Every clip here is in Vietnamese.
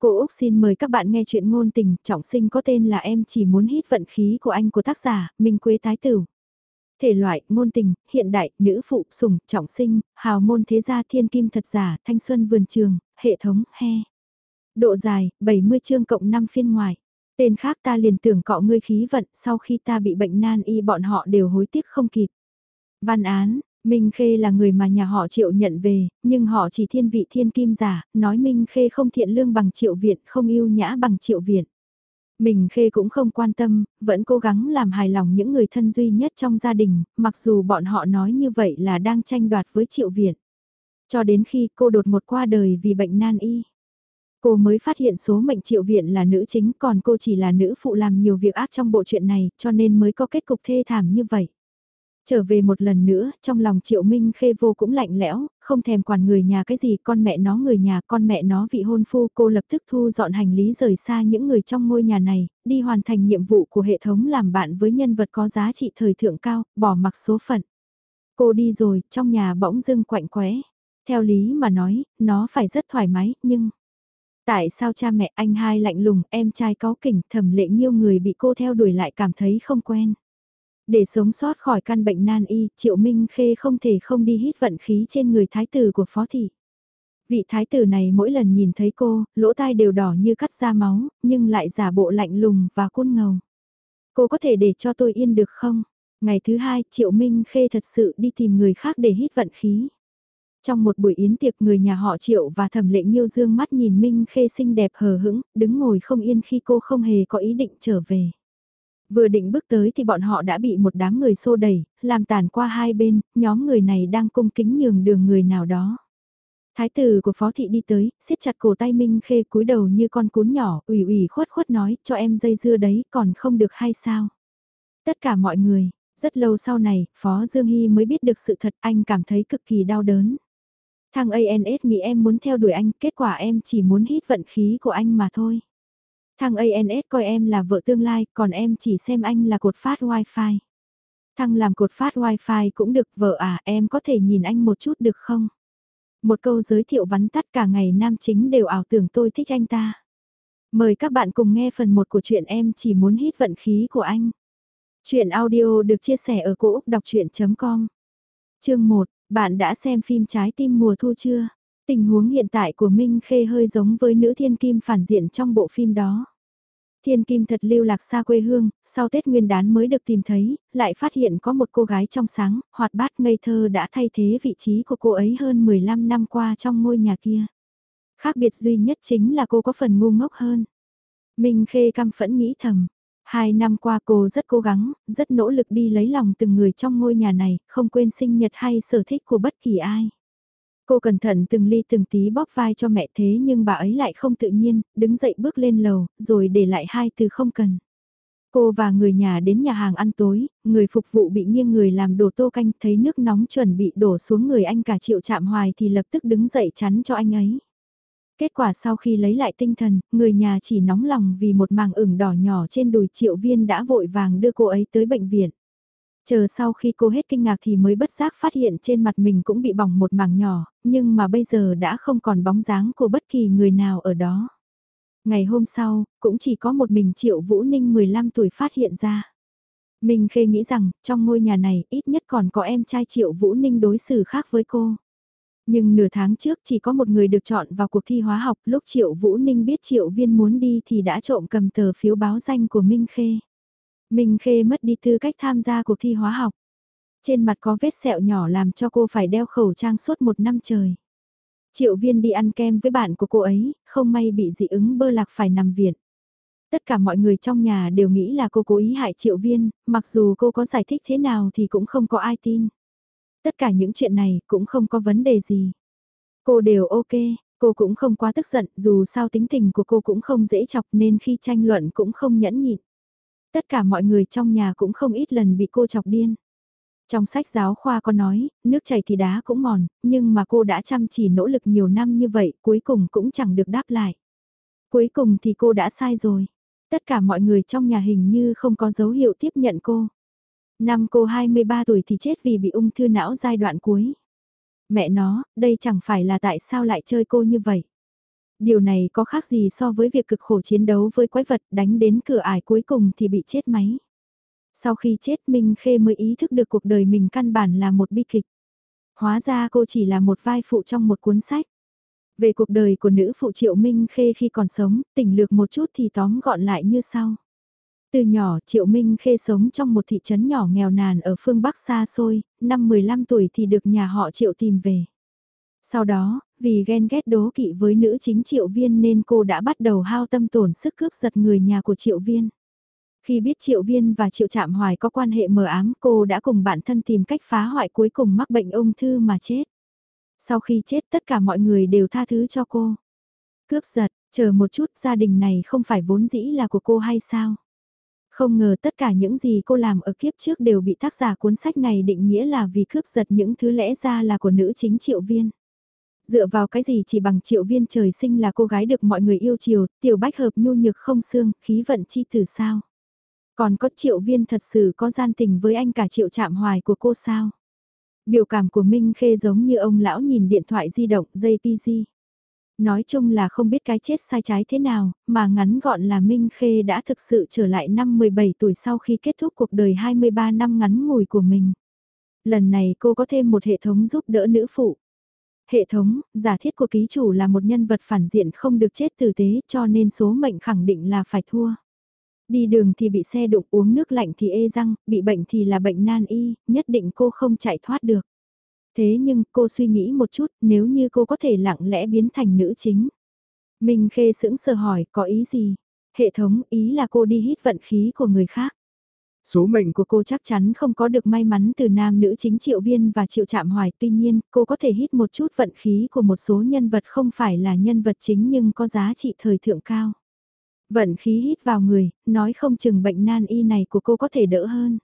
Cô Úc xin mời các bạn nghe chuyện ngôn tình, trọng sinh có tên là Em chỉ muốn hít vận khí của anh của tác giả, Minh Quế Thái Tử. Thể loại, ngôn tình, hiện đại, nữ phụ, sủng, trọng sinh, hào môn thế gia thiên kim thật giả, thanh xuân vườn trường, hệ thống, he. Độ dài, 70 chương cộng 5 phiên ngoài. Tên khác ta liền tưởng cọ ngươi khí vận, sau khi ta bị bệnh nan y bọn họ đều hối tiếc không kịp. Văn án, Minh Khê là người mà nhà họ triệu nhận về, nhưng họ chỉ thiên vị thiên kim giả, nói Minh Khê không thiện lương bằng triệu viện, không yêu nhã bằng triệu viện. Mình Khê cũng không quan tâm, vẫn cố gắng làm hài lòng những người thân duy nhất trong gia đình, mặc dù bọn họ nói như vậy là đang tranh đoạt với triệu viện. Cho đến khi cô đột một qua đời vì bệnh nan y. Cô mới phát hiện số mệnh triệu viện là nữ chính còn cô chỉ là nữ phụ làm nhiều việc ác trong bộ truyện này cho nên mới có kết cục thê thảm như vậy. Trở về một lần nữa, trong lòng Triệu Minh Khê vô cũng lạnh lẽo, không thèm quản người nhà cái gì, con mẹ nó người nhà, con mẹ nó vị hôn phu, cô lập tức thu dọn hành lý rời xa những người trong ngôi nhà này, đi hoàn thành nhiệm vụ của hệ thống làm bạn với nhân vật có giá trị thời thượng cao, bỏ mặc số phận. Cô đi rồi, trong nhà bỗng dưng quạnh quẽ. Theo lý mà nói, nó phải rất thoải mái, nhưng... Tại sao cha mẹ anh hai lạnh lùng, em trai có kỉnh, thẩm lệ nhiêu người bị cô theo đuổi lại cảm thấy không quen. Để sống sót khỏi căn bệnh nan y, Triệu Minh Khê không thể không đi hít vận khí trên người thái tử của phó thị. Vị thái tử này mỗi lần nhìn thấy cô, lỗ tai đều đỏ như cắt ra máu, nhưng lại giả bộ lạnh lùng và côn ngầu. Cô có thể để cho tôi yên được không? Ngày thứ hai, Triệu Minh Khê thật sự đi tìm người khác để hít vận khí. Trong một buổi yến tiệc người nhà họ Triệu và thẩm lệ nghiêu dương mắt nhìn Minh Khê xinh đẹp hờ hững, đứng ngồi không yên khi cô không hề có ý định trở về. Vừa định bước tới thì bọn họ đã bị một đám người xô đẩy, làm tàn qua hai bên, nhóm người này đang cung kính nhường đường người nào đó. Thái tử của phó thị đi tới, siết chặt cổ tay Minh Khê cúi đầu như con cún nhỏ, ủy ủy khuất khuất nói, cho em dây dưa đấy, còn không được hay sao? Tất cả mọi người, rất lâu sau này, Phó Dương Hy mới biết được sự thật, anh cảm thấy cực kỳ đau đớn. Thằng ANS nghĩ em muốn theo đuổi anh, kết quả em chỉ muốn hít vận khí của anh mà thôi. Thằng ANS coi em là vợ tương lai, còn em chỉ xem anh là cột phát wifi. Thằng làm cột phát wifi cũng được, vợ à, em có thể nhìn anh một chút được không? Một câu giới thiệu vắn tắt cả ngày nam chính đều ảo tưởng tôi thích anh ta. Mời các bạn cùng nghe phần 1 của chuyện em chỉ muốn hít vận khí của anh. Chuyện audio được chia sẻ ở cỗ đọc chuyện.com Chương 1, bạn đã xem phim Trái tim mùa thu chưa? Tình huống hiện tại của Minh Khê hơi giống với nữ thiên kim phản diện trong bộ phim đó. Thiên kim thật lưu lạc xa quê hương, sau Tết Nguyên đán mới được tìm thấy, lại phát hiện có một cô gái trong sáng, hoạt bát ngây thơ đã thay thế vị trí của cô ấy hơn 15 năm qua trong ngôi nhà kia. Khác biệt duy nhất chính là cô có phần ngu ngốc hơn. Minh Khê căm phẫn nghĩ thầm. Hai năm qua cô rất cố gắng, rất nỗ lực đi lấy lòng từng người trong ngôi nhà này, không quên sinh nhật hay sở thích của bất kỳ ai. Cô cẩn thận từng ly từng tí bóp vai cho mẹ thế nhưng bà ấy lại không tự nhiên, đứng dậy bước lên lầu, rồi để lại hai từ không cần. Cô và người nhà đến nhà hàng ăn tối, người phục vụ bị nghiêng người làm đổ tô canh thấy nước nóng chuẩn bị đổ xuống người anh cả triệu chạm hoài thì lập tức đứng dậy chắn cho anh ấy. Kết quả sau khi lấy lại tinh thần, người nhà chỉ nóng lòng vì một màng ửng đỏ nhỏ trên đùi triệu viên đã vội vàng đưa cô ấy tới bệnh viện. Chờ sau khi cô hết kinh ngạc thì mới bất giác phát hiện trên mặt mình cũng bị bỏng một mảng nhỏ, nhưng mà bây giờ đã không còn bóng dáng của bất kỳ người nào ở đó. Ngày hôm sau, cũng chỉ có một mình Triệu Vũ Ninh 15 tuổi phát hiện ra. Mình khê nghĩ rằng, trong ngôi nhà này ít nhất còn có em trai Triệu Vũ Ninh đối xử khác với cô. Nhưng nửa tháng trước chỉ có một người được chọn vào cuộc thi hóa học lúc Triệu Vũ Ninh biết Triệu Viên muốn đi thì đã trộm cầm tờ phiếu báo danh của Minh Khê. Minh Khê mất đi tư cách tham gia cuộc thi hóa học. Trên mặt có vết sẹo nhỏ làm cho cô phải đeo khẩu trang suốt một năm trời. Triệu viên đi ăn kem với bạn của cô ấy, không may bị dị ứng bơ lạc phải nằm viện. Tất cả mọi người trong nhà đều nghĩ là cô cố ý hại triệu viên, mặc dù cô có giải thích thế nào thì cũng không có ai tin. Tất cả những chuyện này cũng không có vấn đề gì. Cô đều ok, cô cũng không quá tức giận, dù sao tính tình của cô cũng không dễ chọc nên khi tranh luận cũng không nhẫn nhịn. Tất cả mọi người trong nhà cũng không ít lần bị cô chọc điên. Trong sách giáo khoa có nói, nước chảy thì đá cũng mòn, nhưng mà cô đã chăm chỉ nỗ lực nhiều năm như vậy, cuối cùng cũng chẳng được đáp lại. Cuối cùng thì cô đã sai rồi. Tất cả mọi người trong nhà hình như không có dấu hiệu tiếp nhận cô. Năm cô 23 tuổi thì chết vì bị ung thư não giai đoạn cuối. Mẹ nó, đây chẳng phải là tại sao lại chơi cô như vậy. Điều này có khác gì so với việc cực khổ chiến đấu với quái vật đánh đến cửa ải cuối cùng thì bị chết máy. Sau khi chết Minh Khê mới ý thức được cuộc đời mình căn bản là một bi kịch. Hóa ra cô chỉ là một vai phụ trong một cuốn sách. Về cuộc đời của nữ phụ Triệu Minh Khê khi còn sống, tỉnh lược một chút thì tóm gọn lại như sau. Từ nhỏ Triệu Minh Khê sống trong một thị trấn nhỏ nghèo nàn ở phương Bắc xa xôi, năm 15 tuổi thì được nhà họ Triệu tìm về. Sau đó, vì ghen ghét đố kỵ với nữ chính Triệu Viên nên cô đã bắt đầu hao tâm tổn sức cướp giật người nhà của Triệu Viên. Khi biết Triệu Viên và Triệu Trạm Hoài có quan hệ mờ ám cô đã cùng bản thân tìm cách phá hoại cuối cùng mắc bệnh ung thư mà chết. Sau khi chết tất cả mọi người đều tha thứ cho cô. Cướp giật, chờ một chút gia đình này không phải vốn dĩ là của cô hay sao? Không ngờ tất cả những gì cô làm ở kiếp trước đều bị tác giả cuốn sách này định nghĩa là vì cướp giật những thứ lẽ ra là của nữ chính Triệu Viên. Dựa vào cái gì chỉ bằng Triệu Viên trời sinh là cô gái được mọi người yêu chiều, tiểu bách hợp nhu nhược không xương, khí vận chi từ sao? Còn có Triệu Viên thật sự có gian tình với anh cả Triệu Trạm Hoài của cô sao? Biểu cảm của Minh Khê giống như ông lão nhìn điện thoại di động JPG. Nói chung là không biết cái chết sai trái thế nào, mà ngắn gọn là Minh Khê đã thực sự trở lại năm 17 tuổi sau khi kết thúc cuộc đời 23 năm ngắn ngủi của mình. Lần này cô có thêm một hệ thống giúp đỡ nữ phụ. Hệ thống, giả thiết của ký chủ là một nhân vật phản diện không được chết tử tế cho nên số mệnh khẳng định là phải thua. Đi đường thì bị xe đụng uống nước lạnh thì ê răng, bị bệnh thì là bệnh nan y, nhất định cô không chạy thoát được. Thế nhưng cô suy nghĩ một chút nếu như cô có thể lặng lẽ biến thành nữ chính. Minh Khê sững sờ hỏi có ý gì? Hệ thống ý là cô đi hít vận khí của người khác. Số mệnh của cô chắc chắn không có được may mắn từ nam nữ chính triệu viên và triệu chạm hoài. Tuy nhiên, cô có thể hít một chút vận khí của một số nhân vật không phải là nhân vật chính nhưng có giá trị thời thượng cao. Vận khí hít vào người, nói không chừng bệnh nan y này của cô có thể đỡ hơn.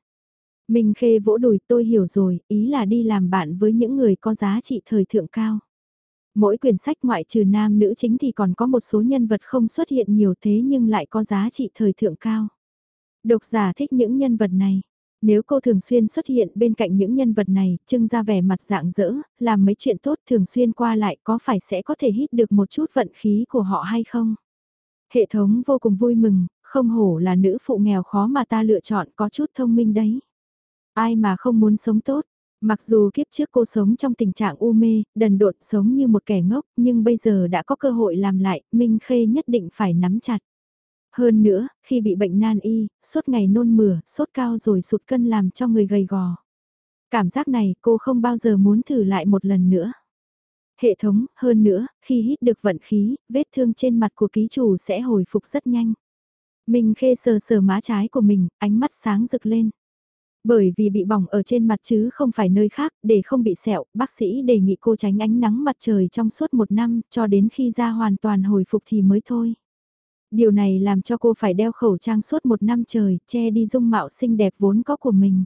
Minh Khê vỗ đùi tôi hiểu rồi, ý là đi làm bạn với những người có giá trị thời thượng cao. Mỗi quyển sách ngoại trừ nam nữ chính thì còn có một số nhân vật không xuất hiện nhiều thế nhưng lại có giá trị thời thượng cao. Độc giả thích những nhân vật này. Nếu cô thường xuyên xuất hiện bên cạnh những nhân vật này, trưng ra vẻ mặt dạng dỡ, làm mấy chuyện tốt thường xuyên qua lại có phải sẽ có thể hít được một chút vận khí của họ hay không? Hệ thống vô cùng vui mừng, không hổ là nữ phụ nghèo khó mà ta lựa chọn có chút thông minh đấy. Ai mà không muốn sống tốt, mặc dù kiếp trước cô sống trong tình trạng u mê, đần độn sống như một kẻ ngốc, nhưng bây giờ đã có cơ hội làm lại, Minh Khê nhất định phải nắm chặt. Hơn nữa, khi bị bệnh nan y, suốt ngày nôn mửa, sốt cao rồi sụt cân làm cho người gầy gò. Cảm giác này cô không bao giờ muốn thử lại một lần nữa. Hệ thống, hơn nữa, khi hít được vận khí, vết thương trên mặt của ký chủ sẽ hồi phục rất nhanh. mình khê sờ sờ má trái của mình, ánh mắt sáng rực lên. Bởi vì bị bỏng ở trên mặt chứ không phải nơi khác, để không bị sẹo, bác sĩ đề nghị cô tránh ánh nắng mặt trời trong suốt một năm, cho đến khi da hoàn toàn hồi phục thì mới thôi. Điều này làm cho cô phải đeo khẩu trang suốt một năm trời, che đi dung mạo xinh đẹp vốn có của mình.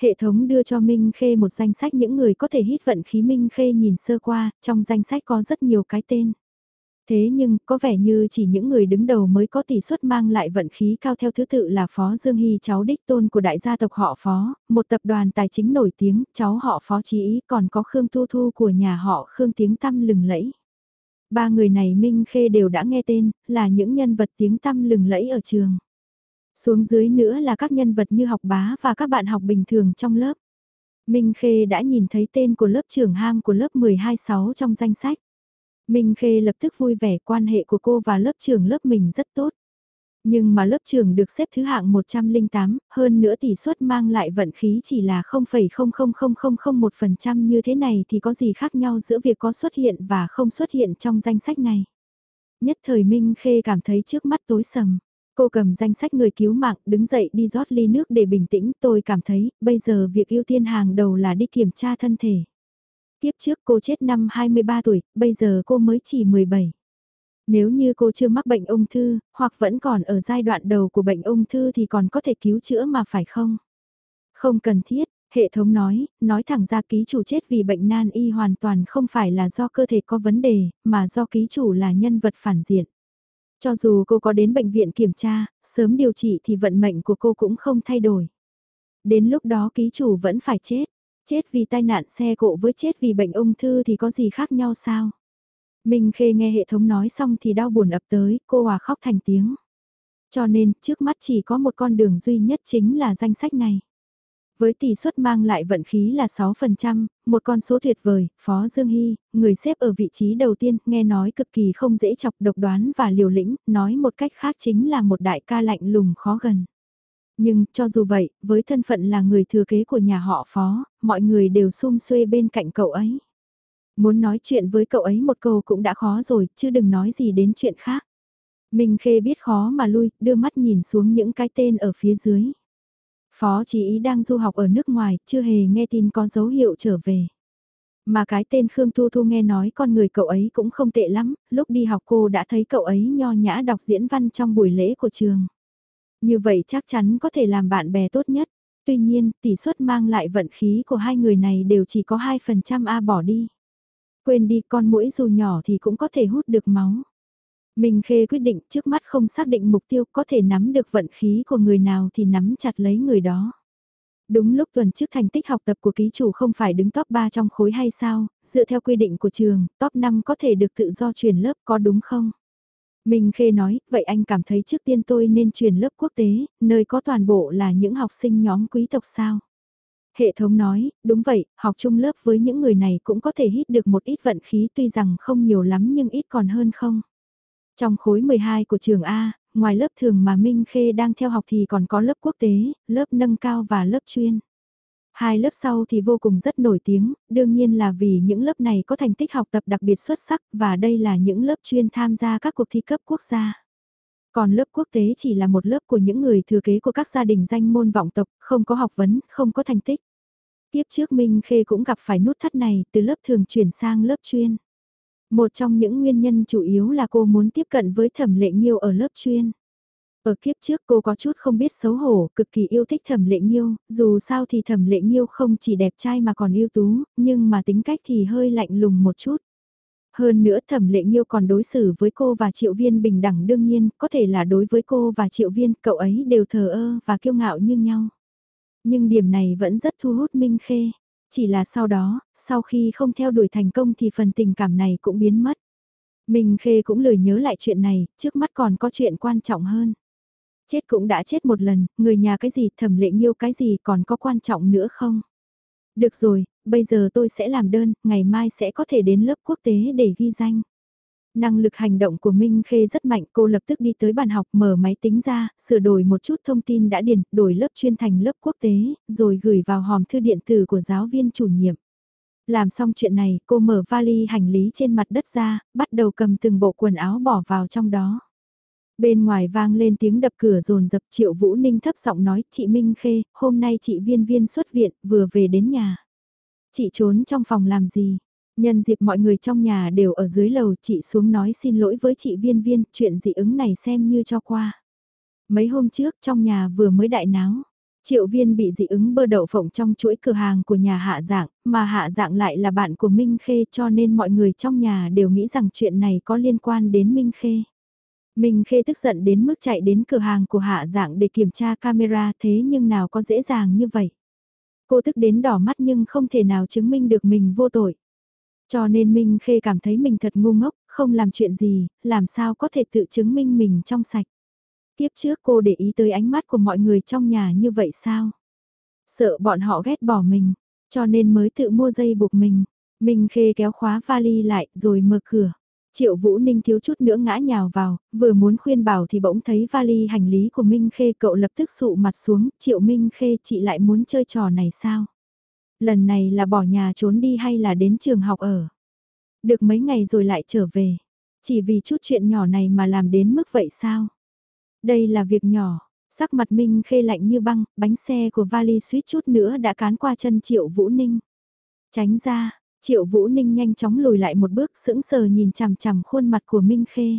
Hệ thống đưa cho Minh Khê một danh sách những người có thể hít vận khí Minh Khê nhìn sơ qua, trong danh sách có rất nhiều cái tên. Thế nhưng, có vẻ như chỉ những người đứng đầu mới có tỷ suất mang lại vận khí cao theo thứ tự là Phó Dương Hy cháu đích tôn của đại gia tộc họ Phó, một tập đoàn tài chính nổi tiếng, cháu họ Phó Chí Ý còn có Khương Thu Thu của nhà họ Khương tiếng tăm lừng lẫy. Ba người này Minh Khê đều đã nghe tên, là những nhân vật tiếng tăm lừng lẫy ở trường. Xuống dưới nữa là các nhân vật như học bá và các bạn học bình thường trong lớp. Minh Khê đã nhìn thấy tên của lớp trưởng ham của lớp 12-6 trong danh sách. Minh Khê lập tức vui vẻ quan hệ của cô và lớp trưởng lớp mình rất tốt. Nhưng mà lớp trưởng được xếp thứ hạng 108, hơn nữa tỷ suất mang lại vận khí chỉ là 0,00001% như thế này thì có gì khác nhau giữa việc có xuất hiện và không xuất hiện trong danh sách này. Nhất thời Minh Khê cảm thấy trước mắt tối sầm. Cô cầm danh sách người cứu mạng đứng dậy đi rót ly nước để bình tĩnh tôi cảm thấy bây giờ việc ưu tiên hàng đầu là đi kiểm tra thân thể. Tiếp trước cô chết năm 23 tuổi, bây giờ cô mới chỉ 17. Nếu như cô chưa mắc bệnh ung thư, hoặc vẫn còn ở giai đoạn đầu của bệnh ung thư thì còn có thể cứu chữa mà phải không? Không cần thiết, hệ thống nói, nói thẳng ra ký chủ chết vì bệnh nan y hoàn toàn không phải là do cơ thể có vấn đề, mà do ký chủ là nhân vật phản diện. Cho dù cô có đến bệnh viện kiểm tra, sớm điều trị thì vận mệnh của cô cũng không thay đổi. Đến lúc đó ký chủ vẫn phải chết. Chết vì tai nạn xe cộ với chết vì bệnh ung thư thì có gì khác nhau sao? Minh Khê nghe hệ thống nói xong thì đau buồn ập tới, cô hòa khóc thành tiếng. Cho nên, trước mắt chỉ có một con đường duy nhất chính là danh sách này. Với tỷ suất mang lại vận khí là 6%, một con số tuyệt vời, Phó Dương Hy, người xếp ở vị trí đầu tiên, nghe nói cực kỳ không dễ chọc độc đoán và liều lĩnh, nói một cách khác chính là một đại ca lạnh lùng khó gần. Nhưng, cho dù vậy, với thân phận là người thừa kế của nhà họ Phó, mọi người đều sum xuê bên cạnh cậu ấy. Muốn nói chuyện với cậu ấy một câu cũng đã khó rồi, chứ đừng nói gì đến chuyện khác. Minh Khê biết khó mà lui, đưa mắt nhìn xuống những cái tên ở phía dưới. Phó Chí Ý đang du học ở nước ngoài, chưa hề nghe tin có dấu hiệu trở về. Mà cái tên Khương Thu Thu nghe nói con người cậu ấy cũng không tệ lắm, lúc đi học cô đã thấy cậu ấy nho nhã đọc diễn văn trong buổi lễ của trường. Như vậy chắc chắn có thể làm bạn bè tốt nhất. Tuy nhiên, tỷ suất mang lại vận khí của hai người này đều chỉ có 2% A bỏ đi. Quên đi con mũi dù nhỏ thì cũng có thể hút được máu. Minh Khê quyết định trước mắt không xác định mục tiêu có thể nắm được vận khí của người nào thì nắm chặt lấy người đó. Đúng lúc tuần trước thành tích học tập của ký chủ không phải đứng top 3 trong khối hay sao, dựa theo quy định của trường, top 5 có thể được tự do chuyển lớp có đúng không? Minh Khê nói, vậy anh cảm thấy trước tiên tôi nên chuyển lớp quốc tế, nơi có toàn bộ là những học sinh nhóm quý tộc sao? Hệ thống nói, đúng vậy, học chung lớp với những người này cũng có thể hít được một ít vận khí tuy rằng không nhiều lắm nhưng ít còn hơn không? Trong khối 12 của trường A, ngoài lớp thường mà Minh Khê đang theo học thì còn có lớp quốc tế, lớp nâng cao và lớp chuyên. Hai lớp sau thì vô cùng rất nổi tiếng, đương nhiên là vì những lớp này có thành tích học tập đặc biệt xuất sắc và đây là những lớp chuyên tham gia các cuộc thi cấp quốc gia. Còn lớp quốc tế chỉ là một lớp của những người thừa kế của các gia đình danh môn vọng tộc, không có học vấn, không có thành tích. Tiếp trước Minh Khê cũng gặp phải nút thắt này từ lớp thường chuyển sang lớp chuyên. Một trong những nguyên nhân chủ yếu là cô muốn tiếp cận với thẩm lệ nghiêu ở lớp chuyên. Ở kiếp trước cô có chút không biết xấu hổ, cực kỳ yêu thích thẩm lệ nghiêu, dù sao thì thẩm lệ nghiêu không chỉ đẹp trai mà còn yêu tú, nhưng mà tính cách thì hơi lạnh lùng một chút. Hơn nữa thẩm lệ nghiêu còn đối xử với cô và triệu viên bình đẳng đương nhiên, có thể là đối với cô và triệu viên, cậu ấy đều thờ ơ và kiêu ngạo như nhau. Nhưng điểm này vẫn rất thu hút Minh Khê. Chỉ là sau đó, sau khi không theo đuổi thành công thì phần tình cảm này cũng biến mất. Minh Khê cũng lười nhớ lại chuyện này, trước mắt còn có chuyện quan trọng hơn. Chết cũng đã chết một lần, người nhà cái gì thẩm lệ nghiêu cái gì còn có quan trọng nữa không? Được rồi, bây giờ tôi sẽ làm đơn, ngày mai sẽ có thể đến lớp quốc tế để ghi danh. Năng lực hành động của Minh Khê rất mạnh, cô lập tức đi tới bàn học mở máy tính ra, sửa đổi một chút thông tin đã điền, đổi lớp chuyên thành lớp quốc tế, rồi gửi vào hòm thư điện tử của giáo viên chủ nhiệm. Làm xong chuyện này, cô mở vali hành lý trên mặt đất ra, bắt đầu cầm từng bộ quần áo bỏ vào trong đó. Bên ngoài vang lên tiếng đập cửa rồn dập triệu Vũ Ninh thấp giọng nói, chị Minh Khê, hôm nay chị viên viên xuất viện, vừa về đến nhà. Chị trốn trong phòng làm gì? Nhân dịp mọi người trong nhà đều ở dưới lầu chị xuống nói xin lỗi với chị viên viên, chuyện dị ứng này xem như cho qua. Mấy hôm trước trong nhà vừa mới đại náo, triệu viên bị dị ứng bơ đậu phộng trong chuỗi cửa hàng của nhà hạ dạng, mà hạ dạng lại là bạn của Minh Khê cho nên mọi người trong nhà đều nghĩ rằng chuyện này có liên quan đến Minh Khê. Minh Khê tức giận đến mức chạy đến cửa hàng của hạ dạng để kiểm tra camera thế nhưng nào có dễ dàng như vậy. Cô tức đến đỏ mắt nhưng không thể nào chứng minh được mình vô tội. Cho nên Minh Khê cảm thấy mình thật ngu ngốc, không làm chuyện gì, làm sao có thể tự chứng minh mình trong sạch. Tiếp trước cô để ý tới ánh mắt của mọi người trong nhà như vậy sao? Sợ bọn họ ghét bỏ mình, cho nên mới tự mua dây buộc mình. Minh Khê kéo khóa vali lại rồi mở cửa. Triệu Vũ Ninh thiếu chút nữa ngã nhào vào, vừa muốn khuyên bảo thì bỗng thấy vali hành lý của Minh Khê cậu lập tức sụ mặt xuống, Triệu Minh Khê chị lại muốn chơi trò này sao? Lần này là bỏ nhà trốn đi hay là đến trường học ở? Được mấy ngày rồi lại trở về. Chỉ vì chút chuyện nhỏ này mà làm đến mức vậy sao? Đây là việc nhỏ, sắc mặt Minh Khê lạnh như băng, bánh xe của vali suýt chút nữa đã cán qua chân Triệu Vũ Ninh. Tránh ra, Triệu Vũ Ninh nhanh chóng lùi lại một bước sững sờ nhìn chằm chằm khuôn mặt của Minh Khê.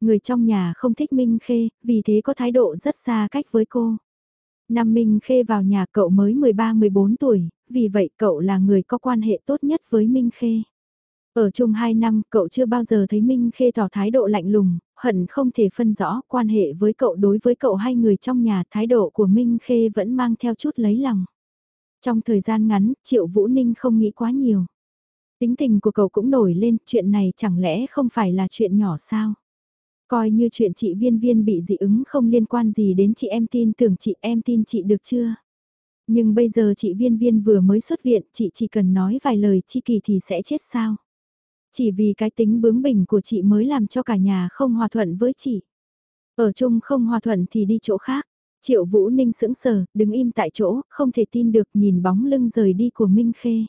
Người trong nhà không thích Minh Khê, vì thế có thái độ rất xa cách với cô. Năm Minh Khê vào nhà cậu mới 13-14 tuổi, vì vậy cậu là người có quan hệ tốt nhất với Minh Khê. Ở chung 2 năm, cậu chưa bao giờ thấy Minh Khê tỏ thái độ lạnh lùng, hận không thể phân rõ quan hệ với cậu đối với cậu hay người trong nhà thái độ của Minh Khê vẫn mang theo chút lấy lòng. Trong thời gian ngắn, Triệu Vũ Ninh không nghĩ quá nhiều. Tính tình của cậu cũng nổi lên, chuyện này chẳng lẽ không phải là chuyện nhỏ sao? Coi như chuyện chị viên viên bị dị ứng không liên quan gì đến chị em tin tưởng chị em tin chị được chưa? Nhưng bây giờ chị viên viên vừa mới xuất viện, chị chỉ cần nói vài lời chi kỳ thì sẽ chết sao? Chỉ vì cái tính bướng bỉnh của chị mới làm cho cả nhà không hòa thuận với chị. Ở chung không hòa thuận thì đi chỗ khác. Triệu Vũ Ninh sững sờ, đứng im tại chỗ, không thể tin được nhìn bóng lưng rời đi của Minh Khê.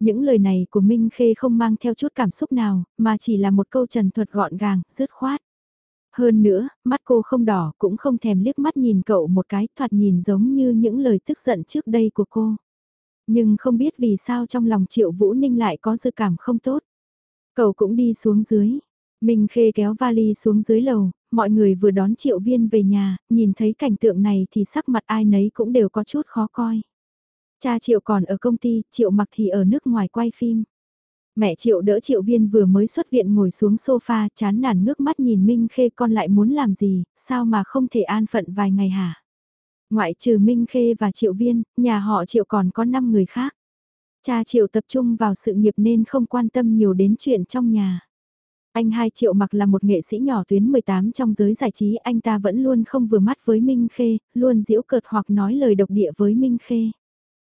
Những lời này của Minh Khê không mang theo chút cảm xúc nào, mà chỉ là một câu trần thuật gọn gàng, dứt khoát. Hơn nữa, mắt cô không đỏ cũng không thèm liếc mắt nhìn cậu một cái thoạt nhìn giống như những lời tức giận trước đây của cô. Nhưng không biết vì sao trong lòng Triệu Vũ Ninh lại có dự cảm không tốt. Cậu cũng đi xuống dưới. Minh Khê kéo vali xuống dưới lầu, mọi người vừa đón Triệu Viên về nhà, nhìn thấy cảnh tượng này thì sắc mặt ai nấy cũng đều có chút khó coi. Cha Triệu còn ở công ty, Triệu mặc thì ở nước ngoài quay phim. Mẹ Triệu đỡ Triệu Viên vừa mới xuất viện ngồi xuống sofa chán nản ngước mắt nhìn Minh Khê con lại muốn làm gì, sao mà không thể an phận vài ngày hả? Ngoại trừ Minh Khê và Triệu Viên, nhà họ Triệu còn có 5 người khác. Cha Triệu tập trung vào sự nghiệp nên không quan tâm nhiều đến chuyện trong nhà. Anh hai Triệu mặc là một nghệ sĩ nhỏ tuyến 18 trong giới giải trí anh ta vẫn luôn không vừa mắt với Minh Khê, luôn giễu cợt hoặc nói lời độc địa với Minh Khê.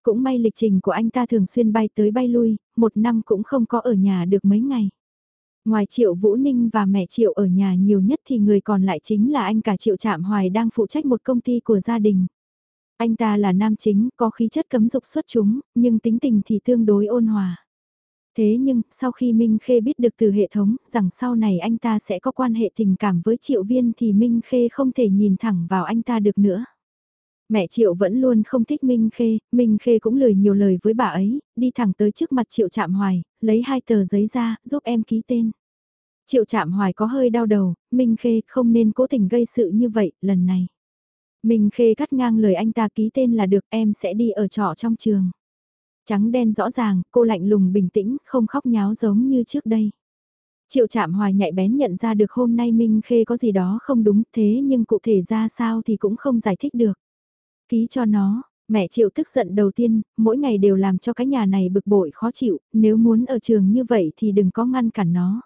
Cũng may lịch trình của anh ta thường xuyên bay tới bay lui, một năm cũng không có ở nhà được mấy ngày. Ngoài Triệu Vũ Ninh và mẹ Triệu ở nhà nhiều nhất thì người còn lại chính là anh cả Triệu Trạm Hoài đang phụ trách một công ty của gia đình. Anh ta là nam chính, có khí chất cấm dục xuất chúng, nhưng tính tình thì tương đối ôn hòa. Thế nhưng, sau khi Minh Khê biết được từ hệ thống rằng sau này anh ta sẽ có quan hệ tình cảm với Triệu Viên thì Minh Khê không thể nhìn thẳng vào anh ta được nữa. Mẹ Triệu vẫn luôn không thích Minh Khê, Minh Khê cũng lười nhiều lời với bà ấy, đi thẳng tới trước mặt Triệu Trạm Hoài, lấy hai tờ giấy ra, giúp em ký tên. Triệu Trạm Hoài có hơi đau đầu, Minh Khê không nên cố tình gây sự như vậy, lần này. Minh Khê cắt ngang lời anh ta ký tên là được em sẽ đi ở trọ trong trường. Trắng đen rõ ràng, cô lạnh lùng bình tĩnh, không khóc nháo giống như trước đây. Triệu Trạm Hoài nhạy bén nhận ra được hôm nay Minh Khê có gì đó không đúng thế nhưng cụ thể ra sao thì cũng không giải thích được. Ký cho nó, mẹ Triệu tức giận đầu tiên, mỗi ngày đều làm cho cái nhà này bực bội khó chịu, nếu muốn ở trường như vậy thì đừng có ngăn cản nó.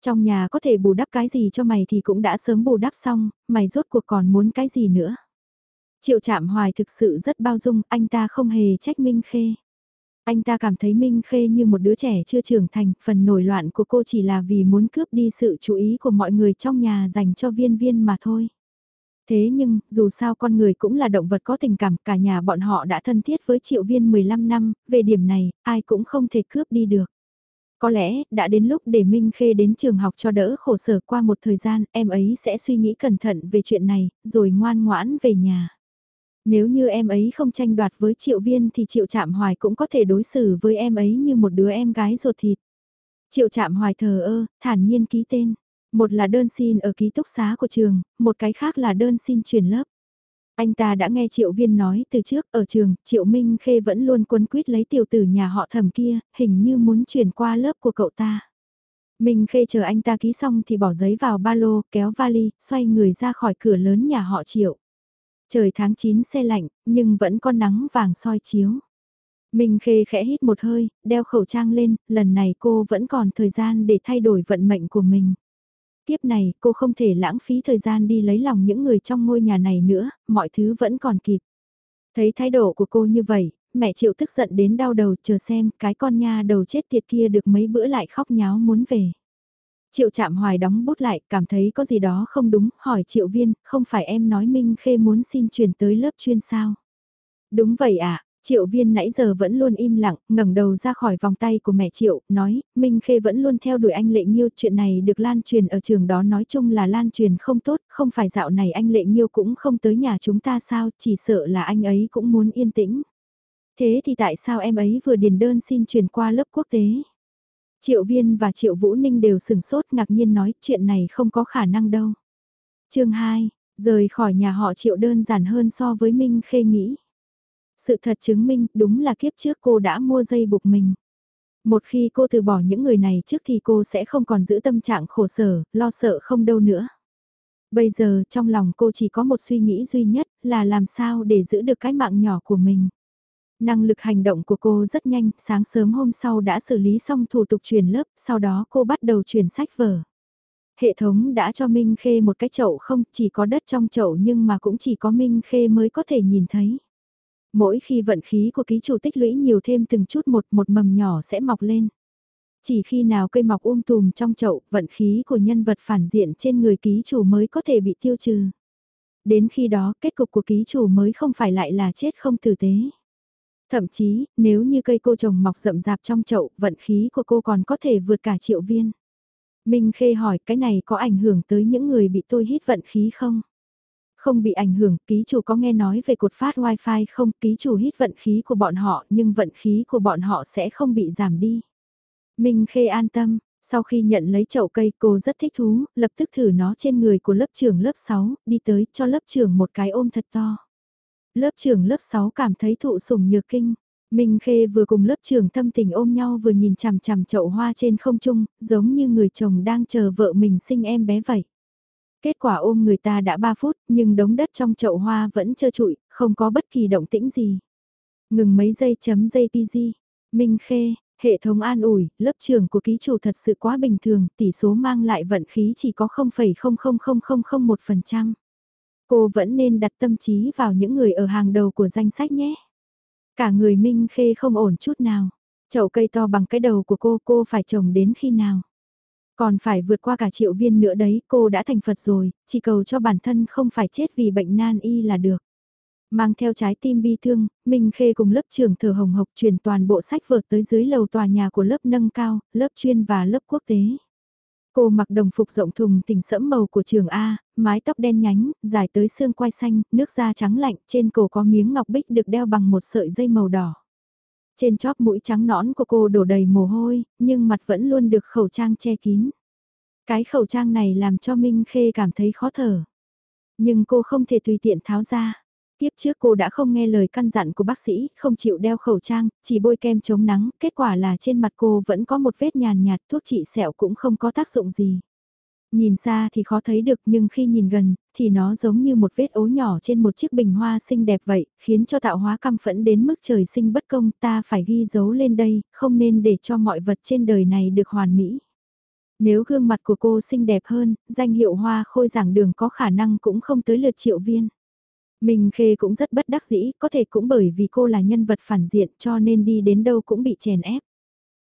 Trong nhà có thể bù đắp cái gì cho mày thì cũng đã sớm bù đắp xong, mày rốt cuộc còn muốn cái gì nữa. Triệu Trạm Hoài thực sự rất bao dung, anh ta không hề trách Minh Khê. Anh ta cảm thấy Minh Khê như một đứa trẻ chưa trưởng thành, phần nổi loạn của cô chỉ là vì muốn cướp đi sự chú ý của mọi người trong nhà dành cho viên viên mà thôi. Thế nhưng, dù sao con người cũng là động vật có tình cảm, cả nhà bọn họ đã thân thiết với triệu viên 15 năm, về điểm này, ai cũng không thể cướp đi được. Có lẽ, đã đến lúc để Minh Khê đến trường học cho đỡ khổ sở qua một thời gian, em ấy sẽ suy nghĩ cẩn thận về chuyện này, rồi ngoan ngoãn về nhà. Nếu như em ấy không tranh đoạt với triệu viên thì triệu chạm hoài cũng có thể đối xử với em ấy như một đứa em gái ruột thịt. Triệu chạm hoài thờ ơ, thản nhiên ký tên. Một là đơn xin ở ký túc xá của trường, một cái khác là đơn xin chuyển lớp. Anh ta đã nghe Triệu Viên nói từ trước ở trường, Triệu Minh Khê vẫn luôn quân quyết lấy tiểu tử nhà họ thẩm kia, hình như muốn chuyển qua lớp của cậu ta. Minh Khê chờ anh ta ký xong thì bỏ giấy vào ba lô, kéo vali, xoay người ra khỏi cửa lớn nhà họ Triệu. Trời tháng 9 xe lạnh, nhưng vẫn có nắng vàng soi chiếu. Minh Khê khẽ hít một hơi, đeo khẩu trang lên, lần này cô vẫn còn thời gian để thay đổi vận mệnh của mình. Tiếp này, cô không thể lãng phí thời gian đi lấy lòng những người trong ngôi nhà này nữa, mọi thứ vẫn còn kịp. Thấy thái độ của cô như vậy, mẹ Triệu tức giận đến đau đầu chờ xem cái con nha đầu chết tiệt kia được mấy bữa lại khóc nháo muốn về. Triệu chạm hoài đóng bút lại, cảm thấy có gì đó không đúng, hỏi Triệu Viên, không phải em nói Minh Khê muốn xin chuyển tới lớp chuyên sao? Đúng vậy ạ, Triệu viên nãy giờ vẫn luôn im lặng, ngẩng đầu ra khỏi vòng tay của mẹ Triệu, nói, Minh Khê vẫn luôn theo đuổi anh Lệ Nhiêu, chuyện này được lan truyền ở trường đó nói chung là lan truyền không tốt, không phải dạo này anh Lệ Nhiêu cũng không tới nhà chúng ta sao, chỉ sợ là anh ấy cũng muốn yên tĩnh. Thế thì tại sao em ấy vừa điền đơn xin chuyển qua lớp quốc tế? Triệu viên và Triệu Vũ Ninh đều sừng sốt ngạc nhiên nói chuyện này không có khả năng đâu. chương 2, rời khỏi nhà họ Triệu đơn giản hơn so với Minh Khê nghĩ. Sự thật chứng minh đúng là kiếp trước cô đã mua dây buộc mình. Một khi cô từ bỏ những người này trước thì cô sẽ không còn giữ tâm trạng khổ sở, lo sợ không đâu nữa. Bây giờ trong lòng cô chỉ có một suy nghĩ duy nhất là làm sao để giữ được cái mạng nhỏ của mình. Năng lực hành động của cô rất nhanh, sáng sớm hôm sau đã xử lý xong thủ tục chuyển lớp, sau đó cô bắt đầu chuyển sách vở. Hệ thống đã cho Minh Khê một cái chậu không, chỉ có đất trong chậu nhưng mà cũng chỉ có Minh Khê mới có thể nhìn thấy. Mỗi khi vận khí của ký chủ tích lũy nhiều thêm từng chút một một mầm nhỏ sẽ mọc lên. Chỉ khi nào cây mọc um tùm trong chậu, vận khí của nhân vật phản diện trên người ký chủ mới có thể bị tiêu trừ. Đến khi đó, kết cục của ký chủ mới không phải lại là chết không tử tế. Thậm chí, nếu như cây cô trồng mọc rậm rạp trong chậu, vận khí của cô còn có thể vượt cả triệu viên. Minh Khê hỏi cái này có ảnh hưởng tới những người bị tôi hít vận khí không? Không bị ảnh hưởng, ký chủ có nghe nói về cột phát wifi không? Ký chủ hít vận khí của bọn họ nhưng vận khí của bọn họ sẽ không bị giảm đi. Minh Khê an tâm, sau khi nhận lấy chậu cây cô rất thích thú, lập tức thử nó trên người của lớp trưởng lớp 6, đi tới cho lớp trưởng một cái ôm thật to. Lớp trưởng lớp 6 cảm thấy thụ sủng nhược kinh. Minh Khê vừa cùng lớp trưởng thâm tình ôm nhau vừa nhìn chằm chằm chậu hoa trên không trung, giống như người chồng đang chờ vợ mình sinh em bé vậy. Kết quả ôm người ta đã 3 phút, nhưng đống đất trong chậu hoa vẫn trơ trụi, không có bất kỳ động tĩnh gì. Ngừng mấy giây chấm JPG. Minh Khê, hệ thống an ủi, lớp trưởng của ký chủ thật sự quá bình thường, tỷ số mang lại vận khí chỉ có 0,00001%. Cô vẫn nên đặt tâm trí vào những người ở hàng đầu của danh sách nhé. Cả người Minh Khê không ổn chút nào. Chậu cây to bằng cái đầu của cô, cô phải trồng đến khi nào? Còn phải vượt qua cả triệu viên nữa đấy, cô đã thành Phật rồi, chỉ cầu cho bản thân không phải chết vì bệnh nan y là được. Mang theo trái tim bi thương, Minh Khê cùng lớp trưởng thờ hồng hộc chuyển toàn bộ sách vở tới dưới lầu tòa nhà của lớp nâng cao, lớp chuyên và lớp quốc tế. Cô mặc đồng phục rộng thùng tỉnh sẫm màu của trường A, mái tóc đen nhánh, dài tới xương quai xanh, nước da trắng lạnh, trên cổ có miếng ngọc bích được đeo bằng một sợi dây màu đỏ. Trên chóp mũi trắng nõn của cô đổ đầy mồ hôi, nhưng mặt vẫn luôn được khẩu trang che kín. Cái khẩu trang này làm cho Minh Khê cảm thấy khó thở. Nhưng cô không thể tùy tiện tháo ra. Tiếp trước cô đã không nghe lời căn dặn của bác sĩ, không chịu đeo khẩu trang, chỉ bôi kem chống nắng, kết quả là trên mặt cô vẫn có một vết nhàn nhạt, thuốc trị sẹo cũng không có tác dụng gì. Nhìn xa thì khó thấy được nhưng khi nhìn gần, thì nó giống như một vết ố nhỏ trên một chiếc bình hoa xinh đẹp vậy, khiến cho tạo hóa căm phẫn đến mức trời sinh bất công ta phải ghi dấu lên đây, không nên để cho mọi vật trên đời này được hoàn mỹ. Nếu gương mặt của cô xinh đẹp hơn, danh hiệu hoa khôi giảng đường có khả năng cũng không tới lượt triệu viên. Minh Khê cũng rất bất đắc dĩ, có thể cũng bởi vì cô là nhân vật phản diện cho nên đi đến đâu cũng bị chèn ép.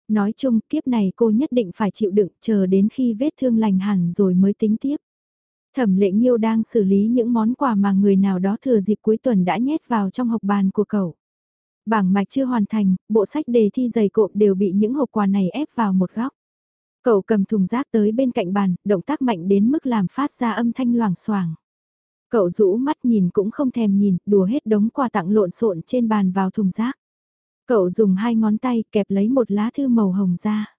Nói chung, kiếp này cô nhất định phải chịu đựng, chờ đến khi vết thương lành hẳn rồi mới tính tiếp. Thẩm lệ nghiêu đang xử lý những món quà mà người nào đó thừa dịp cuối tuần đã nhét vào trong hộp bàn của cậu. Bảng mạch chưa hoàn thành, bộ sách đề thi dày cộm đều bị những hộp quà này ép vào một góc. Cậu cầm thùng rác tới bên cạnh bàn, động tác mạnh đến mức làm phát ra âm thanh loảng xoảng. Cậu rũ mắt nhìn cũng không thèm nhìn, đùa hết đống quà tặng lộn xộn trên bàn vào thùng rác. Cậu dùng hai ngón tay kẹp lấy một lá thư màu hồng ra.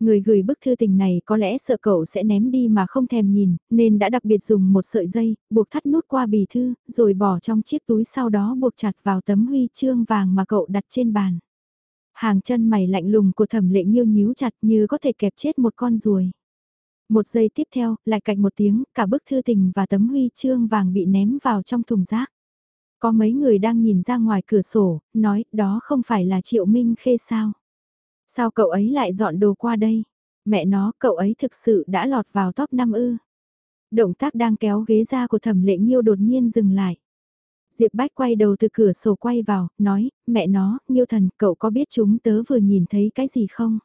Người gửi bức thư tình này có lẽ sợ cậu sẽ ném đi mà không thèm nhìn, nên đã đặc biệt dùng một sợi dây, buộc thắt nút qua bì thư, rồi bỏ trong chiếc túi sau đó buộc chặt vào tấm huy chương vàng mà cậu đặt trên bàn. Hàng chân mày lạnh lùng của thẩm lệ nghiêu nhíu chặt như có thể kẹp chết một con ruồi. Một giây tiếp theo, lại cạnh một tiếng, cả bức thư tình và tấm huy chương vàng bị ném vào trong thùng rác. Có mấy người đang nhìn ra ngoài cửa sổ, nói đó không phải là Triệu Minh Khê sao? Sao cậu ấy lại dọn đồ qua đây? Mẹ nó, cậu ấy thực sự đã lọt vào top 5 ư. Động tác đang kéo ghế ra của thẩm lệ nghiêu đột nhiên dừng lại. Diệp Bách quay đầu từ cửa sổ quay vào, nói, mẹ nó, nghiêu thần, cậu có biết chúng tớ vừa nhìn thấy cái gì không?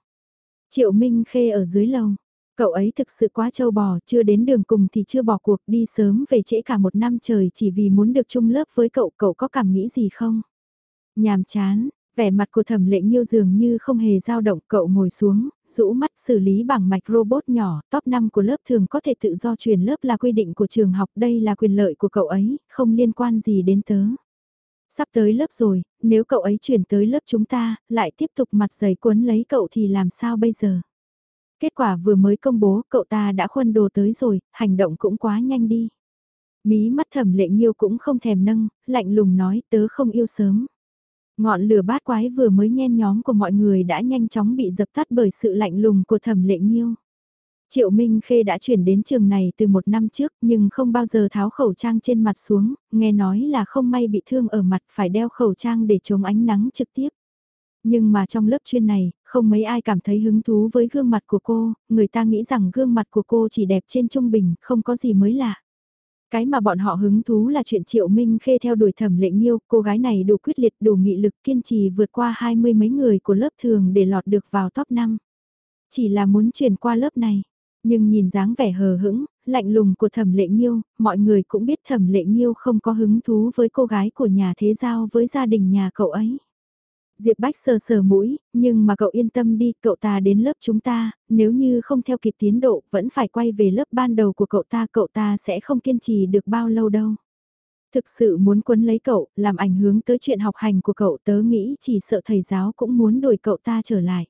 Triệu Minh Khê ở dưới lầu, Cậu ấy thực sự quá trâu bò, chưa đến đường cùng thì chưa bỏ cuộc đi sớm về trễ cả một năm trời chỉ vì muốn được chung lớp với cậu, cậu có cảm nghĩ gì không? Nhàm chán, vẻ mặt của thẩm lệnh nghiêu dường như không hề dao động, cậu ngồi xuống, rũ mắt xử lý bảng mạch robot nhỏ, top 5 của lớp thường có thể tự do truyền lớp là quy định của trường học, đây là quyền lợi của cậu ấy, không liên quan gì đến tớ. Sắp tới lớp rồi, nếu cậu ấy chuyển tới lớp chúng ta, lại tiếp tục mặt giày cuốn lấy cậu thì làm sao bây giờ? Kết quả vừa mới công bố cậu ta đã khuân đồ tới rồi, hành động cũng quá nhanh đi. Mí mắt thẩm lệ nghiêu cũng không thèm nâng, lạnh lùng nói tớ không yêu sớm. Ngọn lửa bát quái vừa mới nhen nhóm của mọi người đã nhanh chóng bị dập tắt bởi sự lạnh lùng của thẩm lệ nghiêu. Triệu Minh Khê đã chuyển đến trường này từ một năm trước nhưng không bao giờ tháo khẩu trang trên mặt xuống, nghe nói là không may bị thương ở mặt phải đeo khẩu trang để chống ánh nắng trực tiếp. Nhưng mà trong lớp chuyên này, không mấy ai cảm thấy hứng thú với gương mặt của cô, người ta nghĩ rằng gương mặt của cô chỉ đẹp trên trung bình, không có gì mới lạ. Cái mà bọn họ hứng thú là chuyện Triệu Minh Khê theo đuổi thẩm lệ nghiêu, cô gái này đủ quyết liệt đủ nghị lực kiên trì vượt qua hai mươi mấy người của lớp thường để lọt được vào top 5. Chỉ là muốn chuyển qua lớp này, nhưng nhìn dáng vẻ hờ hững, lạnh lùng của thẩm lệ nghiêu, mọi người cũng biết thẩm lệ nghiêu không có hứng thú với cô gái của nhà thế giao với gia đình nhà cậu ấy. Diệp Bách sờ sờ mũi, nhưng mà cậu yên tâm đi, cậu ta đến lớp chúng ta, nếu như không theo kịp tiến độ, vẫn phải quay về lớp ban đầu của cậu ta, cậu ta sẽ không kiên trì được bao lâu đâu. Thực sự muốn quấn lấy cậu, làm ảnh hưởng tới chuyện học hành của cậu tớ nghĩ chỉ sợ thầy giáo cũng muốn đuổi cậu ta trở lại.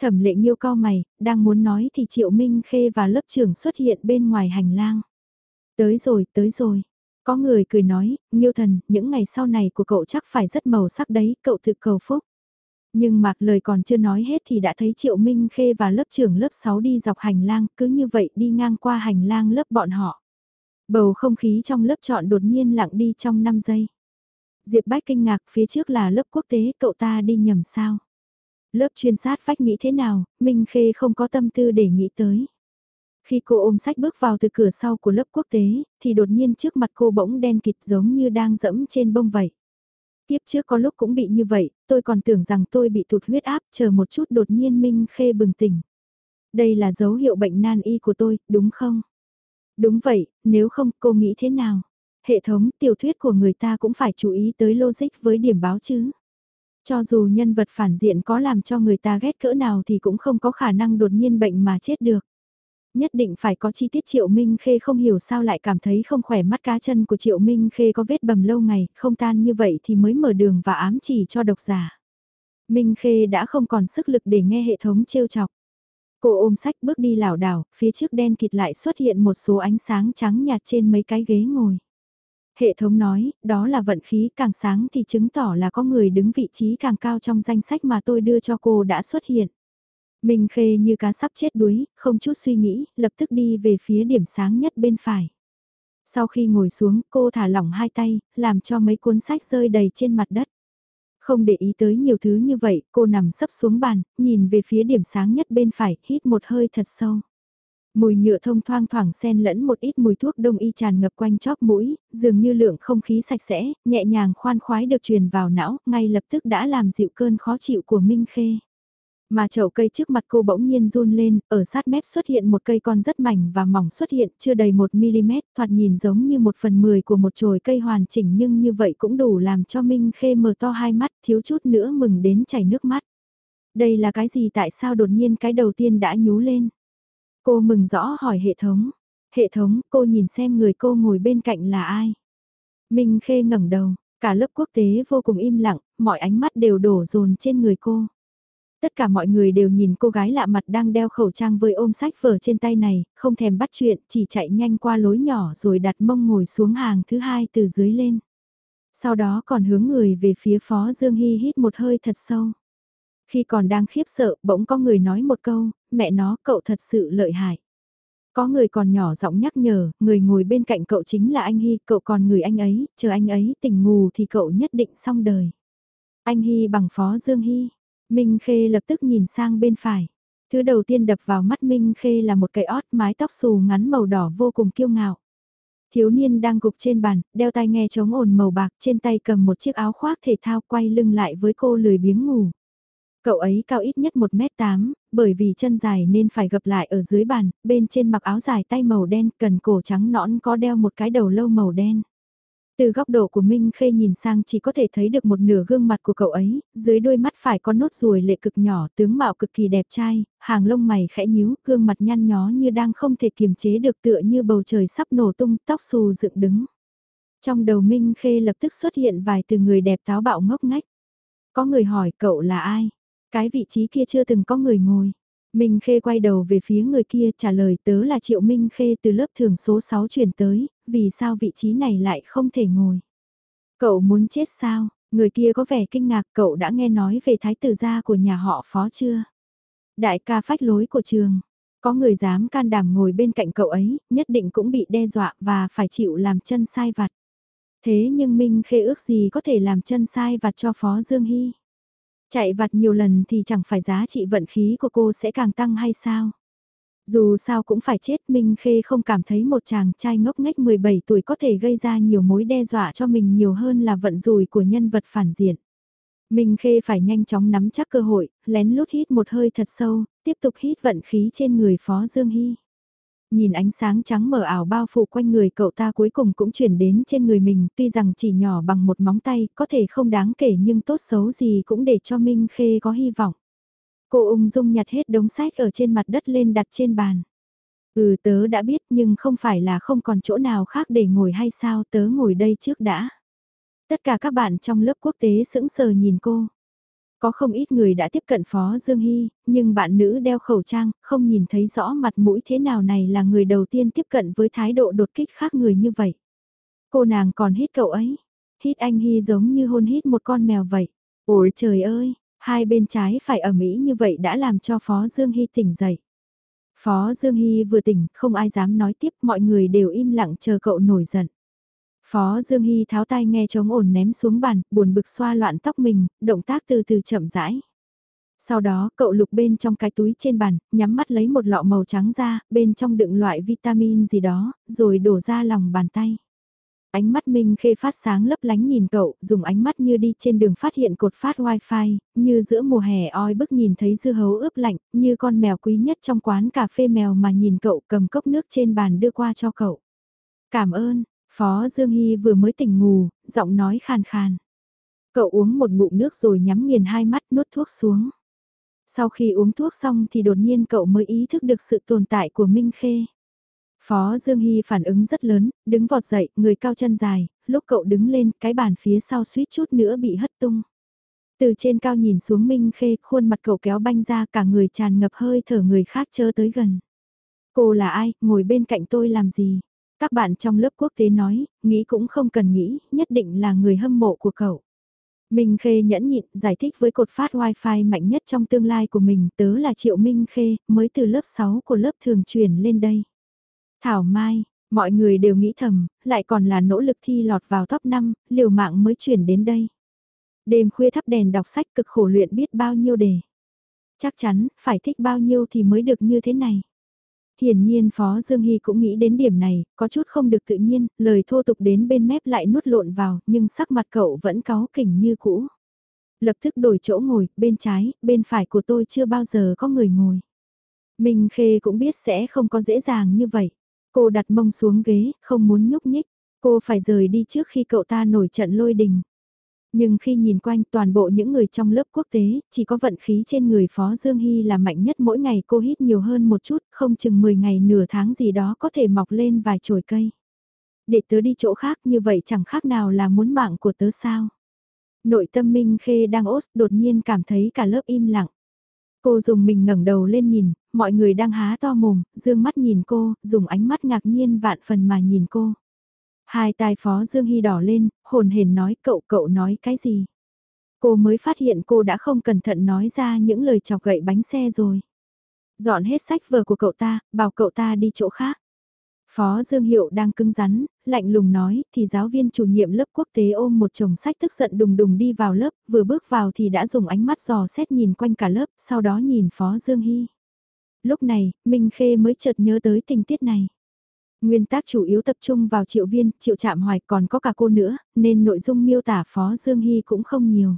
Thẩm lệ nghiêu cao mày, đang muốn nói thì Triệu Minh Khê và lớp trưởng xuất hiện bên ngoài hành lang. Tới rồi, tới rồi. Có người cười nói, nhiêu thần, những ngày sau này của cậu chắc phải rất màu sắc đấy, cậu thực cầu phúc. Nhưng mạc lời còn chưa nói hết thì đã thấy Triệu Minh Khê và lớp trưởng lớp 6 đi dọc hành lang, cứ như vậy đi ngang qua hành lang lớp bọn họ. Bầu không khí trong lớp chọn đột nhiên lặng đi trong 5 giây. Diệp Bách kinh ngạc phía trước là lớp quốc tế, cậu ta đi nhầm sao? Lớp chuyên sát vách nghĩ thế nào, Minh Khê không có tâm tư để nghĩ tới. Khi cô ôm sách bước vào từ cửa sau của lớp quốc tế, thì đột nhiên trước mặt cô bỗng đen kịt giống như đang dẫm trên bông vậy. Tiếp trước có lúc cũng bị như vậy, tôi còn tưởng rằng tôi bị tụt huyết áp, chờ một chút đột nhiên Minh Khê bừng tỉnh. Đây là dấu hiệu bệnh nan y của tôi, đúng không? Đúng vậy, nếu không cô nghĩ thế nào? Hệ thống tiểu thuyết của người ta cũng phải chú ý tới logic với điểm báo chứ. Cho dù nhân vật phản diện có làm cho người ta ghét cỡ nào thì cũng không có khả năng đột nhiên bệnh mà chết được. Nhất định phải có chi tiết Triệu Minh Khê không hiểu sao lại cảm thấy không khỏe mắt cá chân của Triệu Minh Khê có vết bầm lâu ngày, không tan như vậy thì mới mở đường và ám chỉ cho độc giả. Minh Khê đã không còn sức lực để nghe hệ thống trêu chọc. Cô ôm sách bước đi lảo đảo, phía trước đen kịt lại xuất hiện một số ánh sáng trắng nhạt trên mấy cái ghế ngồi. Hệ thống nói, đó là vận khí càng sáng thì chứng tỏ là có người đứng vị trí càng cao trong danh sách mà tôi đưa cho cô đã xuất hiện. Minh Khê như cá sắp chết đuối, không chút suy nghĩ, lập tức đi về phía điểm sáng nhất bên phải. Sau khi ngồi xuống, cô thả lỏng hai tay, làm cho mấy cuốn sách rơi đầy trên mặt đất. Không để ý tới nhiều thứ như vậy, cô nằm sấp xuống bàn, nhìn về phía điểm sáng nhất bên phải, hít một hơi thật sâu. Mùi nhựa thông thoang thoảng xen lẫn một ít mùi thuốc đông y tràn ngập quanh chóp mũi, dường như lượng không khí sạch sẽ, nhẹ nhàng khoan khoái được truyền vào não, ngay lập tức đã làm dịu cơn khó chịu của Minh Khê. Mà chậu cây trước mặt cô bỗng nhiên run lên, ở sát mép xuất hiện một cây con rất mảnh và mỏng xuất hiện chưa đầy 1mm, thoạt nhìn giống như một phần mười của một chồi cây hoàn chỉnh nhưng như vậy cũng đủ làm cho Minh Khê mở to hai mắt thiếu chút nữa mừng đến chảy nước mắt. Đây là cái gì tại sao đột nhiên cái đầu tiên đã nhú lên? Cô mừng rõ hỏi hệ thống. Hệ thống, cô nhìn xem người cô ngồi bên cạnh là ai? Minh Khê ngẩng đầu, cả lớp quốc tế vô cùng im lặng, mọi ánh mắt đều đổ dồn trên người cô. Tất cả mọi người đều nhìn cô gái lạ mặt đang đeo khẩu trang với ôm sách vở trên tay này, không thèm bắt chuyện, chỉ chạy nhanh qua lối nhỏ rồi đặt mông ngồi xuống hàng thứ hai từ dưới lên. Sau đó còn hướng người về phía Phó Dương Hy hít một hơi thật sâu. Khi còn đang khiếp sợ, bỗng có người nói một câu, mẹ nó cậu thật sự lợi hại. Có người còn nhỏ giọng nhắc nhở, người ngồi bên cạnh cậu chính là anh Hy, cậu còn người anh ấy, chờ anh ấy tỉnh ngủ thì cậu nhất định xong đời. Anh Hy bằng Phó Dương Hy, Minh Khê lập tức nhìn sang bên phải. Thứ đầu tiên đập vào mắt Minh Khê là một cái ót mái tóc xù ngắn màu đỏ vô cùng kiêu ngạo. Thiếu niên đang gục trên bàn, đeo tai nghe chống ồn màu bạc trên tay cầm một chiếc áo khoác thể thao quay lưng lại với cô lười biếng ngủ. Cậu ấy cao ít nhất 1m8, bởi vì chân dài nên phải gập lại ở dưới bàn, bên trên mặc áo dài tay màu đen, cần cổ trắng nõn có đeo một cái đầu lâu màu đen. Từ góc độ của Minh Khê nhìn sang chỉ có thể thấy được một nửa gương mặt của cậu ấy, dưới đôi mắt phải có nốt ruồi lệ cực nhỏ, tướng mạo cực kỳ đẹp trai, hàng lông mày khẽ nhíu, gương mặt nhăn nhó như đang không thể kiềm chế được tựa như bầu trời sắp nổ tung, tóc xù dựng đứng. Trong đầu Minh Khê lập tức xuất hiện vài từ người đẹp táo bạo ngốc ngách. Có người hỏi cậu là ai? Cái vị trí kia chưa từng có người ngồi. Minh Khê quay đầu về phía người kia trả lời tớ là Triệu Minh Khê từ lớp thường số 6 chuyển tới, vì sao vị trí này lại không thể ngồi. Cậu muốn chết sao? Người kia có vẻ kinh ngạc cậu đã nghe nói về thái tử gia của nhà họ phó chưa? Đại ca phách lối của trường. Có người dám can đảm ngồi bên cạnh cậu ấy, nhất định cũng bị đe dọa và phải chịu làm chân sai vặt. Thế nhưng Minh Khê ước gì có thể làm chân sai vặt cho Phó Dương Hy. Chạy vặt nhiều lần thì chẳng phải giá trị vận khí của cô sẽ càng tăng hay sao? Dù sao cũng phải chết Minh Khê không cảm thấy một chàng trai ngốc nghếch 17 tuổi có thể gây ra nhiều mối đe dọa cho mình nhiều hơn là vận rủi của nhân vật phản diện. Minh Khê phải nhanh chóng nắm chắc cơ hội, lén lút hít một hơi thật sâu, tiếp tục hít vận khí trên người Phó Dương Hy. Nhìn ánh sáng trắng mờ ảo bao phủ quanh người cậu ta cuối cùng cũng chuyển đến trên người mình, tuy rằng chỉ nhỏ bằng một móng tay, có thể không đáng kể nhưng tốt xấu gì cũng để cho Minh Khê có hy vọng. Cô ung dung nhặt hết đống sách ở trên mặt đất lên đặt trên bàn. Ừ tớ đã biết nhưng không phải là không còn chỗ nào khác để ngồi hay sao tớ ngồi đây trước đã. Tất cả các bạn trong lớp quốc tế sững sờ nhìn cô. Có không ít người đã tiếp cận Phó Dương Hy, nhưng bạn nữ đeo khẩu trang, không nhìn thấy rõ mặt mũi thế nào này là người đầu tiên tiếp cận với thái độ đột kích khác người như vậy. Cô nàng còn hít cậu ấy, hít anh Hy giống như hôn hít một con mèo vậy. Ôi trời ơi, hai bên trái phải ở Mỹ như vậy đã làm cho Phó Dương Hy tỉnh dậy. Phó Dương Hy vừa tỉnh, không ai dám nói tiếp, mọi người đều im lặng chờ cậu nổi giận. Phó Dương Hy tháo tay nghe trống ổn ném xuống bàn, buồn bực xoa loạn tóc mình, động tác từ từ chậm rãi. Sau đó, cậu lục bên trong cái túi trên bàn, nhắm mắt lấy một lọ màu trắng ra, bên trong đựng loại vitamin gì đó, rồi đổ ra lòng bàn tay. Ánh mắt Minh Khê phát sáng lấp lánh nhìn cậu, dùng ánh mắt như đi trên đường phát hiện cột phát wifi, như giữa mùa hè oi bức nhìn thấy dưa hấu ướp lạnh, như con mèo quý nhất trong quán cà phê mèo mà nhìn cậu cầm cốc nước trên bàn đưa qua cho cậu. Cảm ơn, Phó Dương Hy vừa mới tỉnh ngủ, giọng nói khàn khàn. Cậu uống một ngụm nước rồi nhắm nghiền hai mắt nuốt thuốc xuống. Sau khi uống thuốc xong thì đột nhiên cậu mới ý thức được sự tồn tại của Minh Khê. Phó Dương Hy phản ứng rất lớn, đứng vọt dậy, người cao chân dài, lúc cậu đứng lên, cái bàn phía sau suýt chút nữa bị hất tung. Từ trên cao nhìn xuống Minh Khê, khuôn mặt cậu kéo banh ra cả người tràn ngập hơi thở người khác chớ tới gần. Cô là ai, ngồi bên cạnh tôi làm gì? Các bạn trong lớp quốc tế nói, nghĩ cũng không cần nghĩ, nhất định là người hâm mộ của cậu. Minh Khê nhẫn nhịn giải thích với cột phát wifi mạnh nhất trong tương lai của mình tớ là Triệu Minh Khê, mới từ lớp 6 của lớp thường chuyển lên đây. Thảo Mai, mọi người đều nghĩ thầm, lại còn là nỗ lực thi lọt vào top 5, liều mạng mới chuyển đến đây. Đêm khuya thắp đèn đọc sách cực khổ luyện biết bao nhiêu đề. Chắc chắn, phải thích bao nhiêu thì mới được như thế này. Hiển nhiên Phó Dương Hy cũng nghĩ đến điểm này, có chút không được tự nhiên, lời thô tục đến bên mép lại nuốt lộn vào, nhưng sắc mặt cậu vẫn cáu kỉnh như cũ. Lập tức đổi chỗ ngồi, bên trái, bên phải của tôi chưa bao giờ có người ngồi. Minh Khê cũng biết sẽ không có dễ dàng như vậy. Cô đặt mông xuống ghế, không muốn nhúc nhích. Cô phải rời đi trước khi cậu ta nổi trận lôi đình. Nhưng khi nhìn quanh toàn bộ những người trong lớp quốc tế, chỉ có vận khí trên người Phó Dương Hy là mạnh nhất mỗi ngày cô hít nhiều hơn một chút, không chừng 10 ngày nửa tháng gì đó có thể mọc lên vài chồi cây. Để tớ đi chỗ khác như vậy chẳng khác nào là muốn mạng của tớ sao. Nội tâm Minh Khê đang ốt đột nhiên cảm thấy cả lớp im lặng. Cô dùng mình ngẩng đầu lên nhìn, mọi người đang há to mồm, dương mắt nhìn cô, dùng ánh mắt ngạc nhiên vạn phần mà nhìn cô. Hai tai phó Dương Hy đỏ lên, hồn hển nói cậu cậu nói cái gì. Cô mới phát hiện cô đã không cẩn thận nói ra những lời chọc gậy bánh xe rồi. Dọn hết sách vở của cậu ta, bảo cậu ta đi chỗ khác. Phó Dương Hiệu đang cứng rắn, lạnh lùng nói, thì giáo viên chủ nhiệm lớp quốc tế ôm một chồng sách tức giận đùng đùng đi vào lớp, vừa bước vào thì đã dùng ánh mắt dò xét nhìn quanh cả lớp, sau đó nhìn Phó Dương Hy. Lúc này, Minh Khê mới chợt nhớ tới tình tiết này. Nguyên tác chủ yếu tập trung vào triệu viên, triệu chạm hoài còn có cả cô nữa, nên nội dung miêu tả Phó Dương Hy cũng không nhiều.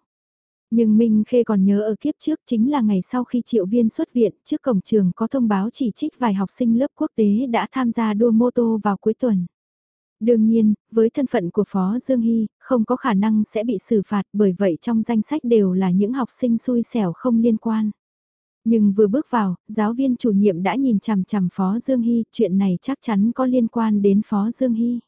Nhưng Minh Khê còn nhớ ở kiếp trước chính là ngày sau khi triệu viên xuất viện, trước cổng trường có thông báo chỉ trích vài học sinh lớp quốc tế đã tham gia đua mô tô vào cuối tuần. Đương nhiên, với thân phận của Phó Dương Hy, không có khả năng sẽ bị xử phạt bởi vậy trong danh sách đều là những học sinh xui xẻo không liên quan. Nhưng vừa bước vào, giáo viên chủ nhiệm đã nhìn chằm chằm Phó Dương Hy, chuyện này chắc chắn có liên quan đến Phó Dương Hy.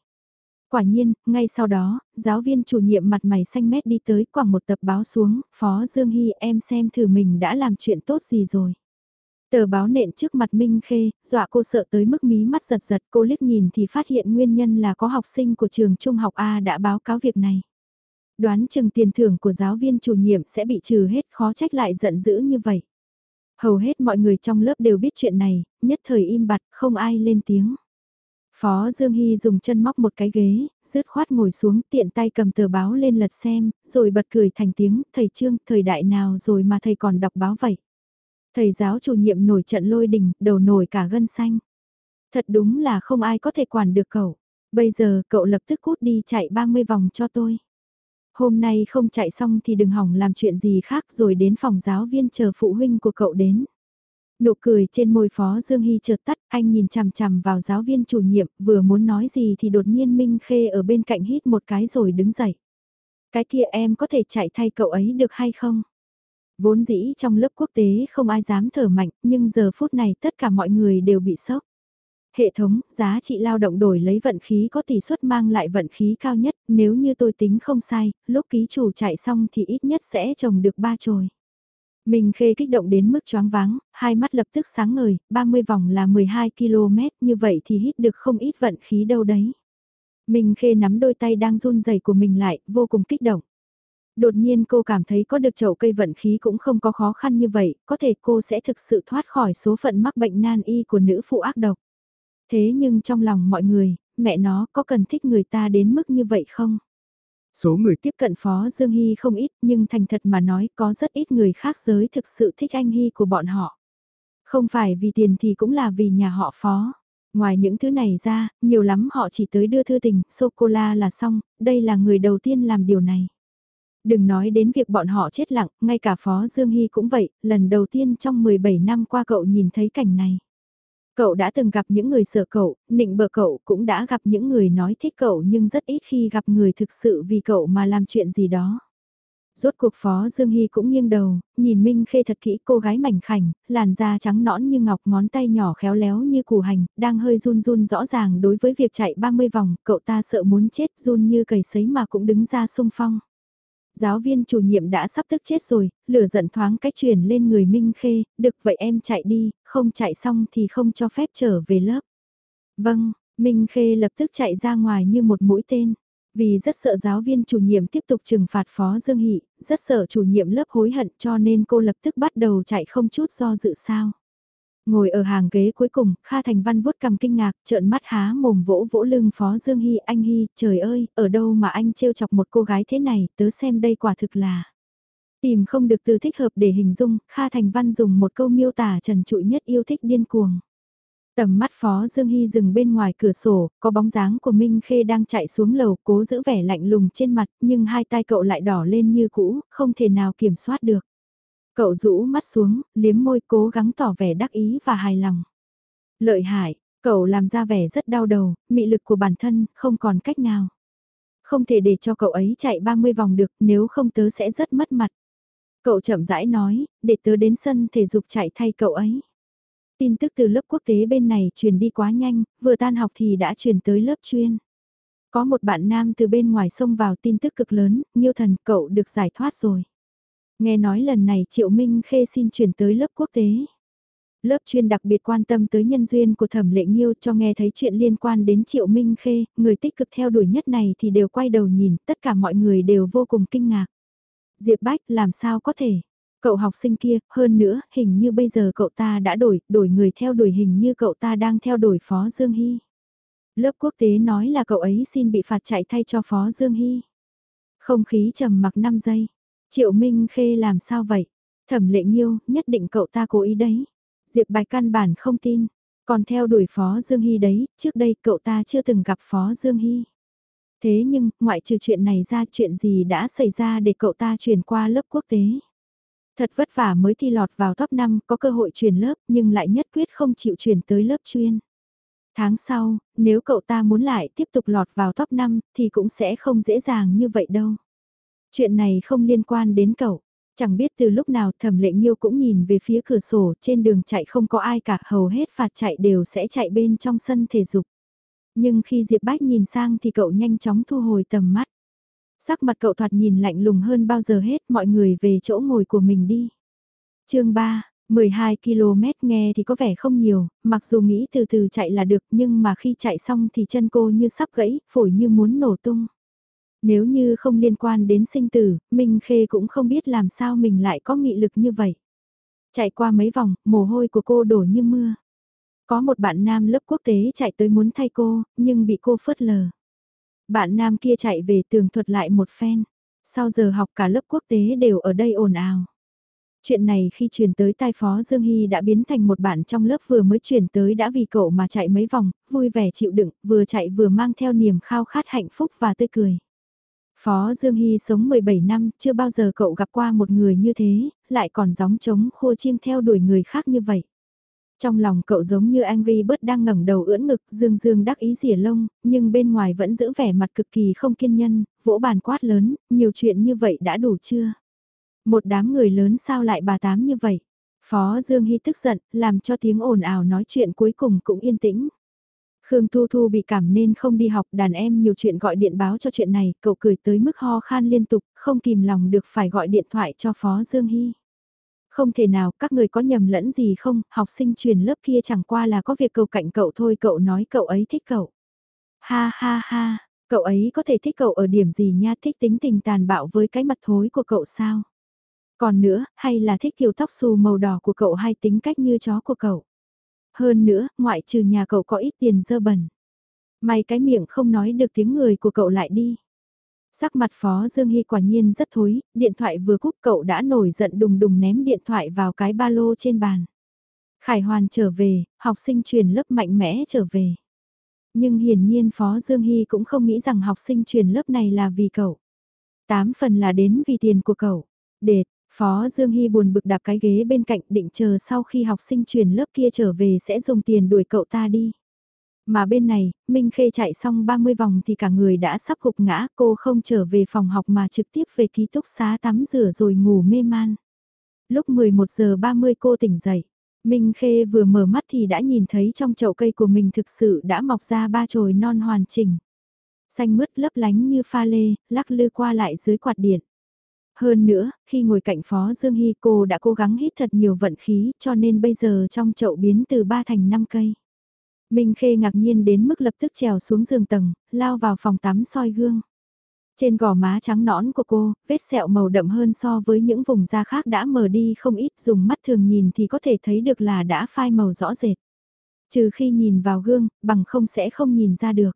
Quả nhiên, ngay sau đó, giáo viên chủ nhiệm mặt mày xanh mét đi tới quảng một tập báo xuống, Phó Dương Hy em xem thử mình đã làm chuyện tốt gì rồi. Tờ báo nện trước mặt Minh Khê, dọa cô sợ tới mức mí mắt giật giật cô liếc nhìn thì phát hiện nguyên nhân là có học sinh của trường trung học A đã báo cáo việc này. Đoán chừng tiền thưởng của giáo viên chủ nhiệm sẽ bị trừ hết khó trách lại giận dữ như vậy. Hầu hết mọi người trong lớp đều biết chuyện này, nhất thời im bặt, không ai lên tiếng. Phó Dương Hy dùng chân móc một cái ghế, rứt khoát ngồi xuống tiện tay cầm tờ báo lên lật xem, rồi bật cười thành tiếng, thầy Trương, thời đại nào rồi mà thầy còn đọc báo vậy. Thầy giáo chủ nhiệm nổi trận lôi đình, đầu nổi cả gân xanh. Thật đúng là không ai có thể quản được cậu. Bây giờ cậu lập tức cút đi chạy 30 vòng cho tôi. Hôm nay không chạy xong thì đừng hỏng làm chuyện gì khác rồi đến phòng giáo viên chờ phụ huynh của cậu đến. Nụ cười trên môi Phó Dương Hy chợt tắt, anh nhìn chằm chằm vào giáo viên chủ nhiệm, vừa muốn nói gì thì đột nhiên Minh Khê ở bên cạnh hít một cái rồi đứng dậy. Cái kia em có thể chạy thay cậu ấy được hay không? Vốn dĩ trong lớp quốc tế không ai dám thở mạnh, nhưng giờ phút này tất cả mọi người đều bị sốc. Hệ thống, giá trị lao động đổi lấy vận khí có tỷ suất mang lại vận khí cao nhất, nếu như tôi tính không sai, lúc ký chủ chạy xong thì ít nhất sẽ trồng được ba chồi. Mình khê kích động đến mức choáng váng, hai mắt lập tức sáng ngời, 30 vòng là 12 km, như vậy thì hít được không ít vận khí đâu đấy. Mình khê nắm đôi tay đang run rẩy của mình lại, vô cùng kích động. Đột nhiên cô cảm thấy có được chậu cây vận khí cũng không có khó khăn như vậy, có thể cô sẽ thực sự thoát khỏi số phận mắc bệnh nan y của nữ phụ ác độc. Thế nhưng trong lòng mọi người, mẹ nó có cần thích người ta đến mức như vậy không? Số người tiếp cận Phó Dương Hy không ít nhưng thành thật mà nói có rất ít người khác giới thực sự thích anh Hy của bọn họ. Không phải vì tiền thì cũng là vì nhà họ Phó. Ngoài những thứ này ra, nhiều lắm họ chỉ tới đưa thư tình, sô-cô-la là xong, đây là người đầu tiên làm điều này. Đừng nói đến việc bọn họ chết lặng, ngay cả Phó Dương Hy cũng vậy, lần đầu tiên trong 17 năm qua cậu nhìn thấy cảnh này. Cậu đã từng gặp những người sợ cậu, nịnh bợ cậu cũng đã gặp những người nói thích cậu nhưng rất ít khi gặp người thực sự vì cậu mà làm chuyện gì đó. Rốt cuộc Phó Dương Hy cũng nghiêng đầu, nhìn Minh Khê thật kỹ cô gái mảnh khảnh, làn da trắng nõn như ngọc ngón tay nhỏ khéo léo như củ hành, đang hơi run run rõ ràng đối với việc chạy 30 vòng, cậu ta sợ muốn chết run như cầy sấy mà cũng đứng ra sung phong giáo viên chủ nhiệm đã sắp tức chết rồi, lửa giận thoáng cách truyền lên người Minh Khê, được vậy em chạy đi, không chạy xong thì không cho phép trở về lớp. Vâng, Minh Khê lập tức chạy ra ngoài như một mũi tên. Vì rất sợ giáo viên chủ nhiệm tiếp tục trừng phạt Phó Dương Hị, rất sợ chủ nhiệm lớp hối hận cho nên cô lập tức bắt đầu chạy không chút do dự sao. Ngồi ở hàng ghế cuối cùng, Kha Thành Văn vuốt cầm kinh ngạc, trợn mắt há mồm vỗ vỗ lưng Phó Dương Hy, anh Hy, trời ơi, ở đâu mà anh trêu chọc một cô gái thế này, tớ xem đây quả thực là. Tìm không được từ thích hợp để hình dung, Kha Thành Văn dùng một câu miêu tả trần trụi nhất yêu thích điên cuồng. Tầm mắt Phó Dương Hy dừng bên ngoài cửa sổ, có bóng dáng của Minh Khê đang chạy xuống lầu cố giữ vẻ lạnh lùng trên mặt, nhưng hai tay cậu lại đỏ lên như cũ, không thể nào kiểm soát được. Cậu rũ mắt xuống, liếm môi cố gắng tỏ vẻ đắc ý và hài lòng. Lợi hại, cậu làm ra vẻ rất đau đầu, mị lực của bản thân, không còn cách nào. Không thể để cho cậu ấy chạy 30 vòng được, nếu không tớ sẽ rất mất mặt. Cậu chậm rãi nói, để tớ đến sân thể dục chạy thay cậu ấy. Tin tức từ lớp quốc tế bên này truyền đi quá nhanh, vừa tan học thì đã truyền tới lớp chuyên. Có một bạn nam từ bên ngoài xông vào tin tức cực lớn, Nhiêu Thần, cậu được giải thoát rồi. Nghe nói lần này Triệu Minh Khê xin chuyển tới lớp quốc tế. Lớp chuyên đặc biệt quan tâm tới nhân duyên của thẩm lệ nghiêu cho nghe thấy chuyện liên quan đến Triệu Minh Khê, người tích cực theo đuổi nhất này thì đều quay đầu nhìn, tất cả mọi người đều vô cùng kinh ngạc. Diệp Bách làm sao có thể? Cậu học sinh kia, hơn nữa, hình như bây giờ cậu ta đã đổi, đổi người theo đuổi hình như cậu ta đang theo đuổi Phó Dương Hy. Lớp quốc tế nói là cậu ấy xin bị phạt chạy thay cho Phó Dương Hy. Không khí trầm mặc 5 giây. Triệu Minh Khê làm sao vậy? Thẩm lệ nghiêu, nhất định cậu ta cố ý đấy. Diệp Bạch căn bản không tin. Còn theo đuổi Phó Dương Hy đấy, trước đây cậu ta chưa từng gặp Phó Dương Hy. Thế nhưng, ngoại trừ chuyện này ra chuyện gì đã xảy ra để cậu ta chuyển qua lớp quốc tế. Thật vất vả mới thi lọt vào top 5 có cơ hội chuyển lớp nhưng lại nhất quyết không chịu chuyển tới lớp chuyên. Tháng sau, nếu cậu ta muốn lại tiếp tục lọt vào top 5 thì cũng sẽ không dễ dàng như vậy đâu. Chuyện này không liên quan đến cậu. Chẳng biết từ lúc nào thẩm lệ nghiêu cũng nhìn về phía cửa sổ trên đường chạy không có ai cả hầu hết phạt chạy đều sẽ chạy bên trong sân thể dục. Nhưng khi Diệp Bách nhìn sang thì cậu nhanh chóng thu hồi tầm mắt. Sắc mặt cậu thoạt nhìn lạnh lùng hơn bao giờ hết mọi người về chỗ ngồi của mình đi. chương 3, 12 km nghe thì có vẻ không nhiều, mặc dù nghĩ từ từ chạy là được nhưng mà khi chạy xong thì chân cô như sắp gãy, phổi như muốn nổ tung. Nếu như không liên quan đến sinh tử, Minh Khê cũng không biết làm sao mình lại có nghị lực như vậy. Chạy qua mấy vòng, mồ hôi của cô đổ như mưa. Có một bạn nam lớp quốc tế chạy tới muốn thay cô, nhưng bị cô phớt lờ. Bạn nam kia chạy về tường thuật lại một phen. Sau giờ học cả lớp quốc tế đều ở đây ồn ào. Chuyện này khi truyền tới tai Phó Dương Hy đã biến thành một bạn trong lớp vừa mới chuyển tới đã vì cậu mà chạy mấy vòng, vui vẻ chịu đựng, vừa chạy vừa mang theo niềm khao khát hạnh phúc và tươi cười. Phó Dương Hy sống 17 năm, chưa bao giờ cậu gặp qua một người như thế, lại còn gióng trống khua chiêng theo đuổi người khác như vậy. Trong lòng cậu giống như Angry Bird đang ngẩng đầu ưỡn ngực dương dương đắc ý rỉa lông, nhưng bên ngoài vẫn giữ vẻ mặt cực kỳ không kiên nhân, vỗ bàn quát lớn, nhiều chuyện như vậy đã đủ chưa? Một đám người lớn sao lại bà tám như vậy? Phó Dương Hy tức giận, làm cho tiếng ồn ào nói chuyện cuối cùng cũng yên tĩnh. Khương Thu Thu bị cảm nên không đi học đàn em nhiều chuyện gọi điện báo cho chuyện này, cậu cười tới mức ho khan liên tục, không kìm lòng được phải gọi điện thoại cho Phó Dương Hy. Không thể nào, các người có nhầm lẫn gì không, học sinh truyền lớp kia chẳng qua là có việc cầu cạnh cậu thôi, cậu nói cậu ấy thích cậu. Ha ha ha, cậu ấy có thể thích cậu ở điểm gì nha, thích tính tình tàn bạo với cái mặt thối của cậu sao? Còn nữa, hay là thích kiểu tóc xù màu đỏ của cậu hay tính cách như chó của cậu? Hơn nữa, ngoại trừ nhà cậu có ít tiền dơ bẩn. May cái miệng không nói được tiếng người của cậu lại đi. Sắc mặt Phó Dương Hy quả nhiên rất thối, điện thoại vừa cúp cậu đã nổi giận đùng đùng ném điện thoại vào cái ba lô trên bàn. Khải Hoàn trở về, học sinh truyền lớp mạnh mẽ trở về. Nhưng hiển nhiên Phó Dương Hy cũng không nghĩ rằng học sinh truyền lớp này là vì cậu. Tám phần là đến vì tiền của cậu. Đệt, Phó Dương Hy buồn bực đạp cái ghế bên cạnh định chờ sau khi học sinh truyền lớp kia trở về sẽ dùng tiền đuổi cậu ta đi. Mà bên này, Minh Khê chạy xong 30 vòng thì cả người đã sắp gục ngã, cô không trở về phòng học mà trực tiếp về ký túc xá tắm rửa rồi ngủ mê man. Lúc 11 giờ 30 cô tỉnh dậy, Minh Khê vừa mở mắt thì đã nhìn thấy trong chậu cây của mình thực sự đã mọc ra ba chồi non hoàn chỉnh. Xanh mướt lấp lánh như pha lê, lắc lư qua lại dưới quạt điện. Hơn nữa, khi ngồi cạnh Phó Dương Hy cô đã cố gắng hít thật nhiều vận khí cho nên bây giờ trong chậu biến từ 3 thành 5 cây. Minh Khê ngạc nhiên đến mức lập tức trèo xuống giường tầng, lao vào phòng tắm soi gương. Trên gò má trắng nõn của cô, vết sẹo màu đậm hơn so với những vùng da khác đã mờ đi không ít dùng mắt thường nhìn thì có thể thấy được là đã phai màu rõ rệt. Trừ khi nhìn vào gương, bằng không sẽ không nhìn ra được.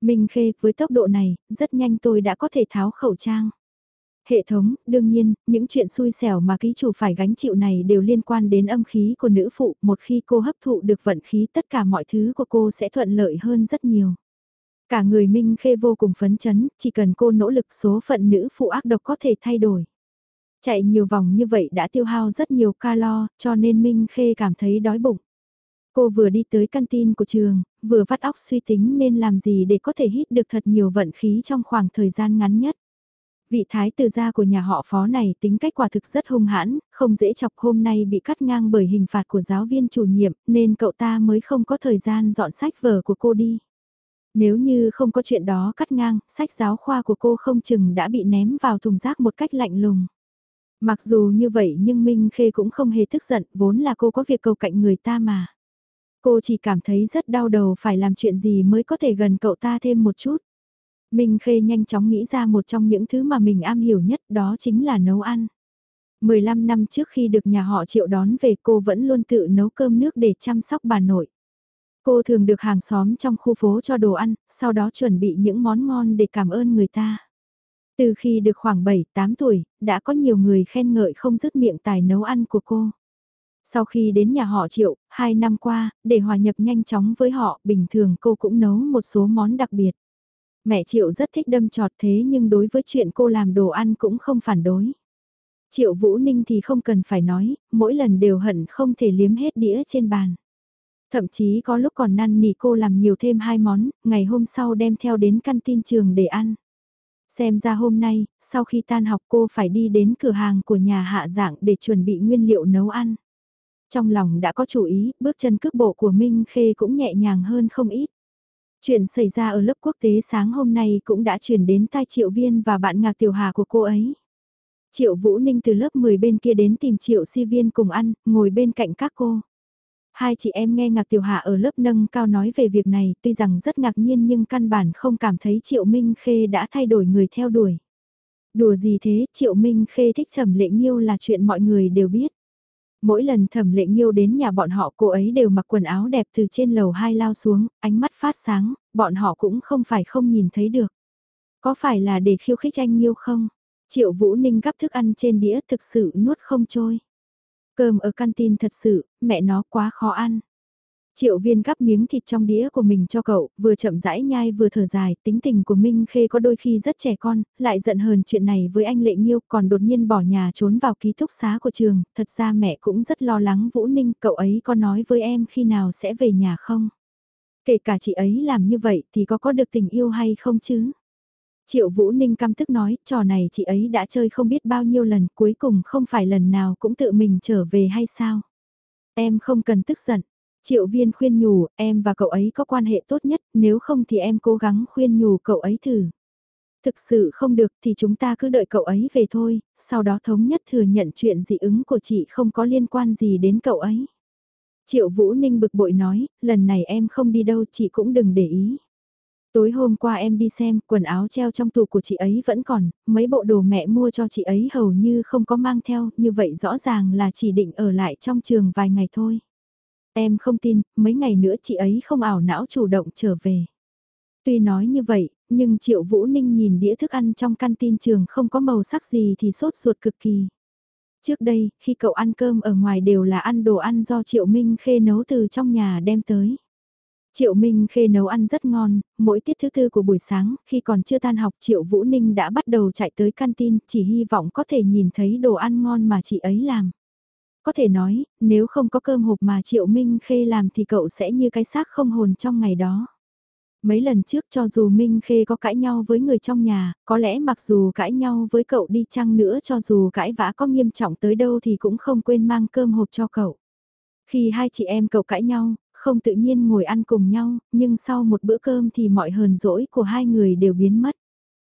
Minh Khê, với tốc độ này, rất nhanh tôi đã có thể tháo khẩu trang. Hệ thống, đương nhiên, những chuyện xui xẻo mà ký chủ phải gánh chịu này đều liên quan đến âm khí của nữ phụ, một khi cô hấp thụ được vận khí tất cả mọi thứ của cô sẽ thuận lợi hơn rất nhiều. Cả người Minh Khê vô cùng phấn chấn, chỉ cần cô nỗ lực số phận nữ phụ ác độc có thể thay đổi. Chạy nhiều vòng như vậy đã tiêu hao rất nhiều calo, cho nên Minh Khê cảm thấy đói bụng. Cô vừa đi tới căn tin của trường, vừa vắt óc suy tính nên làm gì để có thể hít được thật nhiều vận khí trong khoảng thời gian ngắn nhất. Vị thái tử gia của nhà họ phó này tính cách quả thực rất hung hãn, không dễ chọc hôm nay bị cắt ngang bởi hình phạt của giáo viên chủ nhiệm, nên cậu ta mới không có thời gian dọn sách vở của cô đi. Nếu như không có chuyện đó cắt ngang, sách giáo khoa của cô không chừng đã bị ném vào thùng rác một cách lạnh lùng. Mặc dù như vậy nhưng Minh Khê cũng không hề tức giận, vốn là cô có việc cầu cạnh người ta mà. Cô chỉ cảm thấy rất đau đầu phải làm chuyện gì mới có thể gần cậu ta thêm một chút. Minh Khê nhanh chóng nghĩ ra một trong những thứ mà mình am hiểu nhất đó chính là nấu ăn. 15 năm trước khi được nhà họ triệu đón về cô vẫn luôn tự nấu cơm nước để chăm sóc bà nội. Cô thường được hàng xóm trong khu phố cho đồ ăn, sau đó chuẩn bị những món ngon để cảm ơn người ta. Từ khi được khoảng 7-8 tuổi, đã có nhiều người khen ngợi không dứt miệng tài nấu ăn của cô. Sau khi đến nhà họ triệu, 2 năm qua, để hòa nhập nhanh chóng với họ, bình thường cô cũng nấu một số món đặc biệt. Mẹ Triệu rất thích đâm trọt thế nhưng đối với chuyện cô làm đồ ăn cũng không phản đối. Triệu Vũ Ninh thì không cần phải nói, mỗi lần đều hận không thể liếm hết đĩa trên bàn. Thậm chí có lúc còn năn nỉ cô làm nhiều thêm hai món, ngày hôm sau đem theo đến căn tin trường để ăn. Xem ra hôm nay, sau khi tan học cô phải đi đến cửa hàng của nhà hạ dạng để chuẩn bị nguyên liệu nấu ăn. Trong lòng đã có chủ ý, bước chân cước bộ của Minh Khê cũng nhẹ nhàng hơn không ít. Chuyện xảy ra ở lớp quốc tế sáng hôm nay cũng đã chuyển đến tai Triệu Viên và bạn Ngạc Tiểu Hà của cô ấy. Triệu Vũ Ninh từ lớp 10 bên kia đến tìm Triệu Si Viên cùng ăn, ngồi bên cạnh các cô. Hai chị em nghe Ngạc Tiểu Hạ ở lớp nâng cao nói về việc này, tuy rằng rất ngạc nhiên nhưng căn bản không cảm thấy Triệu Minh Khê đã thay đổi người theo đuổi. Đùa gì thế, Triệu Minh Khê thích thẩm lệ nghiêu là chuyện mọi người đều biết. Mỗi lần thẩm lệ nghiêu đến nhà bọn họ cô ấy đều mặc quần áo đẹp từ trên lầu hai lao xuống, ánh mắt phát sáng, bọn họ cũng không phải không nhìn thấy được. Có phải là để khiêu khích anh nghiêu không? Triệu Vũ Ninh gắp thức ăn trên đĩa thực sự nuốt không trôi. Cơm ở canteen thật sự, mẹ nó quá khó ăn. Triệu viên gắp miếng thịt trong đĩa của mình cho cậu, vừa chậm rãi nhai vừa thở dài, tính tình của Minh Khê có đôi khi rất trẻ con, lại giận hờn chuyện này với anh Lệ Nhiêu, còn đột nhiên bỏ nhà trốn vào ký túc xá của trường, thật ra mẹ cũng rất lo lắng Vũ Ninh, cậu ấy có nói với em khi nào sẽ về nhà không? Kể cả chị ấy làm như vậy thì có có được tình yêu hay không chứ? Triệu Vũ Ninh căm tức nói, trò này chị ấy đã chơi không biết bao nhiêu lần, cuối cùng không phải lần nào cũng tự mình trở về hay sao? Em không cần tức giận. Triệu viên khuyên nhủ, em và cậu ấy có quan hệ tốt nhất, nếu không thì em cố gắng khuyên nhủ cậu ấy thử. Thực sự không được thì chúng ta cứ đợi cậu ấy về thôi, sau đó thống nhất thừa nhận chuyện dị ứng của chị không có liên quan gì đến cậu ấy. Triệu Vũ Ninh bực bội nói, lần này em không đi đâu chị cũng đừng để ý. Tối hôm qua em đi xem, quần áo treo trong tủ của chị ấy vẫn còn, mấy bộ đồ mẹ mua cho chị ấy hầu như không có mang theo, như vậy rõ ràng là chỉ định ở lại trong trường vài ngày thôi. Em không tin, mấy ngày nữa chị ấy không ảo não chủ động trở về. Tuy nói như vậy, nhưng Triệu Vũ Ninh nhìn đĩa thức ăn trong căn tin trường không có màu sắc gì thì sốt ruột cực kỳ. Trước đây, khi cậu ăn cơm ở ngoài đều là ăn đồ ăn do Triệu Minh Khê nấu từ trong nhà đem tới. Triệu Minh Khê nấu ăn rất ngon, mỗi tiết thứ tư của buổi sáng, khi còn chưa tan học Triệu Vũ Ninh đã bắt đầu chạy tới canteen, chỉ hy vọng có thể nhìn thấy đồ ăn ngon mà chị ấy làm. Có thể nói, nếu không có cơm hộp mà Triệu Minh Khê làm thì cậu sẽ như cái xác không hồn trong ngày đó. Mấy lần trước cho dù Minh Khê có cãi nhau với người trong nhà, có lẽ mặc dù cãi nhau với cậu đi chăng nữa cho dù cãi vã có nghiêm trọng tới đâu thì cũng không quên mang cơm hộp cho cậu. Khi hai chị em cậu cãi nhau, không tự nhiên ngồi ăn cùng nhau, nhưng sau một bữa cơm thì mọi hờn dỗi của hai người đều biến mất.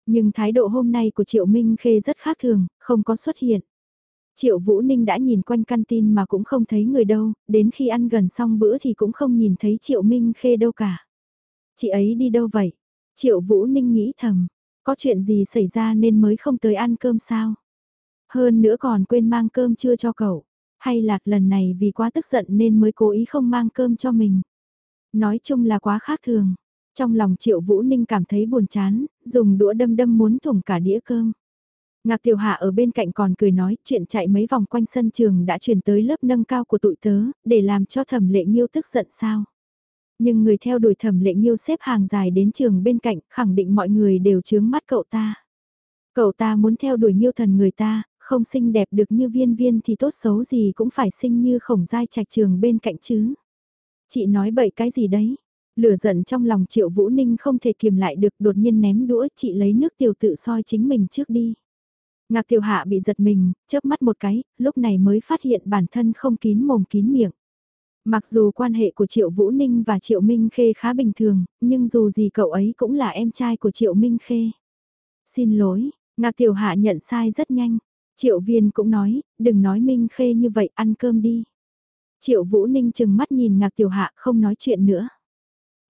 Nhưng thái độ hôm nay của Triệu Minh Khê rất khác thường, không có xuất hiện. Triệu Vũ Ninh đã nhìn quanh căn tin mà cũng không thấy người đâu, đến khi ăn gần xong bữa thì cũng không nhìn thấy Triệu Minh Khê đâu cả. Chị ấy đi đâu vậy? Triệu Vũ Ninh nghĩ thầm, có chuyện gì xảy ra nên mới không tới ăn cơm sao? Hơn nữa còn quên mang cơm chưa cho cậu, hay là lần này vì quá tức giận nên mới cố ý không mang cơm cho mình? Nói chung là quá khác thường. Trong lòng Triệu Vũ Ninh cảm thấy buồn chán, dùng đũa đâm đâm muốn thủng cả đĩa cơm. Ngạc Tiểu Hạ ở bên cạnh còn cười nói chuyện chạy mấy vòng quanh sân trường đã chuyển tới lớp nâng cao của tụi tớ, để làm cho thẩm lệ nghiêu tức giận sao. Nhưng người theo đuổi thẩm lệ nghiêu xếp hàng dài đến trường bên cạnh khẳng định mọi người đều chướng mắt cậu ta. Cậu ta muốn theo đuổi nghiêu thần người ta, không xinh đẹp được như viên viên thì tốt xấu gì cũng phải xinh như khổng giai trạch trường bên cạnh chứ. Chị nói bậy cái gì đấy? Lửa giận trong lòng triệu vũ ninh không thể kiềm lại được đột nhiên ném đũa chị lấy nước tiểu tự soi chính mình trước đi. Ngạc tiểu hạ bị giật mình, chớp mắt một cái, lúc này mới phát hiện bản thân không kín mồm kín miệng. Mặc dù quan hệ của Triệu Vũ Ninh và Triệu Minh Khê khá bình thường, nhưng dù gì cậu ấy cũng là em trai của Triệu Minh Khê. Xin lỗi, Ngạc Tiểu Hạ nhận sai rất nhanh. Triệu Viên cũng nói, đừng nói Minh Khê như vậy, ăn cơm đi. Triệu Vũ Ninh chừng mắt nhìn Ngạc Tiểu Hạ không nói chuyện nữa.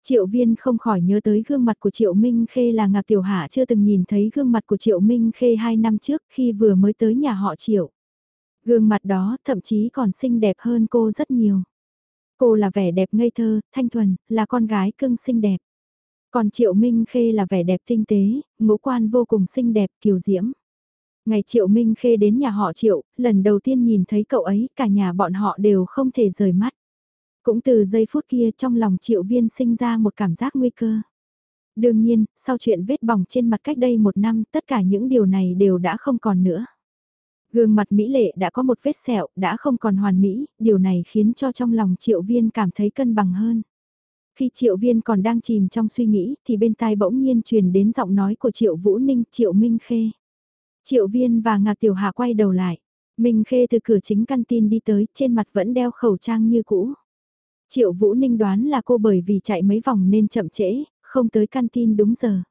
Triệu viên không khỏi nhớ tới gương mặt của Triệu Minh Khê là Ngạc Tiểu Hạ chưa từng nhìn thấy gương mặt của Triệu Minh Khê hai năm trước khi vừa mới tới nhà họ Triệu. Gương mặt đó thậm chí còn xinh đẹp hơn cô rất nhiều. Cô là vẻ đẹp ngây thơ, thanh thuần, là con gái cưng xinh đẹp. Còn Triệu Minh Khê là vẻ đẹp tinh tế, ngũ quan vô cùng xinh đẹp, kiều diễm. Ngày Triệu Minh Khê đến nhà họ Triệu, lần đầu tiên nhìn thấy cậu ấy, cả nhà bọn họ đều không thể rời mắt. Cũng từ giây phút kia trong lòng triệu viên sinh ra một cảm giác nguy cơ. Đương nhiên, sau chuyện vết bỏng trên mặt cách đây một năm, tất cả những điều này đều đã không còn nữa. Gương mặt Mỹ Lệ đã có một vết sẹo, đã không còn hoàn mỹ, điều này khiến cho trong lòng triệu viên cảm thấy cân bằng hơn. Khi triệu viên còn đang chìm trong suy nghĩ, thì bên tai bỗng nhiên truyền đến giọng nói của triệu Vũ Ninh, triệu Minh Khê. Triệu viên và ngạc tiểu hà quay đầu lại. Minh Khê từ cửa chính căn tin đi tới, trên mặt vẫn đeo khẩu trang như cũ. Triệu Vũ Ninh đoán là cô bởi vì chạy mấy vòng nên chậm trễ, không tới canteen đúng giờ.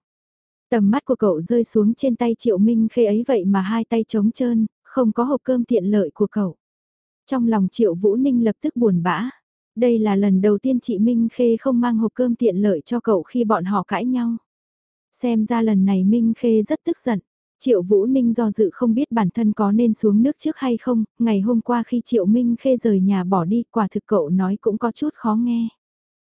Tầm mắt của cậu rơi xuống trên tay Triệu Minh Khê ấy vậy mà hai tay trống trơn, không có hộp cơm tiện lợi của cậu. Trong lòng Triệu Vũ Ninh lập tức buồn bã. Đây là lần đầu tiên chị Minh Khê không mang hộp cơm tiện lợi cho cậu khi bọn họ cãi nhau. Xem ra lần này Minh Khê rất tức giận. Triệu Vũ Ninh do dự không biết bản thân có nên xuống nước trước hay không, ngày hôm qua khi Triệu Minh Khê rời nhà bỏ đi quả thực cậu nói cũng có chút khó nghe.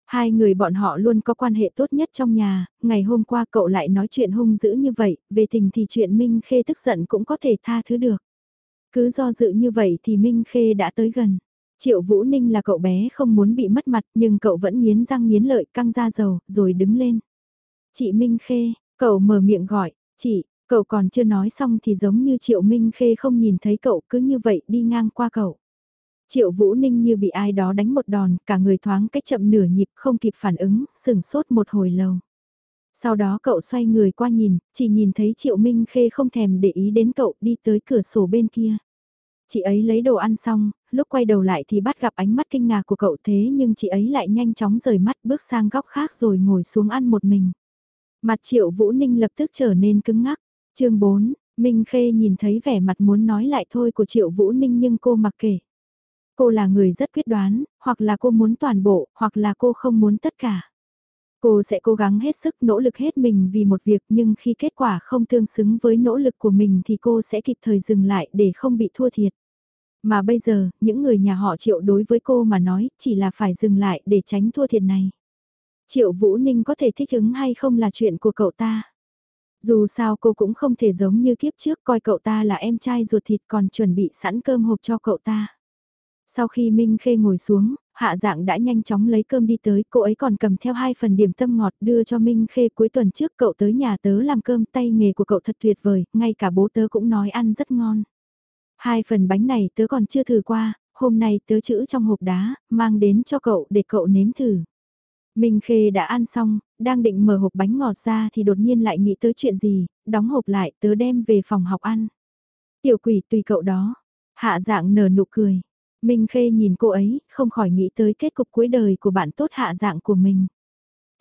Hai người bọn họ luôn có quan hệ tốt nhất trong nhà, ngày hôm qua cậu lại nói chuyện hung dữ như vậy, về tình thì chuyện Minh Khê tức giận cũng có thể tha thứ được. Cứ do dự như vậy thì Minh Khê đã tới gần. Triệu Vũ Ninh là cậu bé không muốn bị mất mặt nhưng cậu vẫn nghiến răng nghiến lợi căng ra dầu rồi đứng lên. Chị Minh Khê, cậu mở miệng gọi, chị, cậu còn chưa nói xong thì giống như Triệu Minh Khê không nhìn thấy cậu cứ như vậy đi ngang qua cậu. Triệu Vũ Ninh như bị ai đó đánh một đòn, cả người thoáng cách chậm nửa nhịp không kịp phản ứng, sừng sốt một hồi lâu. Sau đó cậu xoay người qua nhìn, chỉ nhìn thấy Triệu Minh Khê không thèm để ý đến cậu đi tới cửa sổ bên kia. Chị ấy lấy đồ ăn xong, lúc quay đầu lại thì bắt gặp ánh mắt kinh ngạc của cậu thế nhưng chị ấy lại nhanh chóng rời mắt bước sang góc khác rồi ngồi xuống ăn một mình. Mặt Triệu Vũ Ninh lập tức trở nên cứng ngắc chương 4, Minh Khê nhìn thấy vẻ mặt muốn nói lại thôi của Triệu Vũ Ninh nhưng cô mặc kệ. Cô là người rất quyết đoán, hoặc là cô muốn toàn bộ, hoặc là cô không muốn tất cả. Cô sẽ cố gắng hết sức nỗ lực hết mình vì một việc nhưng khi kết quả không tương xứng với nỗ lực của mình thì cô sẽ kịp thời dừng lại để không bị thua thiệt. Mà bây giờ, những người nhà họ Triệu đối với cô mà nói chỉ là phải dừng lại để tránh thua thiệt này. Triệu Vũ Ninh có thể thích ứng hay không là chuyện của cậu ta. Dù sao cô cũng không thể giống như kiếp trước coi cậu ta là em trai ruột thịt còn chuẩn bị sẵn cơm hộp cho cậu ta. Sau khi Minh Khê ngồi xuống, hạ dạng đã nhanh chóng lấy cơm đi tới, cô ấy còn cầm theo hai phần điểm tâm ngọt đưa cho Minh Khê cuối tuần trước cậu tới nhà tớ làm cơm tay nghề của cậu thật tuyệt vời, ngay cả bố tớ cũng nói ăn rất ngon. Hai phần bánh này tớ còn chưa thử qua, hôm nay tớ chữ trong hộp đá, mang đến cho cậu để cậu nếm thử. Minh Khê đã ăn xong, đang định mở hộp bánh ngọt ra thì đột nhiên lại nghĩ tới chuyện gì, đóng hộp lại tớ đem về phòng học ăn. Tiểu quỷ tùy cậu đó, hạ dạng nở nụ cười. Minh Khê nhìn cô ấy, không khỏi nghĩ tới kết cục cuối đời của bạn tốt hạ dạng của mình.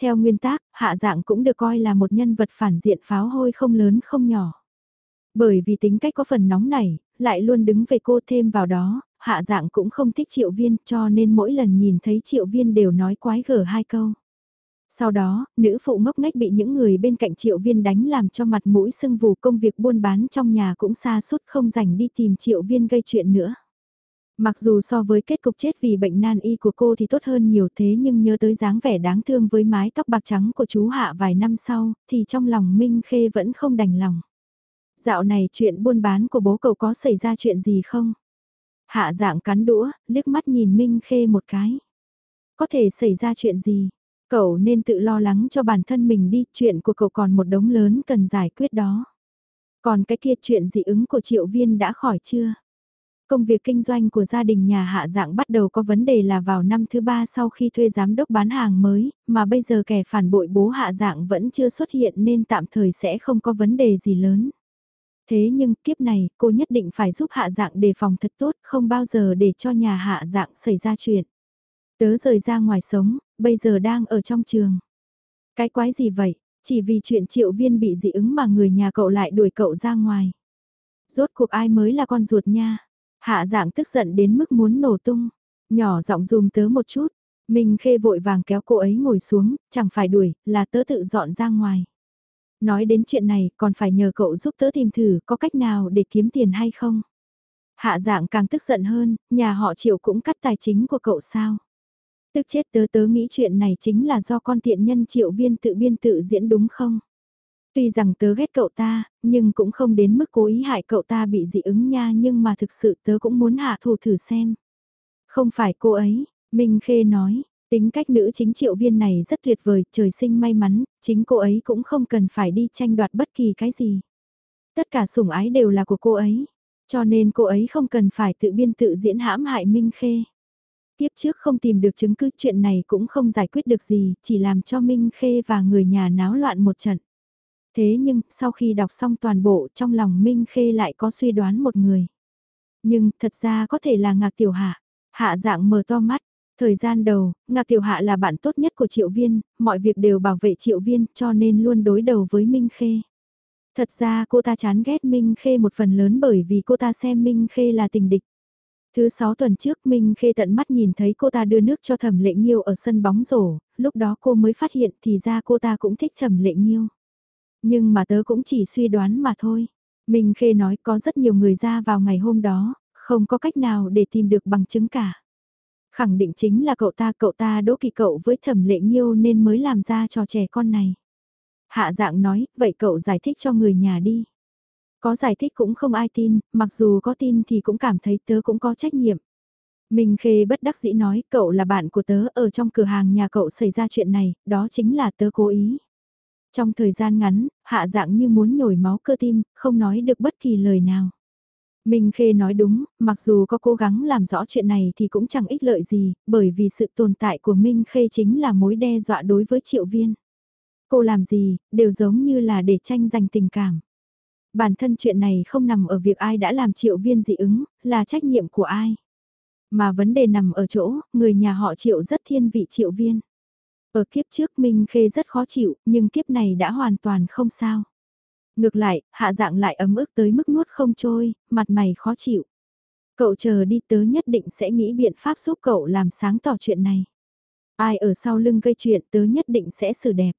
Theo nguyên tắc, hạ dạng cũng được coi là một nhân vật phản diện pháo hôi không lớn không nhỏ. Bởi vì tính cách có phần nóng nảy, lại luôn đứng về cô thêm vào đó, hạ dạng cũng không thích triệu viên cho nên mỗi lần nhìn thấy triệu viên đều nói quái gở hai câu. Sau đó, nữ phụ ngốc ngách bị những người bên cạnh triệu viên đánh làm cho mặt mũi sưng vù công việc buôn bán trong nhà cũng xa suốt không rảnh đi tìm triệu viên gây chuyện nữa. Mặc dù so với kết cục chết vì bệnh nan y của cô thì tốt hơn nhiều thế nhưng nhớ tới dáng vẻ đáng thương với mái tóc bạc trắng của chú Hạ vài năm sau, thì trong lòng Minh Khê vẫn không đành lòng. Dạo này chuyện buôn bán của bố cậu có xảy ra chuyện gì không? Hạ dạng cắn đũa, liếc mắt nhìn Minh Khê một cái. Có thể xảy ra chuyện gì? Cậu nên tự lo lắng cho bản thân mình đi, chuyện của cậu còn một đống lớn cần giải quyết đó. Còn cái kia chuyện dị ứng của triệu viên đã khỏi chưa? Công việc kinh doanh của gia đình nhà hạ dạng bắt đầu có vấn đề là vào năm thứ ba sau khi thuê giám đốc bán hàng mới, mà bây giờ kẻ phản bội bố hạ dạng vẫn chưa xuất hiện nên tạm thời sẽ không có vấn đề gì lớn. Thế nhưng kiếp này cô nhất định phải giúp hạ dạng đề phòng thật tốt không bao giờ để cho nhà hạ dạng xảy ra chuyện. Tớ rời ra ngoài sống, bây giờ đang ở trong trường. Cái quái gì vậy, chỉ vì chuyện triệu viên bị dị ứng mà người nhà cậu lại đuổi cậu ra ngoài. Rốt cuộc ai mới là con ruột nha. Hạ dạng tức giận đến mức muốn nổ tung. Nhỏ giọng dùm tớ một chút. mình khê vội vàng kéo cô ấy ngồi xuống, chẳng phải đuổi, là tớ tự dọn ra ngoài. Nói đến chuyện này còn phải nhờ cậu giúp tớ tìm thử có cách nào để kiếm tiền hay không. Hạ dạng càng tức giận hơn, nhà họ triệu cũng cắt tài chính của cậu sao. Tức chết tớ tớ nghĩ chuyện này chính là do con tiện nhân triệu viên tự biên tự diễn đúng không? Tuy rằng tớ ghét cậu ta, nhưng cũng không đến mức cố ý hại cậu ta bị dị ứng nha nhưng mà thực sự tớ cũng muốn hạ thủ thử xem. Không phải cô ấy, Minh Khê nói, tính cách nữ chính triệu viên này rất tuyệt vời, trời sinh may mắn, chính cô ấy cũng không cần phải đi tranh đoạt bất kỳ cái gì. Tất cả sủng ái đều là của cô ấy, cho nên cô ấy không cần phải tự biên tự diễn hãm hại Minh Khê. Tiếp trước không tìm được chứng cứ chuyện này cũng không giải quyết được gì, chỉ làm cho Minh Khê và người nhà náo loạn một trận. Thế nhưng, sau khi đọc xong toàn bộ trong lòng Minh Khê lại có suy đoán một người. Nhưng, thật ra có thể là Ngạc Tiểu Hạ. Hạ dạng mở to mắt. Thời gian đầu, Ngạc Tiểu Hạ là bạn tốt nhất của Triệu Viên, mọi việc đều bảo vệ Triệu Viên cho nên luôn đối đầu với Minh Khê. Thật ra cô ta chán ghét Minh Khê một phần lớn bởi vì cô ta xem Minh Khê là tình địch. Thứ sáu tuần trước Minh Khê tận mắt nhìn thấy cô ta đưa nước cho thẩm lệ nghiêu ở sân bóng rổ, lúc đó cô mới phát hiện thì ra cô ta cũng thích thẩm lệ nghiêu. Nhưng mà tớ cũng chỉ suy đoán mà thôi. Minh Khê nói có rất nhiều người ra vào ngày hôm đó, không có cách nào để tìm được bằng chứng cả. Khẳng định chính là cậu ta, cậu ta đỗ kỳ cậu với thẩm lệ nghiêu nên mới làm ra trò trẻ con này. Hạ dạng nói, vậy cậu giải thích cho người nhà đi. Có giải thích cũng không ai tin, mặc dù có tin thì cũng cảm thấy tớ cũng có trách nhiệm. Minh Khê bất đắc dĩ nói, cậu là bạn của tớ ở trong cửa hàng nhà cậu xảy ra chuyện này, đó chính là tớ cố ý. Trong thời gian ngắn, hạ dạng như muốn nhồi máu cơ tim, không nói được bất kỳ lời nào. Minh Khê nói đúng, mặc dù có cố gắng làm rõ chuyện này thì cũng chẳng ích lợi gì, bởi vì sự tồn tại của Minh Khê chính là mối đe dọa đối với triệu viên. Cô làm gì, đều giống như là để tranh giành tình cảm. Bản thân chuyện này không nằm ở việc ai đã làm triệu viên dị ứng, là trách nhiệm của ai. Mà vấn đề nằm ở chỗ, người nhà họ triệu rất thiên vị triệu viên. Ở kiếp trước Minh Khê rất khó chịu, nhưng kiếp này đã hoàn toàn không sao. Ngược lại, hạ dạng lại ấm ức tới mức nuốt không trôi, mặt mày khó chịu. Cậu chờ đi tớ nhất định sẽ nghĩ biện pháp giúp cậu làm sáng tỏ chuyện này. Ai ở sau lưng gây chuyện tớ nhất định sẽ xử đẹp.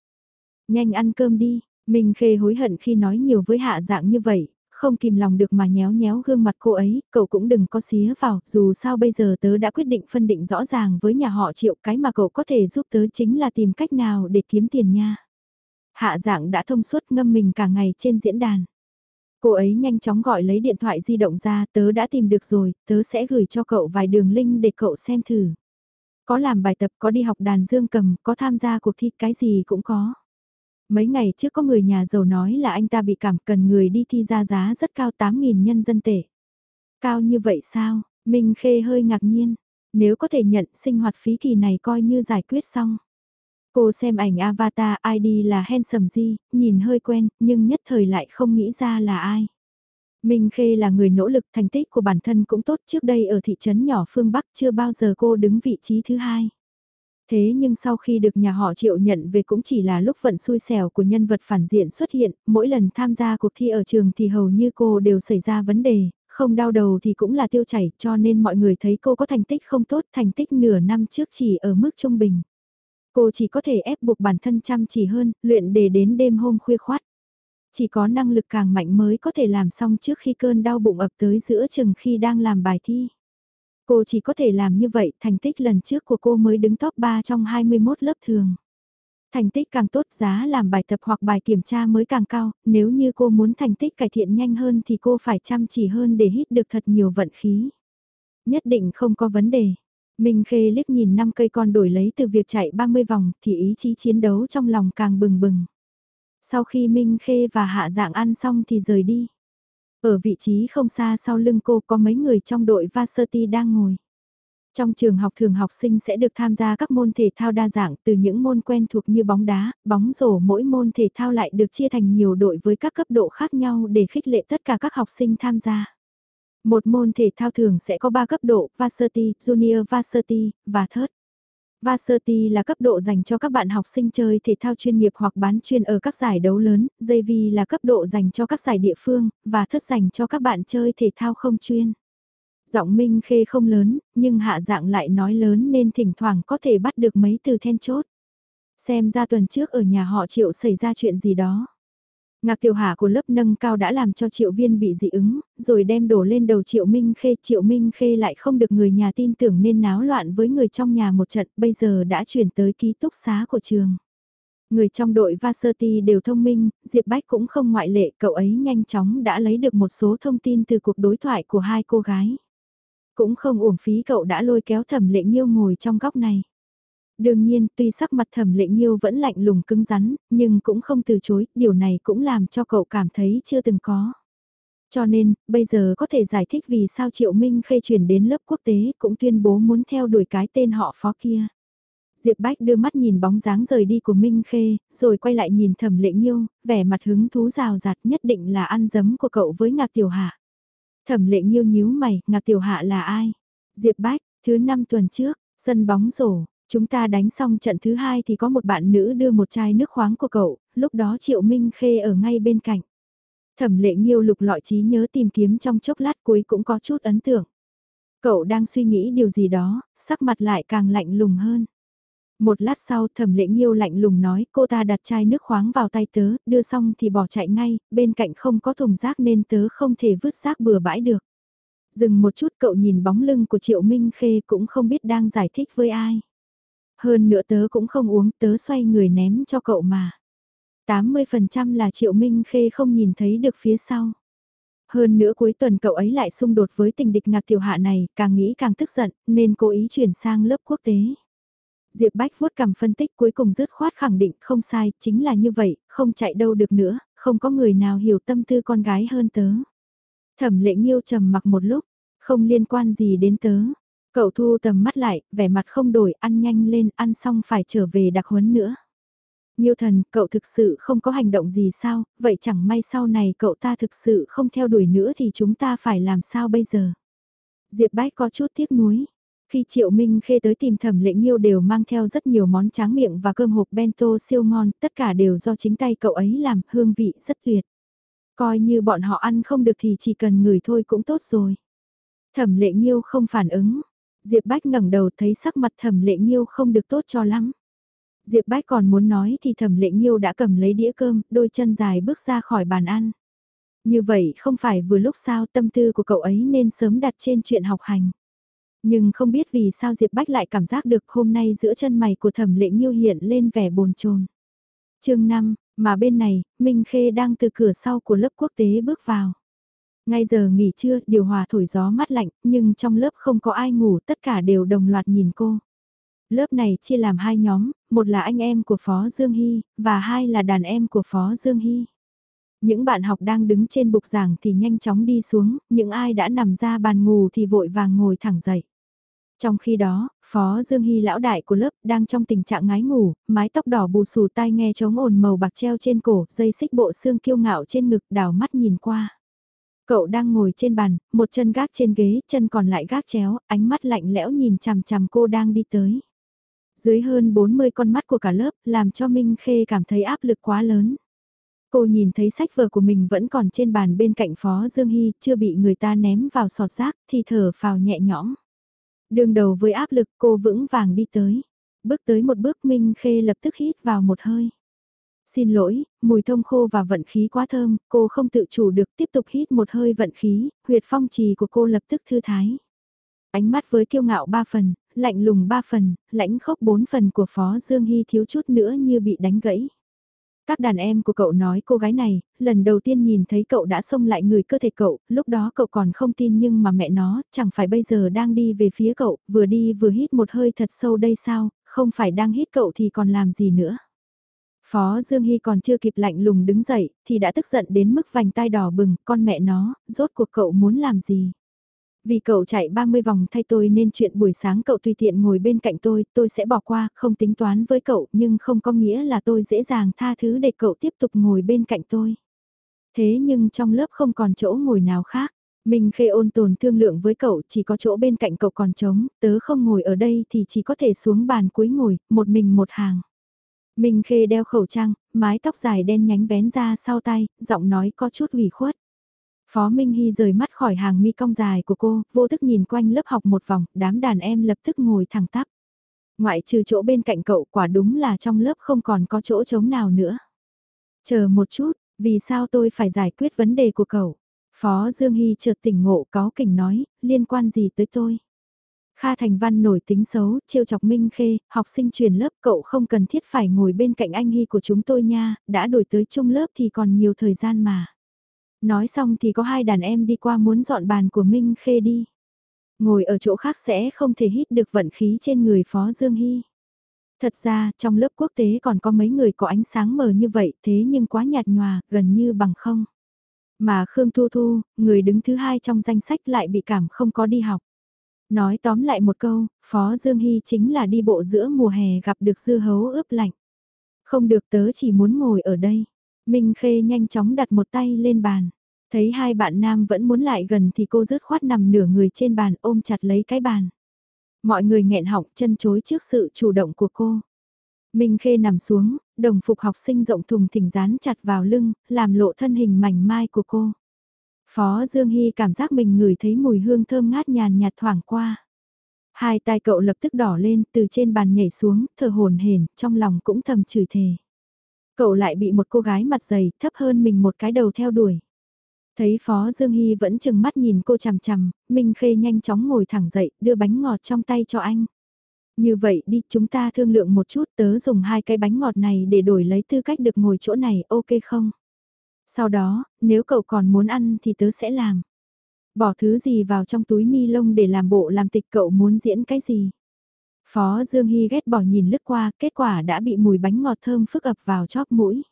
Nhanh ăn cơm đi, mình Khê hối hận khi nói nhiều với hạ dạng như vậy, không kìm lòng được mà nhéo nhéo gương mặt cô ấy, cậu cũng đừng có xía vào, dù sao bây giờ tớ đã quyết định phân định rõ ràng với nhà họ triệu cái mà cậu có thể giúp tớ chính là tìm cách nào để kiếm tiền nha. Hạ dạng đã thông suốt ngâm mình cả ngày trên diễn đàn. Cô ấy nhanh chóng gọi lấy điện thoại di động ra, tớ đã tìm được rồi, tớ sẽ gửi cho cậu vài đường link để cậu xem thử. Có làm bài tập, có đi học đàn dương cầm, có tham gia cuộc thi, cái gì cũng có. Mấy ngày trước có người nhà giàu nói là anh ta bị cảm cần người đi thi ra giá rất cao 8.000 nhân dân tệ. Cao như vậy sao? Minh Khê hơi ngạc nhiên. Nếu có thể nhận sinh hoạt phí kỳ này coi như giải quyết xong. Cô xem ảnh avatar ID là Handsome di nhìn hơi quen, nhưng nhất thời lại không nghĩ ra là ai. Minh Khê là người nỗ lực thành tích của bản thân cũng tốt trước đây ở thị trấn nhỏ phương Bắc chưa bao giờ cô đứng vị trí thứ hai. Thế nhưng sau khi được nhà họ triệu nhận về cũng chỉ là lúc vận xui xẻo của nhân vật phản diện xuất hiện, mỗi lần tham gia cuộc thi ở trường thì hầu như cô đều xảy ra vấn đề, không đau đầu thì cũng là tiêu chảy cho nên mọi người thấy cô có thành tích không tốt, thành tích nửa năm trước chỉ ở mức trung bình. Cô chỉ có thể ép buộc bản thân chăm chỉ hơn, luyện để đến đêm hôm khuya khoát. Chỉ có năng lực càng mạnh mới có thể làm xong trước khi cơn đau bụng ập tới giữa chừng khi đang làm bài thi. Cô chỉ có thể làm như vậy, thành tích lần trước của cô mới đứng top 3 trong 21 lớp thường. Thành tích càng tốt giá làm bài tập hoặc bài kiểm tra mới càng cao, nếu như cô muốn thành tích cải thiện nhanh hơn thì cô phải chăm chỉ hơn để hít được thật nhiều vận khí. Nhất định không có vấn đề. Minh Khê liếc nhìn năm cây con đổi lấy từ việc chạy 30 vòng thì ý chí chiến đấu trong lòng càng bừng bừng. Sau khi Minh Khê và Hạ Dạng ăn xong thì rời đi. Ở vị trí không xa sau lưng cô có mấy người trong đội Varsity đang ngồi. Trong trường học thường học sinh sẽ được tham gia các môn thể thao đa dạng từ những môn quen thuộc như bóng đá, bóng rổ mỗi môn thể thao lại được chia thành nhiều đội với các cấp độ khác nhau để khích lệ tất cả các học sinh tham gia. Một môn thể thao thường sẽ có 3 cấp độ, Varsity, Junior Varsity, và Third. Varsity là cấp độ dành cho các bạn học sinh chơi thể thao chuyên nghiệp hoặc bán chuyên ở các giải đấu lớn, JV là cấp độ dành cho các giải địa phương, và thất dành cho các bạn chơi thể thao không chuyên. Giọng Minh Khê không lớn, nhưng hạ dạng lại nói lớn nên thỉnh thoảng có thể bắt được mấy từ then chốt. Xem ra tuần trước ở nhà họ triệu xảy ra chuyện gì đó. Ngạc tiểu hạ của lớp nâng cao đã làm cho triệu viên bị dị ứng, rồi đem đổ lên đầu triệu minh khê. Triệu minh khê lại không được người nhà tin tưởng nên náo loạn với người trong nhà một trận, bây giờ đã chuyển tới ký túc xá của trường. Người trong đội Varsity đều thông minh, Diệp Bách cũng không ngoại lệ, cậu ấy nhanh chóng đã lấy được một số thông tin từ cuộc đối thoại của hai cô gái. Cũng không uổng phí cậu đã lôi kéo thẩm lệ nghiêu ngồi trong góc này. Đương nhiên, tuy sắc mặt thẩm lệ nghiêu vẫn lạnh lùng cứng rắn, nhưng cũng không từ chối, điều này cũng làm cho cậu cảm thấy chưa từng có. Cho nên, bây giờ có thể giải thích vì sao Triệu Minh khê chuyển đến lớp quốc tế cũng tuyên bố muốn theo đuổi cái tên họ phó kia. Diệp Bách đưa mắt nhìn bóng dáng rời đi của Minh Khê, rồi quay lại nhìn thẩm lệ nghiêu, vẻ mặt hứng thú rào rạt nhất định là ăn dấm của cậu với ngạc tiểu hạ. Thẩm lệ nghiêu nhíu mày, ngạc tiểu hạ là ai? Diệp Bách, thứ năm tuần trước, sân bóng rổ, Chúng ta đánh xong trận thứ hai thì có một bạn nữ đưa một chai nước khoáng của cậu, lúc đó Triệu Minh Khê ở ngay bên cạnh. Thẩm lệ nghiêu lục lọi trí nhớ tìm kiếm trong chốc lát cuối cũng có chút ấn tượng. Cậu đang suy nghĩ điều gì đó, sắc mặt lại càng lạnh lùng hơn. Một lát sau thẩm lệ nghiêu lạnh lùng nói cô ta đặt chai nước khoáng vào tay tớ, đưa xong thì bỏ chạy ngay, bên cạnh không có thùng rác nên tớ không thể vứt rác bừa bãi được. Dừng một chút cậu nhìn bóng lưng của Triệu Minh Khê cũng không biết đang giải thích với ai. Hơn nữa tớ cũng không uống, tớ xoay người ném cho cậu mà. 80% là Triệu Minh Khê không nhìn thấy được phía sau. Hơn nữa cuối tuần cậu ấy lại xung đột với tình địch ngạc tiểu hạ này, càng nghĩ càng tức giận, nên cố ý chuyển sang lớp quốc tế. Diệp Bách vuốt cầm phân tích cuối cùng dứt khoát khẳng định không sai, chính là như vậy, không chạy đâu được nữa, không có người nào hiểu tâm tư con gái hơn tớ. Thẩm lệ nghiêu trầm mặc một lúc, không liên quan gì đến tớ. Cậu thu tầm mắt lại, vẻ mặt không đổi, ăn nhanh lên, ăn xong phải trở về đặc huấn nữa. Nghiêu thần, cậu thực sự không có hành động gì sao, vậy chẳng may sau này cậu ta thực sự không theo đuổi nữa thì chúng ta phải làm sao bây giờ? Diệp Bách có chút tiếc nuối. Khi Triệu Minh Khê tới tìm thẩm lệ nghiêu đều mang theo rất nhiều món tráng miệng và cơm hộp bento siêu ngon, tất cả đều do chính tay cậu ấy làm, hương vị rất tuyệt. Coi như bọn họ ăn không được thì chỉ cần ngửi thôi cũng tốt rồi. Thẩm lệ nghiêu không phản ứng. Diệp Bách ngẩng đầu thấy sắc mặt thẩm lệ nghiêu không được tốt cho lắm. Diệp Bách còn muốn nói thì thẩm lệ nghiêu đã cầm lấy đĩa cơm, đôi chân dài bước ra khỏi bàn ăn. Như vậy không phải vừa lúc sao tâm tư của cậu ấy nên sớm đặt trên chuyện học hành. Nhưng không biết vì sao Diệp Bách lại cảm giác được hôm nay giữa chân mày của thẩm lệ nghiêu hiện lên vẻ bồn chồn. chương 5, mà bên này, Minh Khê đang từ cửa sau của lớp quốc tế bước vào. Ngay giờ nghỉ trưa, điều hòa thổi gió mát lạnh, nhưng trong lớp không có ai ngủ, tất cả đều đồng loạt nhìn cô. Lớp này chia làm hai nhóm, một là anh em của Phó Dương Hy, và hai là đàn em của Phó Dương Hy. Những bạn học đang đứng trên bục giảng thì nhanh chóng đi xuống, những ai đã nằm ra bàn ngủ thì vội vàng ngồi thẳng dậy. Trong khi đó, Phó Dương Hy lão đại của lớp đang trong tình trạng ngái ngủ, mái tóc đỏ bù xù tai nghe trống ồn màu bạc treo trên cổ, dây xích bộ xương kiêu ngạo trên ngực đảo mắt nhìn qua. Cậu đang ngồi trên bàn, một chân gác trên ghế, chân còn lại gác chéo, ánh mắt lạnh lẽo nhìn chằm chằm cô đang đi tới. Dưới hơn 40 con mắt của cả lớp, làm cho Minh Khê cảm thấy áp lực quá lớn. Cô nhìn thấy sách vở của mình vẫn còn trên bàn bên cạnh Phó Dương Hy, chưa bị người ta ném vào sọt rác, thì thở phào nhẹ nhõm. Đường đầu với áp lực cô vững vàng đi tới. Bước tới một bước Minh Khê lập tức hít vào một hơi. Xin lỗi, mùi thông khô và vận khí quá thơm, cô không tự chủ được tiếp tục hít một hơi vận khí, huyệt phong trì của cô lập tức thư thái. Ánh mắt với kiêu ngạo ba phần, lạnh lùng ba phần, lãnh khốc bốn phần của Phó Dương Hy thiếu chút nữa như bị đánh gãy. Các đàn em của cậu nói cô gái này, lần đầu tiên nhìn thấy cậu đã xông lại người cơ thể cậu, lúc đó cậu còn không tin nhưng mà mẹ nó, chẳng phải bây giờ đang đi về phía cậu, vừa đi vừa hít một hơi thật sâu đây sao, không phải đang hít cậu thì còn làm gì nữa. Phó Dương Hy còn chưa kịp lạnh lùng đứng dậy, thì đã tức giận đến mức vành tai đỏ bừng, con mẹ nó, rốt cuộc cậu muốn làm gì. Vì cậu chạy 30 vòng thay tôi nên chuyện buổi sáng cậu tùy tiện ngồi bên cạnh tôi, tôi sẽ bỏ qua, không tính toán với cậu, nhưng không có nghĩa là tôi dễ dàng tha thứ để cậu tiếp tục ngồi bên cạnh tôi. Thế nhưng trong lớp không còn chỗ ngồi nào khác. Mình khê ôn tồn thương lượng với cậu chỉ có chỗ bên cạnh cậu còn trống, tớ không ngồi ở đây thì chỉ có thể xuống bàn cuối ngồi, một mình một hàng. Minh khê đeo khẩu trang, mái tóc dài đen nhánh vén ra sau tay, giọng nói có chút ủy khuất. Phó Minh Hy rời mắt khỏi hàng mi cong dài của cô, vô thức nhìn quanh lớp học một vòng, đám đàn em lập tức ngồi thẳng tắp. Ngoại trừ chỗ bên cạnh cậu quả đúng là trong lớp không còn có chỗ trống nào nữa. Chờ một chút, vì sao tôi phải giải quyết vấn đề của cậu? Phó Dương Hy chợt tỉnh ngộ có kỉnh nói, liên quan gì tới tôi? Kha Thành Văn nổi tính xấu, trêu chọc Minh Khê, học sinh truyền lớp cậu không cần thiết phải ngồi bên cạnh anh Hy của chúng tôi nha, đã đổi tới chung lớp thì còn nhiều thời gian mà. Nói xong thì có hai đàn em đi qua muốn dọn bàn của Minh Khê đi. Ngồi ở chỗ khác sẽ không thể hít được vận khí trên người Phó Dương Hy. Thật ra, trong lớp quốc tế còn có mấy người có ánh sáng mờ như vậy thế nhưng quá nhạt nhòa, gần như bằng không. Mà Khương Thu Thu, người đứng thứ hai trong danh sách lại bị cảm không có đi học. Nói tóm lại một câu, Phó Dương Hy chính là đi bộ giữa mùa hè gặp được dưa hấu ướp lạnh. Không được tớ chỉ muốn ngồi ở đây. Minh Khê nhanh chóng đặt một tay lên bàn. Thấy hai bạn nam vẫn muốn lại gần thì cô rứt khoát nằm nửa người trên bàn ôm chặt lấy cái bàn. Mọi người nghẹn họng chân chối trước sự chủ động của cô. Minh Khê nằm xuống, đồng phục học sinh rộng thùng thình dán chặt vào lưng, làm lộ thân hình mảnh mai của cô. Phó Dương Hy cảm giác mình ngửi thấy mùi hương thơm ngát nhàn nhạt thoảng qua. Hai tay cậu lập tức đỏ lên, từ trên bàn nhảy xuống, thở hồn hển, trong lòng cũng thầm chửi thề. Cậu lại bị một cô gái mặt dày, thấp hơn mình một cái đầu theo đuổi. Thấy Phó Dương Hy vẫn chừng mắt nhìn cô chằm chằm, Minh Khê nhanh chóng ngồi thẳng dậy, đưa bánh ngọt trong tay cho anh. Như vậy đi, chúng ta thương lượng một chút tớ dùng hai cái bánh ngọt này để đổi lấy tư cách được ngồi chỗ này, ok không? Sau đó, nếu cậu còn muốn ăn thì tớ sẽ làm. Bỏ thứ gì vào trong túi ni lông để làm bộ làm tịch cậu muốn diễn cái gì? Phó Dương Hy ghét bỏ nhìn lướt qua, kết quả đã bị mùi bánh ngọt thơm phức ập vào chóp mũi.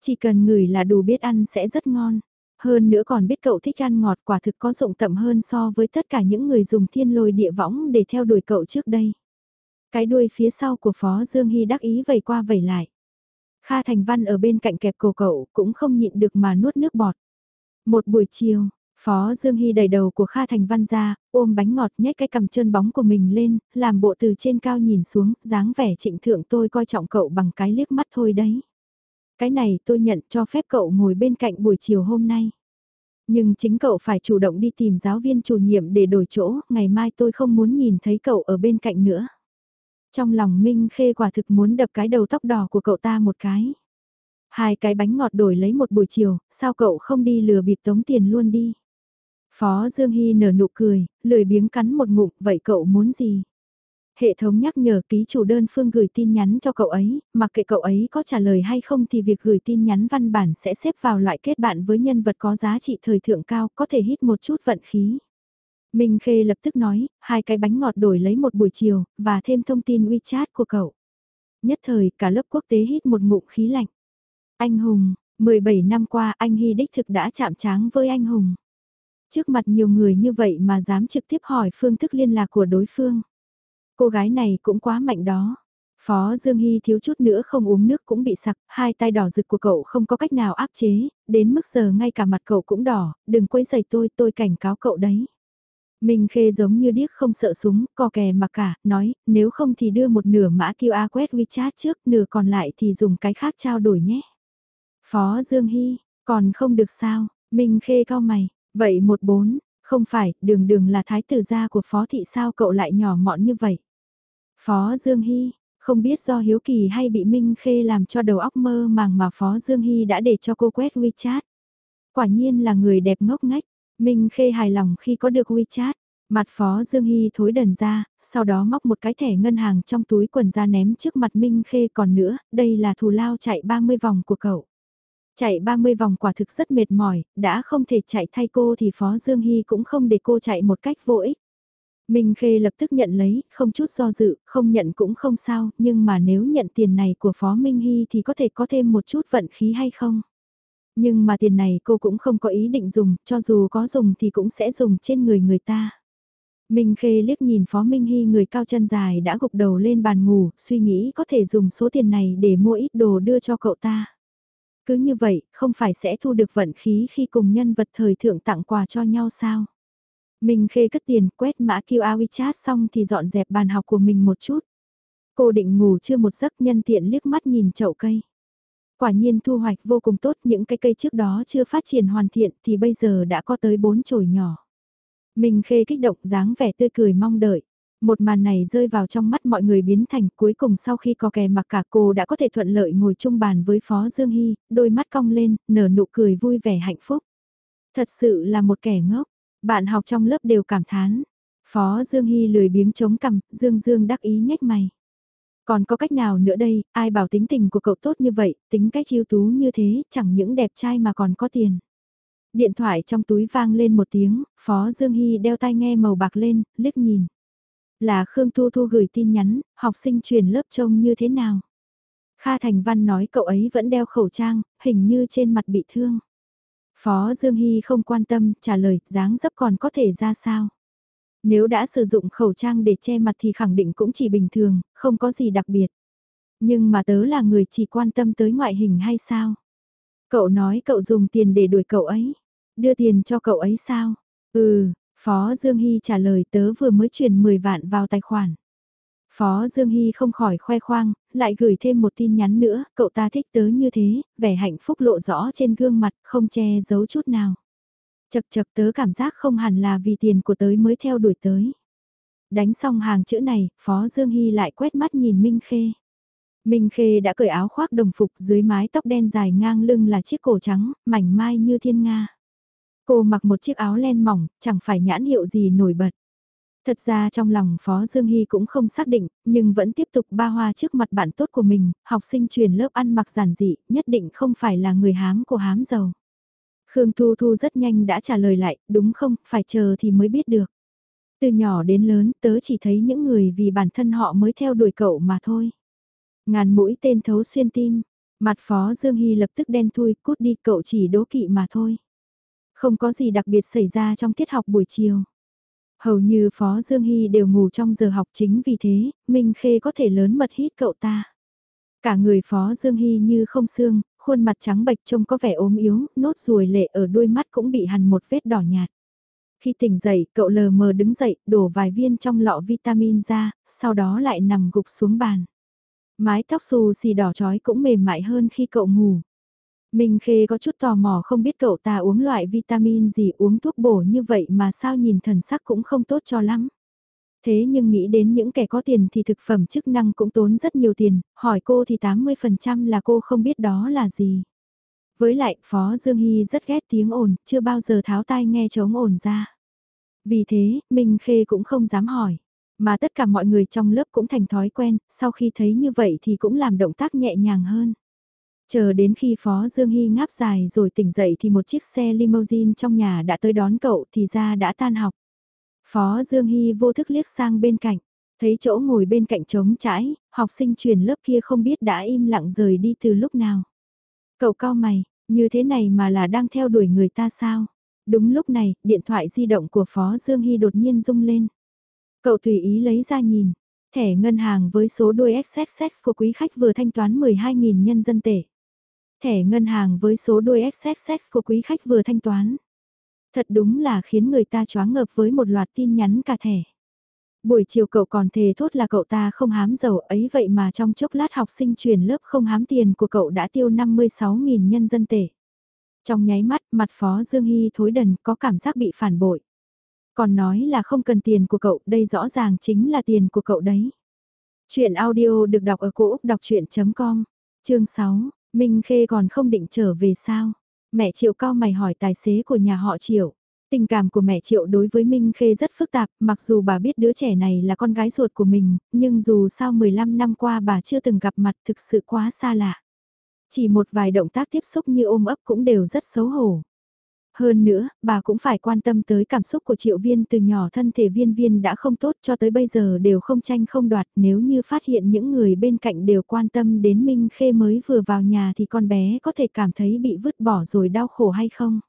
Chỉ cần ngửi là đủ biết ăn sẽ rất ngon. Hơn nữa còn biết cậu thích ăn ngọt quả thực có dụng tậm hơn so với tất cả những người dùng thiên lôi địa võng để theo đuổi cậu trước đây. Cái đuôi phía sau của Phó Dương Hy đắc ý vẩy qua vẩy lại. Kha Thành Văn ở bên cạnh kẹp cổ cậu cũng không nhịn được mà nuốt nước bọt. Một buổi chiều, Phó Dương Hy đẩy đầu của Kha Thành Văn ra, ôm bánh ngọt nhét cái cầm chân bóng của mình lên, làm bộ từ trên cao nhìn xuống, dáng vẻ trịnh thượng tôi coi trọng cậu bằng cái liếc mắt thôi đấy. Cái này tôi nhận cho phép cậu ngồi bên cạnh buổi chiều hôm nay. Nhưng chính cậu phải chủ động đi tìm giáo viên chủ nhiệm để đổi chỗ, ngày mai tôi không muốn nhìn thấy cậu ở bên cạnh nữa. Trong lòng Minh Khê quả thực muốn đập cái đầu tóc đỏ của cậu ta một cái. Hai cái bánh ngọt đổi lấy một buổi chiều, sao cậu không đi lừa bịp tống tiền luôn đi. Phó Dương Hy nở nụ cười, lười biếng cắn một ngụm, vậy cậu muốn gì? Hệ thống nhắc nhở ký chủ đơn phương gửi tin nhắn cho cậu ấy, mặc kệ cậu ấy có trả lời hay không thì việc gửi tin nhắn văn bản sẽ xếp vào loại kết bạn với nhân vật có giá trị thời thượng cao, có thể hít một chút vận khí. Minh Khê lập tức nói, hai cái bánh ngọt đổi lấy một buổi chiều, và thêm thông tin WeChat của cậu. Nhất thời, cả lớp quốc tế hít một ngụm khí lạnh. Anh Hùng, 17 năm qua anh Hy đích thực đã chạm tráng với anh Hùng. Trước mặt nhiều người như vậy mà dám trực tiếp hỏi phương thức liên lạc của đối phương. Cô gái này cũng quá mạnh đó. Phó Dương Hy thiếu chút nữa không uống nước cũng bị sặc, hai tay đỏ rực của cậu không có cách nào áp chế, đến mức giờ ngay cả mặt cậu cũng đỏ, đừng quấy giày tôi, tôi cảnh cáo cậu đấy. Minh Khê giống như điếc không sợ súng, co kè mà cả, nói, nếu không thì đưa một nửa mã QR quét WeChat trước, nửa còn lại thì dùng cái khác trao đổi nhé. Phó Dương Hy, còn không được sao, Minh Khê cao mày, vậy một bốn, không phải, đường đường là thái tử gia của Phó Thị sao cậu lại nhỏ mọn như vậy. Phó Dương Hy, không biết do hiếu kỳ hay bị Minh Khê làm cho đầu óc mơ màng mà Phó Dương Hy đã để cho cô quét WeChat. Quả nhiên là người đẹp ngốc ngách, Minh Khê hài lòng khi có được WeChat. Mặt Phó Dương Hy thối đần ra, sau đó móc một cái thẻ ngân hàng trong túi quần ra ném trước mặt Minh Khê còn nữa, đây là thù lao chạy 30 vòng của cậu. Chạy 30 vòng quả thực rất mệt mỏi, đã không thể chạy thay cô thì Phó Dương Hy cũng không để cô chạy một cách vô ích. Minh Khê lập tức nhận lấy, không chút do dự, không nhận cũng không sao, nhưng mà nếu nhận tiền này của Phó Minh Hy thì có thể có thêm một chút vận khí hay không? Nhưng mà tiền này cô cũng không có ý định dùng, cho dù có dùng thì cũng sẽ dùng trên người người ta. Minh Khê liếc nhìn Phó Minh Hy người cao chân dài đã gục đầu lên bàn ngủ, suy nghĩ có thể dùng số tiền này để mua ít đồ đưa cho cậu ta. Cứ như vậy, không phải sẽ thu được vận khí khi cùng nhân vật thời thượng tặng quà cho nhau sao? Minh Khê cất tiền quét mã QR WeChat xong thì dọn dẹp bàn học của mình một chút. Cô định ngủ chưa một giấc nhân tiện liếc mắt nhìn chậu cây. Quả nhiên thu hoạch vô cùng tốt những cái cây trước đó chưa phát triển hoàn thiện thì bây giờ đã có tới 4 chồi nhỏ. mình Khê kích động dáng vẻ tươi cười mong đợi. Một màn này rơi vào trong mắt mọi người biến thành cuối cùng sau khi có kè mặc cả cô đã có thể thuận lợi ngồi chung bàn với Phó Dương Hy, đôi mắt cong lên, nở nụ cười vui vẻ hạnh phúc. Thật sự là một kẻ ngốc, bạn học trong lớp đều cảm thán. Phó Dương Hy lười biếng chống cằm, Dương Dương đắc ý nhếch mày. Còn có cách nào nữa đây, ai bảo tính tình của cậu tốt như vậy, tính cách yêu tú như thế, chẳng những đẹp trai mà còn có tiền. Điện thoại trong túi vang lên một tiếng, Phó Dương Hy đeo tai nghe màu bạc lên, liếc nhìn. Là Khương Thu Thu gửi tin nhắn, học sinh truyền lớp trông như thế nào? Kha Thành Văn nói cậu ấy vẫn đeo khẩu trang, hình như trên mặt bị thương. Phó Dương Hy không quan tâm, trả lời, dáng dấp còn có thể ra sao? Nếu đã sử dụng khẩu trang để che mặt thì khẳng định cũng chỉ bình thường, không có gì đặc biệt. Nhưng mà tớ là người chỉ quan tâm tới ngoại hình hay sao? Cậu nói cậu dùng tiền để đuổi cậu ấy. Đưa tiền cho cậu ấy sao? Ừ, Phó Dương Hy trả lời tớ vừa mới chuyển 10 vạn vào tài khoản. Phó Dương Hy không khỏi khoe khoang, lại gửi thêm một tin nhắn nữa, cậu ta thích tớ như thế, vẻ hạnh phúc lộ rõ trên gương mặt, không che giấu chút nào. Chật chật tớ cảm giác không hẳn là vì tiền của tớ mới theo đuổi tới. Đánh xong hàng chữ này, Phó Dương Hy lại quét mắt nhìn Minh Khê. Minh Khê đã cởi áo khoác đồng phục dưới mái tóc đen dài ngang lưng là chiếc cổ trắng, mảnh mai như thiên nga. Cô mặc một chiếc áo len mỏng, chẳng phải nhãn hiệu gì nổi bật. Thật ra trong lòng Phó Dương Hy cũng không xác định, nhưng vẫn tiếp tục ba hoa trước mặt bạn tốt của mình, học sinh truyền lớp ăn mặc giản dị, nhất định không phải là người hám của hám giàu. Khương Thu Thu rất nhanh đã trả lời lại, đúng không, phải chờ thì mới biết được. Từ nhỏ đến lớn, tớ chỉ thấy những người vì bản thân họ mới theo đuổi cậu mà thôi. Ngàn mũi tên thấu xuyên tim, mặt Phó Dương Hy lập tức đen thui, cút đi cậu chỉ đố kỵ mà thôi. Không có gì đặc biệt xảy ra trong tiết học buổi chiều. Hầu như Phó Dương Hy đều ngủ trong giờ học chính vì thế, Minh Khê có thể lớn mật hít cậu ta. Cả người Phó Dương Hy như không xương, khuôn mặt trắng bệch trông có vẻ ốm yếu, nốt ruồi lệ ở đôi mắt cũng bị hằn một vết đỏ nhạt. Khi tỉnh dậy, cậu lờ mờ đứng dậy, đổ vài viên trong lọ vitamin ra, sau đó lại nằm gục xuống bàn. Mái tóc xù xì đỏ chói cũng mềm mại hơn khi cậu ngủ. Minh Khê có chút tò mò không biết cậu ta uống loại vitamin gì uống thuốc bổ như vậy mà sao nhìn thần sắc cũng không tốt cho lắm. Thế nhưng nghĩ đến những kẻ có tiền thì thực phẩm chức năng cũng tốn rất nhiều tiền, hỏi cô thì 80% là cô không biết đó là gì. Với lại, Phó Dương Hy rất ghét tiếng ồn, chưa bao giờ tháo tai nghe chống ồn ra. Vì thế, Minh Khê cũng không dám hỏi. Mà tất cả mọi người trong lớp cũng thành thói quen, sau khi thấy như vậy thì cũng làm động tác nhẹ nhàng hơn. Chờ đến khi Phó Dương Hy ngáp dài rồi tỉnh dậy thì một chiếc xe limousine trong nhà đã tới đón cậu thì ra đã tan học. Phó Dương Hy vô thức liếc sang bên cạnh, thấy chỗ ngồi bên cạnh trống trãi, học sinh truyền lớp kia không biết đã im lặng rời đi từ lúc nào. Cậu cao mày, như thế này mà là đang theo đuổi người ta sao? Đúng lúc này, điện thoại di động của Phó Dương Hy đột nhiên rung lên. Cậu tùy ý lấy ra nhìn, thẻ ngân hàng với số đuôi XXX của quý khách vừa thanh toán 12.000 nhân dân tệ. Thẻ ngân hàng với số đuôi XXX của quý khách vừa thanh toán. Thật đúng là khiến người ta choáng ngợp với một loạt tin nhắn cả thẻ. Buổi chiều cậu còn thề thốt là cậu ta không hám dầu ấy vậy mà trong chốc lát học sinh truyền lớp không hám tiền của cậu đã tiêu 56.000 nhân dân tệ. Trong nháy mắt mặt Phó Dương Hy thối đần có cảm giác bị phản bội. Còn nói là không cần tiền của cậu, đây rõ ràng chính là tiền của cậu đấy. Chuyện audio được đọc ở cổ Úc đọc chuyện.com, chương 6, Minh Khê còn không định trở về sao? Mẹ Triệu cao mày hỏi tài xế của nhà họ Triệu. Tình cảm của mẹ Triệu đối với Minh Khê rất phức tạp, mặc dù bà biết đứa trẻ này là con gái ruột của mình, nhưng dù sao 15 năm qua bà chưa từng gặp mặt thực sự quá xa lạ. Chỉ một vài động tác tiếp xúc như ôm ấp cũng đều rất xấu hổ. Hơn nữa, bà cũng phải quan tâm tới cảm xúc của triệu viên từ nhỏ thân thể viên viên đã không tốt cho tới bây giờ đều không tranh không đoạt nếu như phát hiện những người bên cạnh đều quan tâm đến Minh Khê mới vừa vào nhà thì con bé có thể cảm thấy bị vứt bỏ rồi đau khổ hay không.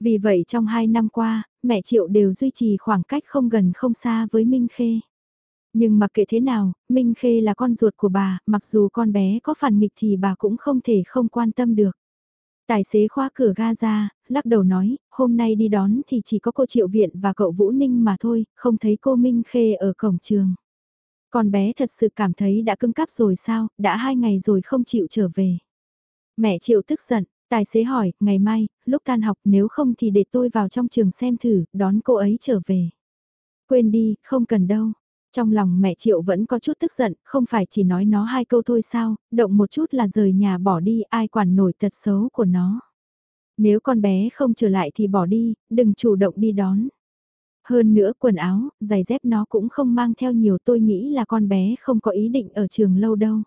Vì vậy trong hai năm qua, mẹ Triệu đều duy trì khoảng cách không gần không xa với Minh Khê. Nhưng mặc kệ thế nào, Minh Khê là con ruột của bà, mặc dù con bé có phản nghịch thì bà cũng không thể không quan tâm được. Tài xế khóa cửa ga ra, lắc đầu nói, hôm nay đi đón thì chỉ có cô Triệu Viện và cậu Vũ Ninh mà thôi, không thấy cô Minh Khê ở cổng trường. Con bé thật sự cảm thấy đã cưng cắp rồi sao, đã hai ngày rồi không chịu trở về. Mẹ Triệu tức giận, tài xế hỏi, ngày mai, lúc tan học nếu không thì để tôi vào trong trường xem thử, đón cô ấy trở về. Quên đi, không cần đâu. Trong lòng mẹ Triệu vẫn có chút tức giận, không phải chỉ nói nó hai câu thôi sao, động một chút là rời nhà bỏ đi ai quản nổi tật xấu của nó. Nếu con bé không trở lại thì bỏ đi, đừng chủ động đi đón. Hơn nữa quần áo, giày dép nó cũng không mang theo nhiều tôi nghĩ là con bé không có ý định ở trường lâu đâu.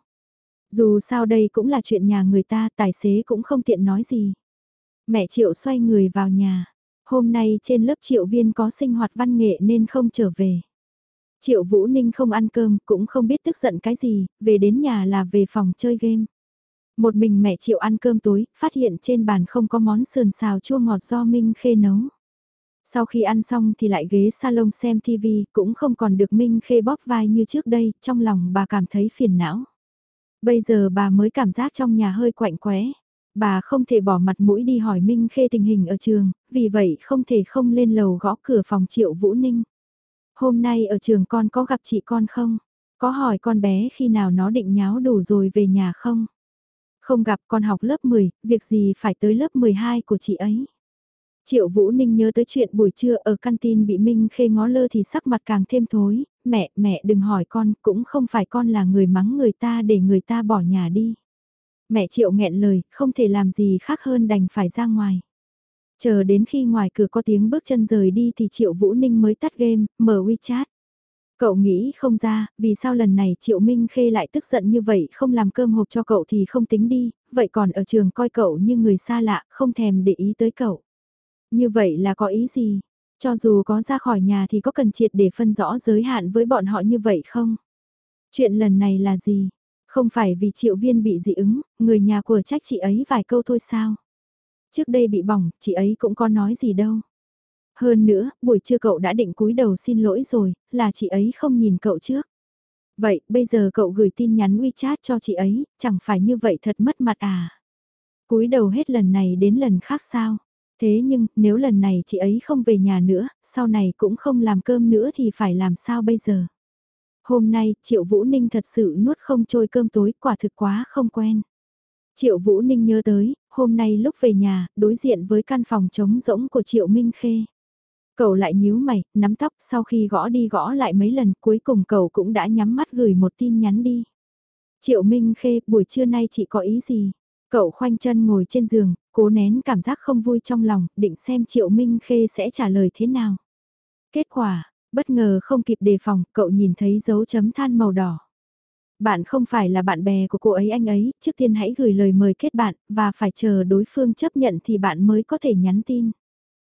Dù sao đây cũng là chuyện nhà người ta, tài xế cũng không tiện nói gì. Mẹ Triệu xoay người vào nhà. Hôm nay trên lớp Triệu Viên có sinh hoạt văn nghệ nên không trở về. Triệu Vũ Ninh không ăn cơm, cũng không biết tức giận cái gì, về đến nhà là về phòng chơi game. Một mình mẹ Triệu ăn cơm tối, phát hiện trên bàn không có món sườn xào chua ngọt do Minh Khê nấu. Sau khi ăn xong thì lại ghế salon xem TV, cũng không còn được Minh Khê bóp vai như trước đây, trong lòng bà cảm thấy phiền não. Bây giờ bà mới cảm giác trong nhà hơi quạnh quẽ. Bà không thể bỏ mặt mũi đi hỏi Minh Khê tình hình ở trường, vì vậy không thể không lên lầu gõ cửa phòng Triệu Vũ Ninh. Hôm nay ở trường con có gặp chị con không? Có hỏi con bé khi nào nó định nháo đủ rồi về nhà không? Không gặp con học lớp 10, việc gì phải tới lớp 12 của chị ấy? Triệu Vũ Ninh nhớ tới chuyện buổi trưa ở canteen bị Minh Khê ngó lơ thì sắc mặt càng thêm thối, mẹ, mẹ đừng hỏi con, cũng không phải con là người mắng người ta để người ta bỏ nhà đi. Mẹ Triệu nghẹn lời, không thể làm gì khác hơn đành phải ra ngoài. Chờ đến khi ngoài cửa có tiếng bước chân rời đi thì Triệu Vũ Ninh mới tắt game, mở WeChat. Cậu nghĩ không ra, vì sao lần này Triệu Minh Khê lại tức giận như vậy không làm cơm hộp cho cậu thì không tính đi, vậy còn ở trường coi cậu như người xa lạ, không thèm để ý tới cậu. Như vậy là có ý gì? Cho dù có ra khỏi nhà thì có cần triệt để phân rõ giới hạn với bọn họ như vậy không? Chuyện lần này là gì? Không phải vì triệu viên bị dị ứng, người nhà của trách chị ấy vài câu thôi sao? Trước đây bị bỏng, chị ấy cũng có nói gì đâu. Hơn nữa, buổi trưa cậu đã định cúi đầu xin lỗi rồi, là chị ấy không nhìn cậu trước. Vậy, bây giờ cậu gửi tin nhắn WeChat cho chị ấy, chẳng phải như vậy thật mất mặt à? cúi đầu hết lần này đến lần khác sao? Thế nhưng, nếu lần này chị ấy không về nhà nữa, sau này cũng không làm cơm nữa thì phải làm sao bây giờ? Hôm nay, Triệu Vũ Ninh thật sự nuốt không trôi cơm tối, quả thực quá không quen. Triệu Vũ Ninh nhớ tới, hôm nay lúc về nhà, đối diện với căn phòng trống rỗng của Triệu Minh Khê. Cậu lại nhíu mày, nắm tóc sau khi gõ đi gõ lại mấy lần cuối cùng cậu cũng đã nhắm mắt gửi một tin nhắn đi. Triệu Minh Khê, buổi trưa nay chị có ý gì? Cậu khoanh chân ngồi trên giường, cố nén cảm giác không vui trong lòng, định xem Triệu Minh Khê sẽ trả lời thế nào. Kết quả, bất ngờ không kịp đề phòng, cậu nhìn thấy dấu chấm than màu đỏ. Bạn không phải là bạn bè của cô ấy anh ấy, trước tiên hãy gửi lời mời kết bạn, và phải chờ đối phương chấp nhận thì bạn mới có thể nhắn tin.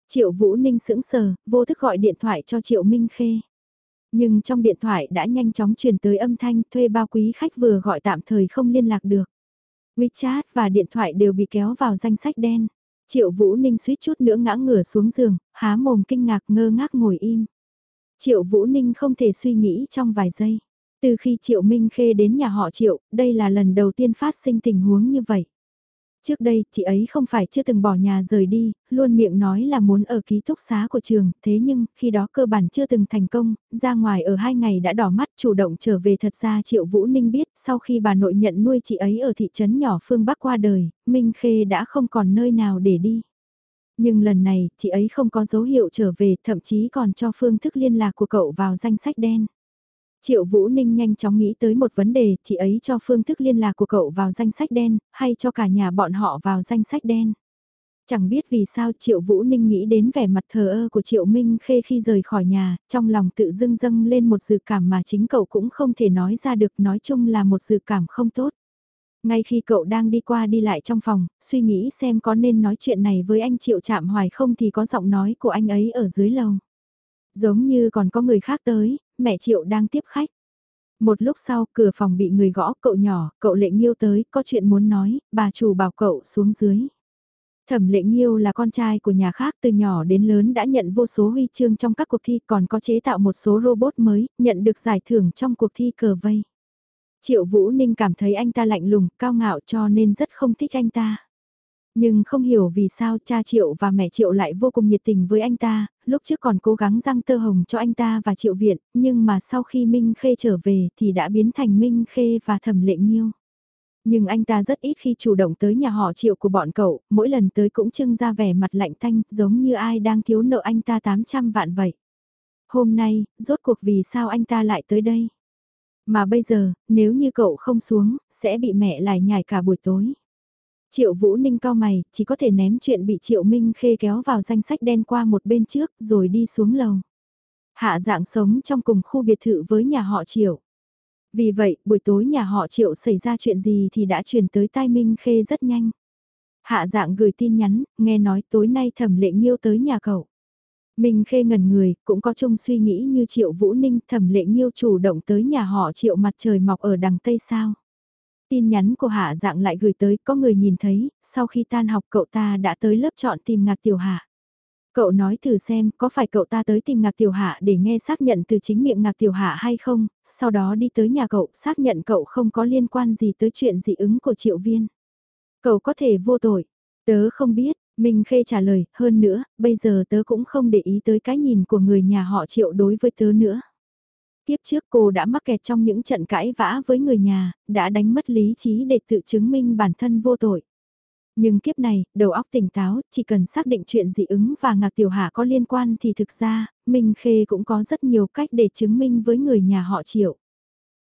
Triệu Vũ Ninh sững sờ, vô thức gọi điện thoại cho Triệu Minh Khê. Nhưng trong điện thoại đã nhanh chóng truyền tới âm thanh thuê bao quý khách vừa gọi tạm thời không liên lạc được. WeChat và điện thoại đều bị kéo vào danh sách đen. Triệu Vũ Ninh suýt chút nữa ngã ngửa xuống giường, há mồm kinh ngạc ngơ ngác ngồi im. Triệu Vũ Ninh không thể suy nghĩ trong vài giây. Từ khi Triệu Minh Khê đến nhà họ Triệu, đây là lần đầu tiên phát sinh tình huống như vậy. Trước đây, chị ấy không phải chưa từng bỏ nhà rời đi, luôn miệng nói là muốn ở ký túc xá của trường, thế nhưng, khi đó cơ bản chưa từng thành công, ra ngoài ở hai ngày đã đỏ mắt chủ động trở về thật ra Triệu Vũ Ninh biết, sau khi bà nội nhận nuôi chị ấy ở thị trấn nhỏ phương Bắc qua đời, Minh Khê đã không còn nơi nào để đi. Nhưng lần này, chị ấy không có dấu hiệu trở về, thậm chí còn cho phương thức liên lạc của cậu vào danh sách đen. Triệu Vũ Ninh nhanh chóng nghĩ tới một vấn đề, chị ấy cho phương thức liên lạc của cậu vào danh sách đen, hay cho cả nhà bọn họ vào danh sách đen. Chẳng biết vì sao Triệu Vũ Ninh nghĩ đến vẻ mặt thờ ơ của Triệu Minh Khê khi rời khỏi nhà, trong lòng tự dưng dâng lên một dự cảm mà chính cậu cũng không thể nói ra được, nói chung là một dự cảm không tốt. Ngay khi cậu đang đi qua đi lại trong phòng, suy nghĩ xem có nên nói chuyện này với anh Triệu Trạm Hoài không thì có giọng nói của anh ấy ở dưới lầu. Giống như còn có người khác tới, mẹ Triệu đang tiếp khách. Một lúc sau, cửa phòng bị người gõ, cậu nhỏ, cậu lệ nghiêu tới, có chuyện muốn nói, bà chủ bảo cậu xuống dưới. Thẩm lệ nghiêu là con trai của nhà khác từ nhỏ đến lớn đã nhận vô số huy chương trong các cuộc thi còn có chế tạo một số robot mới, nhận được giải thưởng trong cuộc thi cờ vây. Triệu Vũ Ninh cảm thấy anh ta lạnh lùng, cao ngạo cho nên rất không thích anh ta. Nhưng không hiểu vì sao cha Triệu và mẹ Triệu lại vô cùng nhiệt tình với anh ta, lúc trước còn cố gắng răng tơ hồng cho anh ta và Triệu Viện, nhưng mà sau khi Minh Khê trở về thì đã biến thành Minh Khê và Thẩm Lệ Nhiêu. Nhưng anh ta rất ít khi chủ động tới nhà họ Triệu của bọn cậu, mỗi lần tới cũng trưng ra vẻ mặt lạnh tanh, giống như ai đang thiếu nợ anh ta 800 vạn vậy. Hôm nay, rốt cuộc vì sao anh ta lại tới đây? Mà bây giờ, nếu như cậu không xuống, sẽ bị mẹ lại nhảy cả buổi tối. Triệu Vũ Ninh cao mày, chỉ có thể ném chuyện bị Triệu Minh Khê kéo vào danh sách đen qua một bên trước rồi đi xuống lầu. Hạ dạng sống trong cùng khu biệt thự với nhà họ Triệu. Vì vậy, buổi tối nhà họ Triệu xảy ra chuyện gì thì đã truyền tới tai Minh Khê rất nhanh. Hạ dạng gửi tin nhắn, nghe nói tối nay thẩm lệ nghiêu tới nhà cậu. Minh Khê ngẩn người, cũng có chung suy nghĩ như Triệu Vũ Ninh thẩm lệ nghiêu chủ động tới nhà họ Triệu mặt trời mọc ở đằng Tây sao. Tin nhắn của Hạ dạng lại gửi tới, có người nhìn thấy, sau khi tan học cậu ta đã tới lớp chọn tìm ngạc tiểu hạ. Cậu nói thử xem có phải cậu ta tới tìm ngạc tiểu hạ để nghe xác nhận từ chính miệng ngạc tiểu hạ hay không, sau đó đi tới nhà cậu xác nhận cậu không có liên quan gì tới chuyện dị ứng của triệu viên. Cậu có thể vô tội, tớ không biết, Minh Khê trả lời, hơn nữa, bây giờ tớ cũng không để ý tới cái nhìn của người nhà họ triệu đối với tớ nữa. Tiếp trước cô đã mắc kẹt trong những trận cãi vã với người nhà, đã đánh mất lý trí để tự chứng minh bản thân vô tội. Nhưng kiếp này, đầu óc tỉnh táo, chỉ cần xác định chuyện dị ứng và ngạc tiểu hạ có liên quan thì thực ra, Minh Khê cũng có rất nhiều cách để chứng minh với người nhà họ triệu.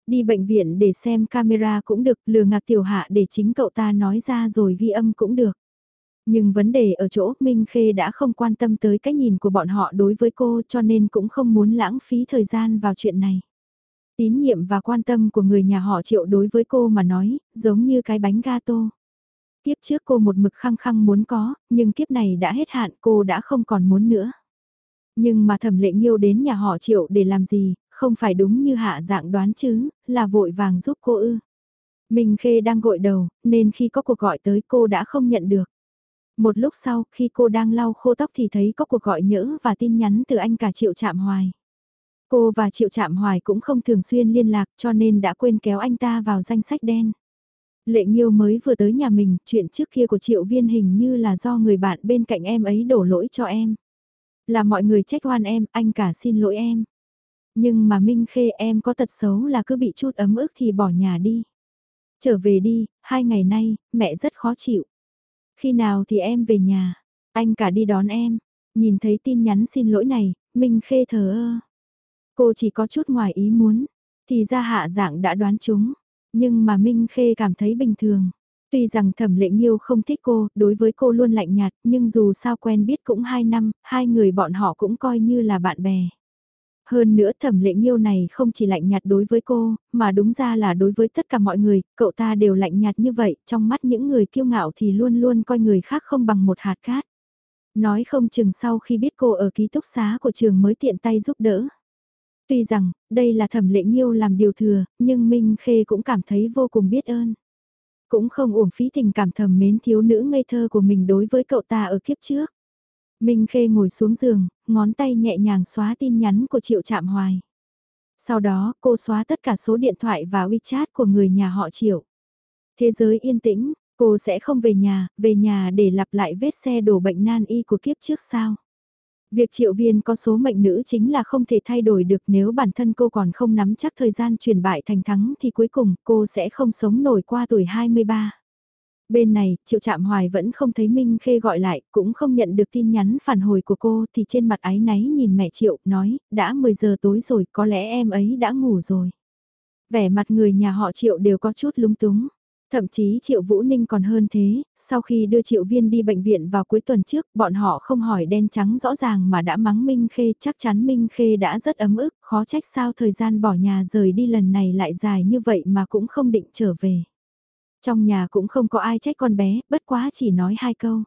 Đi bệnh viện để xem camera cũng được, lừa ngạc tiểu hạ để chính cậu ta nói ra rồi ghi âm cũng được. Nhưng vấn đề ở chỗ Minh Khê đã không quan tâm tới cái nhìn của bọn họ đối với cô cho nên cũng không muốn lãng phí thời gian vào chuyện này. Tín nhiệm và quan tâm của người nhà họ triệu đối với cô mà nói, giống như cái bánh gato. Kiếp trước cô một mực khăng khăng muốn có, nhưng kiếp này đã hết hạn cô đã không còn muốn nữa. Nhưng mà thẩm lệ nghiêu đến nhà họ triệu để làm gì, không phải đúng như hạ dạng đoán chứ, là vội vàng giúp cô ư. Minh Khê đang gội đầu, nên khi có cuộc gọi tới cô đã không nhận được. Một lúc sau, khi cô đang lau khô tóc thì thấy có cuộc gọi nhỡ và tin nhắn từ anh cả Triệu Trạm Hoài. Cô và Triệu Trạm Hoài cũng không thường xuyên liên lạc cho nên đã quên kéo anh ta vào danh sách đen. Lệ Nghiêu mới vừa tới nhà mình, chuyện trước kia của Triệu Viên hình như là do người bạn bên cạnh em ấy đổ lỗi cho em. Là mọi người trách oan em, anh cả xin lỗi em. Nhưng mà Minh Khê em có tật xấu là cứ bị chút ấm ức thì bỏ nhà đi. Trở về đi, hai ngày nay, mẹ rất khó chịu. Khi nào thì em về nhà, anh cả đi đón em. Nhìn thấy tin nhắn xin lỗi này, Minh Khê thờ ơ. Cô chỉ có chút ngoài ý muốn, thì ra hạ dạng đã đoán chúng. Nhưng mà Minh Khê cảm thấy bình thường. Tuy rằng thẩm lệ nghiêu không thích cô, đối với cô luôn lạnh nhạt, nhưng dù sao quen biết cũng hai năm, hai người bọn họ cũng coi như là bạn bè. Hơn nữa thẩm lệ nghiêu này không chỉ lạnh nhạt đối với cô, mà đúng ra là đối với tất cả mọi người, cậu ta đều lạnh nhạt như vậy, trong mắt những người kiêu ngạo thì luôn luôn coi người khác không bằng một hạt cát. Nói không chừng sau khi biết cô ở ký túc xá của trường mới tiện tay giúp đỡ. Tuy rằng, đây là thẩm lệ nghiêu làm điều thừa, nhưng Minh Khê cũng cảm thấy vô cùng biết ơn. Cũng không uổng phí tình cảm thầm mến thiếu nữ ngây thơ của mình đối với cậu ta ở kiếp trước. Minh Khê ngồi xuống giường, ngón tay nhẹ nhàng xóa tin nhắn của Triệu Trạm Hoài. Sau đó, cô xóa tất cả số điện thoại và WeChat của người nhà họ Triệu. Thế giới yên tĩnh, cô sẽ không về nhà, về nhà để lặp lại vết xe đổ bệnh nan y của kiếp trước sao. Việc triệu viên có số mệnh nữ chính là không thể thay đổi được nếu bản thân cô còn không nắm chắc thời gian truyền bại thành thắng thì cuối cùng cô sẽ không sống nổi qua tuổi 23. Bên này, Triệu Trạm Hoài vẫn không thấy Minh Khê gọi lại, cũng không nhận được tin nhắn phản hồi của cô thì trên mặt ái náy nhìn mẹ Triệu, nói, đã 10 giờ tối rồi, có lẽ em ấy đã ngủ rồi. Vẻ mặt người nhà họ Triệu đều có chút lúng túng. Thậm chí Triệu Vũ Ninh còn hơn thế, sau khi đưa Triệu Viên đi bệnh viện vào cuối tuần trước, bọn họ không hỏi đen trắng rõ ràng mà đã mắng Minh Khê, chắc chắn Minh Khê đã rất ấm ức, khó trách sao thời gian bỏ nhà rời đi lần này lại dài như vậy mà cũng không định trở về. Trong nhà cũng không có ai trách con bé, bất quá chỉ nói hai câu.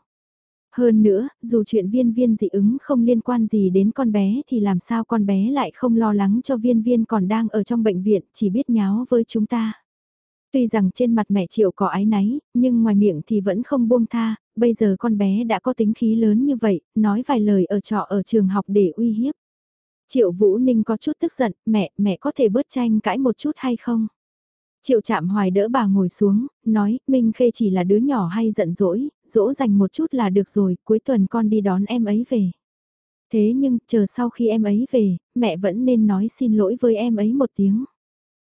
Hơn nữa, dù chuyện viên viên dị ứng không liên quan gì đến con bé thì làm sao con bé lại không lo lắng cho viên viên còn đang ở trong bệnh viện chỉ biết nháo với chúng ta. Tuy rằng trên mặt mẹ Triệu có ái náy, nhưng ngoài miệng thì vẫn không buông tha, bây giờ con bé đã có tính khí lớn như vậy, nói vài lời ở trọ ở trường học để uy hiếp. Triệu Vũ Ninh có chút tức giận, mẹ, mẹ có thể bớt tranh cãi một chút hay không? Triệu chạm hoài đỡ bà ngồi xuống, nói, Minh Khê chỉ là đứa nhỏ hay giận dỗi, dỗ dành một chút là được rồi, cuối tuần con đi đón em ấy về. Thế nhưng, chờ sau khi em ấy về, mẹ vẫn nên nói xin lỗi với em ấy một tiếng.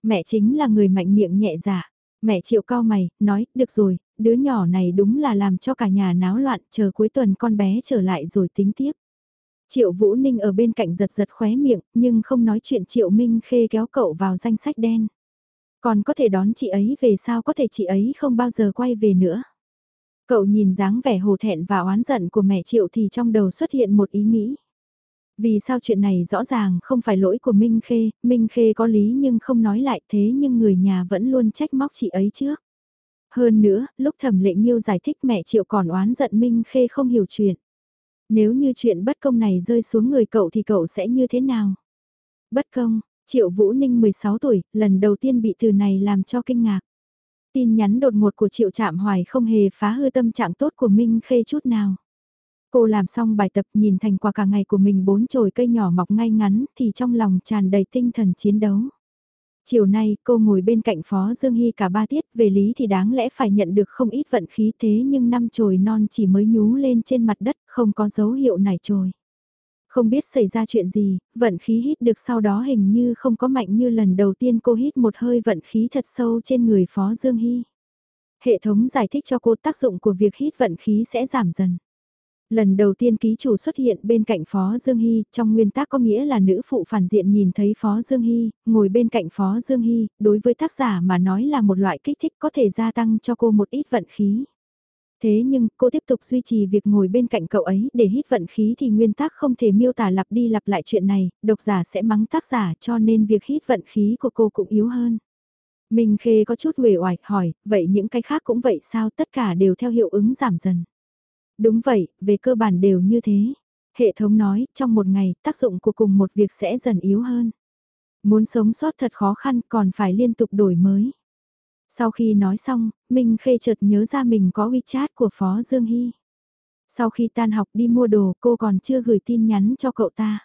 Mẹ chính là người mạnh miệng nhẹ dạ. Mẹ chịu cao mày, nói, được rồi, đứa nhỏ này đúng là làm cho cả nhà náo loạn, chờ cuối tuần con bé trở lại rồi tính tiếp. Triệu Vũ Ninh ở bên cạnh giật giật khóe miệng, nhưng không nói chuyện Triệu Minh Khê kéo cậu vào danh sách đen. Còn có thể đón chị ấy về sao có thể chị ấy không bao giờ quay về nữa. Cậu nhìn dáng vẻ hồ thẹn và oán giận của mẹ Triệu thì trong đầu xuất hiện một ý nghĩ. Vì sao chuyện này rõ ràng không phải lỗi của Minh Khê, Minh Khê có lý nhưng không nói lại thế nhưng người nhà vẫn luôn trách móc chị ấy trước. Hơn nữa, lúc thẩm lệ nhiêu giải thích mẹ Triệu còn oán giận Minh Khê không hiểu chuyện. Nếu như chuyện bất công này rơi xuống người cậu thì cậu sẽ như thế nào? Bất công, Triệu Vũ Ninh 16 tuổi, lần đầu tiên bị từ này làm cho kinh ngạc. Tin nhắn đột ngột của Triệu Trạm Hoài không hề phá hư tâm trạng tốt của Minh Khê chút nào. Cô làm xong bài tập nhìn thành quả cả ngày của mình bốn chồi cây nhỏ mọc ngay ngắn thì trong lòng tràn đầy tinh thần chiến đấu. Chiều nay cô ngồi bên cạnh Phó Dương Hy cả ba tiết về lý thì đáng lẽ phải nhận được không ít vận khí thế nhưng năm chồi non chỉ mới nhú lên trên mặt đất không có dấu hiệu nảy chồi. Không biết xảy ra chuyện gì, vận khí hít được sau đó hình như không có mạnh như lần đầu tiên cô hít một hơi vận khí thật sâu trên người Phó Dương Hy. Hệ thống giải thích cho cô tác dụng của việc hít vận khí sẽ giảm dần. Lần đầu tiên ký chủ xuất hiện bên cạnh Phó Dương Hy, trong nguyên tắc có nghĩa là nữ phụ phản diện nhìn thấy Phó Dương Hy, ngồi bên cạnh Phó Dương Hy, đối với tác giả mà nói là một loại kích thích có thể gia tăng cho cô một ít vận khí. Thế nhưng, cô tiếp tục duy trì việc ngồi bên cạnh cậu ấy để hít vận khí thì nguyên tắc không thể miêu tả lặp đi lặp lại chuyện này, độc giả sẽ mắng tác giả cho nên việc hít vận khí của cô cũng yếu hơn. Minh Khê có chút uể oải hỏi, vậy những cái khác cũng vậy sao tất cả đều theo hiệu ứng giảm dần. Đúng vậy, về cơ bản đều như thế. Hệ thống nói, trong một ngày, tác dụng của cùng một việc sẽ dần yếu hơn. Muốn sống sót thật khó khăn còn phải liên tục đổi mới. Sau khi nói xong, Minh Khê chợt nhớ ra mình có WeChat của Phó Dương Hy. Sau khi tan học đi mua đồ cô còn chưa gửi tin nhắn cho cậu ta.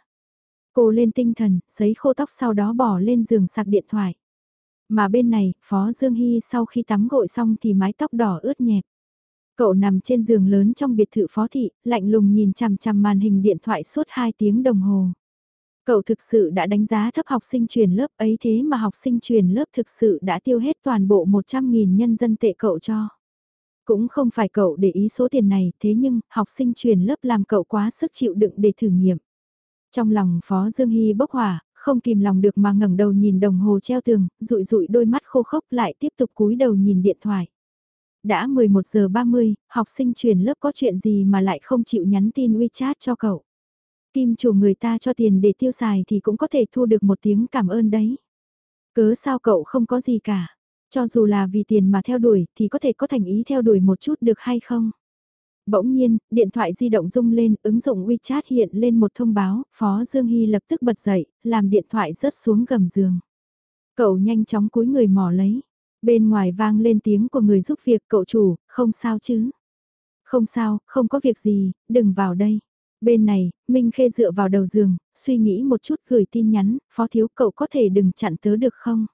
Cô lên tinh thần, sấy khô tóc sau đó bỏ lên giường sạc điện thoại. Mà bên này, Phó Dương Hy sau khi tắm gội xong thì mái tóc đỏ ướt nhẹp. Cậu nằm trên giường lớn trong biệt thự phó thị, lạnh lùng nhìn chằm chằm màn hình điện thoại suốt 2 tiếng đồng hồ. Cậu thực sự đã đánh giá thấp học sinh truyền lớp ấy thế mà học sinh truyền lớp thực sự đã tiêu hết toàn bộ 100.000 nhân dân tệ cậu cho. Cũng không phải cậu để ý số tiền này, thế nhưng, học sinh truyền lớp làm cậu quá sức chịu đựng để thử nghiệm. Trong lòng Phó Dương Hy bốc hỏa, không kìm lòng được mà ngẩng đầu nhìn đồng hồ treo tường, rụi rụi đôi mắt khô khốc lại tiếp tục cúi đầu nhìn điện thoại. Đã 11 giờ 30, học sinh truyền lớp có chuyện gì mà lại không chịu nhắn tin WeChat cho cậu. Kim chủ người ta cho tiền để tiêu xài thì cũng có thể thu được một tiếng cảm ơn đấy. Cớ sao cậu không có gì cả. Cho dù là vì tiền mà theo đuổi thì có thể có thành ý theo đuổi một chút được hay không? Bỗng nhiên, điện thoại di động rung lên, ứng dụng WeChat hiện lên một thông báo, Phó Dương Hy lập tức bật dậy, làm điện thoại rớt xuống gầm giường. Cậu nhanh chóng cúi người mò lấy. Bên ngoài vang lên tiếng của người giúp việc cậu chủ, không sao chứ? Không sao, không có việc gì, đừng vào đây. Bên này, Minh Khê dựa vào đầu giường, suy nghĩ một chút gửi tin nhắn, phó thiếu cậu có thể đừng chặn tớ được không?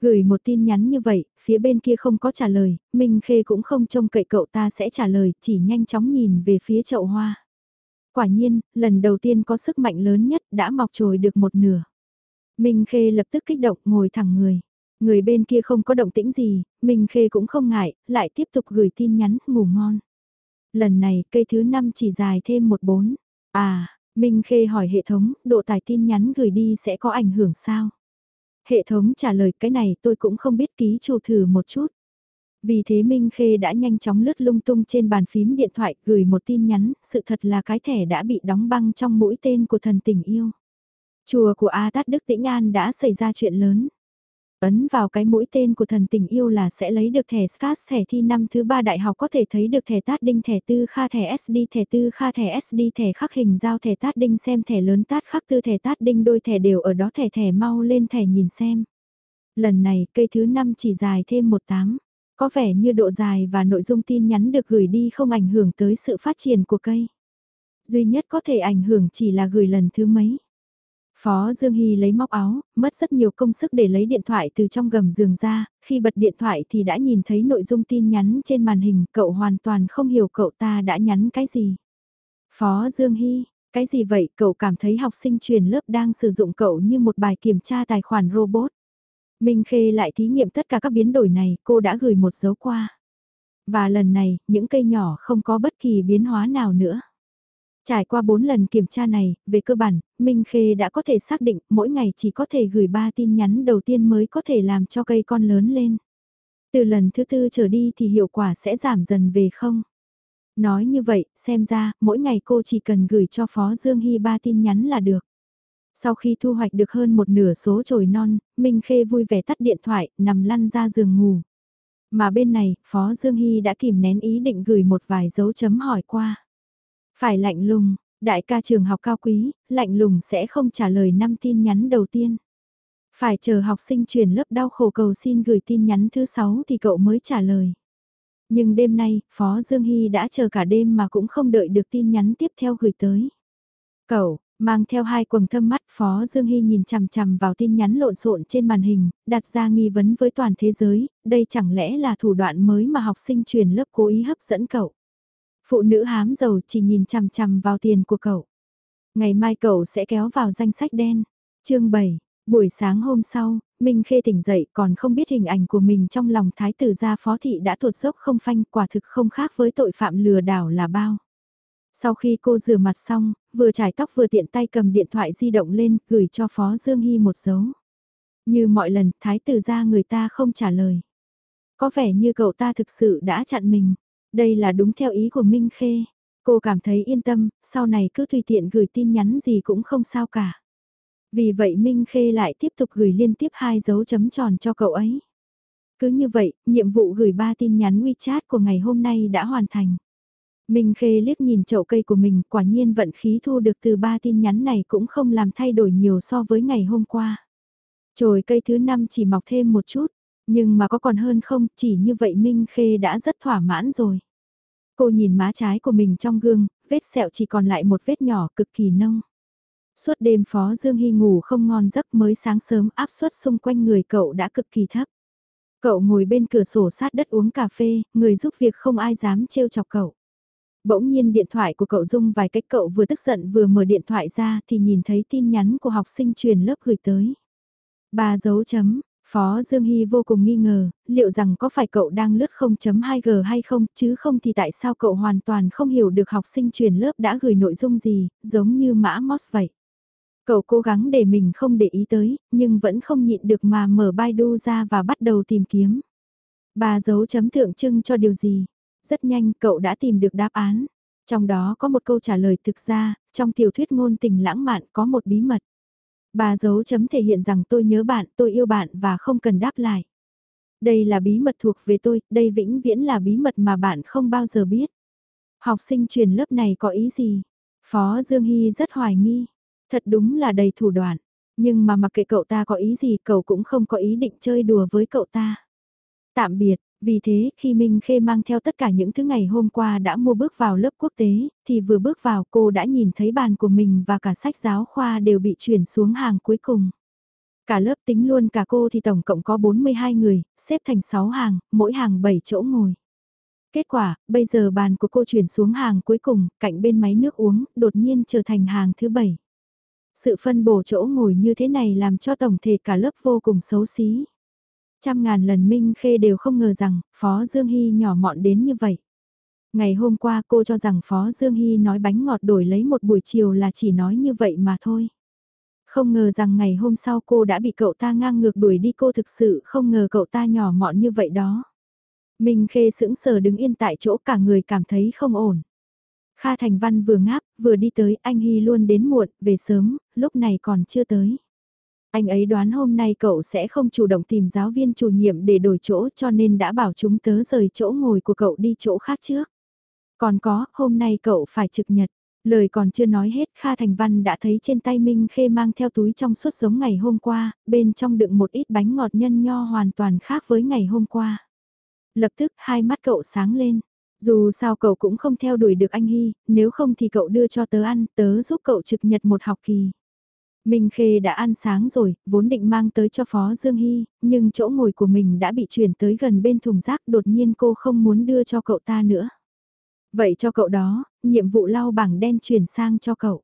Gửi một tin nhắn như vậy, phía bên kia không có trả lời, Minh Khê cũng không trông cậy cậu ta sẽ trả lời, chỉ nhanh chóng nhìn về phía chậu hoa. Quả nhiên, lần đầu tiên có sức mạnh lớn nhất đã mọc trồi được một nửa. Minh Khê lập tức kích động ngồi thẳng người. Người bên kia không có động tĩnh gì, Minh Khê cũng không ngại, lại tiếp tục gửi tin nhắn, ngủ ngon. Lần này, cây thứ 5 chỉ dài thêm một bốn. À, Minh Khê hỏi hệ thống, độ tải tin nhắn gửi đi sẽ có ảnh hưởng sao? Hệ thống trả lời cái này tôi cũng không biết ký chủ thử một chút. Vì thế Minh Khê đã nhanh chóng lướt lung tung trên bàn phím điện thoại gửi một tin nhắn, sự thật là cái thẻ đã bị đóng băng trong mũi tên của thần tình yêu. Chùa của A Tát Đức Tĩnh An đã xảy ra chuyện lớn. Ấn vào cái mũi tên của thần tình yêu là sẽ lấy được thẻ SCAS thẻ thi năm thứ ba đại học có thể thấy được thẻ tát đinh, thẻ tư kha, thẻ SD thẻ tư kha, thẻ SD thẻ khắc hình giao, thẻ tát đinh xem thẻ lớn, tát khắc tư, thẻ tát đinh đôi thẻ đều ở đó, thẻ thẻ mau lên, thẻ nhìn xem. Lần này, cây thứ năm chỉ dài thêm một tám. Có vẻ như độ dài và nội dung tin nhắn được gửi đi không ảnh hưởng tới sự phát triển của cây. Duy nhất có thể ảnh hưởng chỉ là gửi lần thứ mấy. Phó Dương Hy lấy móc áo, mất rất nhiều công sức để lấy điện thoại từ trong gầm giường ra, khi bật điện thoại thì đã nhìn thấy nội dung tin nhắn trên màn hình, cậu hoàn toàn không hiểu cậu ta đã nhắn cái gì. Phó Dương Hy, cái gì vậy cậu cảm thấy học sinh truyền lớp đang sử dụng cậu như một bài kiểm tra tài khoản robot. Minh Khê lại thí nghiệm tất cả các biến đổi này, cô đã gửi một dấu qua. Và lần này, những cây nhỏ không có bất kỳ biến hóa nào nữa. Trải qua 4 lần kiểm tra này, về cơ bản, Minh Khê đã có thể xác định mỗi ngày chỉ có thể gửi 3 tin nhắn đầu tiên mới có thể làm cho cây con lớn lên. Từ lần thứ tư trở đi thì hiệu quả sẽ giảm dần về không? Nói như vậy, xem ra, mỗi ngày cô chỉ cần gửi cho Phó Dương Hy 3 tin nhắn là được. Sau khi thu hoạch được hơn một nửa số trồi non, Minh Khê vui vẻ tắt điện thoại, nằm lăn ra giường ngủ. Mà bên này, Phó Dương Hy đã kìm nén ý định gửi một vài dấu chấm hỏi qua. Phải lạnh lùng, đại ca trường học cao quý, lạnh lùng sẽ không trả lời năm tin nhắn đầu tiên. Phải chờ học sinh truyền lớp đau khổ cầu xin gửi tin nhắn thứ 6 thì cậu mới trả lời. Nhưng đêm nay, Phó Dương Hy đã chờ cả đêm mà cũng không đợi được tin nhắn tiếp theo gửi tới. Cậu, mang theo hai quầng thâm mắt Phó Dương Hy nhìn chằm chằm vào tin nhắn lộn xộn trên màn hình, đặt ra nghi vấn với toàn thế giới, đây chẳng lẽ là thủ đoạn mới mà học sinh truyền lớp cố ý hấp dẫn cậu. Phụ nữ hám giàu chỉ nhìn chằm chằm vào tiền của cậu. Ngày mai cậu sẽ kéo vào danh sách đen. chương 7, buổi sáng hôm sau, Minh Khê tỉnh dậy còn không biết hình ảnh của mình trong lòng thái tử gia phó thị đã tuột dốc không phanh quả thực không khác với tội phạm lừa đảo là bao. Sau khi cô rửa mặt xong, vừa trải tóc vừa tiện tay cầm điện thoại di động lên gửi cho Phó Dương Hy một dấu. Như mọi lần, thái tử gia người ta không trả lời. Có vẻ như cậu ta thực sự đã chặn mình. Đây là đúng theo ý của Minh Khê. Cô cảm thấy yên tâm, sau này cứ tùy tiện gửi tin nhắn gì cũng không sao cả. Vì vậy Minh Khê lại tiếp tục gửi liên tiếp hai dấu chấm tròn cho cậu ấy. Cứ như vậy, nhiệm vụ gửi ba tin nhắn WeChat của ngày hôm nay đã hoàn thành. Minh Khê liếc nhìn chậu cây của mình, quả nhiên vận khí thu được từ ba tin nhắn này cũng không làm thay đổi nhiều so với ngày hôm qua. Chồi cây thứ năm chỉ mọc thêm một chút, nhưng mà có còn hơn không, chỉ như vậy Minh Khê đã rất thỏa mãn rồi. Cô nhìn má trái của mình trong gương, vết sẹo chỉ còn lại một vết nhỏ cực kỳ nông. Suốt đêm Phó Dương Hy ngủ không ngon giấc mới sáng sớm áp suất xung quanh người cậu đã cực kỳ thấp. Cậu ngồi bên cửa sổ sát đất uống cà phê, người giúp việc không ai dám trêu chọc cậu. Bỗng nhiên điện thoại của cậu rung vài cách cậu vừa tức giận vừa mở điện thoại ra thì nhìn thấy tin nhắn của học sinh truyền lớp gửi tới. Ba dấu chấm, Phó Dương Hy vô cùng nghi ngờ, liệu rằng có phải cậu đang lướt 0.2G hay không, chứ không thì tại sao cậu hoàn toàn không hiểu được học sinh truyền lớp đã gửi nội dung gì, giống như mã MOS vậy. Cậu cố gắng để mình không để ý tới, nhưng vẫn không nhịn được mà mở Baidu ra và bắt đầu tìm kiếm. Ba dấu chấm tượng trưng cho điều gì? Rất nhanh cậu đã tìm được đáp án. Trong đó có một câu trả lời thực ra, trong tiểu thuyết ngôn tình lãng mạn có một bí mật. Ba dấu chấm thể hiện rằng tôi nhớ bạn, tôi yêu bạn và không cần đáp lại. Đây là bí mật thuộc về tôi, đây vĩnh viễn là bí mật mà bạn không bao giờ biết. Học sinh truyền lớp này có ý gì? Phó Dương Hy rất hoài nghi. Thật đúng là đầy thủ đoạn. Nhưng mà mặc kệ cậu ta có ý gì cậu cũng không có ý định chơi đùa với cậu ta. Tạm biệt, vì thế khi Minh Khê mang theo tất cả những thứ ngày hôm qua đã mua bước vào lớp quốc tế, thì vừa bước vào cô đã nhìn thấy bàn của mình và cả sách giáo khoa đều bị chuyển xuống hàng cuối cùng. Cả lớp tính luôn cả cô thì tổng cộng có 42 người, xếp thành 6 hàng, mỗi hàng 7 chỗ ngồi. Kết quả, bây giờ bàn của cô chuyển xuống hàng cuối cùng, cạnh bên máy nước uống, đột nhiên trở thành hàng thứ 7. Sự phân bổ chỗ ngồi như thế này làm cho tổng thể cả lớp vô cùng xấu xí. Trăm ngàn lần Minh Khê đều không ngờ rằng, Phó Dương Hy nhỏ mọn đến như vậy. Ngày hôm qua cô cho rằng Phó Dương Hy nói bánh ngọt đổi lấy một buổi chiều là chỉ nói như vậy mà thôi. Không ngờ rằng ngày hôm sau cô đã bị cậu ta ngang ngược đuổi đi cô thực sự không ngờ cậu ta nhỏ mọn như vậy đó. Minh Khê sững sờ đứng yên tại chỗ cả người cảm thấy không ổn. Kha Thành Văn vừa ngáp, vừa đi tới, anh Hy luôn đến muộn, về sớm, lúc này còn chưa tới. Anh ấy đoán hôm nay cậu sẽ không chủ động tìm giáo viên chủ nhiệm để đổi chỗ cho nên đã bảo chúng tớ rời chỗ ngồi của cậu đi chỗ khác trước. Còn có, hôm nay cậu phải trực nhật. Lời còn chưa nói hết, Kha Thành Văn đã thấy trên tay Minh Khê mang theo túi trong suốt giống ngày hôm qua, bên trong đựng một ít bánh ngọt nhân nho hoàn toàn khác với ngày hôm qua. Lập tức hai mắt cậu sáng lên. Dù sao cậu cũng không theo đuổi được anh Hy, nếu không thì cậu đưa cho tớ ăn, tớ giúp cậu trực nhật một học kỳ. Minh Khê đã ăn sáng rồi, vốn định mang tới cho Phó Dương Hy, nhưng chỗ ngồi của mình đã bị chuyển tới gần bên thùng rác đột nhiên cô không muốn đưa cho cậu ta nữa. Vậy cho cậu đó, nhiệm vụ lau bảng đen chuyển sang cho cậu.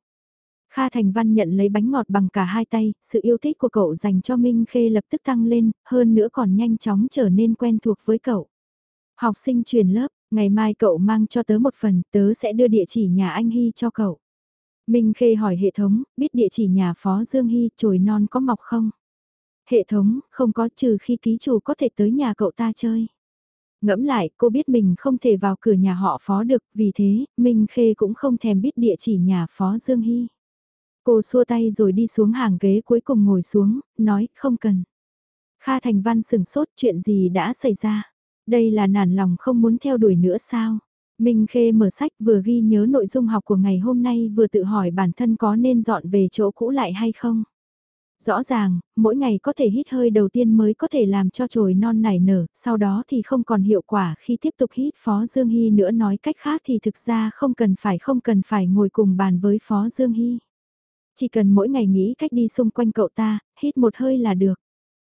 Kha Thành Văn nhận lấy bánh ngọt bằng cả hai tay, sự yêu thích của cậu dành cho Minh Khê lập tức tăng lên, hơn nữa còn nhanh chóng trở nên quen thuộc với cậu. Học sinh truyền lớp, ngày mai cậu mang cho tớ một phần, tớ sẽ đưa địa chỉ nhà anh Hy cho cậu. Minh Khê hỏi hệ thống, biết địa chỉ nhà Phó Dương Hy trồi non có mọc không? Hệ thống, không có trừ khi ký chủ có thể tới nhà cậu ta chơi. Ngẫm lại, cô biết mình không thể vào cửa nhà họ Phó được, vì thế, Minh Khê cũng không thèm biết địa chỉ nhà Phó Dương Hy. Cô xua tay rồi đi xuống hàng ghế cuối cùng ngồi xuống, nói không cần. Kha Thành Văn sừng sốt chuyện gì đã xảy ra. Đây là nản lòng không muốn theo đuổi nữa sao? Minh Khê mở sách vừa ghi nhớ nội dung học của ngày hôm nay vừa tự hỏi bản thân có nên dọn về chỗ cũ lại hay không. Rõ ràng, mỗi ngày có thể hít hơi đầu tiên mới có thể làm cho chồi non nảy nở, sau đó thì không còn hiệu quả khi tiếp tục hít Phó Dương Hy nữa nói cách khác thì thực ra không cần phải không cần phải ngồi cùng bàn với Phó Dương Hy. Chỉ cần mỗi ngày nghĩ cách đi xung quanh cậu ta, hít một hơi là được.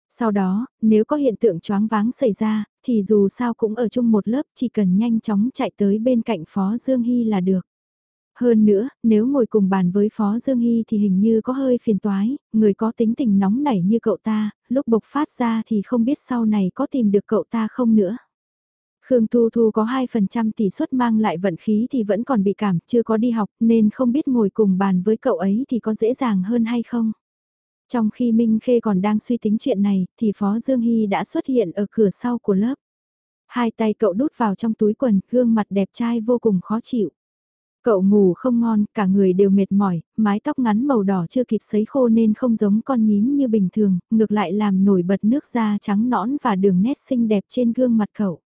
Sau đó, nếu có hiện tượng choáng váng xảy ra, thì dù sao cũng ở chung một lớp chỉ cần nhanh chóng chạy tới bên cạnh Phó Dương Hy là được. Hơn nữa, nếu ngồi cùng bàn với Phó Dương Hy thì hình như có hơi phiền toái, người có tính tình nóng nảy như cậu ta, lúc bộc phát ra thì không biết sau này có tìm được cậu ta không nữa. Khương Thu Thu có 2% tỷ suất mang lại vận khí thì vẫn còn bị cảm, chưa có đi học nên không biết ngồi cùng bàn với cậu ấy thì có dễ dàng hơn hay không. Trong khi Minh Khê còn đang suy tính chuyện này thì Phó Dương Hy đã xuất hiện ở cửa sau của lớp. Hai tay cậu đút vào trong túi quần, gương mặt đẹp trai vô cùng khó chịu. Cậu ngủ không ngon, cả người đều mệt mỏi, mái tóc ngắn màu đỏ chưa kịp sấy khô nên không giống con nhím như bình thường, ngược lại làm nổi bật nước da trắng nõn và đường nét xinh đẹp trên gương mặt cậu.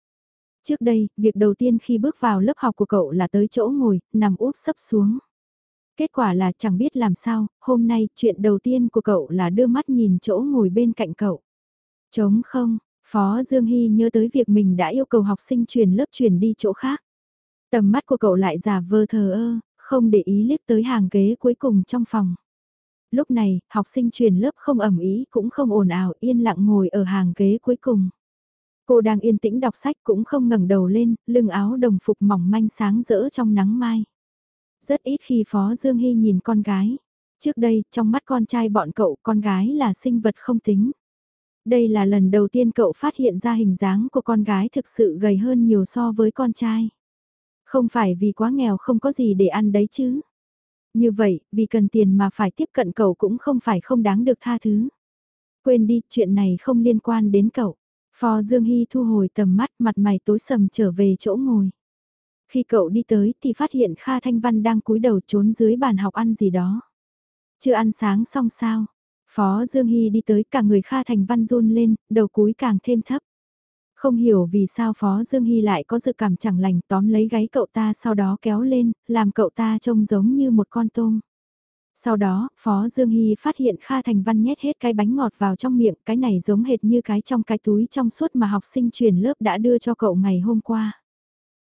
Trước đây, việc đầu tiên khi bước vào lớp học của cậu là tới chỗ ngồi, nằm úp sấp xuống. Kết quả là chẳng biết làm sao, hôm nay chuyện đầu tiên của cậu là đưa mắt nhìn chỗ ngồi bên cạnh cậu. Trống không, Phó Dương Hy nhớ tới việc mình đã yêu cầu học sinh truyền lớp chuyển đi chỗ khác. Tầm mắt của cậu lại giả vờ thờ ơ, không để ý liếc tới hàng ghế cuối cùng trong phòng. Lúc này, học sinh truyền lớp không ẩm ý cũng không ồn ào yên lặng ngồi ở hàng ghế cuối cùng. Cô đang yên tĩnh đọc sách cũng không ngẩng đầu lên, lưng áo đồng phục mỏng manh sáng rỡ trong nắng mai. Rất ít khi Phó Dương Hy nhìn con gái. Trước đây, trong mắt con trai bọn cậu, con gái là sinh vật không tính. Đây là lần đầu tiên cậu phát hiện ra hình dáng của con gái thực sự gầy hơn nhiều so với con trai. Không phải vì quá nghèo không có gì để ăn đấy chứ. Như vậy, vì cần tiền mà phải tiếp cận cậu cũng không phải không đáng được tha thứ. Quên đi, chuyện này không liên quan đến cậu. Phó Dương Hy thu hồi tầm mắt mặt mày tối sầm trở về chỗ ngồi. Khi cậu đi tới thì phát hiện Kha Thanh Văn đang cúi đầu trốn dưới bàn học ăn gì đó. Chưa ăn sáng xong sao? Phó Dương Hy đi tới cả người Kha Thành Văn run lên, đầu cúi càng thêm thấp. Không hiểu vì sao Phó Dương Hy lại có dự cảm chẳng lành tóm lấy gáy cậu ta sau đó kéo lên, làm cậu ta trông giống như một con tôm. Sau đó, Phó Dương Hy phát hiện Kha Thành Văn nhét hết cái bánh ngọt vào trong miệng, cái này giống hệt như cái trong cái túi trong suốt mà học sinh truyền lớp đã đưa cho cậu ngày hôm qua.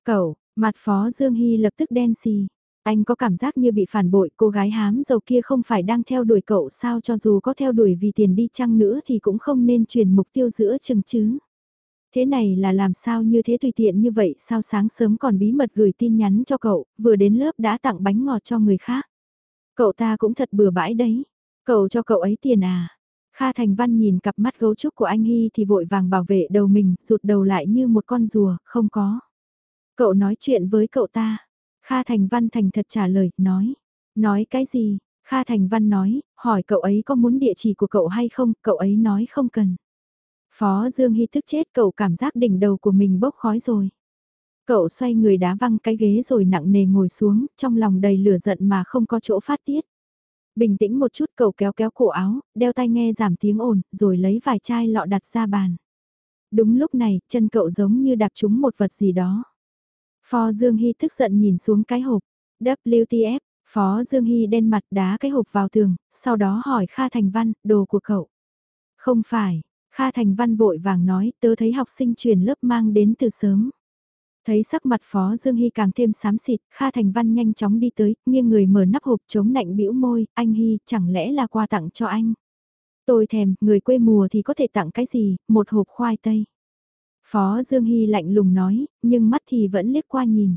Cậu, mặt Phó Dương Hy lập tức đen xì. Anh có cảm giác như bị phản bội, cô gái hám dầu kia không phải đang theo đuổi cậu sao cho dù có theo đuổi vì tiền đi chăng nữa thì cũng không nên truyền mục tiêu giữa chừng chứ. Thế này là làm sao như thế tùy tiện như vậy sao sáng sớm còn bí mật gửi tin nhắn cho cậu, vừa đến lớp đã tặng bánh ngọt cho người khác. Cậu ta cũng thật bừa bãi đấy. Cậu cho cậu ấy tiền à? Kha Thành Văn nhìn cặp mắt gấu trúc của anh Hy thì vội vàng bảo vệ đầu mình, rụt đầu lại như một con rùa, không có. Cậu nói chuyện với cậu ta. Kha Thành Văn thành thật trả lời, nói. Nói cái gì? Kha Thành Văn nói, hỏi cậu ấy có muốn địa chỉ của cậu hay không, cậu ấy nói không cần. Phó Dương Hy tức chết cậu cảm giác đỉnh đầu của mình bốc khói rồi. Cậu xoay người đá văng cái ghế rồi nặng nề ngồi xuống, trong lòng đầy lửa giận mà không có chỗ phát tiết. Bình tĩnh một chút cậu kéo kéo cổ áo, đeo tai nghe giảm tiếng ồn, rồi lấy vài chai lọ đặt ra bàn. Đúng lúc này, chân cậu giống như đạp trúng một vật gì đó. Phó Dương Hy tức giận nhìn xuống cái hộp. WTF, Phó Dương Hy đen mặt đá cái hộp vào tường, sau đó hỏi Kha Thành Văn, đồ của cậu. Không phải, Kha Thành Văn vội vàng nói, tớ thấy học sinh truyền lớp mang đến từ sớm. Thấy sắc mặt Phó Dương Hy càng thêm xám xịt, Kha Thành Văn nhanh chóng đi tới, nghiêng người mở nắp hộp chống nạnh bĩu môi, anh Hy, chẳng lẽ là quà tặng cho anh? Tôi thèm, người quê mùa thì có thể tặng cái gì, một hộp khoai tây. Phó Dương Hy lạnh lùng nói, nhưng mắt thì vẫn liếc qua nhìn.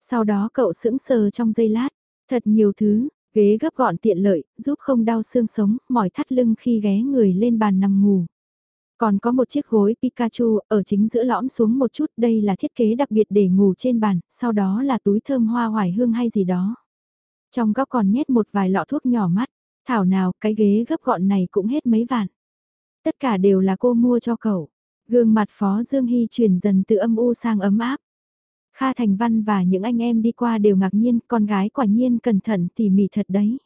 Sau đó cậu sững sờ trong giây lát, thật nhiều thứ, ghế gấp gọn tiện lợi, giúp không đau xương sống, mỏi thắt lưng khi ghé người lên bàn nằm ngủ. Còn có một chiếc gối Pikachu ở chính giữa lõm xuống một chút, đây là thiết kế đặc biệt để ngủ trên bàn, sau đó là túi thơm hoa hoài hương hay gì đó. Trong góc còn nhét một vài lọ thuốc nhỏ mắt, thảo nào cái ghế gấp gọn này cũng hết mấy vạn. Tất cả đều là cô mua cho cậu. Gương mặt Phó Dương Hy chuyển dần từ âm u sang ấm áp. Kha Thành Văn và những anh em đi qua đều ngạc nhiên, con gái quả nhiên cẩn thận tỉ mỉ thật đấy.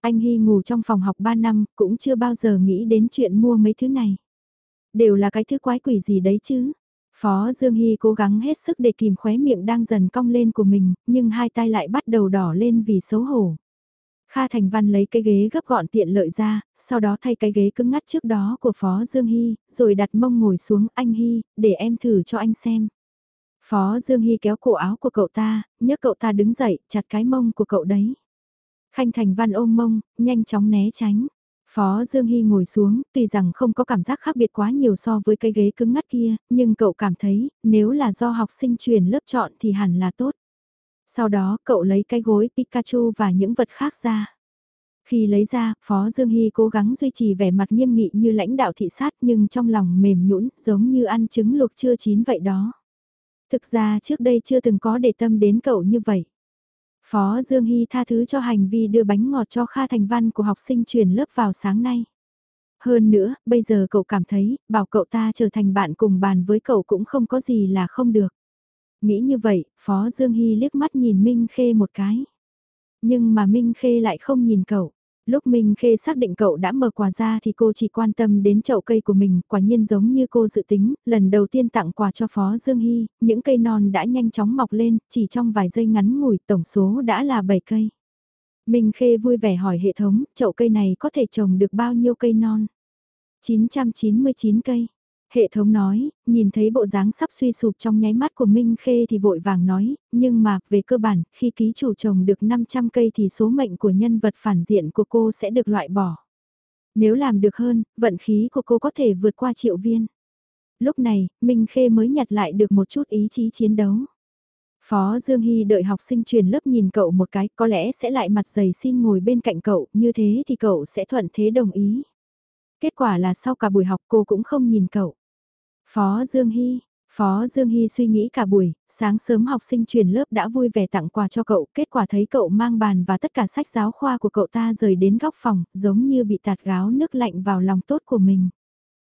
Anh Hy ngủ trong phòng học 3 năm, cũng chưa bao giờ nghĩ đến chuyện mua mấy thứ này. Đều là cái thứ quái quỷ gì đấy chứ. Phó Dương Hy cố gắng hết sức để kìm khóe miệng đang dần cong lên của mình, nhưng hai tay lại bắt đầu đỏ lên vì xấu hổ. Kha Thành Văn lấy cái ghế gấp gọn tiện lợi ra, sau đó thay cái ghế cứng ngắt trước đó của Phó Dương Hy, rồi đặt mông ngồi xuống anh Hy, để em thử cho anh xem. Phó Dương Hy kéo cổ áo của cậu ta, nhấc cậu ta đứng dậy, chặt cái mông của cậu đấy. Khanh Thành Văn ôm mông, nhanh chóng né tránh. Phó Dương Hy ngồi xuống, tuy rằng không có cảm giác khác biệt quá nhiều so với cái ghế cứng ngắt kia, nhưng cậu cảm thấy, nếu là do học sinh truyền lớp chọn thì hẳn là tốt. Sau đó cậu lấy cái gối Pikachu và những vật khác ra. Khi lấy ra, Phó Dương Hy cố gắng duy trì vẻ mặt nghiêm nghị như lãnh đạo thị sát nhưng trong lòng mềm nhũn giống như ăn trứng luộc chưa chín vậy đó. Thực ra trước đây chưa từng có để tâm đến cậu như vậy. Phó Dương Hy tha thứ cho hành vi đưa bánh ngọt cho Kha Thành Văn của học sinh truyền lớp vào sáng nay. Hơn nữa, bây giờ cậu cảm thấy, bảo cậu ta trở thành bạn cùng bàn với cậu cũng không có gì là không được. Nghĩ như vậy, Phó Dương Hy liếc mắt nhìn Minh Khê một cái. Nhưng mà Minh Khê lại không nhìn cậu. Lúc Minh Khê xác định cậu đã mở quà ra thì cô chỉ quan tâm đến chậu cây của mình, quả nhiên giống như cô dự tính, lần đầu tiên tặng quà cho Phó Dương Hy, những cây non đã nhanh chóng mọc lên, chỉ trong vài giây ngắn ngủi tổng số đã là 7 cây. Minh Khê vui vẻ hỏi hệ thống, chậu cây này có thể trồng được bao nhiêu cây non? 999 cây. Hệ thống nói, nhìn thấy bộ dáng sắp suy sụp trong nháy mắt của Minh Khê thì vội vàng nói, nhưng mà, về cơ bản, khi ký chủ trồng được 500 cây thì số mệnh của nhân vật phản diện của cô sẽ được loại bỏ. Nếu làm được hơn, vận khí của cô có thể vượt qua triệu viên. Lúc này, Minh Khê mới nhặt lại được một chút ý chí chiến đấu. Phó Dương Hy đợi học sinh truyền lớp nhìn cậu một cái, có lẽ sẽ lại mặt dày xin ngồi bên cạnh cậu, như thế thì cậu sẽ thuận thế đồng ý. Kết quả là sau cả buổi học cô cũng không nhìn cậu. Phó Dương Hy, Phó Dương Hy suy nghĩ cả buổi, sáng sớm học sinh truyền lớp đã vui vẻ tặng quà cho cậu, kết quả thấy cậu mang bàn và tất cả sách giáo khoa của cậu ta rời đến góc phòng, giống như bị tạt gáo nước lạnh vào lòng tốt của mình.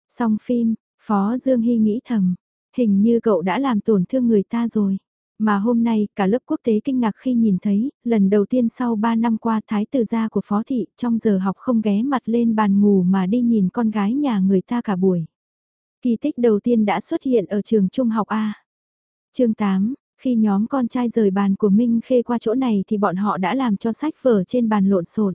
Xong phim, Phó Dương Hy nghĩ thầm, hình như cậu đã làm tổn thương người ta rồi. Mà hôm nay, cả lớp quốc tế kinh ngạc khi nhìn thấy, lần đầu tiên sau 3 năm qua thái tử gia của phó thị trong giờ học không ghé mặt lên bàn ngủ mà đi nhìn con gái nhà người ta cả buổi. Kỳ tích đầu tiên đã xuất hiện ở trường trung học A. chương 8, khi nhóm con trai rời bàn của Minh Khê qua chỗ này thì bọn họ đã làm cho sách vở trên bàn lộn xộn.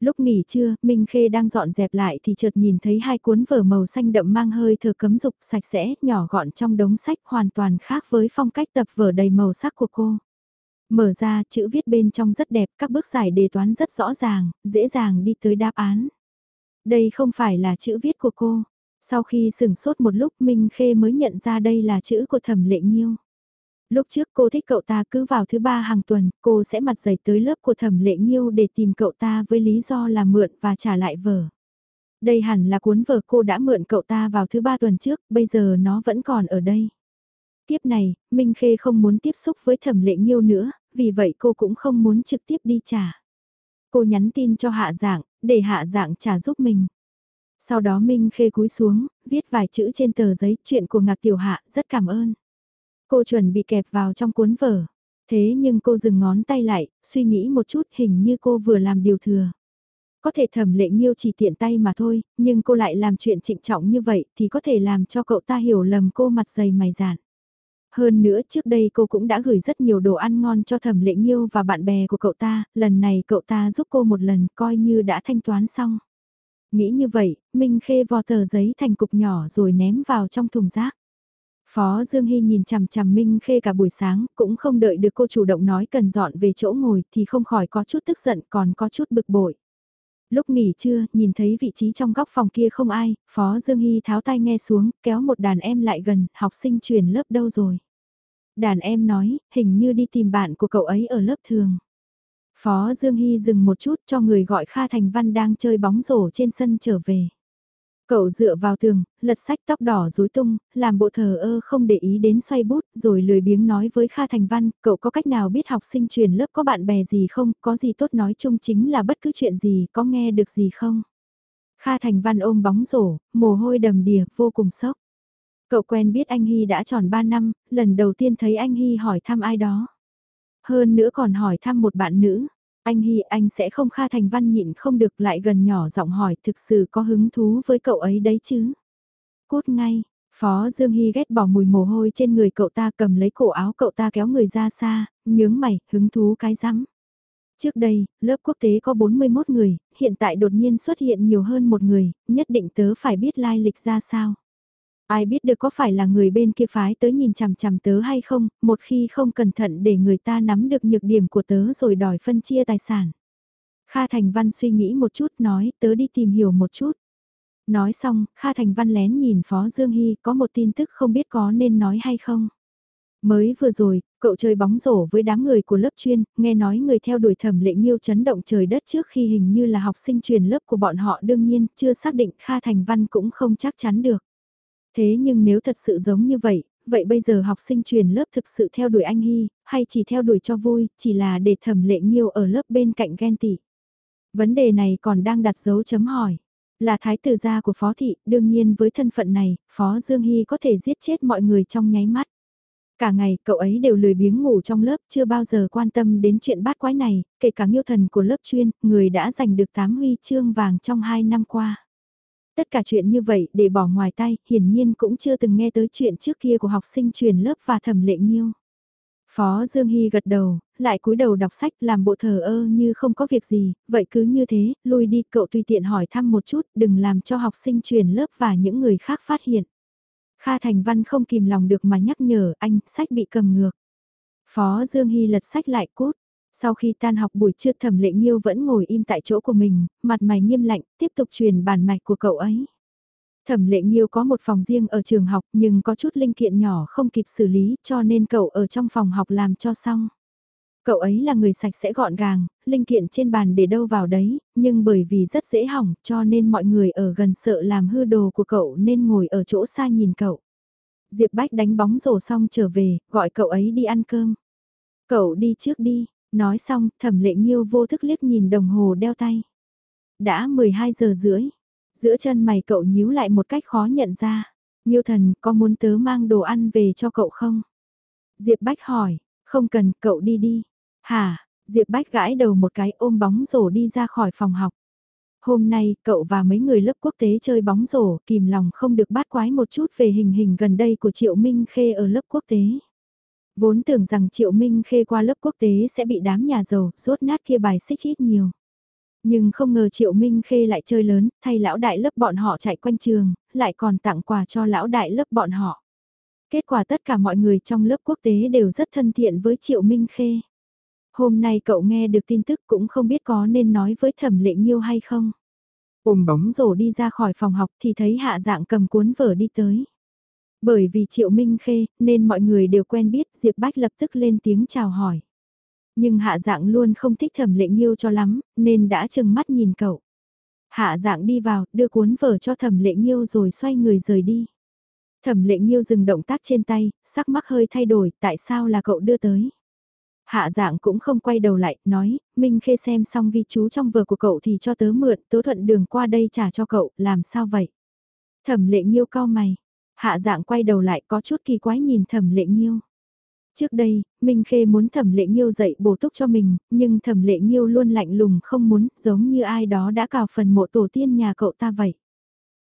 Lúc nghỉ trưa, Minh Khê đang dọn dẹp lại thì chợt nhìn thấy hai cuốn vở màu xanh đậm mang hơi thờ cấm dục sạch sẽ, nhỏ gọn trong đống sách hoàn toàn khác với phong cách tập vở đầy màu sắc của cô. Mở ra, chữ viết bên trong rất đẹp, các bước giải đề toán rất rõ ràng, dễ dàng đi tới đáp án. Đây không phải là chữ viết của cô. Sau khi sửng sốt một lúc Minh Khê mới nhận ra đây là chữ của thẩm lệ nghiêu. Lúc trước cô thích cậu ta cứ vào thứ ba hàng tuần, cô sẽ mặt dày tới lớp của thẩm lệ nghiêu để tìm cậu ta với lý do là mượn và trả lại vở. Đây hẳn là cuốn vở cô đã mượn cậu ta vào thứ ba tuần trước, bây giờ nó vẫn còn ở đây. Tiếp này, Minh Khê không muốn tiếp xúc với thẩm lệ nghiêu nữa, vì vậy cô cũng không muốn trực tiếp đi trả. Cô nhắn tin cho hạ dạng, để hạ dạng trả giúp mình. Sau đó Minh Khê cúi xuống, viết vài chữ trên tờ giấy chuyện của ngạc tiểu hạ, rất cảm ơn. Cô chuẩn bị kẹp vào trong cuốn vở. Thế nhưng cô dừng ngón tay lại, suy nghĩ một chút hình như cô vừa làm điều thừa. Có thể thẩm lệ nghiêu chỉ tiện tay mà thôi, nhưng cô lại làm chuyện trịnh trọng như vậy thì có thể làm cho cậu ta hiểu lầm cô mặt dày mày dạn. Hơn nữa trước đây cô cũng đã gửi rất nhiều đồ ăn ngon cho thẩm lệ nghiêu và bạn bè của cậu ta, lần này cậu ta giúp cô một lần coi như đã thanh toán xong. Nghĩ như vậy, Minh Khê vò tờ giấy thành cục nhỏ rồi ném vào trong thùng rác. Phó Dương Hy nhìn chằm chằm Minh Khê cả buổi sáng, cũng không đợi được cô chủ động nói cần dọn về chỗ ngồi thì không khỏi có chút tức giận còn có chút bực bội. Lúc nghỉ trưa, nhìn thấy vị trí trong góc phòng kia không ai, Phó Dương Hy tháo tay nghe xuống, kéo một đàn em lại gần, học sinh chuyển lớp đâu rồi. Đàn em nói, hình như đi tìm bạn của cậu ấy ở lớp thường. Phó Dương Hy dừng một chút cho người gọi Kha Thành Văn đang chơi bóng rổ trên sân trở về. Cậu dựa vào tường, lật sách tóc đỏ rối tung, làm bộ thờ ơ không để ý đến xoay bút, rồi lười biếng nói với Kha Thành Văn, cậu có cách nào biết học sinh truyền lớp có bạn bè gì không, có gì tốt nói chung chính là bất cứ chuyện gì, có nghe được gì không? Kha Thành Văn ôm bóng rổ, mồ hôi đầm đìa, vô cùng sốc. Cậu quen biết anh Hy đã tròn 3 năm, lần đầu tiên thấy anh Hy hỏi thăm ai đó. Hơn nữa còn hỏi thăm một bạn nữ. Anh Hy anh sẽ không Kha Thành Văn nhịn không được lại gần nhỏ giọng hỏi thực sự có hứng thú với cậu ấy đấy chứ. Cút ngay, Phó Dương Hy ghét bỏ mùi mồ hôi trên người cậu ta cầm lấy cổ áo cậu ta kéo người ra xa, nhướng mày, hứng thú cái rắm. Trước đây, lớp quốc tế có 41 người, hiện tại đột nhiên xuất hiện nhiều hơn một người, nhất định tớ phải biết lai lịch ra sao. Ai biết được có phải là người bên kia phái tới nhìn chằm chằm tớ hay không, một khi không cẩn thận để người ta nắm được nhược điểm của tớ rồi đòi phân chia tài sản. Kha Thành Văn suy nghĩ một chút nói tớ đi tìm hiểu một chút. Nói xong, Kha Thành Văn lén nhìn Phó Dương Hy có một tin tức không biết có nên nói hay không. Mới vừa rồi, cậu chơi bóng rổ với đám người của lớp chuyên, nghe nói người theo đuổi thẩm lệ nghiêu chấn động trời đất trước khi hình như là học sinh truyền lớp của bọn họ đương nhiên chưa xác định Kha Thành Văn cũng không chắc chắn được. Thế nhưng nếu thật sự giống như vậy, vậy bây giờ học sinh truyền lớp thực sự theo đuổi anh Hy, hay chỉ theo đuổi cho vui, chỉ là để thẩm lệ nghiêu ở lớp bên cạnh ghen tị. Vấn đề này còn đang đặt dấu chấm hỏi. Là thái tử gia của Phó Thị, đương nhiên với thân phận này, Phó Dương Hy có thể giết chết mọi người trong nháy mắt. Cả ngày, cậu ấy đều lười biếng ngủ trong lớp, chưa bao giờ quan tâm đến chuyện bát quái này, kể cả nghiêu thần của lớp chuyên, người đã giành được 8 huy chương vàng trong 2 năm qua. Tất cả chuyện như vậy để bỏ ngoài tay, hiển nhiên cũng chưa từng nghe tới chuyện trước kia của học sinh truyền lớp và thẩm lệ nghiêu. Phó Dương Hy gật đầu, lại cúi đầu đọc sách làm bộ thờ ơ như không có việc gì, vậy cứ như thế, lui đi cậu tùy tiện hỏi thăm một chút, đừng làm cho học sinh truyền lớp và những người khác phát hiện. Kha Thành Văn không kìm lòng được mà nhắc nhở anh, sách bị cầm ngược. Phó Dương Hy lật sách lại cút. Sau khi tan học buổi trưa thẩm lệ nghiêu vẫn ngồi im tại chỗ của mình, mặt mày nghiêm lạnh, tiếp tục truyền bản mạch của cậu ấy. Thẩm lệ nghiêu có một phòng riêng ở trường học nhưng có chút linh kiện nhỏ không kịp xử lý cho nên cậu ở trong phòng học làm cho xong. Cậu ấy là người sạch sẽ gọn gàng, linh kiện trên bàn để đâu vào đấy, nhưng bởi vì rất dễ hỏng cho nên mọi người ở gần sợ làm hư đồ của cậu nên ngồi ở chỗ xa nhìn cậu. Diệp Bách đánh bóng rổ xong trở về, gọi cậu ấy đi ăn cơm. Cậu đi trước đi, nói xong thẩm lệ nghiêu vô thức liếc nhìn đồng hồ đeo tay. Đã 12 giờ rưỡi, giữa chân mày cậu nhíu lại một cách khó nhận ra. Nghiêu thần có muốn tớ mang đồ ăn về cho cậu không? Diệp Bách hỏi, không cần cậu đi đi. Hả, Diệp Bách gãi đầu một cái ôm bóng rổ đi ra khỏi phòng học. Hôm nay, cậu và mấy người lớp quốc tế chơi bóng rổ, kìm lòng không được bắt quái một chút về hình hình gần đây của Triệu Minh Khê ở lớp quốc tế. Vốn tưởng rằng Triệu Minh Khê qua lớp quốc tế sẽ bị đám nhà giàu, rốt nát kia bài xích ít nhiều. Nhưng không ngờ Triệu Minh Khê lại chơi lớn, thay lão đại lớp bọn họ chạy quanh trường, lại còn tặng quà cho lão đại lớp bọn họ. Kết quả tất cả mọi người trong lớp quốc tế đều rất thân thiện với Triệu Minh Khê. Hôm nay cậu nghe được tin tức cũng không biết có nên nói với thẩm lệ nghiêu hay không. Ôm bóng rổ đi ra khỏi phòng học thì thấy hạ dạng cầm cuốn vở đi tới. Bởi vì Triệu Minh Khê nên mọi người đều quen biết Diệp Bách lập tức lên tiếng chào hỏi. Nhưng hạ dạng luôn không thích thẩm lệ nghiêu cho lắm nên đã chừng mắt nhìn cậu. Hạ dạng đi vào đưa cuốn vở cho thẩm lệ nghiêu rồi xoay người rời đi. Thẩm lệ nghiêu dừng động tác trên tay, sắc mắc hơi thay đổi, tại sao là cậu đưa tới? Hạ dạng cũng không quay đầu lại, nói, Minh Khê xem xong ghi chú trong vở của cậu thì cho tớ mượn, tớ thuận đường qua đây trả cho cậu, làm sao vậy? Thẩm lệ nghiêu cao mày. Hạ dạng quay đầu lại có chút kỳ quái nhìn thẩm lệ nghiêu. Trước đây, Minh Khê muốn thẩm lệ nghiêu dạy bổ túc cho mình, nhưng thẩm lệ nghiêu luôn lạnh lùng không muốn, giống như ai đó đã cào phần mộ tổ tiên nhà cậu ta vậy.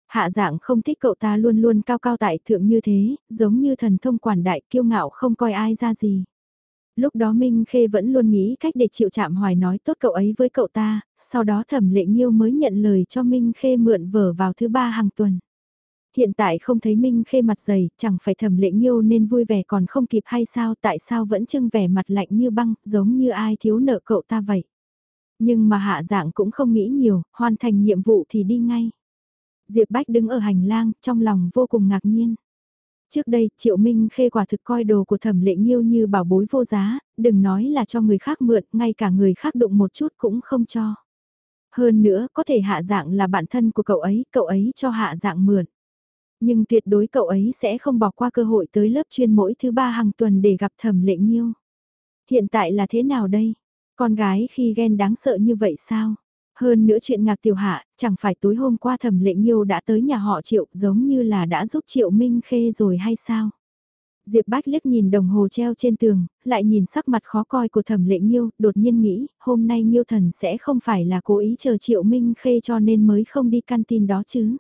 Hạ dạng không thích cậu ta luôn luôn cao cao tại thượng như thế, giống như thần thông quản đại kiêu ngạo không coi ai ra gì. Lúc đó Minh Khê vẫn luôn nghĩ cách để chịu chạm hoài nói tốt cậu ấy với cậu ta, sau đó thẩm lệ nghiêu mới nhận lời cho Minh Khê mượn vở vào thứ ba hàng tuần. Hiện tại không thấy Minh Khê mặt dày, chẳng phải thẩm lệ nghiêu nên vui vẻ còn không kịp hay sao tại sao vẫn trưng vẻ mặt lạnh như băng, giống như ai thiếu nợ cậu ta vậy. Nhưng mà hạ dạng cũng không nghĩ nhiều, hoàn thành nhiệm vụ thì đi ngay. Diệp Bách đứng ở hành lang, trong lòng vô cùng ngạc nhiên. Trước đây, Triệu Minh Khê quả thực coi đồ của thẩm lệ nghiêu như bảo bối vô giá, đừng nói là cho người khác mượn, ngay cả người khác đụng một chút cũng không cho. Hơn nữa, có thể hạ dạng là bạn thân của cậu ấy, cậu ấy cho hạ dạng mượn. Nhưng tuyệt đối cậu ấy sẽ không bỏ qua cơ hội tới lớp chuyên mỗi thứ ba hàng tuần để gặp thẩm lệ nghiêu. Hiện tại là thế nào đây? Con gái khi ghen đáng sợ như vậy sao? Hơn nữa chuyện ngạc tiểu hạ, chẳng phải tối hôm qua thẩm lệ nghiêu đã tới nhà họ triệu giống như là đã giúp triệu minh khê rồi hay sao? Diệp Bách liếc nhìn đồng hồ treo trên tường, lại nhìn sắc mặt khó coi của thẩm lệ nghiêu, đột nhiên nghĩ, hôm nay nghiêu thần sẽ không phải là cố ý chờ triệu minh khê cho nên mới không đi căn tin đó chứ.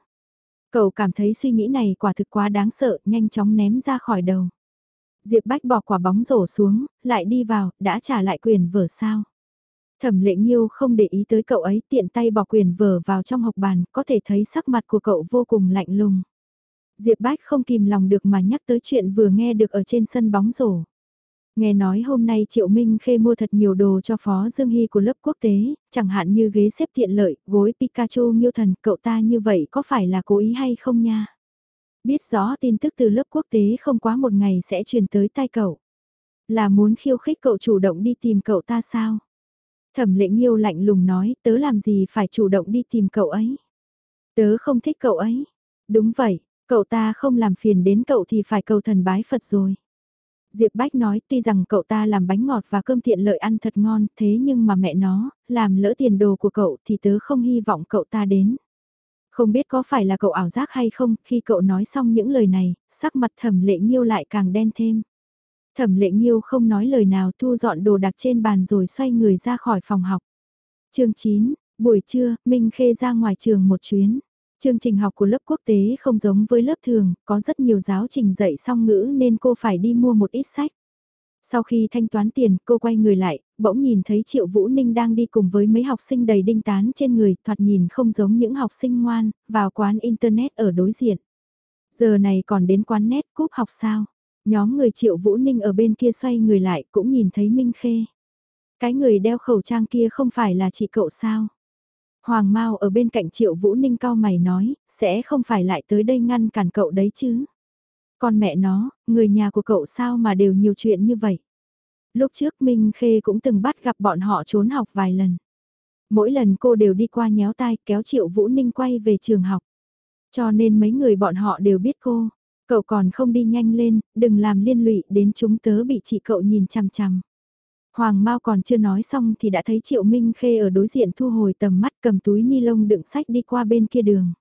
Cậu cảm thấy suy nghĩ này quả thực quá đáng sợ, nhanh chóng ném ra khỏi đầu. Diệp Bách bỏ quả bóng rổ xuống, lại đi vào, đã trả lại quyền vở sao. Thẩm lệ nghiêu không để ý tới cậu ấy tiện tay bỏ quyền vở vào trong học bàn, có thể thấy sắc mặt của cậu vô cùng lạnh lùng. Diệp Bách không kìm lòng được mà nhắc tới chuyện vừa nghe được ở trên sân bóng rổ. Nghe nói hôm nay Triệu Minh Khê mua thật nhiều đồ cho Phó Dương Hy của lớp quốc tế, chẳng hạn như ghế xếp tiện lợi, gối Pikachu miêu thần, cậu ta như vậy có phải là cố ý hay không nha? Biết rõ tin tức từ lớp quốc tế không quá một ngày sẽ truyền tới tai cậu. Là muốn khiêu khích cậu chủ động đi tìm cậu ta sao? Thẩm lệ nghiêu lạnh lùng nói, tớ làm gì phải chủ động đi tìm cậu ấy? Tớ không thích cậu ấy. Đúng vậy, cậu ta không làm phiền đến cậu thì phải cầu thần bái Phật rồi. Diệp Bách nói tuy rằng cậu ta làm bánh ngọt và cơm tiện lợi ăn thật ngon thế nhưng mà mẹ nó, làm lỡ tiền đồ của cậu thì tớ không hy vọng cậu ta đến. Không biết có phải là cậu ảo giác hay không, khi cậu nói xong những lời này, sắc mặt thẩm lệ nghiêu lại càng đen thêm. Thẩm lệ nghiêu không nói lời nào thu dọn đồ đặt trên bàn rồi xoay người ra khỏi phòng học. chương 9, buổi trưa, Minh Khê ra ngoài trường một chuyến. Chương trình học của lớp quốc tế không giống với lớp thường, có rất nhiều giáo trình dạy song ngữ nên cô phải đi mua một ít sách. Sau khi thanh toán tiền, cô quay người lại, bỗng nhìn thấy Triệu Vũ Ninh đang đi cùng với mấy học sinh đầy đinh tán trên người, thoạt nhìn không giống những học sinh ngoan, vào quán Internet ở đối diện. Giờ này còn đến quán net cúp học sao? Nhóm người Triệu Vũ Ninh ở bên kia xoay người lại cũng nhìn thấy Minh Khê. Cái người đeo khẩu trang kia không phải là chị cậu sao? Hoàng Mao ở bên cạnh Triệu Vũ Ninh cao mày nói, sẽ không phải lại tới đây ngăn cản cậu đấy chứ? Con mẹ nó, người nhà của cậu sao mà đều nhiều chuyện như vậy? Lúc trước Minh Khê cũng từng bắt gặp bọn họ trốn học vài lần. Mỗi lần cô đều đi qua nhéo tai kéo Triệu Vũ Ninh quay về trường học. Cho nên mấy người bọn họ đều biết cô. Cậu còn không đi nhanh lên, đừng làm liên lụy đến chúng tớ bị chị cậu nhìn chằm chằm. Hoàng Mao còn chưa nói xong thì đã thấy Triệu Minh Khê ở đối diện thu hồi tầm mắt cầm túi ni lông đựng sách đi qua bên kia đường.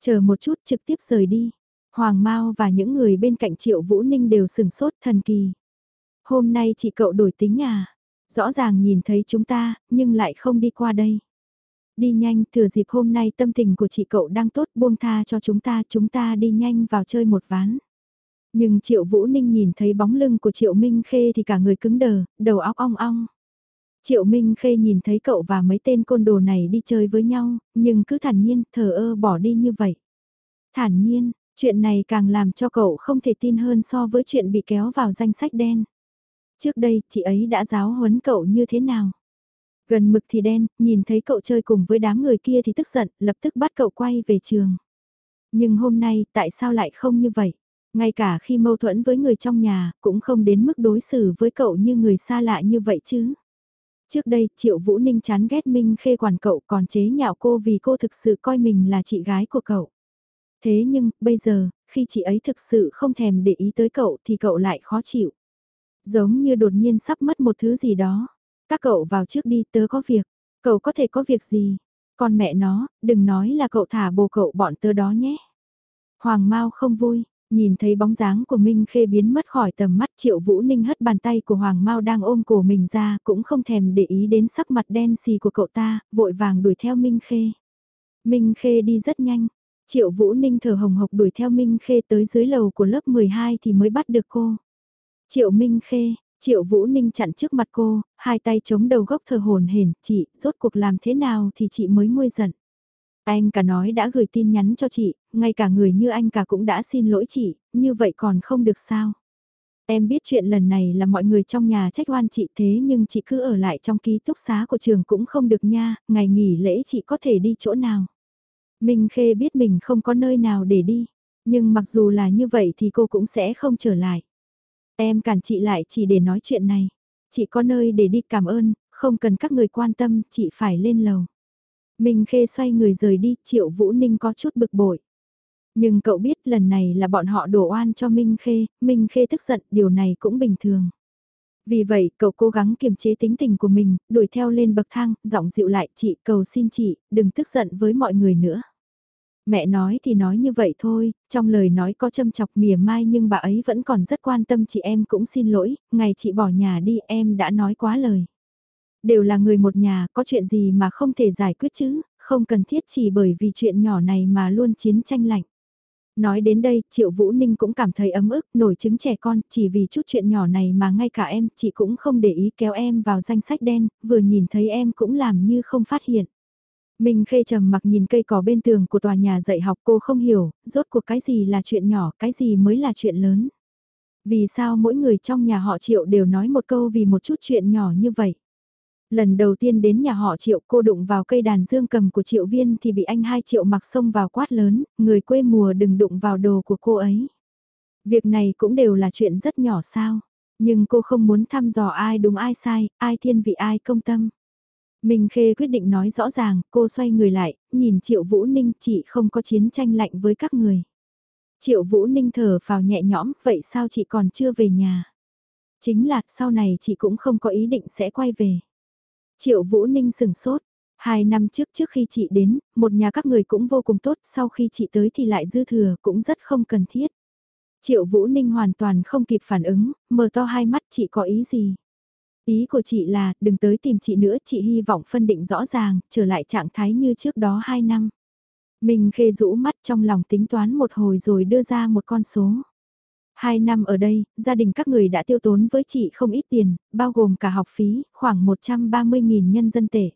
Chờ một chút trực tiếp rời đi. Hoàng Mao và những người bên cạnh Triệu Vũ Ninh đều sừng sốt thần kỳ. Hôm nay chị cậu đổi tính à? Rõ ràng nhìn thấy chúng ta, nhưng lại không đi qua đây. Đi nhanh, thừa dịp hôm nay tâm tình của chị cậu đang tốt buông tha cho chúng ta, chúng ta đi nhanh vào chơi một ván. Nhưng Triệu Vũ Ninh nhìn thấy bóng lưng của Triệu Minh Khê thì cả người cứng đờ, đầu óc ong ong. Triệu Minh Khê nhìn thấy cậu và mấy tên côn đồ này đi chơi với nhau, nhưng cứ thản nhiên, thờ ơ bỏ đi như vậy. Thản nhiên, chuyện này càng làm cho cậu không thể tin hơn so với chuyện bị kéo vào danh sách đen. Trước đây, chị ấy đã giáo huấn cậu như thế nào? Gần mực thì đen, nhìn thấy cậu chơi cùng với đám người kia thì tức giận, lập tức bắt cậu quay về trường. Nhưng hôm nay, tại sao lại không như vậy? Ngay cả khi mâu thuẫn với người trong nhà, cũng không đến mức đối xử với cậu như người xa lạ như vậy chứ. Trước đây, Triệu Vũ Ninh chán ghét Minh Khê quản cậu còn chế nhạo cô vì cô thực sự coi mình là chị gái của cậu. Thế nhưng, bây giờ, khi chị ấy thực sự không thèm để ý tới cậu thì cậu lại khó chịu. Giống như đột nhiên sắp mất một thứ gì đó. Các cậu vào trước đi tớ có việc. Cậu có thể có việc gì? Còn mẹ nó, đừng nói là cậu thả bồ cậu bọn tớ đó nhé. Hoàng Mao không vui, nhìn thấy bóng dáng của Minh Khê biến mất khỏi tầm mắt Triệu Vũ Ninh hất bàn tay của Hoàng Mao đang ôm cổ mình ra cũng không thèm để ý đến sắc mặt đen xì của cậu ta, vội vàng đuổi theo Minh Khê. Minh Khê đi rất nhanh, Triệu Vũ Ninh thở hồng hộc đuổi theo Minh Khê tới dưới lầu của lớp 12 thì mới bắt được cô. Triệu Minh Khê, Triệu Vũ Ninh chặn trước mặt cô, hai tay chống đầu gốc thờ hồn hển, chị, rốt cuộc làm thế nào thì chị mới nguôi giận. Anh cả nói đã gửi tin nhắn cho chị, ngay cả người như anh cả cũng đã xin lỗi chị, như vậy còn không được sao. Em biết chuyện lần này là mọi người trong nhà trách oan chị thế nhưng chị cứ ở lại trong ký túc xá của trường cũng không được nha, ngày nghỉ lễ chị có thể đi chỗ nào. Minh Khê biết mình không có nơi nào để đi, nhưng mặc dù là như vậy thì cô cũng sẽ không trở lại. Em cản chị lại chỉ để nói chuyện này. Chị có nơi để đi cảm ơn, không cần các người quan tâm, chị phải lên lầu. Minh Khê xoay người rời đi, Triệu Vũ Ninh có chút bực bội. Nhưng cậu biết lần này là bọn họ đổ oan cho Minh Khê, Minh Khê tức giận, điều này cũng bình thường. Vì vậy, cậu cố gắng kiềm chế tính tình của mình, đuổi theo lên bậc thang, giọng dịu lại, chị cầu xin chị, đừng tức giận với mọi người nữa. Mẹ nói thì nói như vậy thôi, trong lời nói có châm chọc mỉa mai nhưng bà ấy vẫn còn rất quan tâm chị em cũng xin lỗi, ngày chị bỏ nhà đi em đã nói quá lời. Đều là người một nhà, có chuyện gì mà không thể giải quyết chứ, không cần thiết chỉ bởi vì chuyện nhỏ này mà luôn chiến tranh lạnh. Nói đến đây, Triệu Vũ Ninh cũng cảm thấy ấm ức, nổi chứng trẻ con, chỉ vì chút chuyện nhỏ này mà ngay cả em, chị cũng không để ý kéo em vào danh sách đen, vừa nhìn thấy em cũng làm như không phát hiện. Mình Khê trầm mặc nhìn cây cỏ bên tường của tòa nhà dạy học cô không hiểu, rốt cuộc cái gì là chuyện nhỏ, cái gì mới là chuyện lớn. Vì sao mỗi người trong nhà họ Triệu đều nói một câu vì một chút chuyện nhỏ như vậy? Lần đầu tiên đến nhà họ Triệu cô đụng vào cây đàn dương cầm của Triệu Viên thì bị anh hai Triệu mặc xông vào quát lớn, người quê mùa đừng đụng vào đồ của cô ấy. Việc này cũng đều là chuyện rất nhỏ sao. Nhưng cô không muốn thăm dò ai đúng ai sai, ai thiên vị ai công tâm. Minh Khê quyết định nói rõ ràng, cô xoay người lại, nhìn Triệu Vũ Ninh chị không có chiến tranh lạnh với các người. Triệu Vũ Ninh thở vào nhẹ nhõm, vậy sao chị còn chưa về nhà? Chính là, sau này chị cũng không có ý định sẽ quay về. Triệu Vũ Ninh sừng sốt. Hai năm trước trước khi chị đến, một nhà các người cũng vô cùng tốt, sau khi chị tới thì lại dư thừa, cũng rất không cần thiết. Triệu Vũ Ninh hoàn toàn không kịp phản ứng, mở to hai mắt chị có ý gì? Ý của chị là, đừng tới tìm chị nữa, chị hy vọng phân định rõ ràng, trở lại trạng thái như trước đó hai năm. Mình khê rũ mắt trong lòng tính toán một hồi rồi đưa ra một con số. Hai năm ở đây, gia đình các người đã tiêu tốn với chị không ít tiền, bao gồm cả học phí, khoảng 130.000 nhân dân tệ.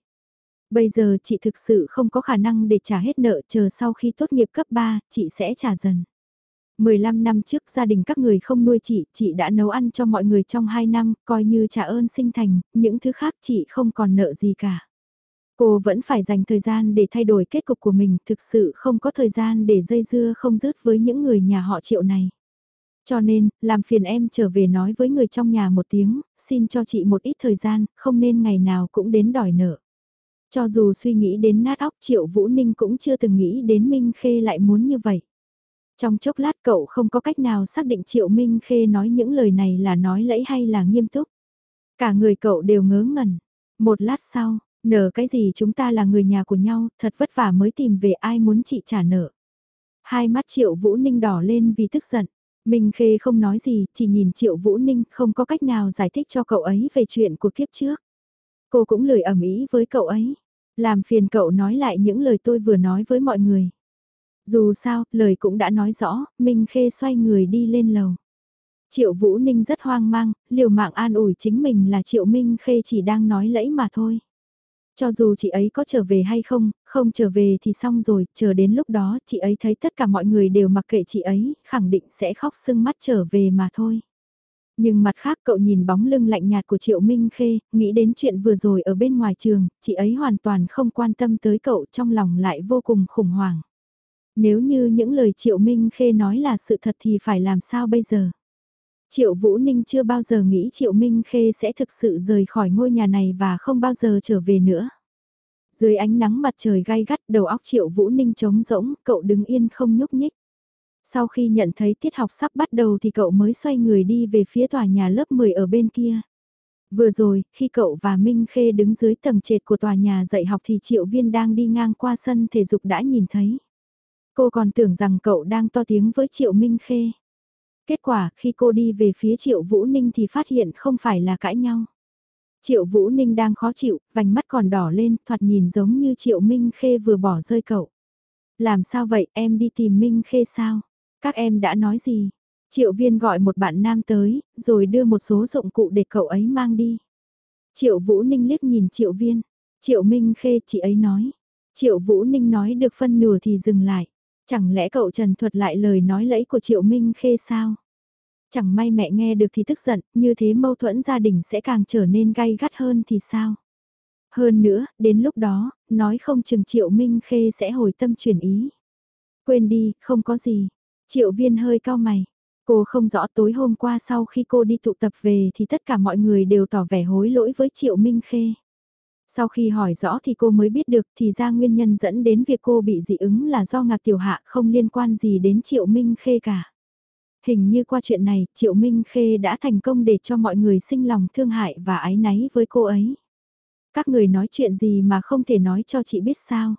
Bây giờ chị thực sự không có khả năng để trả hết nợ chờ sau khi tốt nghiệp cấp 3, chị sẽ trả dần. 15 năm trước gia đình các người không nuôi chị, chị đã nấu ăn cho mọi người trong 2 năm, coi như trả ơn sinh thành, những thứ khác chị không còn nợ gì cả. Cô vẫn phải dành thời gian để thay đổi kết cục của mình, thực sự không có thời gian để dây dưa không dứt với những người nhà họ triệu này. Cho nên, làm phiền em trở về nói với người trong nhà một tiếng, xin cho chị một ít thời gian, không nên ngày nào cũng đến đòi nợ. Cho dù suy nghĩ đến nát óc Triệu Vũ Ninh cũng chưa từng nghĩ đến Minh Khê lại muốn như vậy. Trong chốc lát cậu không có cách nào xác định Triệu Minh Khê nói những lời này là nói lẫy hay là nghiêm túc. Cả người cậu đều ngớ ngẩn. Một lát sau, nở cái gì chúng ta là người nhà của nhau, thật vất vả mới tìm về ai muốn chị trả nợ. Hai mắt Triệu Vũ Ninh đỏ lên vì tức giận. Minh Khê không nói gì, chỉ nhìn Triệu Vũ Ninh không có cách nào giải thích cho cậu ấy về chuyện của kiếp trước. Cô cũng lười ẩm ý với cậu ấy. Làm phiền cậu nói lại những lời tôi vừa nói với mọi người. Dù sao, lời cũng đã nói rõ, Minh Khê xoay người đi lên lầu. Triệu Vũ Ninh rất hoang mang, liều mạng an ủi chính mình là Triệu Minh Khê chỉ đang nói lẫy mà thôi. Cho dù chị ấy có trở về hay không, không trở về thì xong rồi, chờ đến lúc đó chị ấy thấy tất cả mọi người đều mặc kệ chị ấy, khẳng định sẽ khóc sưng mắt trở về mà thôi. Nhưng mặt khác cậu nhìn bóng lưng lạnh nhạt của Triệu Minh Khê, nghĩ đến chuyện vừa rồi ở bên ngoài trường, chị ấy hoàn toàn không quan tâm tới cậu trong lòng lại vô cùng khủng hoảng. Nếu như những lời Triệu Minh Khê nói là sự thật thì phải làm sao bây giờ? Triệu Vũ Ninh chưa bao giờ nghĩ Triệu Minh Khê sẽ thực sự rời khỏi ngôi nhà này và không bao giờ trở về nữa. Dưới ánh nắng mặt trời gai gắt đầu óc Triệu Vũ Ninh trống rỗng, cậu đứng yên không nhúc nhích. Sau khi nhận thấy tiết học sắp bắt đầu thì cậu mới xoay người đi về phía tòa nhà lớp 10 ở bên kia. Vừa rồi, khi cậu và Minh Khê đứng dưới tầng trệt của tòa nhà dạy học thì Triệu Viên đang đi ngang qua sân thể dục đã nhìn thấy. Cô còn tưởng rằng cậu đang to tiếng với Triệu Minh Khê. Kết quả, khi cô đi về phía Triệu Vũ Ninh thì phát hiện không phải là cãi nhau. Triệu Vũ Ninh đang khó chịu, vành mắt còn đỏ lên, thoạt nhìn giống như Triệu Minh Khê vừa bỏ rơi cậu. Làm sao vậy, em đi tìm Minh Khê sao? Các em đã nói gì? Triệu viên gọi một bạn nam tới, rồi đưa một số dụng cụ để cậu ấy mang đi. Triệu Vũ Ninh liếc nhìn Triệu viên. Triệu Minh Khê chị ấy nói. Triệu Vũ Ninh nói được phân nửa thì dừng lại. Chẳng lẽ cậu trần thuật lại lời nói lẫy của Triệu Minh Khê sao? Chẳng may mẹ nghe được thì tức giận, như thế mâu thuẫn gia đình sẽ càng trở nên gay gắt hơn thì sao? Hơn nữa, đến lúc đó, nói không chừng Triệu Minh Khê sẽ hồi tâm chuyển ý. Quên đi, không có gì. Triệu viên hơi cao mày. Cô không rõ tối hôm qua sau khi cô đi tụ tập về thì tất cả mọi người đều tỏ vẻ hối lỗi với Triệu Minh Khê. Sau khi hỏi rõ thì cô mới biết được thì ra nguyên nhân dẫn đến việc cô bị dị ứng là do ngạc tiểu hạ không liên quan gì đến Triệu Minh Khê cả. Hình như qua chuyện này, Triệu Minh Khê đã thành công để cho mọi người sinh lòng thương hại và ái náy với cô ấy. Các người nói chuyện gì mà không thể nói cho chị biết sao?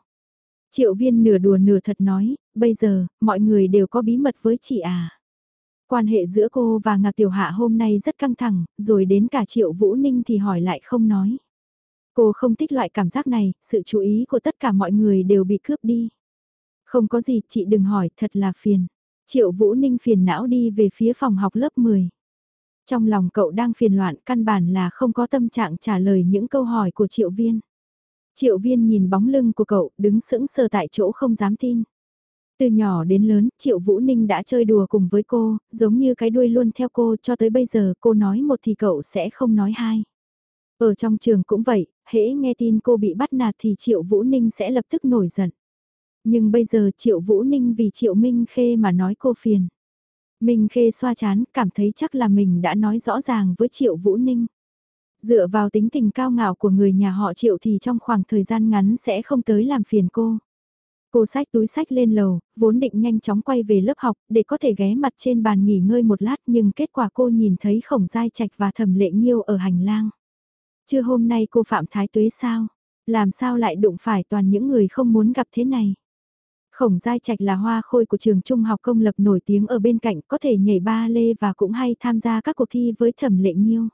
Triệu viên nửa đùa nửa thật nói, bây giờ, mọi người đều có bí mật với chị à. Quan hệ giữa cô và Ngạc Tiểu Hạ hôm nay rất căng thẳng, rồi đến cả Triệu Vũ Ninh thì hỏi lại không nói. Cô không thích loại cảm giác này, sự chú ý của tất cả mọi người đều bị cướp đi. Không có gì, chị đừng hỏi, thật là phiền. Triệu Vũ Ninh phiền não đi về phía phòng học lớp 10. Trong lòng cậu đang phiền loạn căn bản là không có tâm trạng trả lời những câu hỏi của Triệu Viên. Triệu Viên nhìn bóng lưng của cậu đứng sững sờ tại chỗ không dám tin. Từ nhỏ đến lớn, Triệu Vũ Ninh đã chơi đùa cùng với cô, giống như cái đuôi luôn theo cô cho tới bây giờ cô nói một thì cậu sẽ không nói hai. Ở trong trường cũng vậy, hễ nghe tin cô bị bắt nạt thì Triệu Vũ Ninh sẽ lập tức nổi giận. Nhưng bây giờ Triệu Vũ Ninh vì Triệu Minh Khê mà nói cô phiền. Minh Khê xoa chán, cảm thấy chắc là mình đã nói rõ ràng với Triệu Vũ Ninh. Dựa vào tính tình cao ngạo của người nhà họ Triệu thì trong khoảng thời gian ngắn sẽ không tới làm phiền cô. Cô sách túi sách lên lầu, vốn định nhanh chóng quay về lớp học để có thể ghé mặt trên bàn nghỉ ngơi một lát nhưng kết quả cô nhìn thấy khổng giai trạch và thẩm lệ nghiêu ở hành lang. Chưa hôm nay cô phạm thái tuế sao? Làm sao lại đụng phải toàn những người không muốn gặp thế này? Khổng Giai Trạch là hoa khôi của trường trung học công lập nổi tiếng ở bên cạnh có thể nhảy ba lê và cũng hay tham gia các cuộc thi với thẩm lệ nghiêu.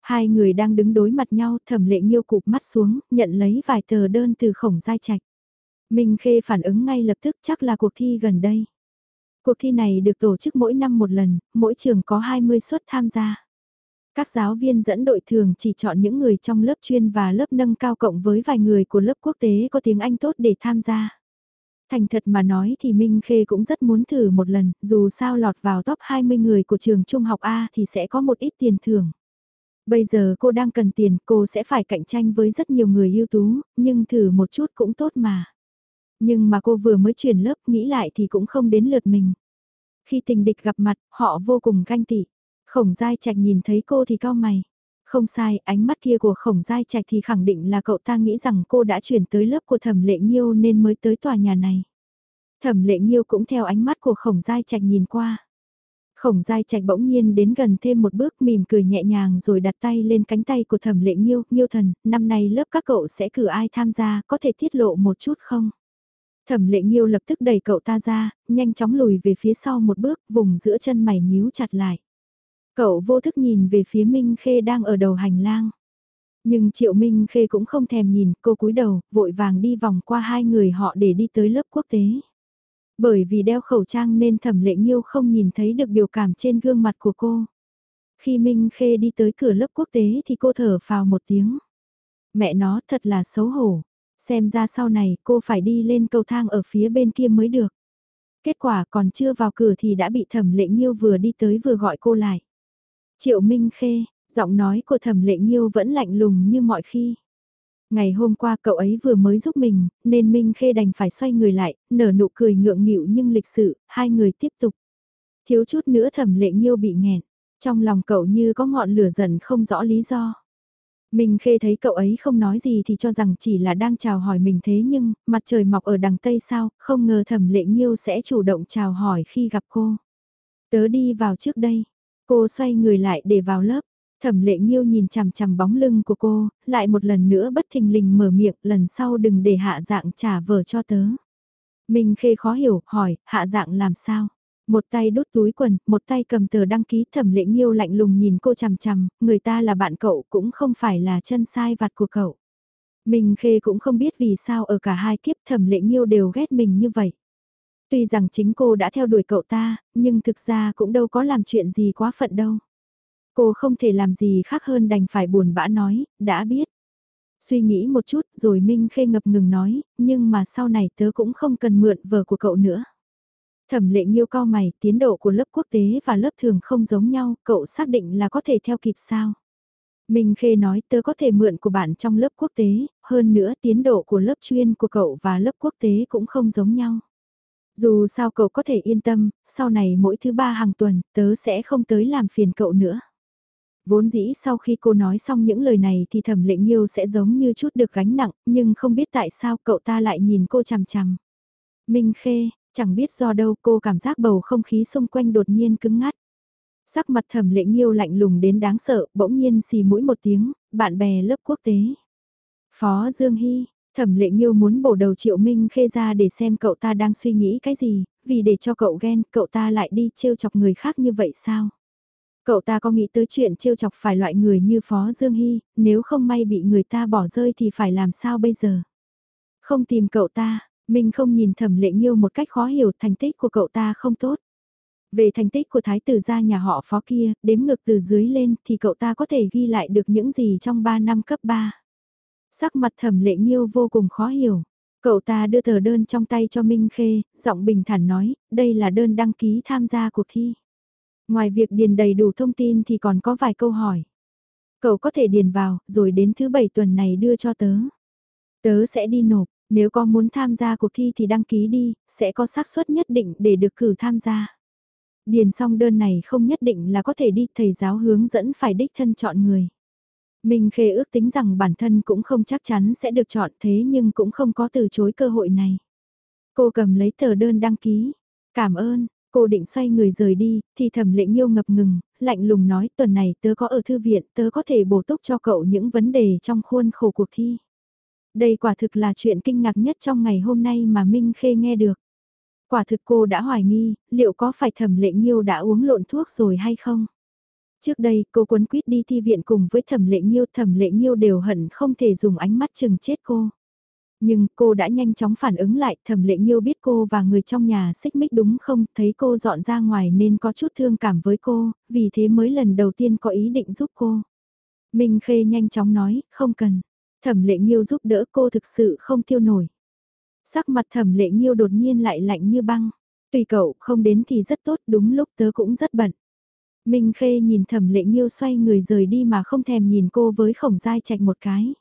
Hai người đang đứng đối mặt nhau thẩm lệ nghiêu cụp mắt xuống, nhận lấy vài tờ đơn từ khổng Giai Trạch. Minh Khê phản ứng ngay lập tức chắc là cuộc thi gần đây. Cuộc thi này được tổ chức mỗi năm một lần, mỗi trường có 20 suất tham gia. Các giáo viên dẫn đội thường chỉ chọn những người trong lớp chuyên và lớp nâng cao cộng với vài người của lớp quốc tế có tiếng Anh tốt để tham gia. Thành thật mà nói thì Minh Khê cũng rất muốn thử một lần, dù sao lọt vào top 20 người của trường trung học A thì sẽ có một ít tiền thưởng. Bây giờ cô đang cần tiền, cô sẽ phải cạnh tranh với rất nhiều người ưu tú, nhưng thử một chút cũng tốt mà. Nhưng mà cô vừa mới chuyển lớp nghĩ lại thì cũng không đến lượt mình. Khi tình địch gặp mặt, họ vô cùng ganh tị. Khổng Giai Trạch nhìn thấy cô thì cao mày. Không sai, ánh mắt kia của khổng giai trạch thì khẳng định là cậu ta nghĩ rằng cô đã chuyển tới lớp của thẩm lệ nhiêu nên mới tới tòa nhà này. Thẩm lệ nhiêu cũng theo ánh mắt của khổng giai trạch nhìn qua. Khổng giai trạch bỗng nhiên đến gần thêm một bước mỉm cười nhẹ nhàng rồi đặt tay lên cánh tay của thẩm lệ nhiêu. nhiêu thần, năm nay lớp các cậu sẽ cử ai tham gia, có thể tiết lộ một chút không? Thẩm lệ nhiêu lập tức đẩy cậu ta ra, nhanh chóng lùi về phía sau một bước, vùng giữa chân mày nhíu chặt lại. Cậu vô thức nhìn về phía Minh Khê đang ở đầu hành lang. Nhưng Triệu Minh Khê cũng không thèm nhìn, cô cúi đầu, vội vàng đi vòng qua hai người họ để đi tới lớp quốc tế. Bởi vì đeo khẩu trang nên thẩm lệ nghiêu không nhìn thấy được biểu cảm trên gương mặt của cô. Khi Minh Khê đi tới cửa lớp quốc tế thì cô thở phào một tiếng. Mẹ nó thật là xấu hổ. Xem ra sau này cô phải đi lên cầu thang ở phía bên kia mới được. Kết quả còn chưa vào cửa thì đã bị thẩm lệ nghiêu vừa đi tới vừa gọi cô lại. Triệu Minh Khê, giọng nói của thẩm lệ nghiêu vẫn lạnh lùng như mọi khi. Ngày hôm qua cậu ấy vừa mới giúp mình, nên Minh Khê đành phải xoay người lại, nở nụ cười ngượng nghịu nhưng lịch sự, hai người tiếp tục. Thiếu chút nữa thẩm lệ nghiêu bị nghẹn, trong lòng cậu như có ngọn lửa dần không rõ lý do. Minh Khê thấy cậu ấy không nói gì thì cho rằng chỉ là đang chào hỏi mình thế nhưng, mặt trời mọc ở đằng Tây sao, không ngờ thẩm lệ nghiêu sẽ chủ động chào hỏi khi gặp cô. Tớ đi vào trước đây, Cô xoay người lại để vào lớp. Thẩm lệ nghiêu nhìn chằm chằm bóng lưng của cô, lại một lần nữa bất thình lình mở miệng, lần sau đừng để hạ dạng trả vờ cho tớ. Minh khê khó hiểu, hỏi, hạ dạng làm sao? Một tay đút túi quần, một tay cầm tờ đăng ký thẩm lệ nghiêu lạnh lùng nhìn cô chằm chằm, người ta là bạn cậu cũng không phải là chân sai vặt của cậu. Minh khê cũng không biết vì sao ở cả hai kiếp thẩm lệ nghiêu đều ghét mình như vậy. Tuy rằng chính cô đã theo đuổi cậu ta, nhưng thực ra cũng đâu có làm chuyện gì quá phận đâu. Cô không thể làm gì khác hơn đành phải buồn bã nói, đã biết. Suy nghĩ một chút rồi Minh Khê ngập ngừng nói, nhưng mà sau này tớ cũng không cần mượn vợ của cậu nữa. Thẩm lệ nghiêu cao mày, tiến độ của lớp quốc tế và lớp thường không giống nhau, cậu xác định là có thể theo kịp sao? Minh Khê nói tớ có thể mượn của bạn trong lớp quốc tế, hơn nữa tiến độ của lớp chuyên của cậu và lớp quốc tế cũng không giống nhau. Dù sao cậu có thể yên tâm, sau này mỗi thứ ba hàng tuần, tớ sẽ không tới làm phiền cậu nữa. Vốn dĩ sau khi cô nói xong những lời này thì thẩm lệnh nghiêu sẽ giống như chút được gánh nặng, nhưng không biết tại sao cậu ta lại nhìn cô chằm chằm. Minh Khê, chẳng biết do đâu cô cảm giác bầu không khí xung quanh đột nhiên cứng ngắt. Sắc mặt thẩm lệnh nghiêu lạnh lùng đến đáng sợ, bỗng nhiên xì mũi một tiếng, bạn bè lớp quốc tế. Phó Dương Hy, Thẩm lệ nghiêu muốn bổ đầu triệu minh khê ra để xem cậu ta đang suy nghĩ cái gì, vì để cho cậu ghen, cậu ta lại đi trêu chọc người khác như vậy sao? Cậu ta có nghĩ tới chuyện trêu chọc phải loại người như Phó Dương Hy, nếu không may bị người ta bỏ rơi thì phải làm sao bây giờ? Không tìm cậu ta, mình không nhìn thẩm lệ nghiêu một cách khó hiểu thành tích của cậu ta không tốt. Về thành tích của thái tử gia nhà họ phó kia, đếm ngược từ dưới lên thì cậu ta có thể ghi lại được những gì trong 3 năm cấp 3. Sắc mặt thẩm lệ nghiêu vô cùng khó hiểu. Cậu ta đưa tờ đơn trong tay cho Minh Khê, giọng bình thản nói, đây là đơn đăng ký tham gia cuộc thi. Ngoài việc điền đầy đủ thông tin thì còn có vài câu hỏi. Cậu có thể điền vào, rồi đến thứ bảy tuần này đưa cho tớ. Tớ sẽ đi nộp, nếu có muốn tham gia cuộc thi thì đăng ký đi, sẽ có xác suất nhất định để được cử tham gia. Điền xong đơn này không nhất định là có thể đi thầy giáo hướng dẫn phải đích thân chọn người. Minh Khê ước tính rằng bản thân cũng không chắc chắn sẽ được chọn thế nhưng cũng không có từ chối cơ hội này. Cô cầm lấy tờ đơn đăng ký. Cảm ơn, cô định xoay người rời đi, thì thẩm lệ nghiêu ngập ngừng, lạnh lùng nói tuần này tớ có ở thư viện, tớ có thể bổ túc cho cậu những vấn đề trong khuôn khổ cuộc thi. Đây quả thực là chuyện kinh ngạc nhất trong ngày hôm nay mà Minh Khê nghe được. Quả thực cô đã hoài nghi, liệu có phải thẩm lệ nghiêu đã uống lộn thuốc rồi hay không? Trước đây cô quấn quýt đi thi viện cùng với thẩm lệ nghiêu, thẩm lệ nghiêu đều hận không thể dùng ánh mắt chừng chết cô. Nhưng cô đã nhanh chóng phản ứng lại, thẩm lệ nghiêu biết cô và người trong nhà xích mích đúng không, thấy cô dọn ra ngoài nên có chút thương cảm với cô, vì thế mới lần đầu tiên có ý định giúp cô. Minh Khê nhanh chóng nói, không cần. Thẩm lệ nghiêu giúp đỡ cô thực sự không tiêu nổi. Sắc mặt thẩm lệ nghiêu đột nhiên lại lạnh như băng. Tùy cậu không đến thì rất tốt đúng lúc tớ cũng rất bận. Minh Khê nhìn thẩm lệ nghiêu xoay người rời đi mà không thèm nhìn cô với khổng dai chạch một cái.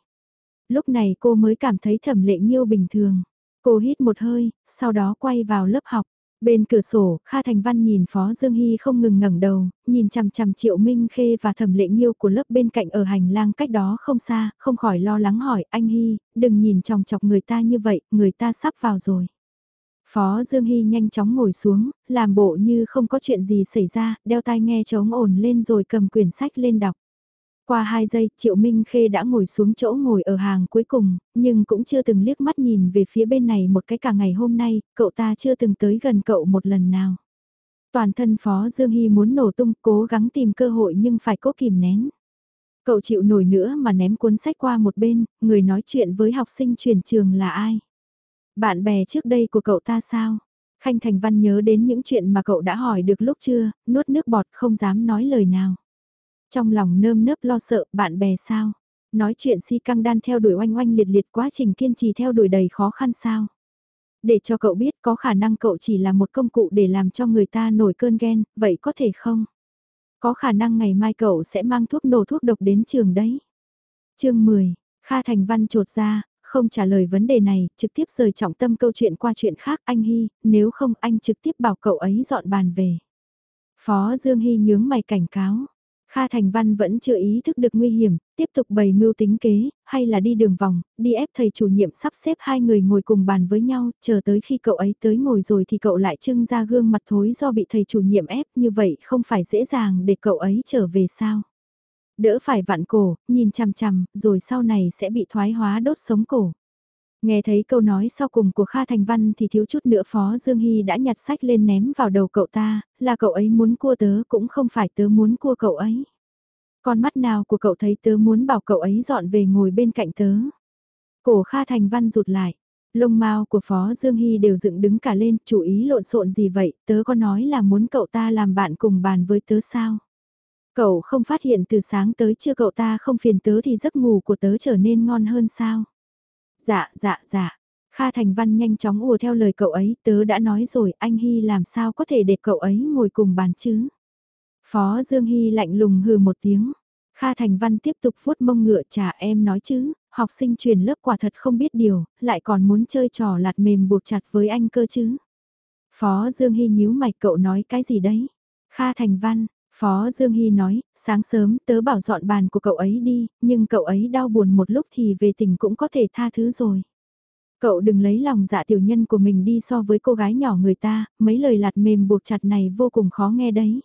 Lúc này cô mới cảm thấy thẩm lệ nghiêu bình thường. Cô hít một hơi, sau đó quay vào lớp học. Bên cửa sổ, Kha Thành Văn nhìn Phó Dương Hy không ngừng ngẩng đầu, nhìn chằm chằm Triệu Minh Khê và Thẩm Lệ Nghiêu của lớp bên cạnh ở hành lang cách đó không xa, không khỏi lo lắng hỏi anh Hy, đừng nhìn chòng chọc người ta như vậy, người ta sắp vào rồi. Phó Dương Hy nhanh chóng ngồi xuống, làm bộ như không có chuyện gì xảy ra, đeo tai nghe trống ổn lên rồi cầm quyển sách lên đọc. Qua 2 giây, Triệu Minh Khê đã ngồi xuống chỗ ngồi ở hàng cuối cùng, nhưng cũng chưa từng liếc mắt nhìn về phía bên này một cái cả ngày hôm nay, cậu ta chưa từng tới gần cậu một lần nào. Toàn thân Phó Dương Hy muốn nổ tung, cố gắng tìm cơ hội nhưng phải cố kìm nén. Cậu chịu nổi nữa mà ném cuốn sách qua một bên, người nói chuyện với học sinh truyền trường là ai? Bạn bè trước đây của cậu ta sao? Khanh Thành Văn nhớ đến những chuyện mà cậu đã hỏi được lúc chưa, nuốt nước bọt không dám nói lời nào. Trong lòng nơm nớp lo sợ, bạn bè sao? Nói chuyện si căng đan theo đuổi oanh oanh liệt liệt quá trình kiên trì theo đuổi đầy khó khăn sao? Để cho cậu biết có khả năng cậu chỉ là một công cụ để làm cho người ta nổi cơn ghen, vậy có thể không? Có khả năng ngày mai cậu sẽ mang thuốc nổ thuốc độc đến trường đấy. chương 10, Kha Thành Văn trột ra, không trả lời vấn đề này, trực tiếp rời trọng tâm câu chuyện qua chuyện khác anh Hy, nếu không anh trực tiếp bảo cậu ấy dọn bàn về. Phó Dương Hy nhướng mày cảnh cáo, Kha Thành Văn vẫn chưa ý thức được nguy hiểm, tiếp tục bày mưu tính kế, hay là đi đường vòng, đi ép thầy chủ nhiệm sắp xếp hai người ngồi cùng bàn với nhau, chờ tới khi cậu ấy tới ngồi rồi thì cậu lại trưng ra gương mặt thối do bị thầy chủ nhiệm ép như vậy không phải dễ dàng để cậu ấy trở về sao. Đỡ phải vặn cổ, nhìn chằm chằm, rồi sau này sẽ bị thoái hóa đốt sống cổ. Nghe thấy câu nói sau cùng của Kha Thành Văn thì thiếu chút nữa Phó Dương Hy đã nhặt sách lên ném vào đầu cậu ta, là cậu ấy muốn cua tớ cũng không phải tớ muốn cua cậu ấy. Con mắt nào của cậu thấy tớ muốn bảo cậu ấy dọn về ngồi bên cạnh tớ. Cổ Kha Thành Văn rụt lại, lông mao của Phó Dương Hy đều dựng đứng cả lên, chú ý lộn xộn gì vậy, tớ có nói là muốn cậu ta làm bạn cùng bàn với tớ sao? Cậu không phát hiện từ sáng tới chưa cậu ta không phiền tớ thì giấc ngủ của tớ trở nên ngon hơn sao? Dạ, dạ, dạ. Kha Thành Văn nhanh chóng ùa theo lời cậu ấy, tớ đã nói rồi, anh Hy làm sao có thể để cậu ấy ngồi cùng bàn chứ? Phó Dương Hy lạnh lùng hừ một tiếng. Kha Thành Văn tiếp tục vuốt mông ngựa trả em nói chứ, học sinh truyền lớp quả thật không biết điều, lại còn muốn chơi trò lạt mềm buộc chặt với anh cơ chứ. Phó Dương Hy nhíu mày cậu nói cái gì đấy? Kha Thành Văn, Phó Dương Hy nói, sáng sớm tớ bảo dọn bàn của cậu ấy đi, nhưng cậu ấy đau buồn một lúc thì về tỉnh cũng có thể tha thứ rồi. Cậu đừng lấy lòng dạ tiểu nhân của mình đi so với cô gái nhỏ người ta, mấy lời lạt mềm buộc chặt này vô cùng khó nghe đấy.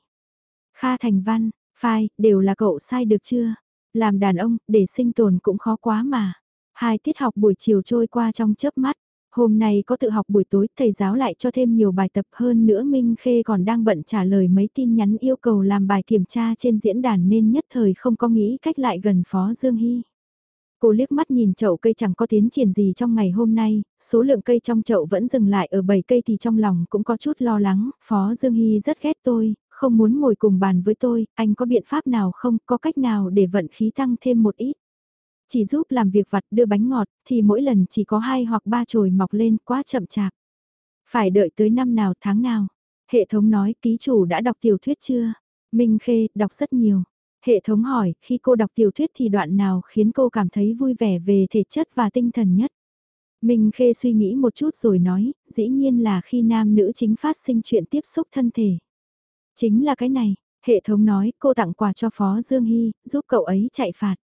Kha Thành Văn, phai, đều là cậu sai được chưa? Làm đàn ông, để sinh tồn cũng khó quá mà. Hai tiết học buổi chiều trôi qua trong chớp mắt. Hôm nay có tự học buổi tối, thầy giáo lại cho thêm nhiều bài tập hơn nữa Minh Khê còn đang bận trả lời mấy tin nhắn yêu cầu làm bài kiểm tra trên diễn đàn nên nhất thời không có nghĩ cách lại gần Phó Dương Hy. Cô liếc mắt nhìn chậu cây chẳng có tiến triển gì trong ngày hôm nay, số lượng cây trong chậu vẫn dừng lại ở 7 cây thì trong lòng cũng có chút lo lắng, Phó Dương Hy rất ghét tôi, không muốn ngồi cùng bàn với tôi, anh có biện pháp nào không, có cách nào để vận khí tăng thêm một ít. Chỉ giúp làm việc vặt đưa bánh ngọt thì mỗi lần chỉ có hai hoặc ba chồi mọc lên quá chậm chạp. Phải đợi tới năm nào tháng nào. Hệ thống nói ký chủ đã đọc tiểu thuyết chưa? Minh Khê, đọc rất nhiều. Hệ thống hỏi, khi cô đọc tiểu thuyết thì đoạn nào khiến cô cảm thấy vui vẻ về thể chất và tinh thần nhất? Minh Khê suy nghĩ một chút rồi nói, dĩ nhiên là khi nam nữ chính phát sinh chuyện tiếp xúc thân thể. Chính là cái này, hệ thống nói cô tặng quà cho Phó Dương Hy, giúp cậu ấy chạy phạt.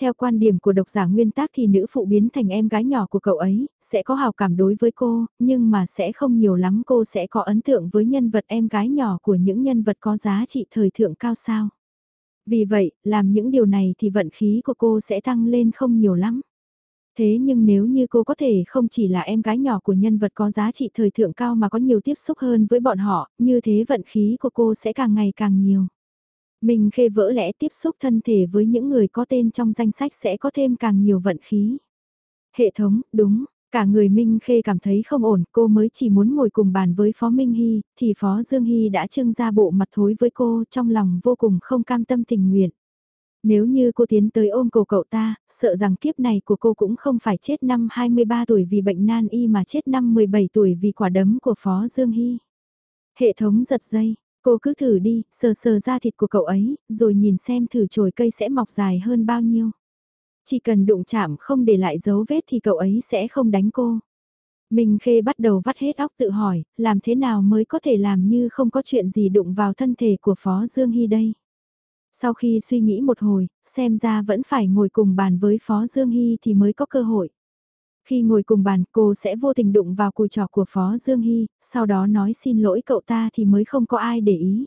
Theo quan điểm của độc giả nguyên tác thì nữ phụ biến thành em gái nhỏ của cậu ấy, sẽ có hào cảm đối với cô, nhưng mà sẽ không nhiều lắm cô sẽ có ấn tượng với nhân vật em gái nhỏ của những nhân vật có giá trị thời thượng cao sao. Vì vậy, làm những điều này thì vận khí của cô sẽ tăng lên không nhiều lắm. Thế nhưng nếu như cô có thể không chỉ là em gái nhỏ của nhân vật có giá trị thời thượng cao mà có nhiều tiếp xúc hơn với bọn họ, như thế vận khí của cô sẽ càng ngày càng nhiều. Mình khê vỡ lẽ tiếp xúc thân thể với những người có tên trong danh sách sẽ có thêm càng nhiều vận khí. Hệ thống, đúng, cả người Minh Khê cảm thấy không ổn, cô mới chỉ muốn ngồi cùng bàn với Phó Minh Hy, thì Phó Dương Hy đã trưng ra bộ mặt thối với cô trong lòng vô cùng không cam tâm tình nguyện. Nếu như cô tiến tới ôm cổ cậu ta, sợ rằng kiếp này của cô cũng không phải chết năm 23 tuổi vì bệnh nan y mà chết năm 17 tuổi vì quả đấm của Phó Dương Hy. Hệ thống giật dây, cô cứ thử đi, sờ sờ ra thịt của cậu ấy, rồi nhìn xem thử chồi cây sẽ mọc dài hơn bao nhiêu. Chỉ cần đụng chạm không để lại dấu vết thì cậu ấy sẽ không đánh cô. Minh Khê bắt đầu vắt hết óc tự hỏi, làm thế nào mới có thể làm như không có chuyện gì đụng vào thân thể của Phó Dương Hy đây. Sau khi suy nghĩ một hồi, xem ra vẫn phải ngồi cùng bàn với Phó Dương Hy thì mới có cơ hội. Khi ngồi cùng bàn cô sẽ vô tình đụng vào cùi trò của Phó Dương Hy, sau đó nói xin lỗi cậu ta thì mới không có ai để ý.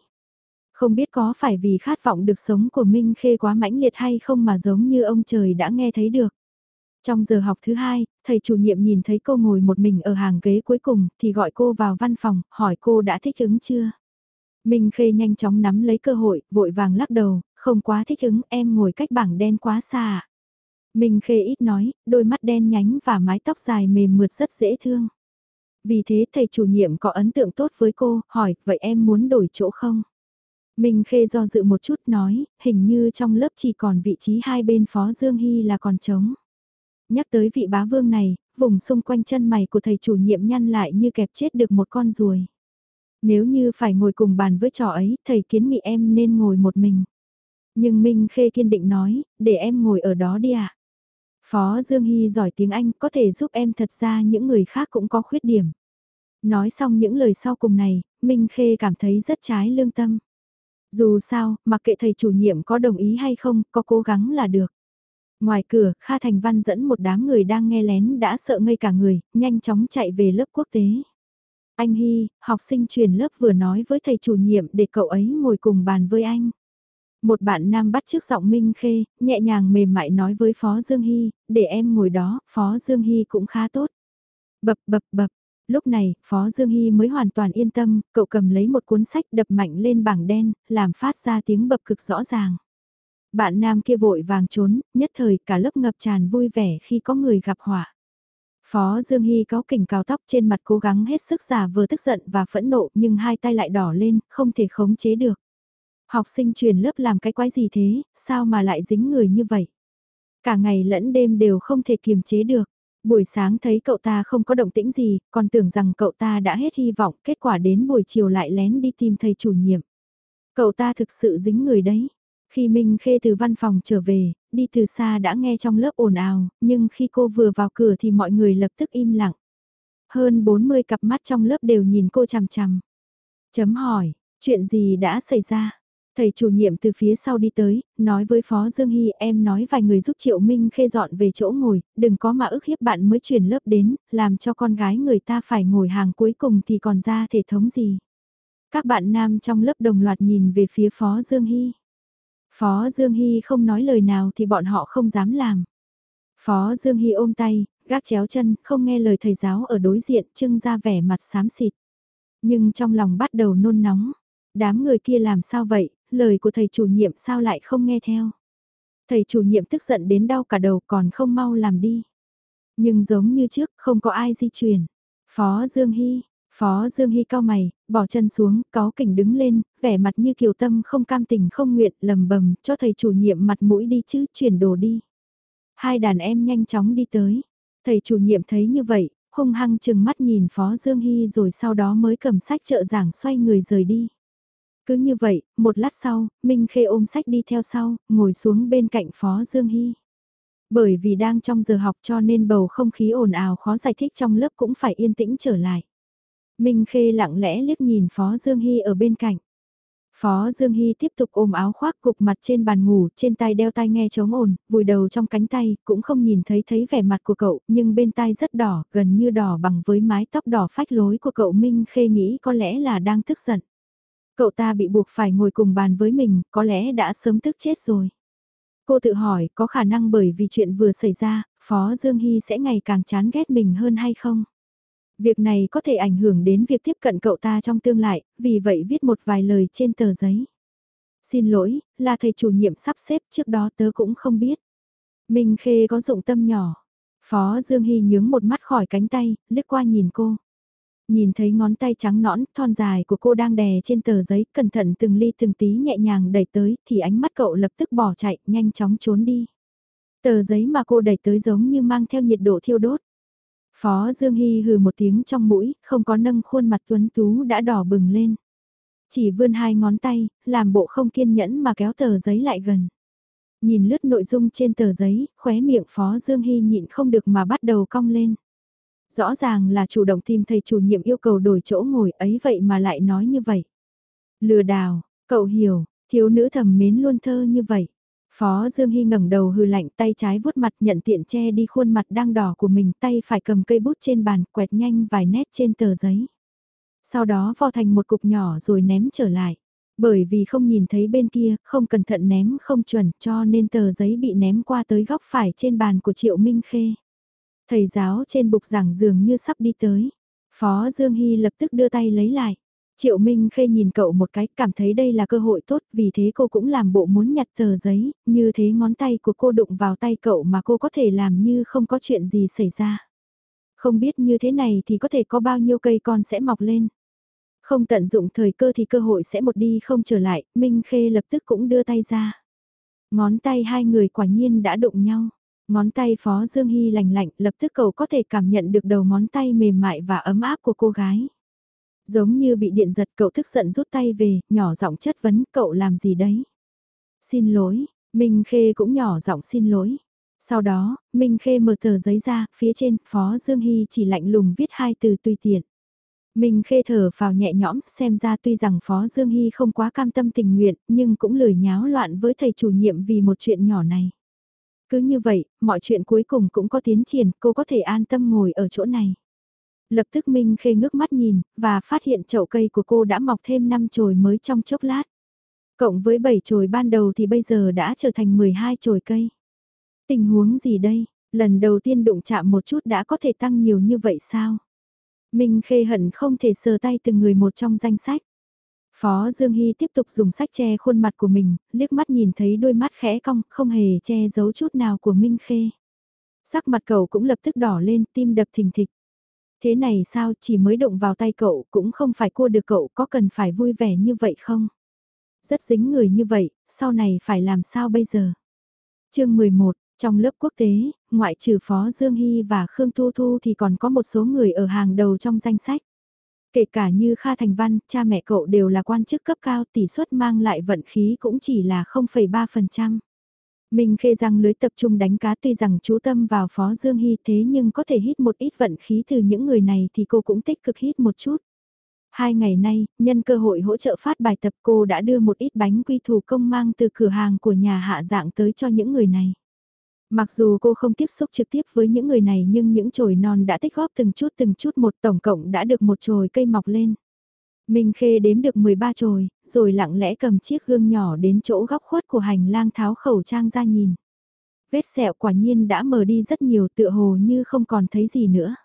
Không biết có phải vì khát vọng được sống của Minh Khê quá mãnh liệt hay không mà giống như ông trời đã nghe thấy được. Trong giờ học thứ hai, thầy chủ nhiệm nhìn thấy cô ngồi một mình ở hàng ghế cuối cùng thì gọi cô vào văn phòng, hỏi cô đã thích ứng chưa. Minh Khê nhanh chóng nắm lấy cơ hội, vội vàng lắc đầu, không quá thích ứng em ngồi cách bảng đen quá xa. Minh Khê ít nói, đôi mắt đen nhánh và mái tóc dài mềm mượt rất dễ thương. Vì thế thầy chủ nhiệm có ấn tượng tốt với cô, hỏi, vậy em muốn đổi chỗ không? Minh Khê do dự một chút nói, hình như trong lớp chỉ còn vị trí hai bên Phó Dương Hy là còn trống. Nhắc tới vị bá vương này, vùng xung quanh chân mày của thầy chủ nhiệm nhăn lại như kẹp chết được một con ruồi. Nếu như phải ngồi cùng bàn với trò ấy, thầy kiến nghị em nên ngồi một mình. Nhưng Minh Khê kiên định nói, để em ngồi ở đó đi ạ. À? Phó Dương Hy giỏi tiếng Anh có thể giúp em thật ra những người khác cũng có khuyết điểm. Nói xong những lời sau cùng này, Minh Khê cảm thấy rất trái lương tâm. Dù sao, mặc kệ thầy chủ nhiệm có đồng ý hay không, có cố gắng là được. Ngoài cửa, Kha Thành Văn dẫn một đám người đang nghe lén đã sợ ngây cả người, nhanh chóng chạy về lớp quốc tế. Anh Hy, học sinh truyền lớp vừa nói với thầy chủ nhiệm để cậu ấy ngồi cùng bàn với anh. Một bạn nam bắt trước giọng Minh Khê, nhẹ nhàng mềm mại nói với Phó Dương Hy, để em ngồi đó, Phó Dương Hy cũng khá tốt. Bập bập bập, lúc này, Phó Dương Hy mới hoàn toàn yên tâm, cậu cầm lấy một cuốn sách đập mạnh lên bảng đen, làm phát ra tiếng bập cực rõ ràng. Bạn nam kia vội vàng trốn, nhất thời cả lớp ngập tràn vui vẻ khi có người gặp họa. Phó Dương Hy có kỉnh cao tóc trên mặt cố gắng hết sức giả vừa tức giận và phẫn nộ nhưng hai tay lại đỏ lên, không thể khống chế được. Học sinh truyền lớp làm cái quái gì thế, sao mà lại dính người như vậy? Cả ngày lẫn đêm đều không thể kiềm chế được. Buổi sáng thấy cậu ta không có động tĩnh gì, còn tưởng rằng cậu ta đã hết hy vọng, kết quả đến buổi chiều lại lén đi tìm thầy chủ nhiệm. Cậu ta thực sự dính người đấy. Khi Minh Khê từ văn phòng trở về, đi từ xa đã nghe trong lớp ồn ào, nhưng khi cô vừa vào cửa thì mọi người lập tức im lặng. Hơn 40 cặp mắt trong lớp đều nhìn cô chằm chằm. Chấm hỏi, chuyện gì đã xảy ra? Thầy chủ nhiệm từ phía sau đi tới, nói với Phó Dương Hy em nói vài người giúp Triệu Minh khê dọn về chỗ ngồi, đừng có mà ức hiếp bạn mới chuyển lớp đến, làm cho con gái người ta phải ngồi hàng cuối cùng thì còn ra thể thống gì. Các bạn nam trong lớp đồng loạt nhìn về phía Phó Dương Hy. Phó Dương Hy không nói lời nào thì bọn họ không dám làm. Phó Dương Hy ôm tay, gác chéo chân, không nghe lời thầy giáo ở đối diện, trưng ra vẻ mặt xám xịt. Nhưng trong lòng bắt đầu nôn nóng. Đám người kia làm sao vậy, lời của thầy chủ nhiệm sao lại không nghe theo. Thầy chủ nhiệm tức giận đến đau cả đầu còn không mau làm đi. Nhưng giống như trước, không có ai di chuyển. Phó Dương Hy, Phó Dương Hy cao mày, bỏ chân xuống, có kỉnh đứng lên, vẻ mặt như kiều tâm không cam tình không nguyện, lầm bầm, cho thầy chủ nhiệm mặt mũi đi chứ, chuyển đồ đi. Hai đàn em nhanh chóng đi tới. Thầy chủ nhiệm thấy như vậy, hung hăng chừng mắt nhìn Phó Dương Hy rồi sau đó mới cầm sách trợ giảng xoay người rời đi. Cứ như vậy, một lát sau, Minh Khê ôm sách đi theo sau, ngồi xuống bên cạnh Phó Dương Hy. Bởi vì đang trong giờ học cho nên bầu không khí ồn ào khó giải thích trong lớp cũng phải yên tĩnh trở lại. Minh Khê lặng lẽ liếc nhìn Phó Dương Hy ở bên cạnh. Phó Dương Hy tiếp tục ôm áo khoác cục mặt trên bàn ngủ, trên tay đeo tai nghe chống ồn, vùi đầu trong cánh tay, cũng không nhìn thấy thấy vẻ mặt của cậu, nhưng bên tai rất đỏ, gần như đỏ bằng với mái tóc đỏ phách lối của cậu Minh Khê nghĩ có lẽ là đang tức giận. Cậu ta bị buộc phải ngồi cùng bàn với mình, có lẽ đã sớm tức chết rồi. Cô tự hỏi có khả năng bởi vì chuyện vừa xảy ra, Phó Dương Hy sẽ ngày càng chán ghét mình hơn hay không? Việc này có thể ảnh hưởng đến việc tiếp cận cậu ta trong tương lai, vì vậy viết một vài lời trên tờ giấy. Xin lỗi, là thầy chủ nhiệm sắp xếp trước đó tớ cũng không biết. Minh Khê có dụng tâm nhỏ. Phó Dương Hy nhướng một mắt khỏi cánh tay, lướt qua nhìn cô. Nhìn thấy ngón tay trắng nõn, thon dài của cô đang đè trên tờ giấy, cẩn thận từng ly từng tí nhẹ nhàng đẩy tới, thì ánh mắt cậu lập tức bỏ chạy, nhanh chóng trốn đi. Tờ giấy mà cô đẩy tới giống như mang theo nhiệt độ thiêu đốt. Phó Dương Hy hừ một tiếng trong mũi, không có nâng khuôn mặt tuấn tú đã đỏ bừng lên. Chỉ vươn hai ngón tay, làm bộ không kiên nhẫn mà kéo tờ giấy lại gần. Nhìn lướt nội dung trên tờ giấy, khóe miệng Phó Dương Hy nhịn không được mà bắt đầu cong lên. Rõ ràng là chủ động tìm thầy chủ nhiệm yêu cầu đổi chỗ ngồi ấy vậy mà lại nói như vậy. Lừa đảo, cậu hiểu, thiếu nữ thầm mến luôn thơ như vậy. Phó Dương Hy ngẩng đầu hư lạnh tay trái vuốt mặt nhận tiện che đi khuôn mặt đang đỏ của mình tay phải cầm cây bút trên bàn quẹt nhanh vài nét trên tờ giấy. Sau đó vo thành một cục nhỏ rồi ném trở lại. Bởi vì không nhìn thấy bên kia, không cẩn thận ném không chuẩn cho nên tờ giấy bị ném qua tới góc phải trên bàn của Triệu Minh Khê. Thầy giáo trên bục giảng dường như sắp đi tới. Phó Dương Hy lập tức đưa tay lấy lại. Triệu Minh Khê nhìn cậu một cái cảm thấy đây là cơ hội tốt vì thế cô cũng làm bộ muốn nhặt tờ giấy, như thế ngón tay của cô đụng vào tay cậu mà cô có thể làm như không có chuyện gì xảy ra. Không biết như thế này thì có thể có bao nhiêu cây con sẽ mọc lên. Không tận dụng thời cơ thì cơ hội sẽ một đi không trở lại, Minh Khê lập tức cũng đưa tay ra. Ngón tay hai người quả nhiên đã đụng nhau. Ngón tay Phó Dương Hy lành lạnh lập tức cậu có thể cảm nhận được đầu ngón tay mềm mại và ấm áp của cô gái. Giống như bị điện giật cậu tức giận rút tay về, nhỏ giọng chất vấn cậu làm gì đấy. Xin lỗi, Minh Khê cũng nhỏ giọng xin lỗi. Sau đó, Minh Khê mở tờ giấy ra, phía trên, Phó Dương Hy chỉ lạnh lùng viết hai từ tùy tiện. Minh Khê thở vào nhẹ nhõm, xem ra tuy rằng Phó Dương Hy không quá cam tâm tình nguyện, nhưng cũng lười nháo loạn với thầy chủ nhiệm vì một chuyện nhỏ này. Cứ như vậy, mọi chuyện cuối cùng cũng có tiến triển, cô có thể an tâm ngồi ở chỗ này. Lập tức Minh Khê ngước mắt nhìn, và phát hiện chậu cây của cô đã mọc thêm 5 chồi mới trong chốc lát. Cộng với 7 chồi ban đầu thì bây giờ đã trở thành 12 chồi cây. Tình huống gì đây? Lần đầu tiên đụng chạm một chút đã có thể tăng nhiều như vậy sao? Minh Khê hận không thể sờ tay từng người một trong danh sách. Phó Dương Hy tiếp tục dùng sách che khuôn mặt của mình, liếc mắt nhìn thấy đôi mắt khẽ cong, không hề che giấu chút nào của Minh Khê. Sắc mặt cậu cũng lập tức đỏ lên, tim đập thình thịch. Thế này sao chỉ mới động vào tay cậu cũng không phải cua được cậu có cần phải vui vẻ như vậy không? Rất dính người như vậy, sau này phải làm sao bây giờ? chương 11, trong lớp quốc tế, ngoại trừ Phó Dương Hy và Khương Thu Thu thì còn có một số người ở hàng đầu trong danh sách. Kể cả như Kha Thành Văn, cha mẹ cậu đều là quan chức cấp cao tỷ suất mang lại vận khí cũng chỉ là 0,3%. Minh khê răng lưới tập trung đánh cá tuy rằng chú tâm vào Phó Dương Hy thế nhưng có thể hít một ít vận khí từ những người này thì cô cũng tích cực hít một chút. Hai ngày nay, nhân cơ hội hỗ trợ phát bài tập cô đã đưa một ít bánh quy thủ công mang từ cửa hàng của nhà hạ dạng tới cho những người này. Mặc dù cô không tiếp xúc trực tiếp với những người này nhưng những chồi non đã tích góp từng chút từng chút một tổng cộng đã được một chồi cây mọc lên. Minh Khê đếm được 13 chồi, rồi lặng lẽ cầm chiếc gương nhỏ đến chỗ góc khuất của hành lang tháo khẩu trang ra nhìn. Vết sẹo quả nhiên đã mờ đi rất nhiều tựa hồ như không còn thấy gì nữa.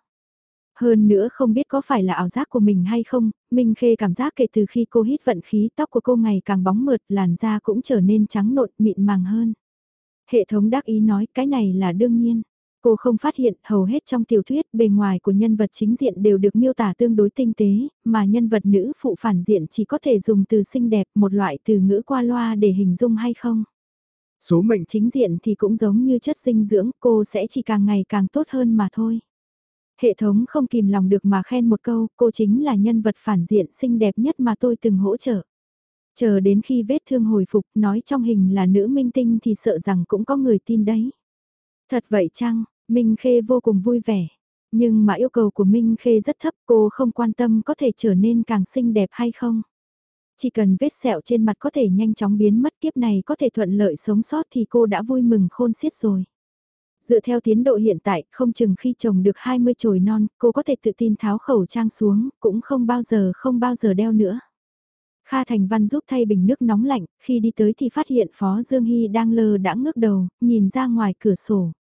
Hơn nữa không biết có phải là ảo giác của mình hay không, Minh Khê cảm giác kể từ khi cô hít vận khí tóc của cô ngày càng bóng mượt làn da cũng trở nên trắng nộn mịn màng hơn. Hệ thống đắc ý nói cái này là đương nhiên. Cô không phát hiện hầu hết trong tiểu thuyết bề ngoài của nhân vật chính diện đều được miêu tả tương đối tinh tế, mà nhân vật nữ phụ phản diện chỉ có thể dùng từ xinh đẹp một loại từ ngữ qua loa để hình dung hay không. Số mệnh chính diện thì cũng giống như chất dinh dưỡng, cô sẽ chỉ càng ngày càng tốt hơn mà thôi. Hệ thống không kìm lòng được mà khen một câu, cô chính là nhân vật phản diện xinh đẹp nhất mà tôi từng hỗ trợ. Chờ đến khi vết thương hồi phục nói trong hình là nữ minh tinh thì sợ rằng cũng có người tin đấy. Thật vậy chăng, Minh Khê vô cùng vui vẻ. Nhưng mà yêu cầu của Minh Khê rất thấp cô không quan tâm có thể trở nên càng xinh đẹp hay không. Chỉ cần vết sẹo trên mặt có thể nhanh chóng biến mất kiếp này có thể thuận lợi sống sót thì cô đã vui mừng khôn xiết rồi. Dựa theo tiến độ hiện tại, không chừng khi trồng được 20 chồi non, cô có thể tự tin tháo khẩu trang xuống, cũng không bao giờ không bao giờ đeo nữa. Kha Thành Văn giúp thay bình nước nóng lạnh, khi đi tới thì phát hiện Phó Dương Hy đang lơ đã ngước đầu, nhìn ra ngoài cửa sổ.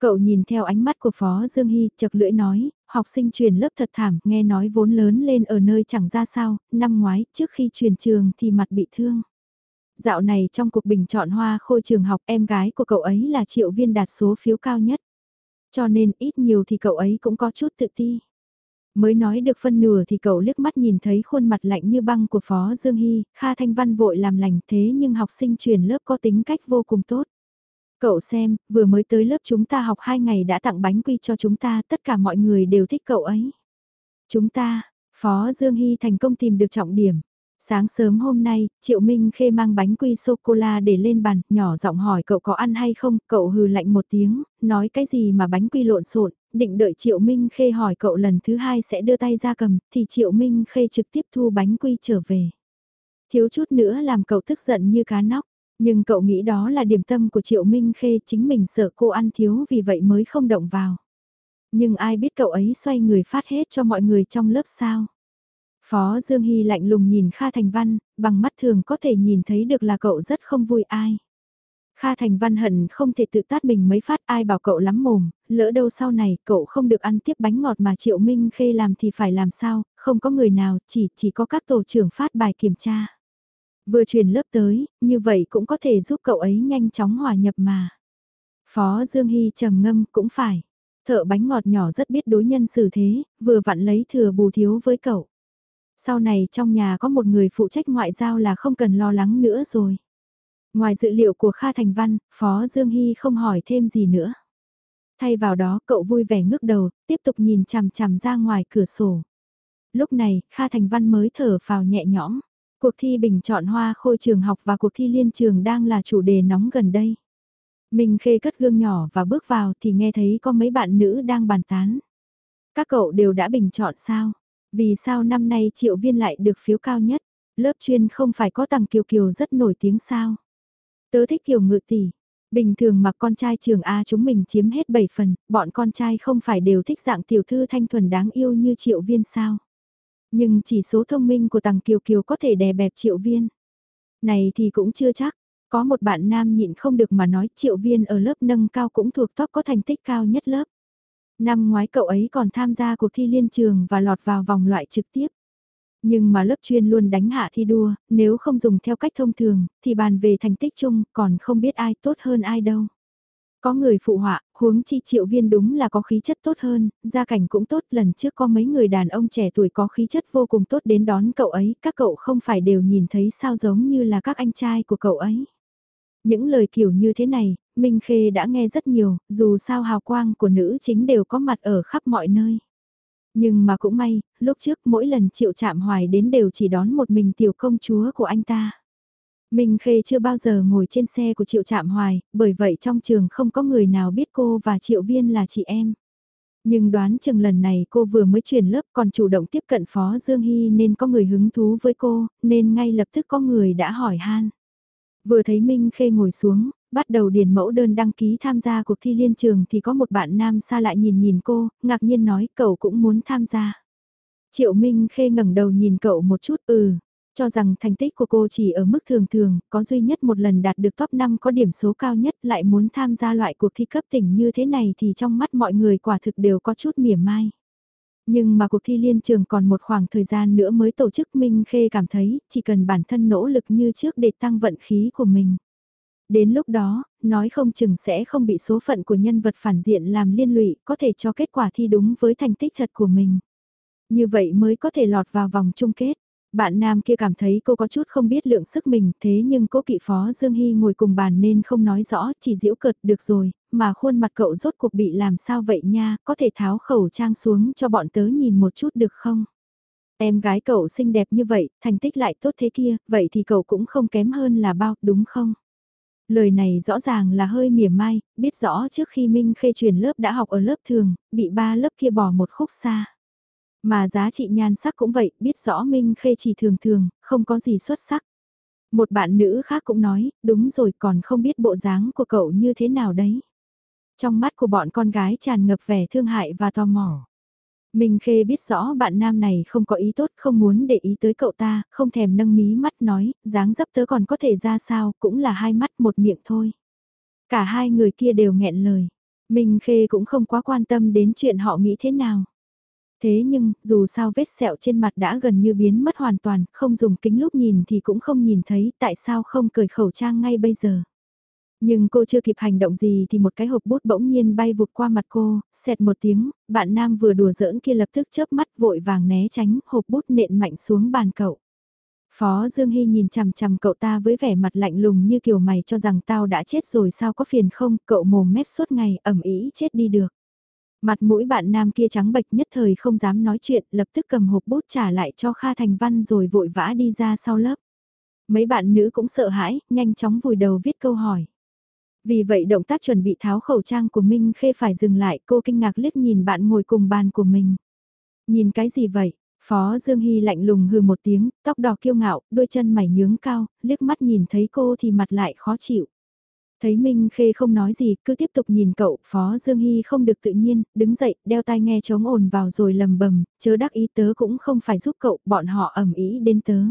Cậu nhìn theo ánh mắt của Phó Dương Hy, chật lưỡi nói, học sinh truyền lớp thật thảm, nghe nói vốn lớn lên ở nơi chẳng ra sao, năm ngoái, trước khi truyền trường thì mặt bị thương. Dạo này trong cuộc bình chọn hoa khôi trường học em gái của cậu ấy là triệu viên đạt số phiếu cao nhất. Cho nên ít nhiều thì cậu ấy cũng có chút tự ti. Mới nói được phân nửa thì cậu liếc mắt nhìn thấy khuôn mặt lạnh như băng của Phó Dương Hy, Kha Thanh Văn vội làm lành thế nhưng học sinh truyền lớp có tính cách vô cùng tốt. Cậu xem, vừa mới tới lớp chúng ta học 2 ngày đã tặng bánh quy cho chúng ta, tất cả mọi người đều thích cậu ấy. Chúng ta, Phó Dương Hy thành công tìm được trọng điểm. Sáng sớm hôm nay, Triệu Minh Khê mang bánh quy sô-cô-la để lên bàn, nhỏ giọng hỏi cậu có ăn hay không, cậu hừ lạnh một tiếng, nói cái gì mà bánh quy lộn xộn, định đợi Triệu Minh Khê hỏi cậu lần thứ hai sẽ đưa tay ra cầm, thì Triệu Minh Khê trực tiếp thu bánh quy trở về. Thiếu chút nữa làm cậu tức giận như cá nóc, nhưng cậu nghĩ đó là điểm tâm của Triệu Minh Khê chính mình sợ cô ăn thiếu vì vậy mới không động vào. Nhưng ai biết cậu ấy xoay người phát hết cho mọi người trong lớp sao? Phó Dương Hy lạnh lùng nhìn Kha Thành Văn, bằng mắt thường có thể nhìn thấy được là cậu rất không vui ai. Kha Thành Văn hận không thể tự tát mình mấy phát ai bảo cậu lắm mồm, lỡ đâu sau này cậu không được ăn tiếp bánh ngọt mà Triệu Minh Khê làm thì phải làm sao, không có người nào, chỉ chỉ có các tổ trưởng phát bài kiểm tra. Vừa truyền lớp tới, như vậy cũng có thể giúp cậu ấy nhanh chóng hòa nhập mà. Phó Dương Hy trầm ngâm cũng phải. Thợ bánh ngọt nhỏ rất biết đối nhân xử thế, vừa vặn lấy thừa bù thiếu với cậu. Sau này trong nhà có một người phụ trách ngoại giao là không cần lo lắng nữa rồi. Ngoài dự liệu của Kha Thành Văn, Phó Dương Hy không hỏi thêm gì nữa. Thay vào đó cậu vui vẻ ngước đầu, tiếp tục nhìn chằm chằm ra ngoài cửa sổ. Lúc này, Kha Thành Văn mới thở phào nhẹ nhõm. Cuộc thi bình chọn hoa khôi trường học và cuộc thi liên trường đang là chủ đề nóng gần đây. mình Khê cất gương nhỏ và bước vào thì nghe thấy có mấy bạn nữ đang bàn tán. Các cậu đều đã bình chọn sao? Vì sao năm nay triệu viên lại được phiếu cao nhất? Lớp chuyên không phải có tầng kiều kiều rất nổi tiếng sao? Tớ thích kiều ngự tỷ. Bình thường mà con trai trường A chúng mình chiếm hết 7 phần, bọn con trai không phải đều thích dạng tiểu thư thanh thuần đáng yêu như triệu viên sao? Nhưng chỉ số thông minh của tầng kiều kiều có thể đè bẹp triệu viên. Này thì cũng chưa chắc, có một bạn nam nhịn không được mà nói triệu viên ở lớp nâng cao cũng thuộc top có thành tích cao nhất lớp. Năm ngoái cậu ấy còn tham gia cuộc thi liên trường và lọt vào vòng loại trực tiếp. Nhưng mà lớp chuyên luôn đánh hạ thi đua, nếu không dùng theo cách thông thường, thì bàn về thành tích chung còn không biết ai tốt hơn ai đâu. Có người phụ họa, huống chi triệu viên đúng là có khí chất tốt hơn, gia cảnh cũng tốt, lần trước có mấy người đàn ông trẻ tuổi có khí chất vô cùng tốt đến đón cậu ấy, các cậu không phải đều nhìn thấy sao giống như là các anh trai của cậu ấy. Những lời kiểu như thế này, Minh Khê đã nghe rất nhiều, dù sao hào quang của nữ chính đều có mặt ở khắp mọi nơi. Nhưng mà cũng may, lúc trước mỗi lần triệu chạm hoài đến đều chỉ đón một mình tiểu công chúa của anh ta. Minh Khê chưa bao giờ ngồi trên xe của Triệu Trạm Hoài, bởi vậy trong trường không có người nào biết cô và Triệu Viên là chị em. Nhưng đoán chừng lần này cô vừa mới chuyển lớp còn chủ động tiếp cận Phó Dương Hy nên có người hứng thú với cô, nên ngay lập tức có người đã hỏi han. Vừa thấy Minh Khê ngồi xuống, bắt đầu điền mẫu đơn đăng ký tham gia cuộc thi liên trường thì có một bạn nam xa lại nhìn nhìn cô, ngạc nhiên nói cậu cũng muốn tham gia. Triệu Minh Khê ngẩng đầu nhìn cậu một chút ừ, cho rằng thành tích của cô chỉ ở mức thường thường, có duy nhất một lần đạt được top 5 có điểm số cao nhất lại muốn tham gia loại cuộc thi cấp tỉnh như thế này thì trong mắt mọi người quả thực đều có chút mỉa mai. Nhưng mà cuộc thi liên trường còn một khoảng thời gian nữa mới tổ chức Minh Khê cảm thấy chỉ cần bản thân nỗ lực như trước để tăng vận khí của mình. Đến lúc đó, nói không chừng sẽ không bị số phận của nhân vật phản diện làm liên lụy có thể cho kết quả thi đúng với thành tích thật của mình. Như vậy mới có thể lọt vào vòng chung kết. Bạn nam kia cảm thấy cô có chút không biết lượng sức mình thế nhưng cố kỵ phó Dương Hy ngồi cùng bàn nên không nói rõ chỉ diễu cợt được rồi, mà khuôn mặt cậu rốt cuộc bị làm sao vậy nha, có thể tháo khẩu trang xuống cho bọn tớ nhìn một chút được không? Em gái cậu xinh đẹp như vậy, thành tích lại tốt thế kia, vậy thì cậu cũng không kém hơn là bao, đúng không? Lời này rõ ràng là hơi mỉa mai, biết rõ trước khi Minh Khê chuyển lớp đã học ở lớp thường, bị ba lớp kia bỏ một khúc xa. Mà giá trị nhan sắc cũng vậy, biết rõ Minh Khê chỉ thường thường, không có gì xuất sắc. Một bạn nữ khác cũng nói, đúng rồi còn không biết bộ dáng của cậu như thế nào đấy. Trong mắt của bọn con gái tràn ngập vẻ thương hại và tò mò. Minh Khê biết rõ bạn nam này không có ý tốt, không muốn để ý tới cậu ta, không thèm nâng mí mắt nói, dáng dấp tớ còn có thể ra sao, cũng là hai mắt một miệng thôi. Cả hai người kia đều nghẹn lời. Minh Khê cũng không quá quan tâm đến chuyện họ nghĩ thế nào. Thế nhưng, dù sao vết sẹo trên mặt đã gần như biến mất hoàn toàn, không dùng kính lúc nhìn thì cũng không nhìn thấy, tại sao không cởi khẩu trang ngay bây giờ. Nhưng cô chưa kịp hành động gì thì một cái hộp bút bỗng nhiên bay vụt qua mặt cô, xẹt một tiếng, bạn nam vừa đùa giỡn kia lập tức chớp mắt vội vàng né tránh, hộp bút nện mạnh xuống bàn cậu. Phó Dương Hy nhìn chằm chằm cậu ta với vẻ mặt lạnh lùng như kiểu mày cho rằng tao đã chết rồi sao có phiền không, cậu mồm mép suốt ngày ẩm ý chết đi được. Mặt mũi bạn nam kia trắng bệch nhất thời không dám nói chuyện, lập tức cầm hộp bút trả lại cho Kha Thành Văn rồi vội vã đi ra sau lớp. Mấy bạn nữ cũng sợ hãi, nhanh chóng vùi đầu viết câu hỏi. Vì vậy động tác chuẩn bị tháo khẩu trang của Minh Khê phải dừng lại, cô kinh ngạc liếc nhìn bạn ngồi cùng bàn của mình. Nhìn cái gì vậy? Phó Dương Hy lạnh lùng hừ một tiếng, tóc đỏ kiêu ngạo, đôi chân mày nhướng cao, liếc mắt nhìn thấy cô thì mặt lại khó chịu. Thấy Minh Khê không nói gì, cứ tiếp tục nhìn cậu, Phó Dương Hy không được tự nhiên, đứng dậy, đeo tai nghe chống ồn vào rồi lầm bầm, chớ đắc ý tớ cũng không phải giúp cậu, bọn họ ẩm ý đến tớ.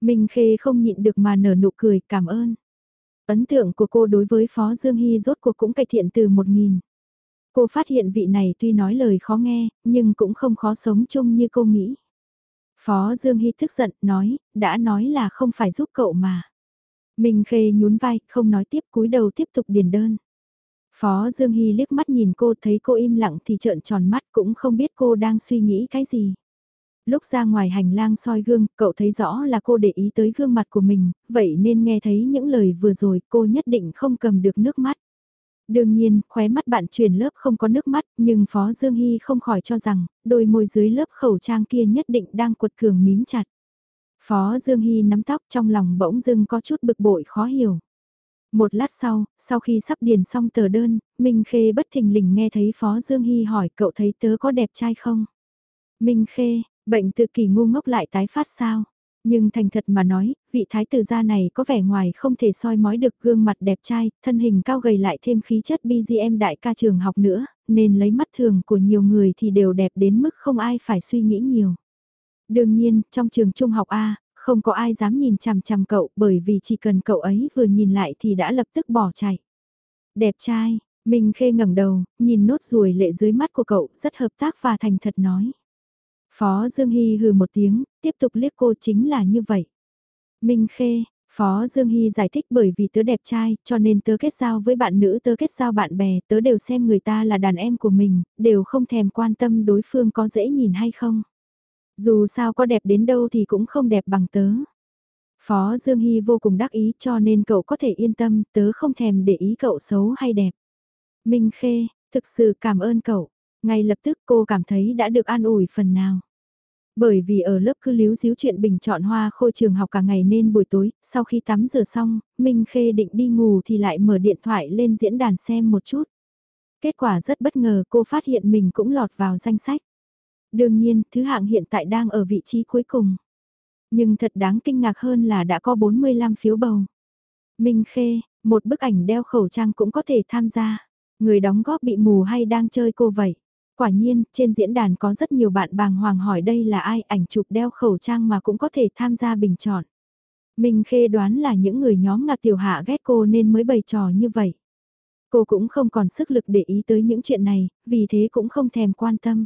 Minh Khê không nhịn được mà nở nụ cười, cảm ơn. Ấn tượng của cô đối với Phó Dương Hy rốt cuộc cũng cải thiện từ một nghìn. Cô phát hiện vị này tuy nói lời khó nghe, nhưng cũng không khó sống chung như cô nghĩ. Phó Dương Hy tức giận, nói, đã nói là không phải giúp cậu mà. Minh Khê nhún vai, không nói tiếp cúi đầu tiếp tục điền đơn. Phó Dương Hy liếc mắt nhìn cô thấy cô im lặng thì trợn tròn mắt cũng không biết cô đang suy nghĩ cái gì. Lúc ra ngoài hành lang soi gương, cậu thấy rõ là cô để ý tới gương mặt của mình, vậy nên nghe thấy những lời vừa rồi cô nhất định không cầm được nước mắt. Đương nhiên, khóe mắt bạn truyền lớp không có nước mắt, nhưng Phó Dương Hy không khỏi cho rằng, đôi môi dưới lớp khẩu trang kia nhất định đang cuột cường mím chặt. Phó Dương Hy nắm tóc trong lòng bỗng dưng có chút bực bội khó hiểu. Một lát sau, sau khi sắp điền xong tờ đơn, Minh Khê bất thình lình nghe thấy Phó Dương Hy hỏi cậu thấy tớ có đẹp trai không? Minh Khê, bệnh tự kỳ ngu ngốc lại tái phát sao? Nhưng thành thật mà nói, vị thái tử gia này có vẻ ngoài không thể soi mói được gương mặt đẹp trai, thân hình cao gầy lại thêm khí chất BGM đại ca trường học nữa, nên lấy mắt thường của nhiều người thì đều đẹp đến mức không ai phải suy nghĩ nhiều. Đương nhiên, trong trường trung học A, không có ai dám nhìn chằm chằm cậu bởi vì chỉ cần cậu ấy vừa nhìn lại thì đã lập tức bỏ chạy. Đẹp trai, Minh Khê ngẩng đầu, nhìn nốt ruồi lệ dưới mắt của cậu, rất hợp tác và thành thật nói. Phó Dương Hy hừ một tiếng, tiếp tục liếc cô chính là như vậy. Minh Khê, Phó Dương Hy giải thích bởi vì tớ đẹp trai, cho nên tớ kết giao với bạn nữ tớ kết giao bạn bè, tớ đều xem người ta là đàn em của mình, đều không thèm quan tâm đối phương có dễ nhìn hay không. Dù sao có đẹp đến đâu thì cũng không đẹp bằng tớ. Phó Dương Hy vô cùng đắc ý cho nên cậu có thể yên tâm, tớ không thèm để ý cậu xấu hay đẹp. Minh Khê, thực sự cảm ơn cậu. Ngay lập tức cô cảm thấy đã được an ủi phần nào. Bởi vì ở lớp cứ líu díu chuyện bình chọn hoa khôi trường học cả ngày nên buổi tối, sau khi tắm rửa xong, Minh Khê định đi ngủ thì lại mở điện thoại lên diễn đàn xem một chút. Kết quả rất bất ngờ cô phát hiện mình cũng lọt vào danh sách. Đương nhiên, thứ hạng hiện tại đang ở vị trí cuối cùng. Nhưng thật đáng kinh ngạc hơn là đã có 45 phiếu bầu. Minh Khê, một bức ảnh đeo khẩu trang cũng có thể tham gia. Người đóng góp bị mù hay đang chơi cô vậy? Quả nhiên, trên diễn đàn có rất nhiều bạn bàng hoàng hỏi đây là ai ảnh chụp đeo khẩu trang mà cũng có thể tham gia bình chọn. Minh Khê đoán là những người nhóm ngạc tiểu hạ ghét cô nên mới bày trò như vậy. Cô cũng không còn sức lực để ý tới những chuyện này, vì thế cũng không thèm quan tâm.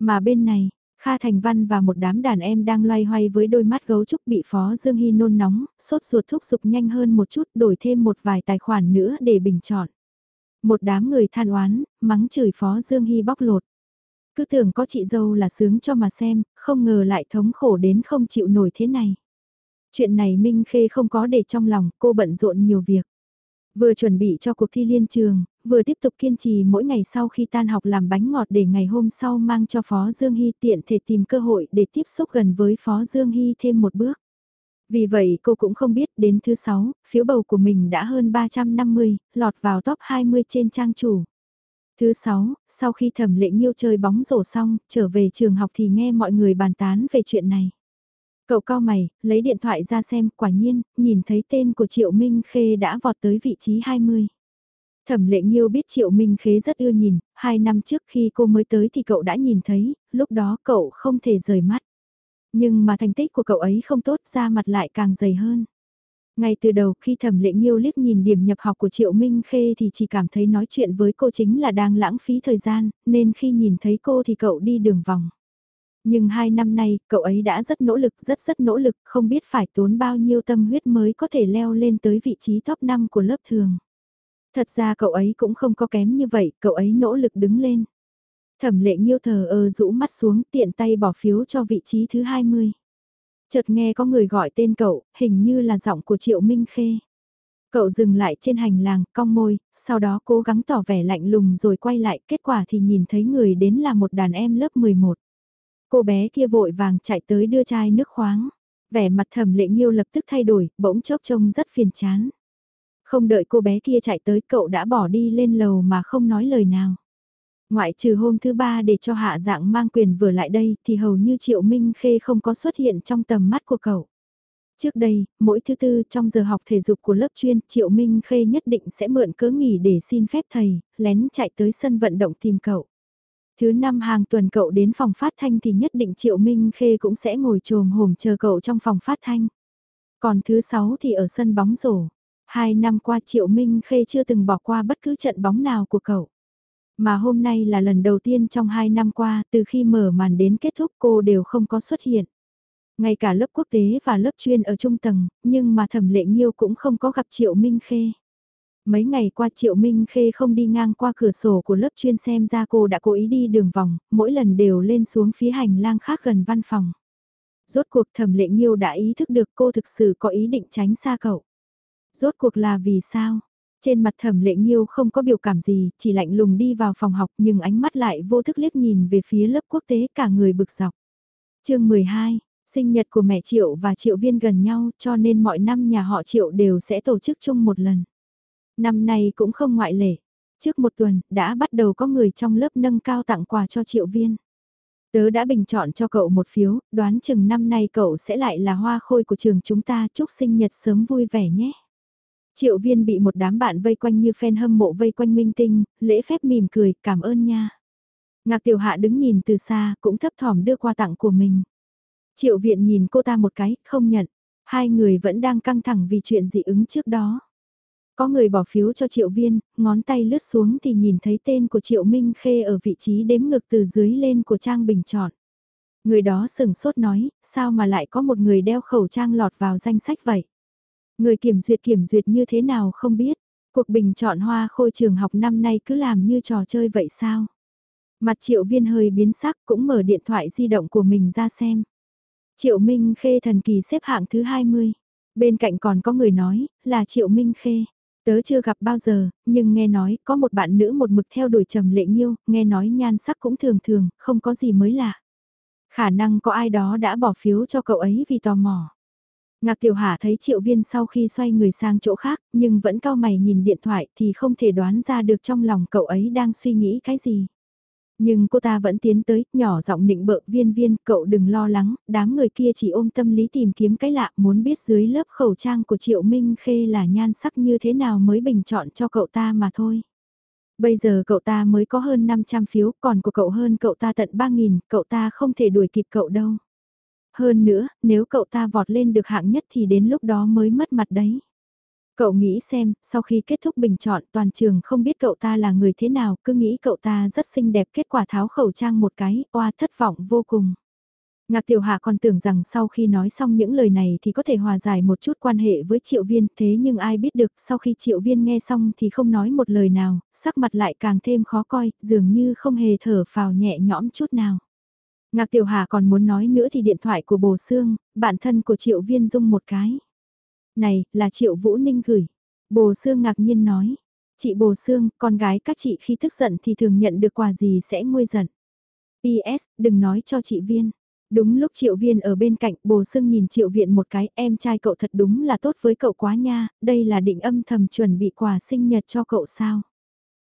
Mà bên này, Kha Thành Văn và một đám đàn em đang loay hoay với đôi mắt gấu trúc bị Phó Dương Hy nôn nóng, sốt ruột thúc giục nhanh hơn một chút đổi thêm một vài tài khoản nữa để bình chọn. Một đám người than oán, mắng chửi Phó Dương Hy bóc lột. Cứ tưởng có chị dâu là sướng cho mà xem, không ngờ lại thống khổ đến không chịu nổi thế này. Chuyện này Minh Khê không có để trong lòng, cô bận rộn nhiều việc. Vừa chuẩn bị cho cuộc thi liên trường, vừa tiếp tục kiên trì mỗi ngày sau khi tan học làm bánh ngọt để ngày hôm sau mang cho Phó Dương Hy tiện thể tìm cơ hội để tiếp xúc gần với Phó Dương Hy thêm một bước. Vì vậy cô cũng không biết đến thứ 6, phiếu bầu của mình đã hơn 350, lọt vào top 20 trên trang chủ. Thứ sáu, sau khi thẩm lệ nghiêu chơi bóng rổ xong, trở về trường học thì nghe mọi người bàn tán về chuyện này. Cậu cao mày, lấy điện thoại ra xem, quả nhiên, nhìn thấy tên của Triệu Minh Khê đã vọt tới vị trí 20. Thẩm lệ nghiêu biết Triệu Minh Khê rất ưa nhìn, hai năm trước khi cô mới tới thì cậu đã nhìn thấy, lúc đó cậu không thể rời mắt. Nhưng mà thành tích của cậu ấy không tốt ra mặt lại càng dày hơn. Ngay từ đầu khi thẩm lệ nghiêu liếc nhìn điểm nhập học của Triệu Minh Khê thì chỉ cảm thấy nói chuyện với cô chính là đang lãng phí thời gian, nên khi nhìn thấy cô thì cậu đi đường vòng. Nhưng hai năm nay, cậu ấy đã rất nỗ lực, rất rất nỗ lực, không biết phải tốn bao nhiêu tâm huyết mới có thể leo lên tới vị trí top 5 của lớp thường. Thật ra cậu ấy cũng không có kém như vậy, cậu ấy nỗ lực đứng lên. Thẩm lệ nghiêu thờ ơ rũ mắt xuống tiện tay bỏ phiếu cho vị trí thứ 20. Chợt nghe có người gọi tên cậu, hình như là giọng của Triệu Minh Khê. Cậu dừng lại trên hành lang, cong môi, sau đó cố gắng tỏ vẻ lạnh lùng rồi quay lại, kết quả thì nhìn thấy người đến là một đàn em lớp 11. Cô bé kia vội vàng chạy tới đưa chai nước khoáng. Vẻ mặt thẩm lệ nghiêu lập tức thay đổi, bỗng chốc trông rất phiền chán. Không đợi cô bé kia chạy tới cậu đã bỏ đi lên lầu mà không nói lời nào. Ngoại trừ hôm thứ ba để cho hạ dạng mang quyền vừa lại đây thì hầu như Triệu Minh Khê không có xuất hiện trong tầm mắt của cậu. Trước đây, mỗi thứ tư trong giờ học thể dục của lớp chuyên, Triệu Minh Khê nhất định sẽ mượn cớ nghỉ để xin phép thầy, lén chạy tới sân vận động tìm cậu. Thứ năm hàng tuần cậu đến phòng phát thanh thì nhất định Triệu Minh Khê cũng sẽ ngồi trồm hồm chờ cậu trong phòng phát thanh. Còn thứ sáu thì ở sân bóng rổ. Hai năm qua Triệu Minh Khê chưa từng bỏ qua bất cứ trận bóng nào của cậu. Mà hôm nay là lần đầu tiên trong hai năm qua, từ khi mở màn đến kết thúc cô đều không có xuất hiện. Ngay cả lớp quốc tế và lớp chuyên ở trung tầng, nhưng mà thẩm lệ nghiêu cũng không có gặp Triệu Minh Khê. Mấy ngày qua Triệu Minh Khê không đi ngang qua cửa sổ của lớp chuyên xem ra cô đã cố ý đi đường vòng, mỗi lần đều lên xuống phía hành lang khác gần văn phòng. Rốt cuộc thẩm lệ nghiêu đã ý thức được cô thực sự có ý định tránh xa cậu. Rốt cuộc là vì sao? Trên mặt thẩm lệ nghiêu không có biểu cảm gì, chỉ lạnh lùng đi vào phòng học nhưng ánh mắt lại vô thức liếc nhìn về phía lớp quốc tế cả người bực dọc. chương 12, sinh nhật của mẹ Triệu và Triệu Viên gần nhau cho nên mọi năm nhà họ Triệu đều sẽ tổ chức chung một lần. Năm nay cũng không ngoại lệ. Trước một tuần, đã bắt đầu có người trong lớp nâng cao tặng quà cho Triệu Viên. Tớ đã bình chọn cho cậu một phiếu, đoán chừng năm nay cậu sẽ lại là hoa khôi của trường chúng ta, chúc sinh nhật sớm vui vẻ nhé. Triệu viên bị một đám bạn vây quanh như fan hâm mộ vây quanh minh tinh, lễ phép mỉm cười, cảm ơn nha. Ngạc tiểu hạ đứng nhìn từ xa, cũng thấp thỏm đưa qua tặng của mình. Triệu viện nhìn cô ta một cái, không nhận. Hai người vẫn đang căng thẳng vì chuyện dị ứng trước đó. Có người bỏ phiếu cho triệu viên, ngón tay lướt xuống thì nhìn thấy tên của triệu minh khê ở vị trí đếm ngược từ dưới lên của trang bình chọn. Người đó sừng sốt nói, sao mà lại có một người đeo khẩu trang lọt vào danh sách vậy? Người kiểm duyệt kiểm duyệt như thế nào không biết, cuộc bình chọn hoa khôi trường học năm nay cứ làm như trò chơi vậy sao? Mặt triệu viên hơi biến sắc cũng mở điện thoại di động của mình ra xem. Triệu Minh Khê thần kỳ xếp hạng thứ 20. Bên cạnh còn có người nói là Triệu Minh Khê. Tớ chưa gặp bao giờ, nhưng nghe nói có một bạn nữ một mực theo đuổi trầm lệ nghiêu, nghe nói nhan sắc cũng thường thường, không có gì mới lạ. Khả năng có ai đó đã bỏ phiếu cho cậu ấy vì tò mò. Ngạc Tiểu Hà thấy Triệu Viên sau khi xoay người sang chỗ khác, nhưng vẫn cao mày nhìn điện thoại thì không thể đoán ra được trong lòng cậu ấy đang suy nghĩ cái gì. Nhưng cô ta vẫn tiến tới, nhỏ giọng nịnh bợ viên viên, cậu đừng lo lắng, đám người kia chỉ ôm tâm lý tìm kiếm cái lạ, muốn biết dưới lớp khẩu trang của Triệu Minh Khê là nhan sắc như thế nào mới bình chọn cho cậu ta mà thôi. Bây giờ cậu ta mới có hơn 500 phiếu, còn của cậu hơn cậu ta tận 3.000, cậu ta không thể đuổi kịp cậu đâu. Hơn nữa, nếu cậu ta vọt lên được hạng nhất thì đến lúc đó mới mất mặt đấy. Cậu nghĩ xem, sau khi kết thúc bình chọn toàn trường không biết cậu ta là người thế nào, cứ nghĩ cậu ta rất xinh đẹp kết quả tháo khẩu trang một cái, oa thất vọng vô cùng. Ngạc Tiểu Hạ còn tưởng rằng sau khi nói xong những lời này thì có thể hòa giải một chút quan hệ với Triệu Viên, thế nhưng ai biết được sau khi Triệu Viên nghe xong thì không nói một lời nào, sắc mặt lại càng thêm khó coi, dường như không hề thở phào nhẹ nhõm chút nào. Ngạc Tiểu Hà còn muốn nói nữa thì điện thoại của Bồ Sương, bạn thân của Triệu Viên dung một cái. Này, là Triệu Vũ Ninh gửi. Bồ Sương ngạc nhiên nói. Chị Bồ Sương, con gái các chị khi tức giận thì thường nhận được quà gì sẽ nguôi giận. p.s đừng nói cho chị Viên. Đúng lúc Triệu Viên ở bên cạnh, Bồ Sương nhìn Triệu Viện một cái, em trai cậu thật đúng là tốt với cậu quá nha, đây là định âm thầm chuẩn bị quà sinh nhật cho cậu sao.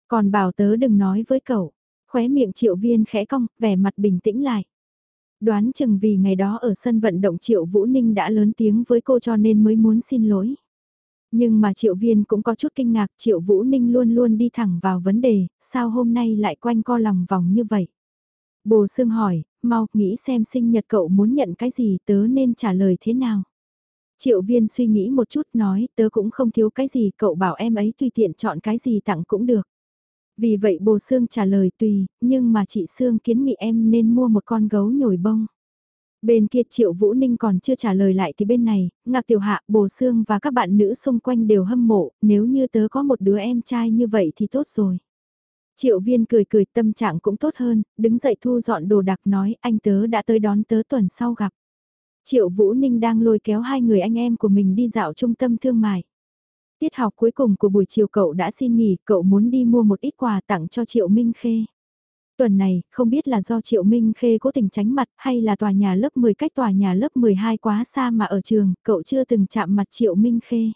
Còn bảo tớ đừng nói với cậu. Khóe miệng triệu viên khẽ cong, vẻ mặt bình tĩnh lại. Đoán chừng vì ngày đó ở sân vận động triệu Vũ Ninh đã lớn tiếng với cô cho nên mới muốn xin lỗi. Nhưng mà triệu viên cũng có chút kinh ngạc triệu Vũ Ninh luôn luôn đi thẳng vào vấn đề, sao hôm nay lại quanh co lòng vòng như vậy. Bồ Sương hỏi, mau nghĩ xem sinh nhật cậu muốn nhận cái gì tớ nên trả lời thế nào. Triệu viên suy nghĩ một chút nói tớ cũng không thiếu cái gì cậu bảo em ấy tùy tiện chọn cái gì tặng cũng được. Vì vậy bồ Sương trả lời tùy, nhưng mà chị Sương kiến nghị em nên mua một con gấu nhồi bông. Bên kia Triệu Vũ Ninh còn chưa trả lời lại thì bên này, Ngạc Tiểu Hạ, Bồ Sương và các bạn nữ xung quanh đều hâm mộ, nếu như tớ có một đứa em trai như vậy thì tốt rồi. Triệu Viên cười cười tâm trạng cũng tốt hơn, đứng dậy thu dọn đồ đạc nói anh tớ đã tới đón tớ tuần sau gặp. Triệu Vũ Ninh đang lôi kéo hai người anh em của mình đi dạo trung tâm thương mại. Tiết học cuối cùng của buổi chiều cậu đã xin nghỉ, cậu muốn đi mua một ít quà tặng cho Triệu Minh Khê. Tuần này, không biết là do Triệu Minh Khê cố tình tránh mặt hay là tòa nhà lớp 10 cách tòa nhà lớp 12 quá xa mà ở trường, cậu chưa từng chạm mặt Triệu Minh Khê.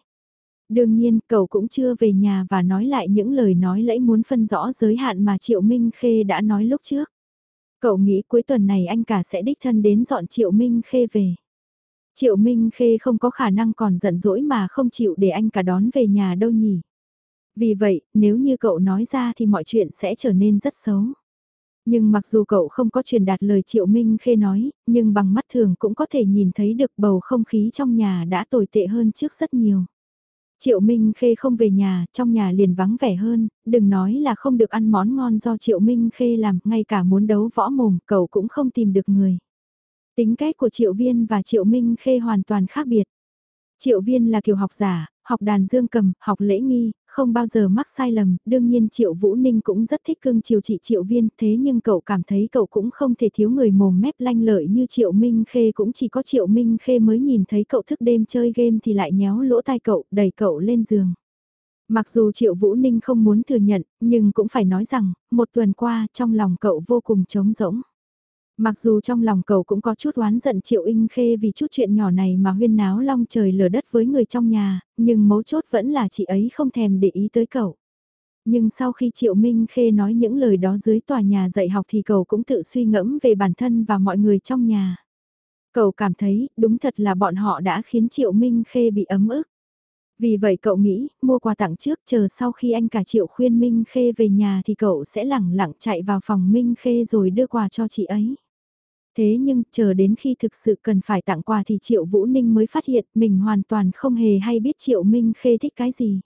Đương nhiên, cậu cũng chưa về nhà và nói lại những lời nói lẫy muốn phân rõ giới hạn mà Triệu Minh Khê đã nói lúc trước. Cậu nghĩ cuối tuần này anh cả sẽ đích thân đến dọn Triệu Minh Khê về. Triệu Minh Khê không có khả năng còn giận dỗi mà không chịu để anh cả đón về nhà đâu nhỉ. Vì vậy, nếu như cậu nói ra thì mọi chuyện sẽ trở nên rất xấu. Nhưng mặc dù cậu không có truyền đạt lời Triệu Minh Khê nói, nhưng bằng mắt thường cũng có thể nhìn thấy được bầu không khí trong nhà đã tồi tệ hơn trước rất nhiều. Triệu Minh Khê không về nhà, trong nhà liền vắng vẻ hơn, đừng nói là không được ăn món ngon do Triệu Minh Khê làm, ngay cả muốn đấu võ mồm, cậu cũng không tìm được người. Tính cách của Triệu Viên và Triệu Minh Khê hoàn toàn khác biệt. Triệu Viên là kiểu học giả, học đàn dương cầm, học lễ nghi, không bao giờ mắc sai lầm, đương nhiên Triệu Vũ Ninh cũng rất thích cưng chiều chị Triệu Viên, thế nhưng cậu cảm thấy cậu cũng không thể thiếu người mồm mép lanh lợi như Triệu Minh Khê cũng chỉ có Triệu Minh Khê mới nhìn thấy cậu thức đêm chơi game thì lại nhéo lỗ tai cậu, đẩy cậu lên giường. Mặc dù Triệu Vũ Ninh không muốn thừa nhận, nhưng cũng phải nói rằng, một tuần qua trong lòng cậu vô cùng trống rỗng. Mặc dù trong lòng cậu cũng có chút oán giận Triệu Inh Khê vì chút chuyện nhỏ này mà huyên náo long trời lở đất với người trong nhà, nhưng mấu chốt vẫn là chị ấy không thèm để ý tới cậu. Nhưng sau khi Triệu Minh Khê nói những lời đó dưới tòa nhà dạy học thì cậu cũng tự suy ngẫm về bản thân và mọi người trong nhà. Cậu cảm thấy đúng thật là bọn họ đã khiến Triệu Minh Khê bị ấm ức. Vì vậy cậu nghĩ, mua quà tặng trước chờ sau khi anh cả Triệu khuyên Minh Khê về nhà thì cậu sẽ lẳng lặng chạy vào phòng Minh Khê rồi đưa quà cho chị ấy. Thế nhưng, chờ đến khi thực sự cần phải tặng quà thì Triệu Vũ Ninh mới phát hiện mình hoàn toàn không hề hay biết Triệu Minh Khê thích cái gì.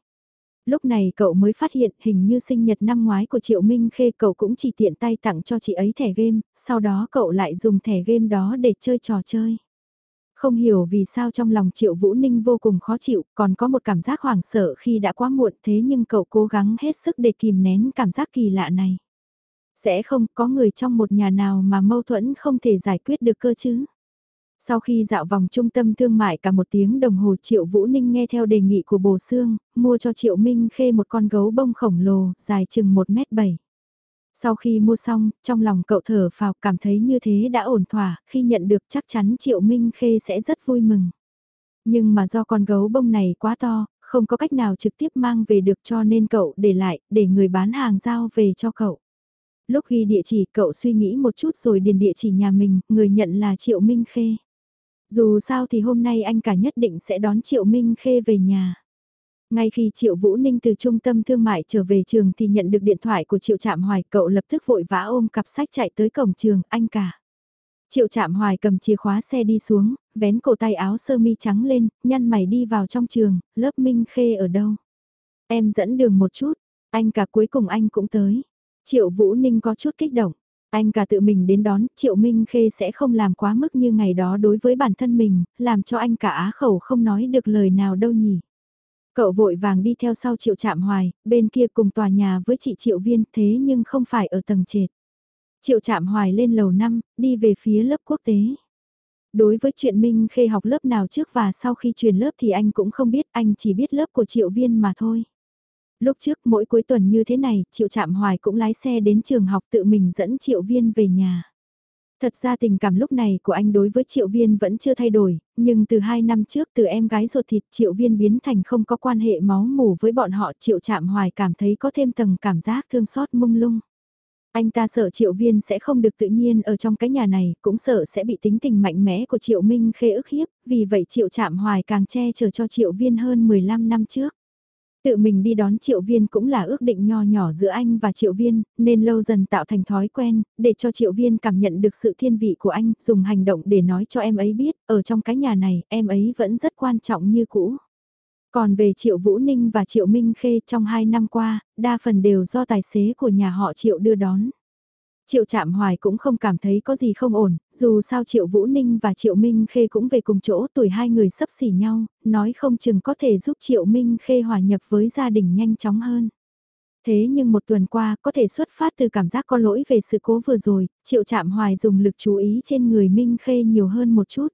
Lúc này cậu mới phát hiện hình như sinh nhật năm ngoái của Triệu Minh Khê cậu cũng chỉ tiện tay tặng cho chị ấy thẻ game, sau đó cậu lại dùng thẻ game đó để chơi trò chơi. Không hiểu vì sao trong lòng Triệu Vũ Ninh vô cùng khó chịu, còn có một cảm giác hoảng sợ khi đã quá muộn thế nhưng cậu cố gắng hết sức để kìm nén cảm giác kỳ lạ này. Sẽ không có người trong một nhà nào mà mâu thuẫn không thể giải quyết được cơ chứ. Sau khi dạo vòng trung tâm thương mại cả một tiếng đồng hồ Triệu Vũ Ninh nghe theo đề nghị của Bồ Sương, mua cho Triệu Minh Khê một con gấu bông khổng lồ, dài chừng 1m7. Sau khi mua xong, trong lòng cậu thở phào cảm thấy như thế đã ổn thỏa, khi nhận được chắc chắn Triệu Minh Khê sẽ rất vui mừng. Nhưng mà do con gấu bông này quá to, không có cách nào trực tiếp mang về được cho nên cậu để lại, để người bán hàng giao về cho cậu. Lúc ghi địa chỉ cậu suy nghĩ một chút rồi điền địa chỉ nhà mình, người nhận là Triệu Minh Khê. Dù sao thì hôm nay anh cả nhất định sẽ đón Triệu Minh Khê về nhà. Ngay khi Triệu Vũ Ninh từ trung tâm thương mại trở về trường thì nhận được điện thoại của Triệu Trạm Hoài, cậu lập tức vội vã ôm cặp sách chạy tới cổng trường, anh cả. Triệu Trạm Hoài cầm chìa khóa xe đi xuống, vén cổ tay áo sơ mi trắng lên, nhăn mày đi vào trong trường, lớp Minh Khê ở đâu? Em dẫn đường một chút, anh cả cuối cùng anh cũng tới. Triệu Vũ Ninh có chút kích động. Anh cả tự mình đến đón, Triệu Minh Khê sẽ không làm quá mức như ngày đó đối với bản thân mình, làm cho anh cả á khẩu không nói được lời nào đâu nhỉ. Cậu vội vàng đi theo sau Triệu Trạm Hoài, bên kia cùng tòa nhà với chị Triệu Viên thế nhưng không phải ở tầng trệt. Triệu Trạm Hoài lên lầu 5, đi về phía lớp quốc tế. Đối với chuyện Minh Khê học lớp nào trước và sau khi truyền lớp thì anh cũng không biết, anh chỉ biết lớp của Triệu Viên mà thôi. Lúc trước mỗi cuối tuần như thế này, Triệu Trạm Hoài cũng lái xe đến trường học tự mình dẫn Triệu Viên về nhà. Thật ra tình cảm lúc này của anh đối với Triệu Viên vẫn chưa thay đổi, nhưng từ hai năm trước từ em gái ruột thịt Triệu Viên biến thành không có quan hệ máu mủ với bọn họ Triệu Chạm Hoài cảm thấy có thêm tầng cảm giác thương xót mông lung. Anh ta sợ Triệu Viên sẽ không được tự nhiên ở trong cái nhà này, cũng sợ sẽ bị tính tình mạnh mẽ của Triệu Minh khê ức hiếp, vì vậy Triệu Chạm Hoài càng che chở cho Triệu Viên hơn 15 năm trước. Tự mình đi đón Triệu Viên cũng là ước định nho nhỏ giữa anh và Triệu Viên, nên lâu dần tạo thành thói quen, để cho Triệu Viên cảm nhận được sự thiên vị của anh, dùng hành động để nói cho em ấy biết, ở trong cái nhà này, em ấy vẫn rất quan trọng như cũ. Còn về Triệu Vũ Ninh và Triệu Minh Khê trong hai năm qua, đa phần đều do tài xế của nhà họ Triệu đưa đón. Triệu Trạm Hoài cũng không cảm thấy có gì không ổn, dù sao Triệu Vũ Ninh và Triệu Minh Khê cũng về cùng chỗ tuổi hai người sấp xỉ nhau, nói không chừng có thể giúp Triệu Minh Khê hòa nhập với gia đình nhanh chóng hơn. Thế nhưng một tuần qua có thể xuất phát từ cảm giác có lỗi về sự cố vừa rồi, Triệu Trạm Hoài dùng lực chú ý trên người Minh Khê nhiều hơn một chút.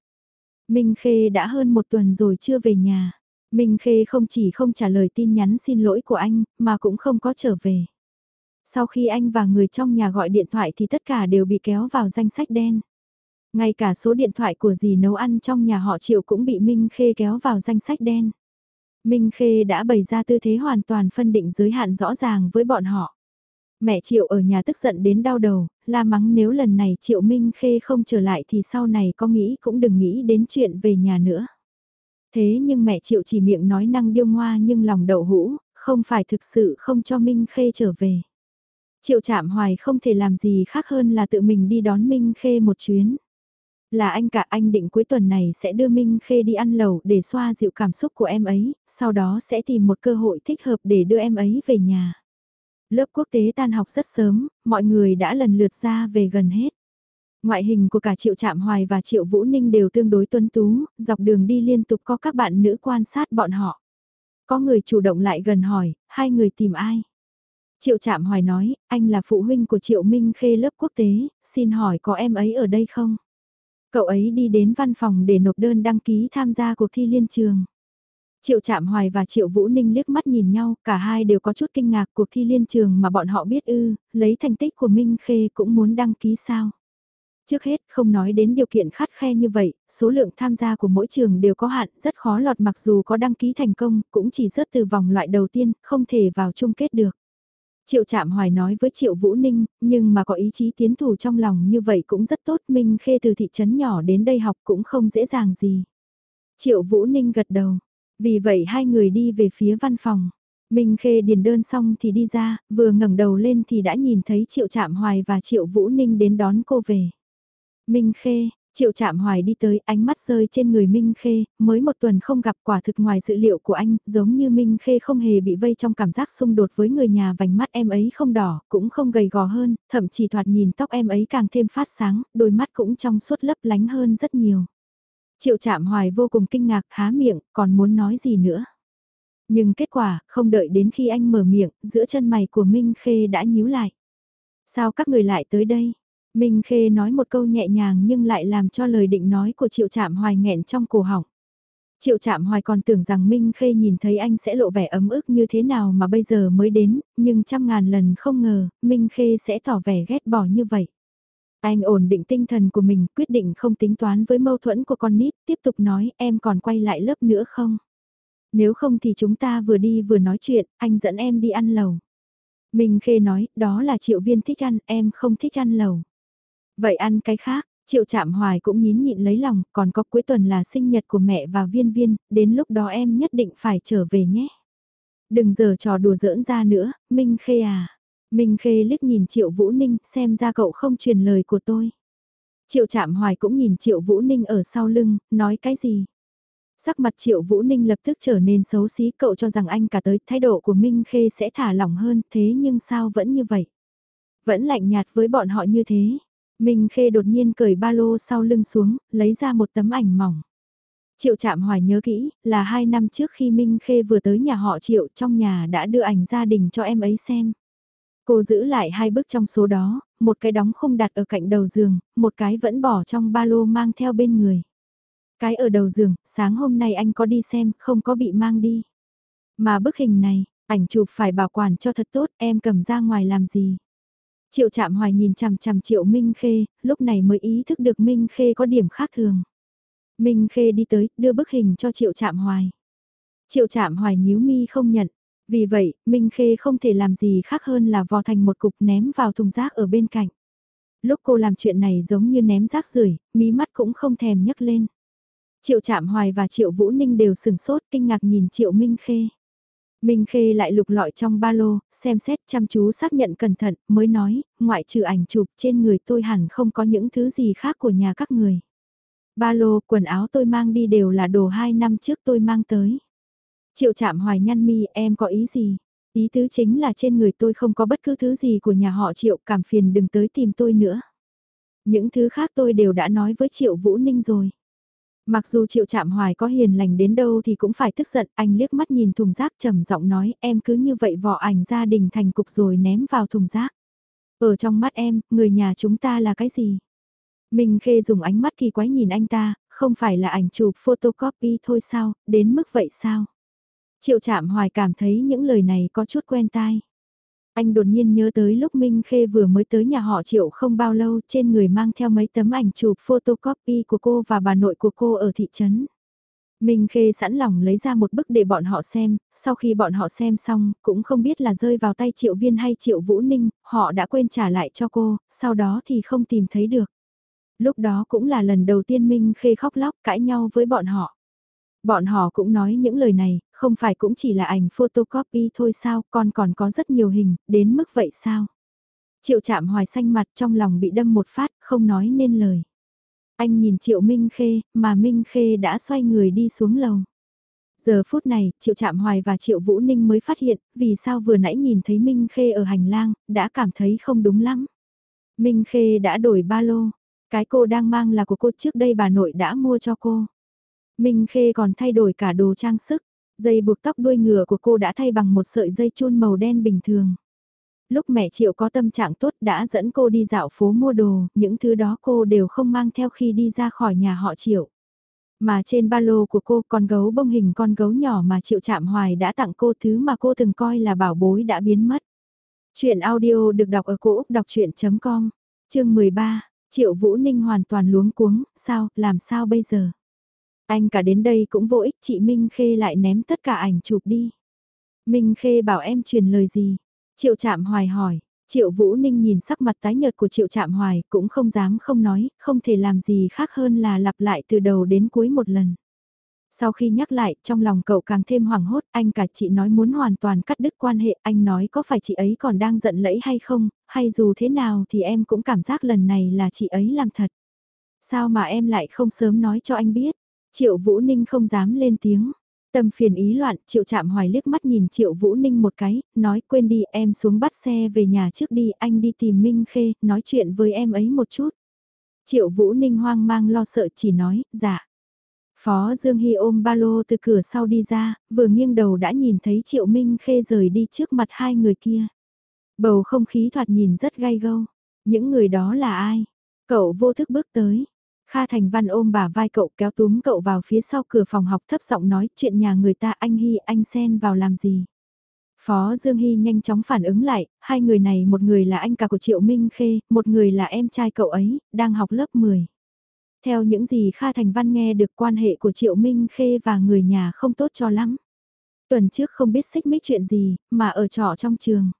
Minh Khê đã hơn một tuần rồi chưa về nhà. Minh Khê không chỉ không trả lời tin nhắn xin lỗi của anh, mà cũng không có trở về. Sau khi anh và người trong nhà gọi điện thoại thì tất cả đều bị kéo vào danh sách đen. Ngay cả số điện thoại của dì nấu ăn trong nhà họ Triệu cũng bị Minh Khê kéo vào danh sách đen. Minh Khê đã bày ra tư thế hoàn toàn phân định giới hạn rõ ràng với bọn họ. Mẹ Triệu ở nhà tức giận đến đau đầu, la mắng nếu lần này Triệu Minh Khê không trở lại thì sau này có nghĩ cũng đừng nghĩ đến chuyện về nhà nữa. Thế nhưng mẹ Triệu chỉ miệng nói năng điêu ngoa nhưng lòng đậu hũ, không phải thực sự không cho Minh Khê trở về. Triệu chạm hoài không thể làm gì khác hơn là tự mình đi đón Minh Khê một chuyến. Là anh cả anh định cuối tuần này sẽ đưa Minh Khê đi ăn lẩu để xoa dịu cảm xúc của em ấy, sau đó sẽ tìm một cơ hội thích hợp để đưa em ấy về nhà. Lớp quốc tế tan học rất sớm, mọi người đã lần lượt ra về gần hết. Ngoại hình của cả Triệu Trạm Hoài và Triệu Vũ Ninh đều tương đối tuấn tú, dọc đường đi liên tục có các bạn nữ quan sát bọn họ. Có người chủ động lại gần hỏi, hai người tìm ai? Triệu Trạm Hoài nói, anh là phụ huynh của Triệu Minh Khê lớp quốc tế, xin hỏi có em ấy ở đây không? Cậu ấy đi đến văn phòng để nộp đơn đăng ký tham gia cuộc thi liên trường. Triệu Trạm Hoài và Triệu Vũ Ninh liếc mắt nhìn nhau, cả hai đều có chút kinh ngạc cuộc thi liên trường mà bọn họ biết ư, lấy thành tích của Minh Khê cũng muốn đăng ký sao. Trước hết, không nói đến điều kiện khắt khe như vậy, số lượng tham gia của mỗi trường đều có hạn, rất khó lọt mặc dù có đăng ký thành công, cũng chỉ rớt từ vòng loại đầu tiên, không thể vào chung kết được. Triệu Trạm Hoài nói với Triệu Vũ Ninh, nhưng mà có ý chí tiến thủ trong lòng như vậy cũng rất tốt, Minh Khê từ thị trấn nhỏ đến đây học cũng không dễ dàng gì. Triệu Vũ Ninh gật đầu, vì vậy hai người đi về phía văn phòng. Minh Khê điền đơn xong thì đi ra, vừa ngẩng đầu lên thì đã nhìn thấy Triệu Trạm Hoài và Triệu Vũ Ninh đến đón cô về. Minh Khê, Triệu Trạm hoài đi tới ánh mắt rơi trên người Minh Khê, mới một tuần không gặp quả thực ngoài dự liệu của anh, giống như Minh Khê không hề bị vây trong cảm giác xung đột với người nhà vành mắt em ấy không đỏ, cũng không gầy gò hơn, thậm chí thoạt nhìn tóc em ấy càng thêm phát sáng, đôi mắt cũng trong suốt lấp lánh hơn rất nhiều. Triệu Trạm hoài vô cùng kinh ngạc há miệng, còn muốn nói gì nữa. Nhưng kết quả, không đợi đến khi anh mở miệng, giữa chân mày của Minh Khê đã nhíu lại. Sao các người lại tới đây? Minh Khê nói một câu nhẹ nhàng nhưng lại làm cho lời định nói của Triệu Trạm Hoài nghẹn trong cổ họng. Triệu Trạm Hoài còn tưởng rằng Minh Khê nhìn thấy anh sẽ lộ vẻ ấm ức như thế nào mà bây giờ mới đến, nhưng trăm ngàn lần không ngờ, Minh Khê sẽ tỏ vẻ ghét bỏ như vậy. Anh ổn định tinh thần của mình, quyết định không tính toán với mâu thuẫn của con nít, tiếp tục nói em còn quay lại lớp nữa không? Nếu không thì chúng ta vừa đi vừa nói chuyện, anh dẫn em đi ăn lầu. Minh Khê nói, đó là triệu viên thích ăn, em không thích ăn lầu. Vậy ăn cái khác, Triệu Trạm Hoài cũng nhín nhịn lấy lòng, còn có cuối tuần là sinh nhật của mẹ và viên viên, đến lúc đó em nhất định phải trở về nhé. Đừng giờ trò đùa giỡn ra nữa, Minh Khê à. Minh Khê liếc nhìn Triệu Vũ Ninh, xem ra cậu không truyền lời của tôi. Triệu Trạm Hoài cũng nhìn Triệu Vũ Ninh ở sau lưng, nói cái gì? Sắc mặt Triệu Vũ Ninh lập tức trở nên xấu xí cậu cho rằng anh cả tới thái độ của Minh Khê sẽ thả lỏng hơn thế nhưng sao vẫn như vậy? Vẫn lạnh nhạt với bọn họ như thế, Minh Khê đột nhiên cởi ba lô sau lưng xuống, lấy ra một tấm ảnh mỏng. Triệu Trạm Hoài nhớ kỹ, là hai năm trước khi Minh Khê vừa tới nhà họ Triệu trong nhà đã đưa ảnh gia đình cho em ấy xem. Cô giữ lại hai bức trong số đó, một cái đóng không đặt ở cạnh đầu giường, một cái vẫn bỏ trong ba lô mang theo bên người. Cái ở đầu giường, sáng hôm nay anh có đi xem, không có bị mang đi. Mà bức hình này, ảnh chụp phải bảo quản cho thật tốt, em cầm ra ngoài làm gì? Triệu chạm hoài nhìn chằm chằm triệu Minh Khê, lúc này mới ý thức được Minh Khê có điểm khác thường. Minh Khê đi tới, đưa bức hình cho triệu chạm hoài. Triệu chạm hoài nhíu mi không nhận. Vì vậy, Minh Khê không thể làm gì khác hơn là vò thành một cục ném vào thùng rác ở bên cạnh. Lúc cô làm chuyện này giống như ném rác rưởi, mí mắt cũng không thèm nhấc lên. Triệu Trạm Hoài và Triệu Vũ Ninh đều sừng sốt kinh ngạc nhìn Triệu Minh Khê. Minh Khê lại lục lọi trong ba lô, xem xét chăm chú xác nhận cẩn thận, mới nói, ngoại trừ ảnh chụp trên người tôi hẳn không có những thứ gì khác của nhà các người. Ba lô, quần áo tôi mang đi đều là đồ hai năm trước tôi mang tới. Triệu chạm hoài nhăn mi, em có ý gì? Ý tứ chính là trên người tôi không có bất cứ thứ gì của nhà họ Triệu, cảm phiền đừng tới tìm tôi nữa. Những thứ khác tôi đều đã nói với Triệu Vũ Ninh rồi. Mặc dù Triệu Trạm Hoài có hiền lành đến đâu thì cũng phải tức giận, anh liếc mắt nhìn thùng rác trầm giọng nói em cứ như vậy vỏ ảnh gia đình thành cục rồi ném vào thùng rác. Ở trong mắt em, người nhà chúng ta là cái gì? Minh Khê dùng ánh mắt kỳ quái nhìn anh ta, không phải là ảnh chụp photocopy thôi sao, đến mức vậy sao? Triệu Trạm Hoài cảm thấy những lời này có chút quen tai. Anh đột nhiên nhớ tới lúc Minh Khê vừa mới tới nhà họ Triệu không bao lâu trên người mang theo mấy tấm ảnh chụp photocopy của cô và bà nội của cô ở thị trấn. Minh Khê sẵn lòng lấy ra một bức để bọn họ xem, sau khi bọn họ xem xong, cũng không biết là rơi vào tay Triệu Viên hay Triệu Vũ Ninh, họ đã quên trả lại cho cô, sau đó thì không tìm thấy được. Lúc đó cũng là lần đầu tiên Minh Khê khóc lóc cãi nhau với bọn họ. Bọn họ cũng nói những lời này, không phải cũng chỉ là ảnh photocopy thôi sao, con còn có rất nhiều hình, đến mức vậy sao? Triệu chạm hoài xanh mặt trong lòng bị đâm một phát, không nói nên lời. Anh nhìn Triệu Minh Khê, mà Minh Khê đã xoay người đi xuống lầu. Giờ phút này, Triệu Trạm Hoài và Triệu Vũ Ninh mới phát hiện, vì sao vừa nãy nhìn thấy Minh Khê ở hành lang, đã cảm thấy không đúng lắm. Minh Khê đã đổi ba lô, cái cô đang mang là của cô trước đây bà nội đã mua cho cô. Minh Khê còn thay đổi cả đồ trang sức, dây buộc tóc đuôi ngựa của cô đã thay bằng một sợi dây chun màu đen bình thường. Lúc mẹ Triệu có tâm trạng tốt đã dẫn cô đi dạo phố mua đồ, những thứ đó cô đều không mang theo khi đi ra khỏi nhà họ Triệu. Mà trên ba lô của cô con gấu bông hình con gấu nhỏ mà Triệu Trạm Hoài đã tặng cô thứ mà cô từng coi là bảo bối đã biến mất. Chuyện audio được đọc ở cổ Úc đọc chuyện.com, chương 13, Triệu Vũ Ninh hoàn toàn luống cuống, sao, làm sao bây giờ? Anh cả đến đây cũng vô ích chị Minh Khê lại ném tất cả ảnh chụp đi. Minh Khê bảo em truyền lời gì? Triệu Trạm Hoài hỏi, Triệu Vũ Ninh nhìn sắc mặt tái nhợt của Triệu Trạm Hoài cũng không dám không nói, không thể làm gì khác hơn là lặp lại từ đầu đến cuối một lần. Sau khi nhắc lại, trong lòng cậu càng thêm hoảng hốt, anh cả chị nói muốn hoàn toàn cắt đứt quan hệ, anh nói có phải chị ấy còn đang giận lẫy hay không, hay dù thế nào thì em cũng cảm giác lần này là chị ấy làm thật. Sao mà em lại không sớm nói cho anh biết? Triệu Vũ Ninh không dám lên tiếng. Tâm phiền ý loạn, Triệu Trạm Hoài liếc mắt nhìn Triệu Vũ Ninh một cái, nói quên đi em xuống bắt xe về nhà trước đi, anh đi tìm Minh Khê, nói chuyện với em ấy một chút. Triệu Vũ Ninh hoang mang lo sợ chỉ nói, dạ. Phó Dương Hy ôm ba lô từ cửa sau đi ra, vừa nghiêng đầu đã nhìn thấy Triệu Minh Khê rời đi trước mặt hai người kia. Bầu không khí thoạt nhìn rất gai gâu. Những người đó là ai? Cậu vô thức bước tới. Kha Thành Văn ôm bà vai cậu kéo túm cậu vào phía sau cửa phòng học thấp giọng nói chuyện nhà người ta anh Hy anh xen vào làm gì. Phó Dương Hy nhanh chóng phản ứng lại, hai người này một người là anh cả của Triệu Minh Khê, một người là em trai cậu ấy, đang học lớp 10. Theo những gì Kha Thành Văn nghe được quan hệ của Triệu Minh Khê và người nhà không tốt cho lắm. Tuần trước không biết xích mích chuyện gì, mà ở trọ trong trường.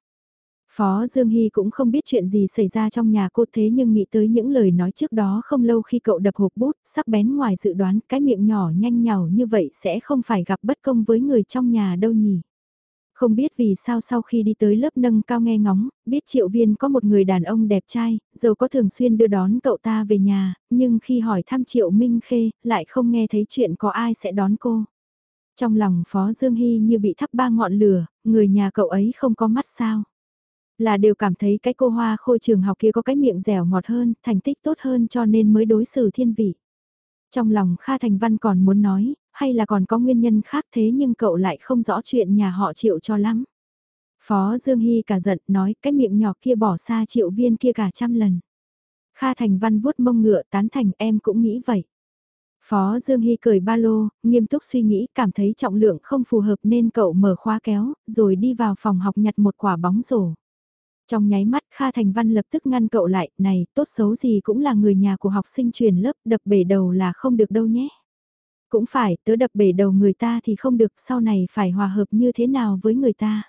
Phó Dương Hy cũng không biết chuyện gì xảy ra trong nhà cô thế nhưng nghĩ tới những lời nói trước đó không lâu khi cậu đập hộp bút, sắc bén ngoài dự đoán cái miệng nhỏ nhanh nhào như vậy sẽ không phải gặp bất công với người trong nhà đâu nhỉ. Không biết vì sao sau khi đi tới lớp nâng cao nghe ngóng, biết triệu viên có một người đàn ông đẹp trai, dầu có thường xuyên đưa đón cậu ta về nhà, nhưng khi hỏi thăm triệu Minh Khê, lại không nghe thấy chuyện có ai sẽ đón cô. Trong lòng Phó Dương Hy như bị thắp ba ngọn lửa, người nhà cậu ấy không có mắt sao. Là đều cảm thấy cái cô hoa khôi trường học kia có cái miệng dẻo ngọt hơn, thành tích tốt hơn cho nên mới đối xử thiên vị. Trong lòng Kha Thành Văn còn muốn nói, hay là còn có nguyên nhân khác thế nhưng cậu lại không rõ chuyện nhà họ chịu cho lắm. Phó Dương Hy cả giận nói cái miệng nhỏ kia bỏ xa triệu viên kia cả trăm lần. Kha Thành Văn vuốt mông ngựa tán thành em cũng nghĩ vậy. Phó Dương Hy cười ba lô, nghiêm túc suy nghĩ cảm thấy trọng lượng không phù hợp nên cậu mở khóa kéo, rồi đi vào phòng học nhặt một quả bóng rổ. Trong nháy mắt Kha Thành Văn lập tức ngăn cậu lại, này, tốt xấu gì cũng là người nhà của học sinh truyền lớp, đập bể đầu là không được đâu nhé. Cũng phải, tớ đập bể đầu người ta thì không được, sau này phải hòa hợp như thế nào với người ta.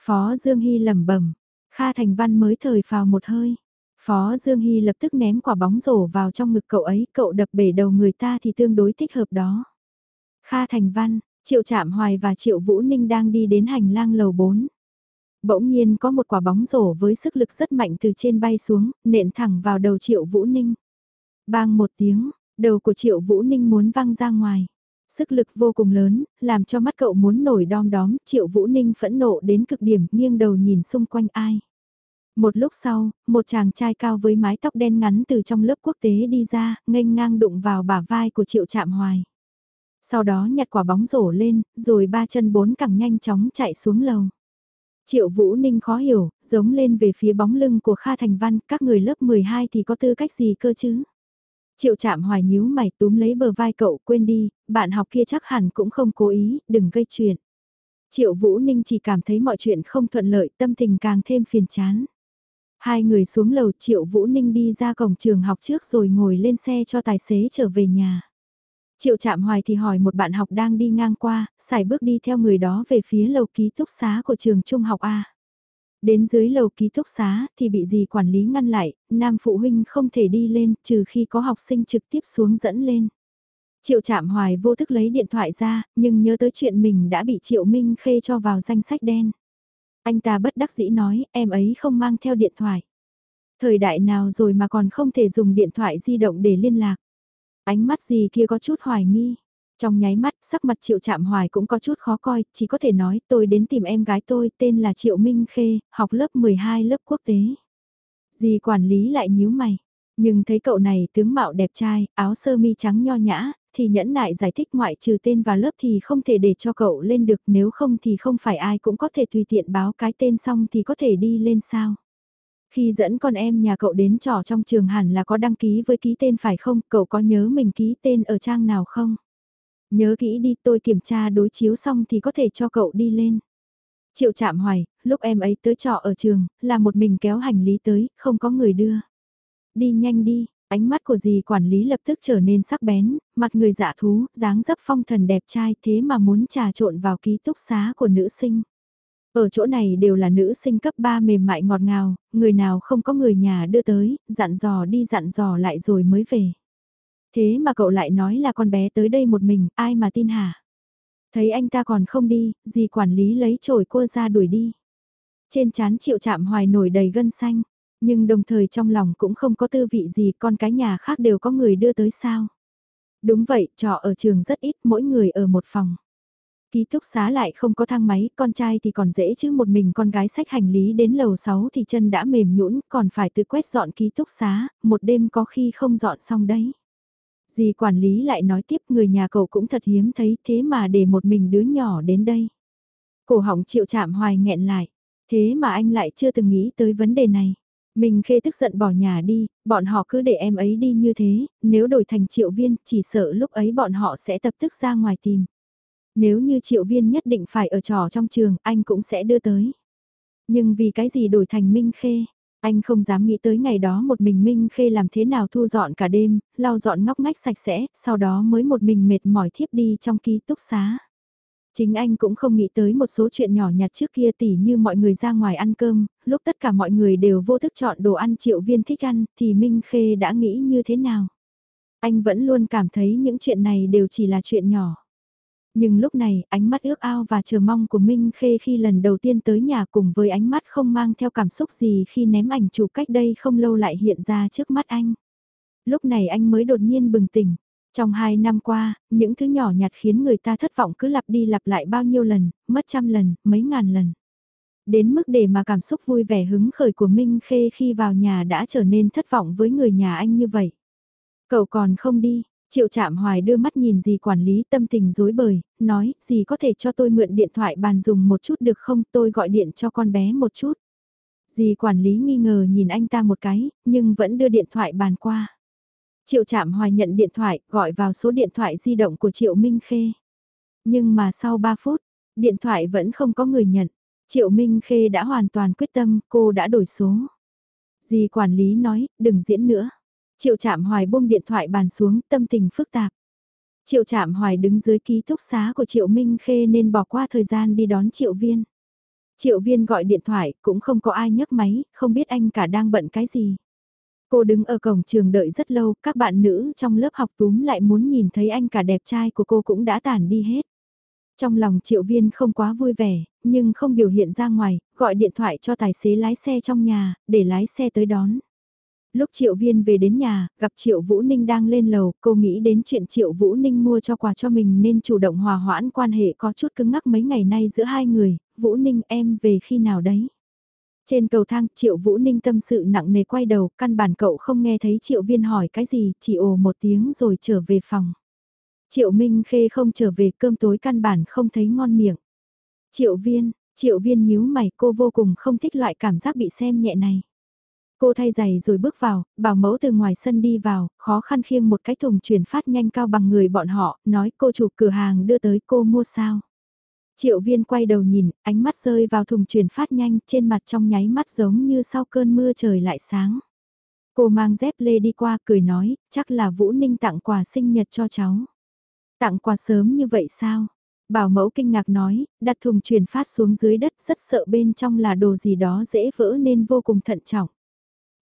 Phó Dương Hy lẩm bẩm Kha Thành Văn mới thời phào một hơi. Phó Dương Hy lập tức ném quả bóng rổ vào trong ngực cậu ấy, cậu đập bể đầu người ta thì tương đối thích hợp đó. Kha Thành Văn, Triệu Trạm Hoài và Triệu Vũ Ninh đang đi đến hành lang lầu 4. Bỗng nhiên có một quả bóng rổ với sức lực rất mạnh từ trên bay xuống, nện thẳng vào đầu Triệu Vũ Ninh. Bang một tiếng, đầu của Triệu Vũ Ninh muốn văng ra ngoài. Sức lực vô cùng lớn, làm cho mắt cậu muốn nổi đom đóm, Triệu Vũ Ninh phẫn nộ đến cực điểm, nghiêng đầu nhìn xung quanh ai. Một lúc sau, một chàng trai cao với mái tóc đen ngắn từ trong lớp quốc tế đi ra, nghênh ngang đụng vào bả vai của Triệu Trạm Hoài. Sau đó nhặt quả bóng rổ lên, rồi ba chân bốn cẳng nhanh chóng chạy xuống lầu. Triệu Vũ Ninh khó hiểu, giống lên về phía bóng lưng của Kha Thành Văn, các người lớp 12 thì có tư cách gì cơ chứ? Triệu trạm hoài nhíu mày túm lấy bờ vai cậu quên đi, bạn học kia chắc hẳn cũng không cố ý, đừng gây chuyện. Triệu Vũ Ninh chỉ cảm thấy mọi chuyện không thuận lợi, tâm tình càng thêm phiền chán. Hai người xuống lầu Triệu Vũ Ninh đi ra cổng trường học trước rồi ngồi lên xe cho tài xế trở về nhà. Triệu chạm hoài thì hỏi một bạn học đang đi ngang qua, xài bước đi theo người đó về phía lầu ký túc xá của trường trung học A. Đến dưới lầu ký túc xá thì bị gì quản lý ngăn lại, nam phụ huynh không thể đi lên trừ khi có học sinh trực tiếp xuống dẫn lên. Triệu chạm hoài vô thức lấy điện thoại ra, nhưng nhớ tới chuyện mình đã bị Triệu Minh Khê cho vào danh sách đen. Anh ta bất đắc dĩ nói, em ấy không mang theo điện thoại. Thời đại nào rồi mà còn không thể dùng điện thoại di động để liên lạc. Ánh mắt gì kia có chút hoài nghi. Trong nháy mắt, sắc mặt Triệu Trạm Hoài cũng có chút khó coi, chỉ có thể nói tôi đến tìm em gái tôi, tên là Triệu Minh Khê, học lớp 12 lớp quốc tế. Dì quản lý lại nhíu mày, nhưng thấy cậu này tướng mạo đẹp trai, áo sơ mi trắng nho nhã, thì nhẫn nại giải thích ngoại trừ tên và lớp thì không thể để cho cậu lên được nếu không thì không phải ai cũng có thể tùy tiện báo cái tên xong thì có thể đi lên sao. Khi dẫn con em nhà cậu đến trò trong trường hẳn là có đăng ký với ký tên phải không, cậu có nhớ mình ký tên ở trang nào không? Nhớ kỹ đi tôi kiểm tra đối chiếu xong thì có thể cho cậu đi lên. Triệu chạm hoài, lúc em ấy tới trọ ở trường, là một mình kéo hành lý tới, không có người đưa. Đi nhanh đi, ánh mắt của dì quản lý lập tức trở nên sắc bén, mặt người dạ thú, dáng dấp phong thần đẹp trai thế mà muốn trà trộn vào ký túc xá của nữ sinh. Ở chỗ này đều là nữ sinh cấp 3 mềm mại ngọt ngào, người nào không có người nhà đưa tới, dặn dò đi dặn dò lại rồi mới về. Thế mà cậu lại nói là con bé tới đây một mình, ai mà tin hả? Thấy anh ta còn không đi, gì quản lý lấy chổi cô ra đuổi đi. Trên chán chịu chạm hoài nổi đầy gân xanh, nhưng đồng thời trong lòng cũng không có tư vị gì con cái nhà khác đều có người đưa tới sao. Đúng vậy, trọ ở trường rất ít, mỗi người ở một phòng. Ký túc xá lại không có thang máy, con trai thì còn dễ chứ một mình con gái sách hành lý đến lầu 6 thì chân đã mềm nhũn còn phải tự quét dọn ký túc xá, một đêm có khi không dọn xong đấy. Dì quản lý lại nói tiếp người nhà cậu cũng thật hiếm thấy thế mà để một mình đứa nhỏ đến đây. Cổ họng chịu chạm hoài nghẹn lại, thế mà anh lại chưa từng nghĩ tới vấn đề này. Mình khê tức giận bỏ nhà đi, bọn họ cứ để em ấy đi như thế, nếu đổi thành triệu viên chỉ sợ lúc ấy bọn họ sẽ tập tức ra ngoài tìm. Nếu như triệu viên nhất định phải ở trò trong trường, anh cũng sẽ đưa tới. Nhưng vì cái gì đổi thành Minh Khê? Anh không dám nghĩ tới ngày đó một mình Minh Khê làm thế nào thu dọn cả đêm, lau dọn ngóc ngách sạch sẽ, sau đó mới một mình mệt mỏi thiếp đi trong ký túc xá. Chính anh cũng không nghĩ tới một số chuyện nhỏ nhặt trước kia tỉ như mọi người ra ngoài ăn cơm, lúc tất cả mọi người đều vô thức chọn đồ ăn triệu viên thích ăn, thì Minh Khê đã nghĩ như thế nào? Anh vẫn luôn cảm thấy những chuyện này đều chỉ là chuyện nhỏ. Nhưng lúc này, ánh mắt ước ao và chờ mong của Minh Khê khi lần đầu tiên tới nhà cùng với ánh mắt không mang theo cảm xúc gì khi ném ảnh chụp cách đây không lâu lại hiện ra trước mắt anh. Lúc này anh mới đột nhiên bừng tỉnh. Trong hai năm qua, những thứ nhỏ nhặt khiến người ta thất vọng cứ lặp đi lặp lại bao nhiêu lần, mất trăm lần, mấy ngàn lần. Đến mức để mà cảm xúc vui vẻ hứng khởi của Minh Khê khi vào nhà đã trở nên thất vọng với người nhà anh như vậy. Cậu còn không đi, Triệu Trạm Hoài đưa mắt nhìn dì quản lý tâm tình dối bời, nói, dì có thể cho tôi mượn điện thoại bàn dùng một chút được không, tôi gọi điện cho con bé một chút. Dì quản lý nghi ngờ nhìn anh ta một cái, nhưng vẫn đưa điện thoại bàn qua. Triệu Trạm Hoài nhận điện thoại, gọi vào số điện thoại di động của Triệu Minh Khê. Nhưng mà sau 3 phút, điện thoại vẫn không có người nhận. Triệu Minh Khê đã hoàn toàn quyết tâm, cô đã đổi số. Dì quản lý nói, đừng diễn nữa. Triệu Trạm Hoài buông điện thoại bàn xuống, tâm tình phức tạp. Triệu Trạm Hoài đứng dưới ký túc xá của Triệu Minh Khê nên bỏ qua thời gian đi đón Triệu Viên. Triệu Viên gọi điện thoại, cũng không có ai nhấc máy, không biết anh cả đang bận cái gì. Cô đứng ở cổng trường đợi rất lâu, các bạn nữ trong lớp học túm lại muốn nhìn thấy anh cả đẹp trai của cô cũng đã tản đi hết. Trong lòng triệu viên không quá vui vẻ, nhưng không biểu hiện ra ngoài, gọi điện thoại cho tài xế lái xe trong nhà, để lái xe tới đón. Lúc Triệu Viên về đến nhà, gặp Triệu Vũ Ninh đang lên lầu, cô nghĩ đến chuyện Triệu Vũ Ninh mua cho quà cho mình nên chủ động hòa hoãn quan hệ có chút cứng ngắc mấy ngày nay giữa hai người, Vũ Ninh em về khi nào đấy? Trên cầu thang, Triệu Vũ Ninh tâm sự nặng nề quay đầu, căn bản cậu không nghe thấy Triệu Viên hỏi cái gì, chỉ ồ một tiếng rồi trở về phòng. Triệu Minh Khê không trở về cơm tối căn bản không thấy ngon miệng. Triệu Viên, Triệu Viên nhíu mày cô vô cùng không thích loại cảm giác bị xem nhẹ này. Cô thay giày rồi bước vào, bảo mẫu từ ngoài sân đi vào, khó khăn khiêng một cái thùng chuyển phát nhanh cao bằng người bọn họ, nói cô chủ cửa hàng đưa tới cô mua sao. Triệu viên quay đầu nhìn, ánh mắt rơi vào thùng chuyển phát nhanh trên mặt trong nháy mắt giống như sau cơn mưa trời lại sáng. Cô mang dép lê đi qua cười nói, chắc là Vũ Ninh tặng quà sinh nhật cho cháu. Tặng quà sớm như vậy sao? Bảo mẫu kinh ngạc nói, đặt thùng chuyển phát xuống dưới đất rất sợ bên trong là đồ gì đó dễ vỡ nên vô cùng thận trọng.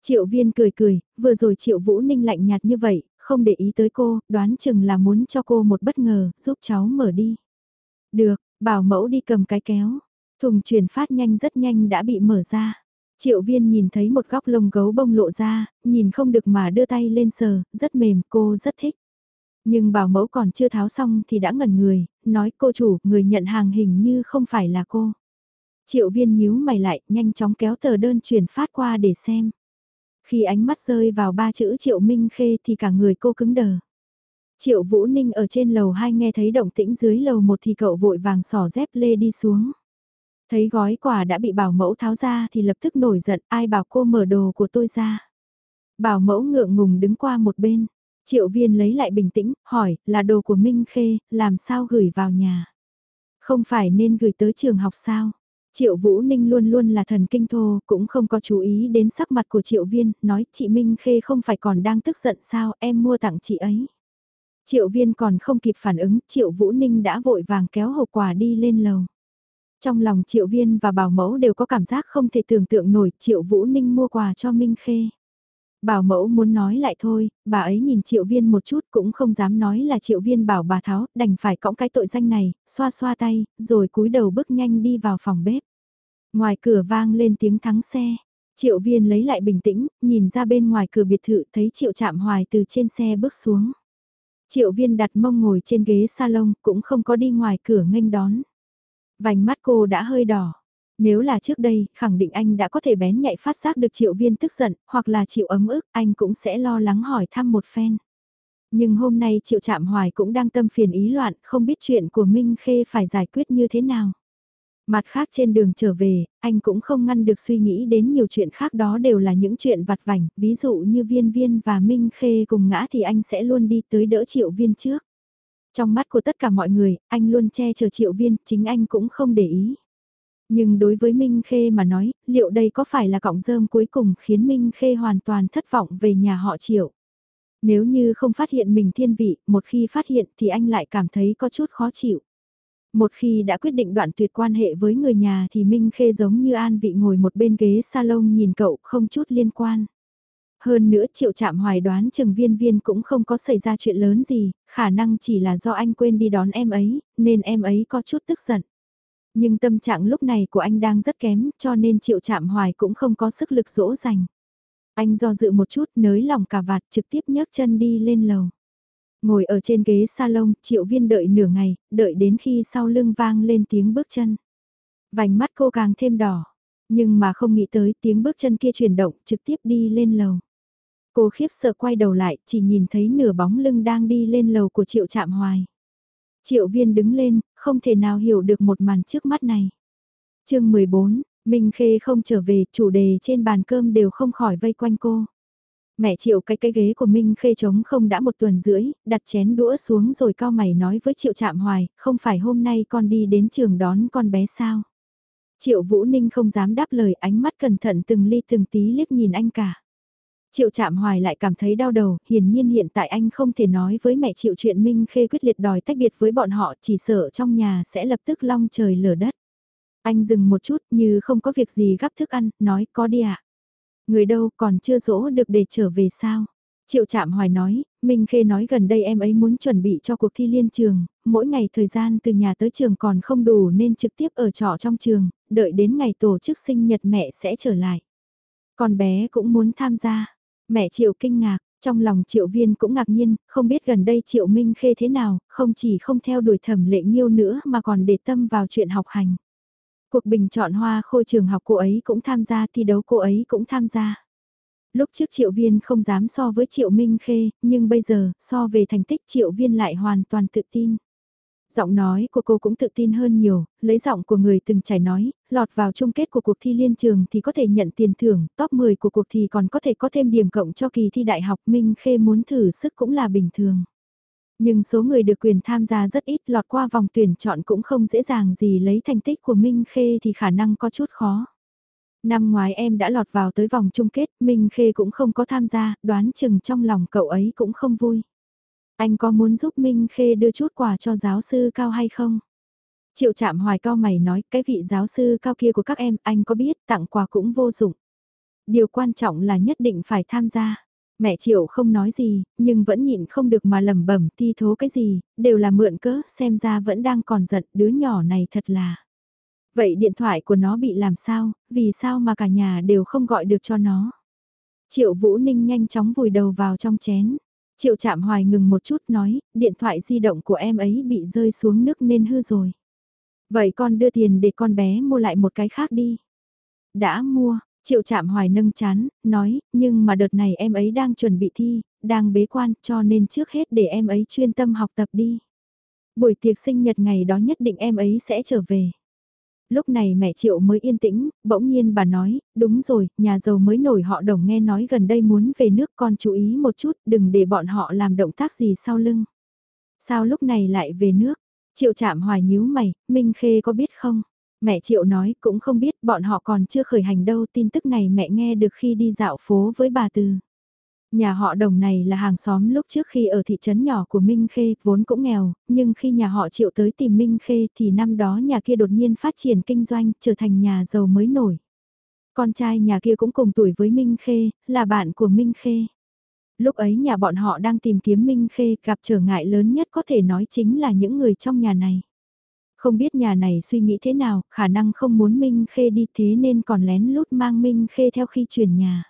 Triệu viên cười cười, vừa rồi triệu vũ ninh lạnh nhạt như vậy, không để ý tới cô, đoán chừng là muốn cho cô một bất ngờ, giúp cháu mở đi. Được, bảo mẫu đi cầm cái kéo, thùng chuyển phát nhanh rất nhanh đã bị mở ra. Triệu viên nhìn thấy một góc lông gấu bông lộ ra, nhìn không được mà đưa tay lên sờ, rất mềm, cô rất thích. Nhưng bảo mẫu còn chưa tháo xong thì đã ngẩn người, nói cô chủ, người nhận hàng hình như không phải là cô. Triệu viên nhíu mày lại, nhanh chóng kéo tờ đơn chuyển phát qua để xem. Khi ánh mắt rơi vào ba chữ Triệu Minh Khê thì cả người cô cứng đờ. Triệu Vũ Ninh ở trên lầu 2 nghe thấy động tĩnh dưới lầu 1 thì cậu vội vàng sỏ dép lê đi xuống. Thấy gói quà đã bị bảo mẫu tháo ra thì lập tức nổi giận ai bảo cô mở đồ của tôi ra. Bảo mẫu ngượng ngùng đứng qua một bên. Triệu viên lấy lại bình tĩnh, hỏi, là đồ của Minh Khê, làm sao gửi vào nhà? Không phải nên gửi tới trường học sao? Triệu Vũ Ninh luôn luôn là thần kinh thô, cũng không có chú ý đến sắc mặt của Triệu Viên, nói chị Minh Khê không phải còn đang tức giận sao, em mua tặng chị ấy. Triệu Viên còn không kịp phản ứng, Triệu Vũ Ninh đã vội vàng kéo hộp quà đi lên lầu. Trong lòng Triệu Viên và Bảo Mẫu đều có cảm giác không thể tưởng tượng nổi Triệu Vũ Ninh mua quà cho Minh Khê. Bảo mẫu muốn nói lại thôi, bà ấy nhìn triệu viên một chút cũng không dám nói là triệu viên bảo bà Tháo, đành phải cõng cái tội danh này, xoa xoa tay, rồi cúi đầu bước nhanh đi vào phòng bếp. Ngoài cửa vang lên tiếng thắng xe, triệu viên lấy lại bình tĩnh, nhìn ra bên ngoài cửa biệt thự thấy triệu chạm hoài từ trên xe bước xuống. Triệu viên đặt mông ngồi trên ghế salon cũng không có đi ngoài cửa nghênh đón. Vành mắt cô đã hơi đỏ. Nếu là trước đây, khẳng định anh đã có thể bén nhạy phát giác được triệu viên tức giận, hoặc là chịu ấm ức, anh cũng sẽ lo lắng hỏi thăm một phen. Nhưng hôm nay triệu chạm hoài cũng đang tâm phiền ý loạn, không biết chuyện của Minh Khê phải giải quyết như thế nào. Mặt khác trên đường trở về, anh cũng không ngăn được suy nghĩ đến nhiều chuyện khác đó đều là những chuyện vặt vảnh, ví dụ như viên viên và Minh Khê cùng ngã thì anh sẽ luôn đi tới đỡ triệu viên trước. Trong mắt của tất cả mọi người, anh luôn che chở triệu viên, chính anh cũng không để ý. Nhưng đối với Minh Khê mà nói, liệu đây có phải là cọng rơm cuối cùng khiến Minh Khê hoàn toàn thất vọng về nhà họ triệu? Nếu như không phát hiện mình thiên vị, một khi phát hiện thì anh lại cảm thấy có chút khó chịu. Một khi đã quyết định đoạn tuyệt quan hệ với người nhà thì Minh Khê giống như an vị ngồi một bên ghế salon nhìn cậu không chút liên quan. Hơn nữa triệu chạm hoài đoán trường viên viên cũng không có xảy ra chuyện lớn gì, khả năng chỉ là do anh quên đi đón em ấy, nên em ấy có chút tức giận. Nhưng tâm trạng lúc này của anh đang rất kém cho nên triệu chạm hoài cũng không có sức lực dỗ dành. Anh do dự một chút nới lòng cả vạt trực tiếp nhấc chân đi lên lầu. Ngồi ở trên ghế salon, triệu viên đợi nửa ngày, đợi đến khi sau lưng vang lên tiếng bước chân. Vành mắt cô càng thêm đỏ, nhưng mà không nghĩ tới tiếng bước chân kia chuyển động trực tiếp đi lên lầu. Cô khiếp sợ quay đầu lại, chỉ nhìn thấy nửa bóng lưng đang đi lên lầu của triệu chạm hoài. Triệu viên đứng lên, không thể nào hiểu được một màn trước mắt này. chương 14, Minh Khê không trở về, chủ đề trên bàn cơm đều không khỏi vây quanh cô. Mẹ Triệu cái cái ghế của Minh Khê trống không đã một tuần rưỡi, đặt chén đũa xuống rồi cao mày nói với Triệu Trạm Hoài, không phải hôm nay con đi đến trường đón con bé sao? Triệu Vũ Ninh không dám đáp lời ánh mắt cẩn thận từng ly từng tí liếc nhìn anh cả. Triệu chạm hoài lại cảm thấy đau đầu, hiển nhiên hiện tại anh không thể nói với mẹ Triệu chuyện Minh Khê quyết liệt đòi tách biệt với bọn họ chỉ sợ trong nhà sẽ lập tức long trời lở đất. Anh dừng một chút như không có việc gì gắp thức ăn, nói có đi ạ. À? Người đâu còn chưa dỗ được để trở về sao? Triệu Trạm Hoài nói, Minh Khê nói gần đây em ấy muốn chuẩn bị cho cuộc thi liên trường, mỗi ngày thời gian từ nhà tới trường còn không đủ nên trực tiếp ở trọ trong trường, đợi đến ngày tổ chức sinh nhật mẹ sẽ trở lại. Con bé cũng muốn tham gia. Mẹ Triệu kinh ngạc, trong lòng Triệu Viên cũng ngạc nhiên, không biết gần đây Triệu Minh Khê thế nào, không chỉ không theo đuổi thẩm lệ nghiêu nữa mà còn để tâm vào chuyện học hành. Cuộc bình chọn hoa khôi trường học cô ấy cũng tham gia, thi đấu cô ấy cũng tham gia. Lúc trước Triệu Viên không dám so với Triệu Minh Khê, nhưng bây giờ, so về thành tích Triệu Viên lại hoàn toàn tự tin. Giọng nói của cô cũng tự tin hơn nhiều, lấy giọng của người từng trải nói, lọt vào chung kết của cuộc thi liên trường thì có thể nhận tiền thưởng, top 10 của cuộc thi còn có thể có thêm điểm cộng cho kỳ thi đại học Minh Khê muốn thử sức cũng là bình thường. Nhưng số người được quyền tham gia rất ít lọt qua vòng tuyển chọn cũng không dễ dàng gì lấy thành tích của Minh Khê thì khả năng có chút khó. Năm ngoái em đã lọt vào tới vòng chung kết, Minh Khê cũng không có tham gia, đoán chừng trong lòng cậu ấy cũng không vui. Anh có muốn giúp Minh Khê đưa chút quà cho giáo sư cao hay không? Triệu chạm hoài cao mày nói, cái vị giáo sư cao kia của các em, anh có biết tặng quà cũng vô dụng. Điều quan trọng là nhất định phải tham gia. Mẹ Triệu không nói gì, nhưng vẫn nhịn không được mà lẩm bẩm thi thố cái gì, đều là mượn cớ, xem ra vẫn đang còn giận, đứa nhỏ này thật là. Vậy điện thoại của nó bị làm sao, vì sao mà cả nhà đều không gọi được cho nó? Triệu Vũ Ninh nhanh chóng vùi đầu vào trong chén. Triệu trạm hoài ngừng một chút nói, điện thoại di động của em ấy bị rơi xuống nước nên hư rồi. Vậy con đưa tiền để con bé mua lại một cái khác đi. Đã mua, triệu chạm hoài nâng chán, nói, nhưng mà đợt này em ấy đang chuẩn bị thi, đang bế quan cho nên trước hết để em ấy chuyên tâm học tập đi. Buổi tiệc sinh nhật ngày đó nhất định em ấy sẽ trở về lúc này mẹ Triệu mới yên tĩnh, bỗng nhiên bà nói, đúng rồi, nhà giàu mới nổi họ đồng nghe nói gần đây muốn về nước con chú ý một chút, đừng để bọn họ làm động tác gì sau lưng. Sao lúc này lại về nước? Triệu chạm hoài nhíu mày, Minh Khê có biết không? Mẹ Triệu nói cũng không biết bọn họ còn chưa khởi hành đâu tin tức này mẹ nghe được khi đi dạo phố với bà Từ. Nhà họ đồng này là hàng xóm lúc trước khi ở thị trấn nhỏ của Minh Khê, vốn cũng nghèo, nhưng khi nhà họ triệu tới tìm Minh Khê thì năm đó nhà kia đột nhiên phát triển kinh doanh, trở thành nhà giàu mới nổi. Con trai nhà kia cũng cùng tuổi với Minh Khê, là bạn của Minh Khê. Lúc ấy nhà bọn họ đang tìm kiếm Minh Khê, gặp trở ngại lớn nhất có thể nói chính là những người trong nhà này. Không biết nhà này suy nghĩ thế nào, khả năng không muốn Minh Khê đi thế nên còn lén lút mang Minh Khê theo khi chuyển nhà.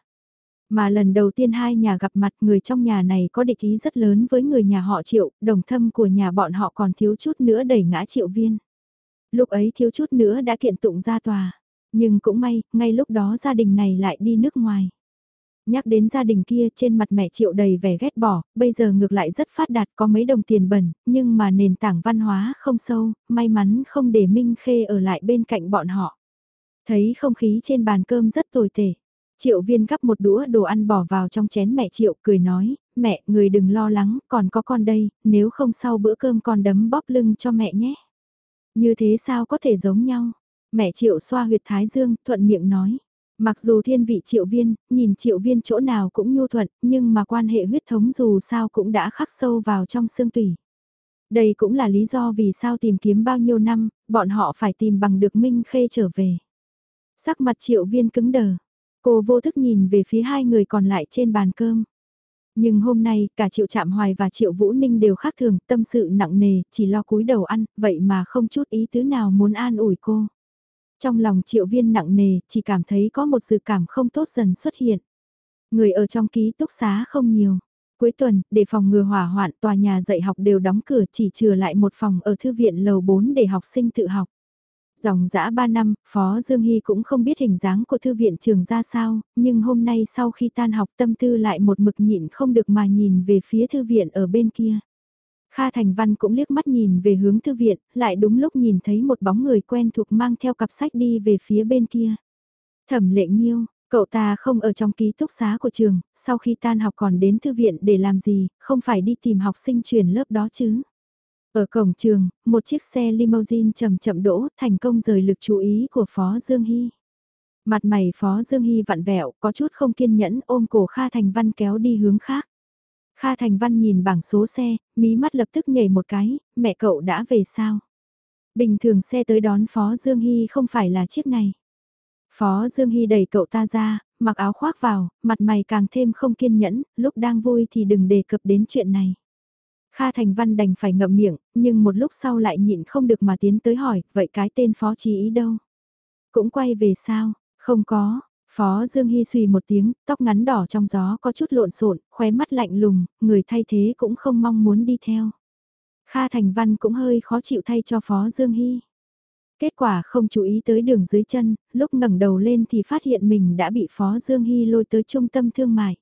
Mà lần đầu tiên hai nhà gặp mặt người trong nhà này có địch ý rất lớn với người nhà họ triệu, đồng thâm của nhà bọn họ còn thiếu chút nữa đẩy ngã triệu viên. Lúc ấy thiếu chút nữa đã kiện tụng ra tòa, nhưng cũng may, ngay lúc đó gia đình này lại đi nước ngoài. Nhắc đến gia đình kia trên mặt mẹ triệu đầy vẻ ghét bỏ, bây giờ ngược lại rất phát đạt có mấy đồng tiền bẩn, nhưng mà nền tảng văn hóa không sâu, may mắn không để Minh Khê ở lại bên cạnh bọn họ. Thấy không khí trên bàn cơm rất tồi tệ, Triệu viên gắp một đũa đồ ăn bỏ vào trong chén mẹ Triệu cười nói, mẹ, người đừng lo lắng, còn có con đây, nếu không sau bữa cơm con đấm bóp lưng cho mẹ nhé. Như thế sao có thể giống nhau? Mẹ Triệu xoa huyệt thái dương, thuận miệng nói. Mặc dù thiên vị triệu viên, nhìn triệu viên chỗ nào cũng nhu thuận, nhưng mà quan hệ huyết thống dù sao cũng đã khắc sâu vào trong xương tủy. Đây cũng là lý do vì sao tìm kiếm bao nhiêu năm, bọn họ phải tìm bằng được Minh Khê trở về. Sắc mặt triệu viên cứng đờ, Cô vô thức nhìn về phía hai người còn lại trên bàn cơm. Nhưng hôm nay cả Triệu Trạm Hoài và Triệu Vũ Ninh đều khác thường, tâm sự nặng nề, chỉ lo cúi đầu ăn, vậy mà không chút ý tứ nào muốn an ủi cô. Trong lòng Triệu Viên nặng nề, chỉ cảm thấy có một dự cảm không tốt dần xuất hiện. Người ở trong ký túc xá không nhiều. Cuối tuần, để phòng ngừa hỏa hoạn, tòa nhà dạy học đều đóng cửa chỉ trừ lại một phòng ở thư viện lầu 4 để học sinh tự học. Dòng dã 3 năm, Phó Dương Hy cũng không biết hình dáng của thư viện trường ra sao, nhưng hôm nay sau khi tan học tâm tư lại một mực nhịn không được mà nhìn về phía thư viện ở bên kia. Kha Thành Văn cũng liếc mắt nhìn về hướng thư viện, lại đúng lúc nhìn thấy một bóng người quen thuộc mang theo cặp sách đi về phía bên kia. Thẩm lệ nghiêu, cậu ta không ở trong ký túc xá của trường, sau khi tan học còn đến thư viện để làm gì, không phải đi tìm học sinh chuyển lớp đó chứ. Ở cổng trường, một chiếc xe limousine chậm chậm đỗ thành công rời lực chú ý của Phó Dương Hy. Mặt mày Phó Dương Hy vặn vẹo, có chút không kiên nhẫn ôm cổ Kha Thành Văn kéo đi hướng khác. Kha Thành Văn nhìn bảng số xe, mí mắt lập tức nhảy một cái, mẹ cậu đã về sao? Bình thường xe tới đón Phó Dương Hy không phải là chiếc này. Phó Dương Hy đẩy cậu ta ra, mặc áo khoác vào, mặt mày càng thêm không kiên nhẫn, lúc đang vui thì đừng đề cập đến chuyện này. Kha Thành Văn đành phải ngậm miệng, nhưng một lúc sau lại nhịn không được mà tiến tới hỏi, vậy cái tên Phó Chí Ý đâu? Cũng quay về sao? Không có. Phó Dương Hy suy một tiếng, tóc ngắn đỏ trong gió có chút lộn xộn, khóe mắt lạnh lùng, người thay thế cũng không mong muốn đi theo. Kha Thành Văn cũng hơi khó chịu thay cho Phó Dương Hy. Kết quả không chú ý tới đường dưới chân, lúc ngẩng đầu lên thì phát hiện mình đã bị Phó Dương Hy lôi tới trung tâm thương mại.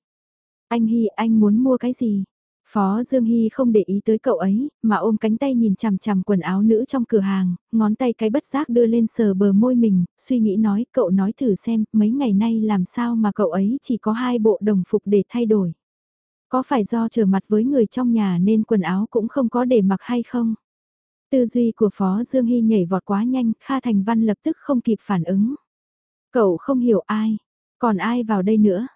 Anh Hy anh muốn mua cái gì? Phó Dương Hy không để ý tới cậu ấy, mà ôm cánh tay nhìn chằm chằm quần áo nữ trong cửa hàng, ngón tay cái bất giác đưa lên sờ bờ môi mình, suy nghĩ nói cậu nói thử xem mấy ngày nay làm sao mà cậu ấy chỉ có hai bộ đồng phục để thay đổi. Có phải do trở mặt với người trong nhà nên quần áo cũng không có để mặc hay không? Tư duy của Phó Dương Hy nhảy vọt quá nhanh, Kha Thành Văn lập tức không kịp phản ứng. Cậu không hiểu ai, còn ai vào đây nữa?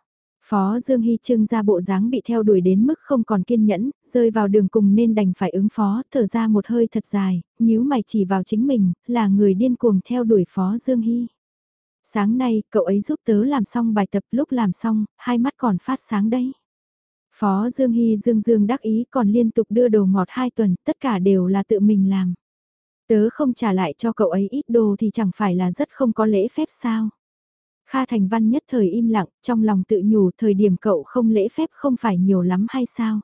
Phó Dương Hy Trương ra bộ dáng bị theo đuổi đến mức không còn kiên nhẫn, rơi vào đường cùng nên đành phải ứng phó, thở ra một hơi thật dài, nhíu mày chỉ vào chính mình, là người điên cuồng theo đuổi Phó Dương Hy. Sáng nay, cậu ấy giúp tớ làm xong bài tập lúc làm xong, hai mắt còn phát sáng đấy. Phó Dương Hy dương dương đắc ý còn liên tục đưa đồ ngọt hai tuần, tất cả đều là tự mình làm. Tớ không trả lại cho cậu ấy ít đồ thì chẳng phải là rất không có lễ phép sao. Kha Thành Văn nhất thời im lặng, trong lòng tự nhủ thời điểm cậu không lễ phép không phải nhiều lắm hay sao?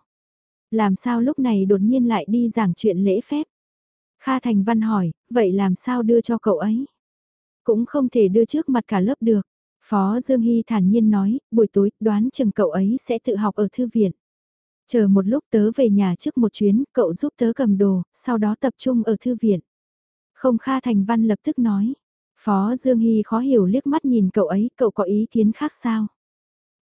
Làm sao lúc này đột nhiên lại đi giảng chuyện lễ phép? Kha Thành Văn hỏi, vậy làm sao đưa cho cậu ấy? Cũng không thể đưa trước mặt cả lớp được. Phó Dương Hy thản nhiên nói, buổi tối đoán chừng cậu ấy sẽ tự học ở thư viện. Chờ một lúc tớ về nhà trước một chuyến, cậu giúp tớ cầm đồ, sau đó tập trung ở thư viện. Không Kha Thành Văn lập tức nói. Phó Dương Hy khó hiểu liếc mắt nhìn cậu ấy, cậu có ý kiến khác sao?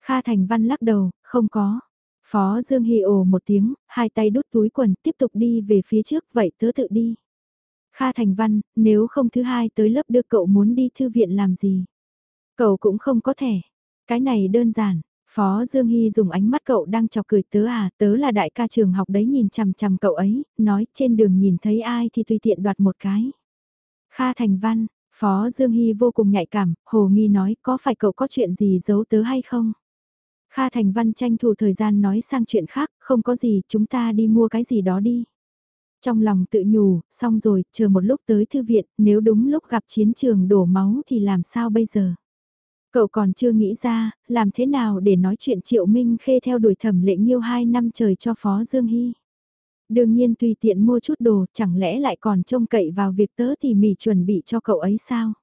Kha Thành Văn lắc đầu, không có. Phó Dương Hy ồ một tiếng, hai tay đút túi quần, tiếp tục đi về phía trước, vậy tớ tự đi. Kha Thành Văn, nếu không thứ hai tới lớp đưa cậu muốn đi thư viện làm gì? Cậu cũng không có thể. Cái này đơn giản. Phó Dương Hy dùng ánh mắt cậu đang chọc cười tớ à, tớ là đại ca trường học đấy nhìn chằm chằm cậu ấy, nói trên đường nhìn thấy ai thì tùy tiện đoạt một cái. Kha Thành Văn, Phó Dương Hy vô cùng nhạy cảm, hồ nghi nói có phải cậu có chuyện gì giấu tớ hay không? Kha Thành Văn tranh thủ thời gian nói sang chuyện khác, không có gì, chúng ta đi mua cái gì đó đi. Trong lòng tự nhủ, xong rồi, chờ một lúc tới thư viện, nếu đúng lúc gặp chiến trường đổ máu thì làm sao bây giờ? Cậu còn chưa nghĩ ra, làm thế nào để nói chuyện Triệu Minh Khê theo đuổi thẩm lệ nghiêu hai năm trời cho Phó Dương Hy. Đương nhiên tùy tiện mua chút đồ, chẳng lẽ lại còn trông cậy vào việc tớ thì mỉ chuẩn bị cho cậu ấy sao?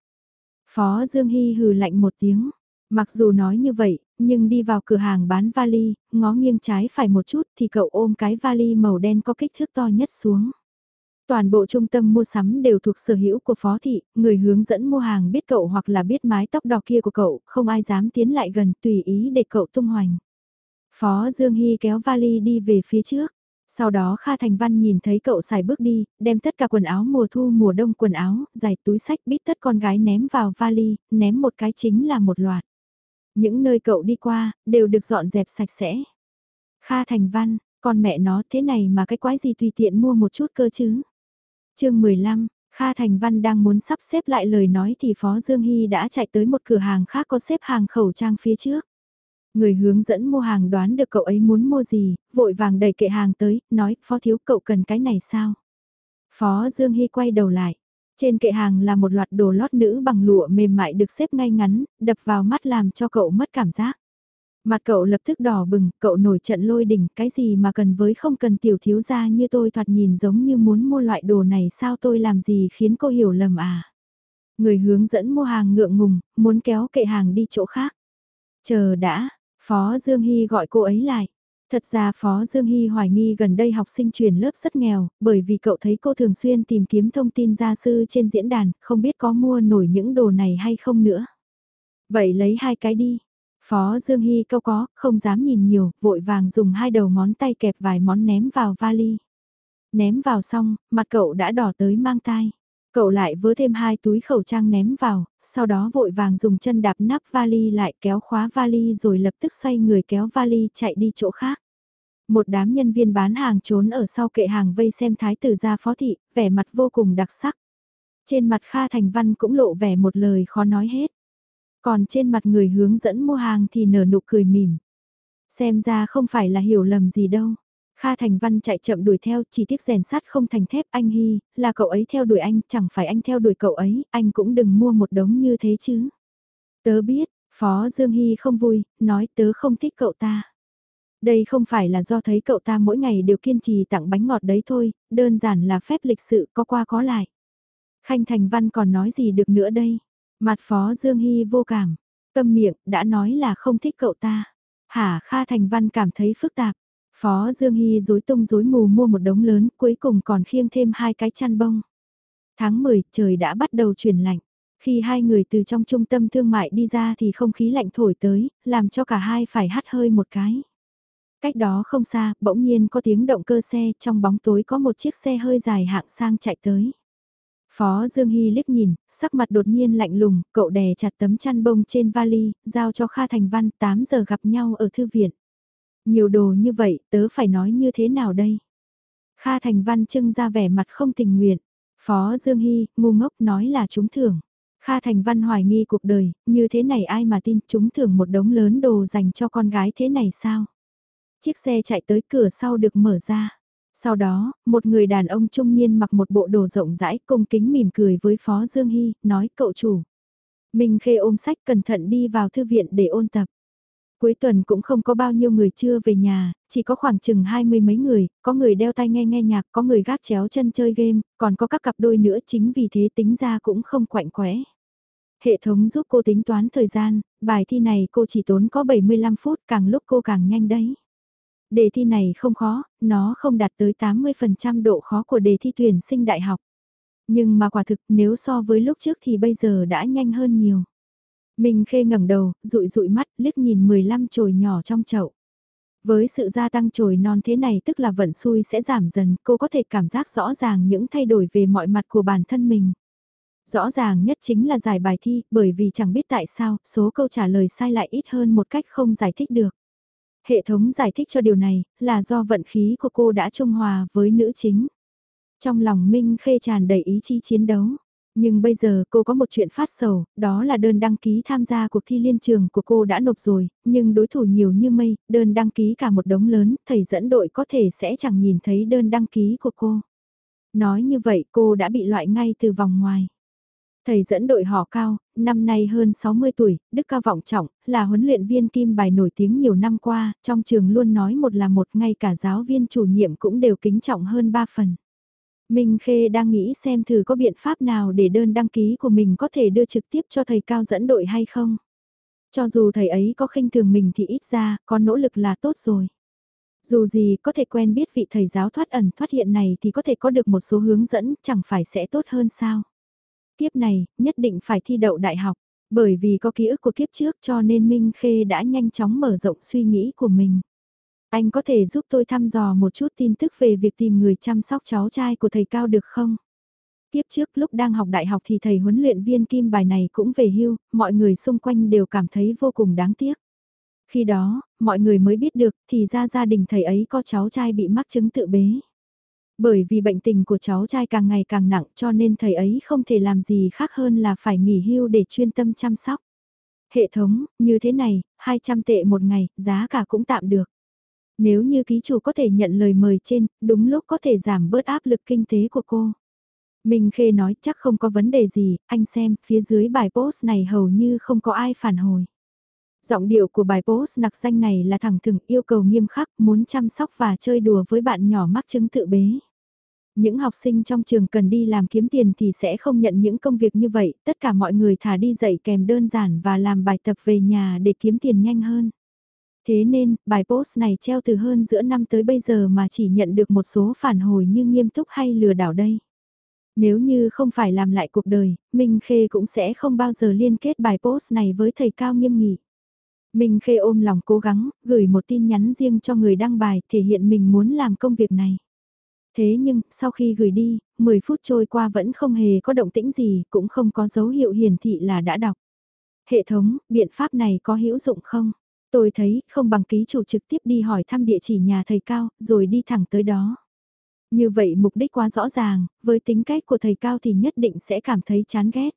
Phó Dương Hy hừ lạnh một tiếng. Mặc dù nói như vậy, nhưng đi vào cửa hàng bán vali, ngó nghiêng trái phải một chút thì cậu ôm cái vali màu đen có kích thước to nhất xuống. Toàn bộ trung tâm mua sắm đều thuộc sở hữu của phó thị, người hướng dẫn mua hàng biết cậu hoặc là biết mái tóc đỏ kia của cậu, không ai dám tiến lại gần tùy ý để cậu tung hoành. Phó Dương Hy kéo vali đi về phía trước. Sau đó Kha Thành Văn nhìn thấy cậu xài bước đi, đem tất cả quần áo mùa thu mùa đông quần áo, giày túi sách bít tất con gái ném vào vali, ném một cái chính là một loạt. Những nơi cậu đi qua, đều được dọn dẹp sạch sẽ. Kha Thành Văn, con mẹ nó thế này mà cái quái gì tùy tiện mua một chút cơ chứ. chương 15, Kha Thành Văn đang muốn sắp xếp lại lời nói thì Phó Dương Hy đã chạy tới một cửa hàng khác có xếp hàng khẩu trang phía trước. Người hướng dẫn mua hàng đoán được cậu ấy muốn mua gì, vội vàng đẩy kệ hàng tới, nói, Phó Thiếu cậu cần cái này sao? Phó Dương Hy quay đầu lại. Trên kệ hàng là một loạt đồ lót nữ bằng lụa mềm mại được xếp ngay ngắn, đập vào mắt làm cho cậu mất cảm giác. Mặt cậu lập tức đỏ bừng, cậu nổi trận lôi đỉnh, cái gì mà cần với không cần tiểu thiếu gia như tôi thoạt nhìn giống như muốn mua loại đồ này sao tôi làm gì khiến cô hiểu lầm à. Người hướng dẫn mua hàng ngượng ngùng, muốn kéo kệ hàng đi chỗ khác. Chờ đã, Phó Dương Hy gọi cô ấy lại. Thật ra Phó Dương Hy hoài nghi gần đây học sinh chuyển lớp rất nghèo, bởi vì cậu thấy cô thường xuyên tìm kiếm thông tin gia sư trên diễn đàn, không biết có mua nổi những đồ này hay không nữa. Vậy lấy hai cái đi. Phó Dương Hy câu có, không dám nhìn nhiều, vội vàng dùng hai đầu ngón tay kẹp vài món ném vào vali. Ném vào xong, mặt cậu đã đỏ tới mang tai. Cậu lại vớ thêm hai túi khẩu trang ném vào, sau đó vội vàng dùng chân đạp nắp vali lại kéo khóa vali rồi lập tức xoay người kéo vali chạy đi chỗ khác. Một đám nhân viên bán hàng trốn ở sau kệ hàng vây xem thái tử gia phó thị, vẻ mặt vô cùng đặc sắc. Trên mặt Kha Thành Văn cũng lộ vẻ một lời khó nói hết. Còn trên mặt người hướng dẫn mua hàng thì nở nụ cười mỉm. Xem ra không phải là hiểu lầm gì đâu. Kha Thành Văn chạy chậm đuổi theo, chỉ tiếc rèn sắt không thành thép anh Hy, là cậu ấy theo đuổi anh, chẳng phải anh theo đuổi cậu ấy, anh cũng đừng mua một đống như thế chứ. Tớ biết, Phó Dương Hy không vui, nói tớ không thích cậu ta. Đây không phải là do thấy cậu ta mỗi ngày đều kiên trì tặng bánh ngọt đấy thôi, đơn giản là phép lịch sự có qua có lại. Khanh Thành Văn còn nói gì được nữa đây? Mặt Phó Dương Hy vô cảm, câm miệng, đã nói là không thích cậu ta. Hả Kha Thành Văn cảm thấy phức tạp. Phó Dương Hy dối tung dối mù mua một đống lớn, cuối cùng còn khiêng thêm hai cái chăn bông. Tháng 10, trời đã bắt đầu chuyển lạnh. Khi hai người từ trong trung tâm thương mại đi ra thì không khí lạnh thổi tới, làm cho cả hai phải hắt hơi một cái. Cách đó không xa, bỗng nhiên có tiếng động cơ xe, trong bóng tối có một chiếc xe hơi dài hạng sang chạy tới. Phó Dương Hy liếc nhìn, sắc mặt đột nhiên lạnh lùng, cậu đè chặt tấm chăn bông trên vali, giao cho Kha Thành Văn 8 giờ gặp nhau ở thư viện. Nhiều đồ như vậy, tớ phải nói như thế nào đây? Kha Thành Văn trưng ra vẻ mặt không tình nguyện. Phó Dương Hy, ngu ngốc nói là trúng thưởng. Kha Thành Văn hoài nghi cuộc đời, như thế này ai mà tin trúng thưởng một đống lớn đồ dành cho con gái thế này sao? Chiếc xe chạy tới cửa sau được mở ra. Sau đó, một người đàn ông trung niên mặc một bộ đồ rộng rãi cung kính mỉm cười với Phó Dương Hy, nói cậu chủ. mình Khê ôm sách cẩn thận đi vào thư viện để ôn tập. Cuối tuần cũng không có bao nhiêu người chưa về nhà, chỉ có khoảng chừng hai mươi mấy người, có người đeo tai nghe nghe nhạc, có người gác chéo chân chơi game, còn có các cặp đôi nữa chính vì thế tính ra cũng không quạnh quẽ. Hệ thống giúp cô tính toán thời gian, bài thi này cô chỉ tốn có 75 phút càng lúc cô càng nhanh đấy. Đề thi này không khó, nó không đạt tới 80% độ khó của đề thi tuyển sinh đại học. Nhưng mà quả thực nếu so với lúc trước thì bây giờ đã nhanh hơn nhiều. Minh Khê ngẩng đầu, dụi dụi mắt, liếc nhìn 15 chồi nhỏ trong chậu. Với sự gia tăng chồi non thế này tức là vận xui sẽ giảm dần, cô có thể cảm giác rõ ràng những thay đổi về mọi mặt của bản thân mình. Rõ ràng nhất chính là giải bài thi, bởi vì chẳng biết tại sao, số câu trả lời sai lại ít hơn một cách không giải thích được. Hệ thống giải thích cho điều này, là do vận khí của cô đã trung hòa với nữ chính. Trong lòng Minh Khê tràn đầy ý chí chiến đấu. Nhưng bây giờ cô có một chuyện phát sầu, đó là đơn đăng ký tham gia cuộc thi liên trường của cô đã nộp rồi, nhưng đối thủ nhiều như mây, đơn đăng ký cả một đống lớn, thầy dẫn đội có thể sẽ chẳng nhìn thấy đơn đăng ký của cô. Nói như vậy cô đã bị loại ngay từ vòng ngoài. Thầy dẫn đội họ cao, năm nay hơn 60 tuổi, đức cao vọng trọng, là huấn luyện viên kim bài nổi tiếng nhiều năm qua, trong trường luôn nói một là một ngay cả giáo viên chủ nhiệm cũng đều kính trọng hơn ba phần. Minh Khê đang nghĩ xem thử có biện pháp nào để đơn đăng ký của mình có thể đưa trực tiếp cho thầy cao dẫn đội hay không. Cho dù thầy ấy có khinh thường mình thì ít ra, có nỗ lực là tốt rồi. Dù gì có thể quen biết vị thầy giáo thoát ẩn thoát hiện này thì có thể có được một số hướng dẫn, chẳng phải sẽ tốt hơn sao. Kiếp này, nhất định phải thi đậu đại học, bởi vì có ký ức của kiếp trước cho nên Minh Khê đã nhanh chóng mở rộng suy nghĩ của mình. Anh có thể giúp tôi thăm dò một chút tin tức về việc tìm người chăm sóc cháu trai của thầy Cao được không? Tiếp trước lúc đang học đại học thì thầy huấn luyện viên kim bài này cũng về hưu, mọi người xung quanh đều cảm thấy vô cùng đáng tiếc. Khi đó, mọi người mới biết được thì ra gia đình thầy ấy có cháu trai bị mắc chứng tự bế. Bởi vì bệnh tình của cháu trai càng ngày càng nặng cho nên thầy ấy không thể làm gì khác hơn là phải nghỉ hưu để chuyên tâm chăm sóc. Hệ thống, như thế này, 200 tệ một ngày, giá cả cũng tạm được. Nếu như ký chủ có thể nhận lời mời trên, đúng lúc có thể giảm bớt áp lực kinh tế của cô. Minh Khê nói chắc không có vấn đề gì, anh xem, phía dưới bài post này hầu như không có ai phản hồi. Giọng điệu của bài post nặc danh này là thẳng thừng yêu cầu nghiêm khắc, muốn chăm sóc và chơi đùa với bạn nhỏ mắc chứng tự bế. Những học sinh trong trường cần đi làm kiếm tiền thì sẽ không nhận những công việc như vậy, tất cả mọi người thả đi dạy kèm đơn giản và làm bài tập về nhà để kiếm tiền nhanh hơn. Thế nên, bài post này treo từ hơn giữa năm tới bây giờ mà chỉ nhận được một số phản hồi như nghiêm túc hay lừa đảo đây. Nếu như không phải làm lại cuộc đời, Minh Khê cũng sẽ không bao giờ liên kết bài post này với thầy Cao Nghiêm Nghị. Minh Khê ôm lòng cố gắng, gửi một tin nhắn riêng cho người đăng bài thể hiện mình muốn làm công việc này. Thế nhưng, sau khi gửi đi, 10 phút trôi qua vẫn không hề có động tĩnh gì, cũng không có dấu hiệu hiển thị là đã đọc. Hệ thống, biện pháp này có hữu dụng không? Tôi thấy, không bằng ký chủ trực tiếp đi hỏi thăm địa chỉ nhà thầy Cao, rồi đi thẳng tới đó. Như vậy mục đích quá rõ ràng, với tính cách của thầy Cao thì nhất định sẽ cảm thấy chán ghét.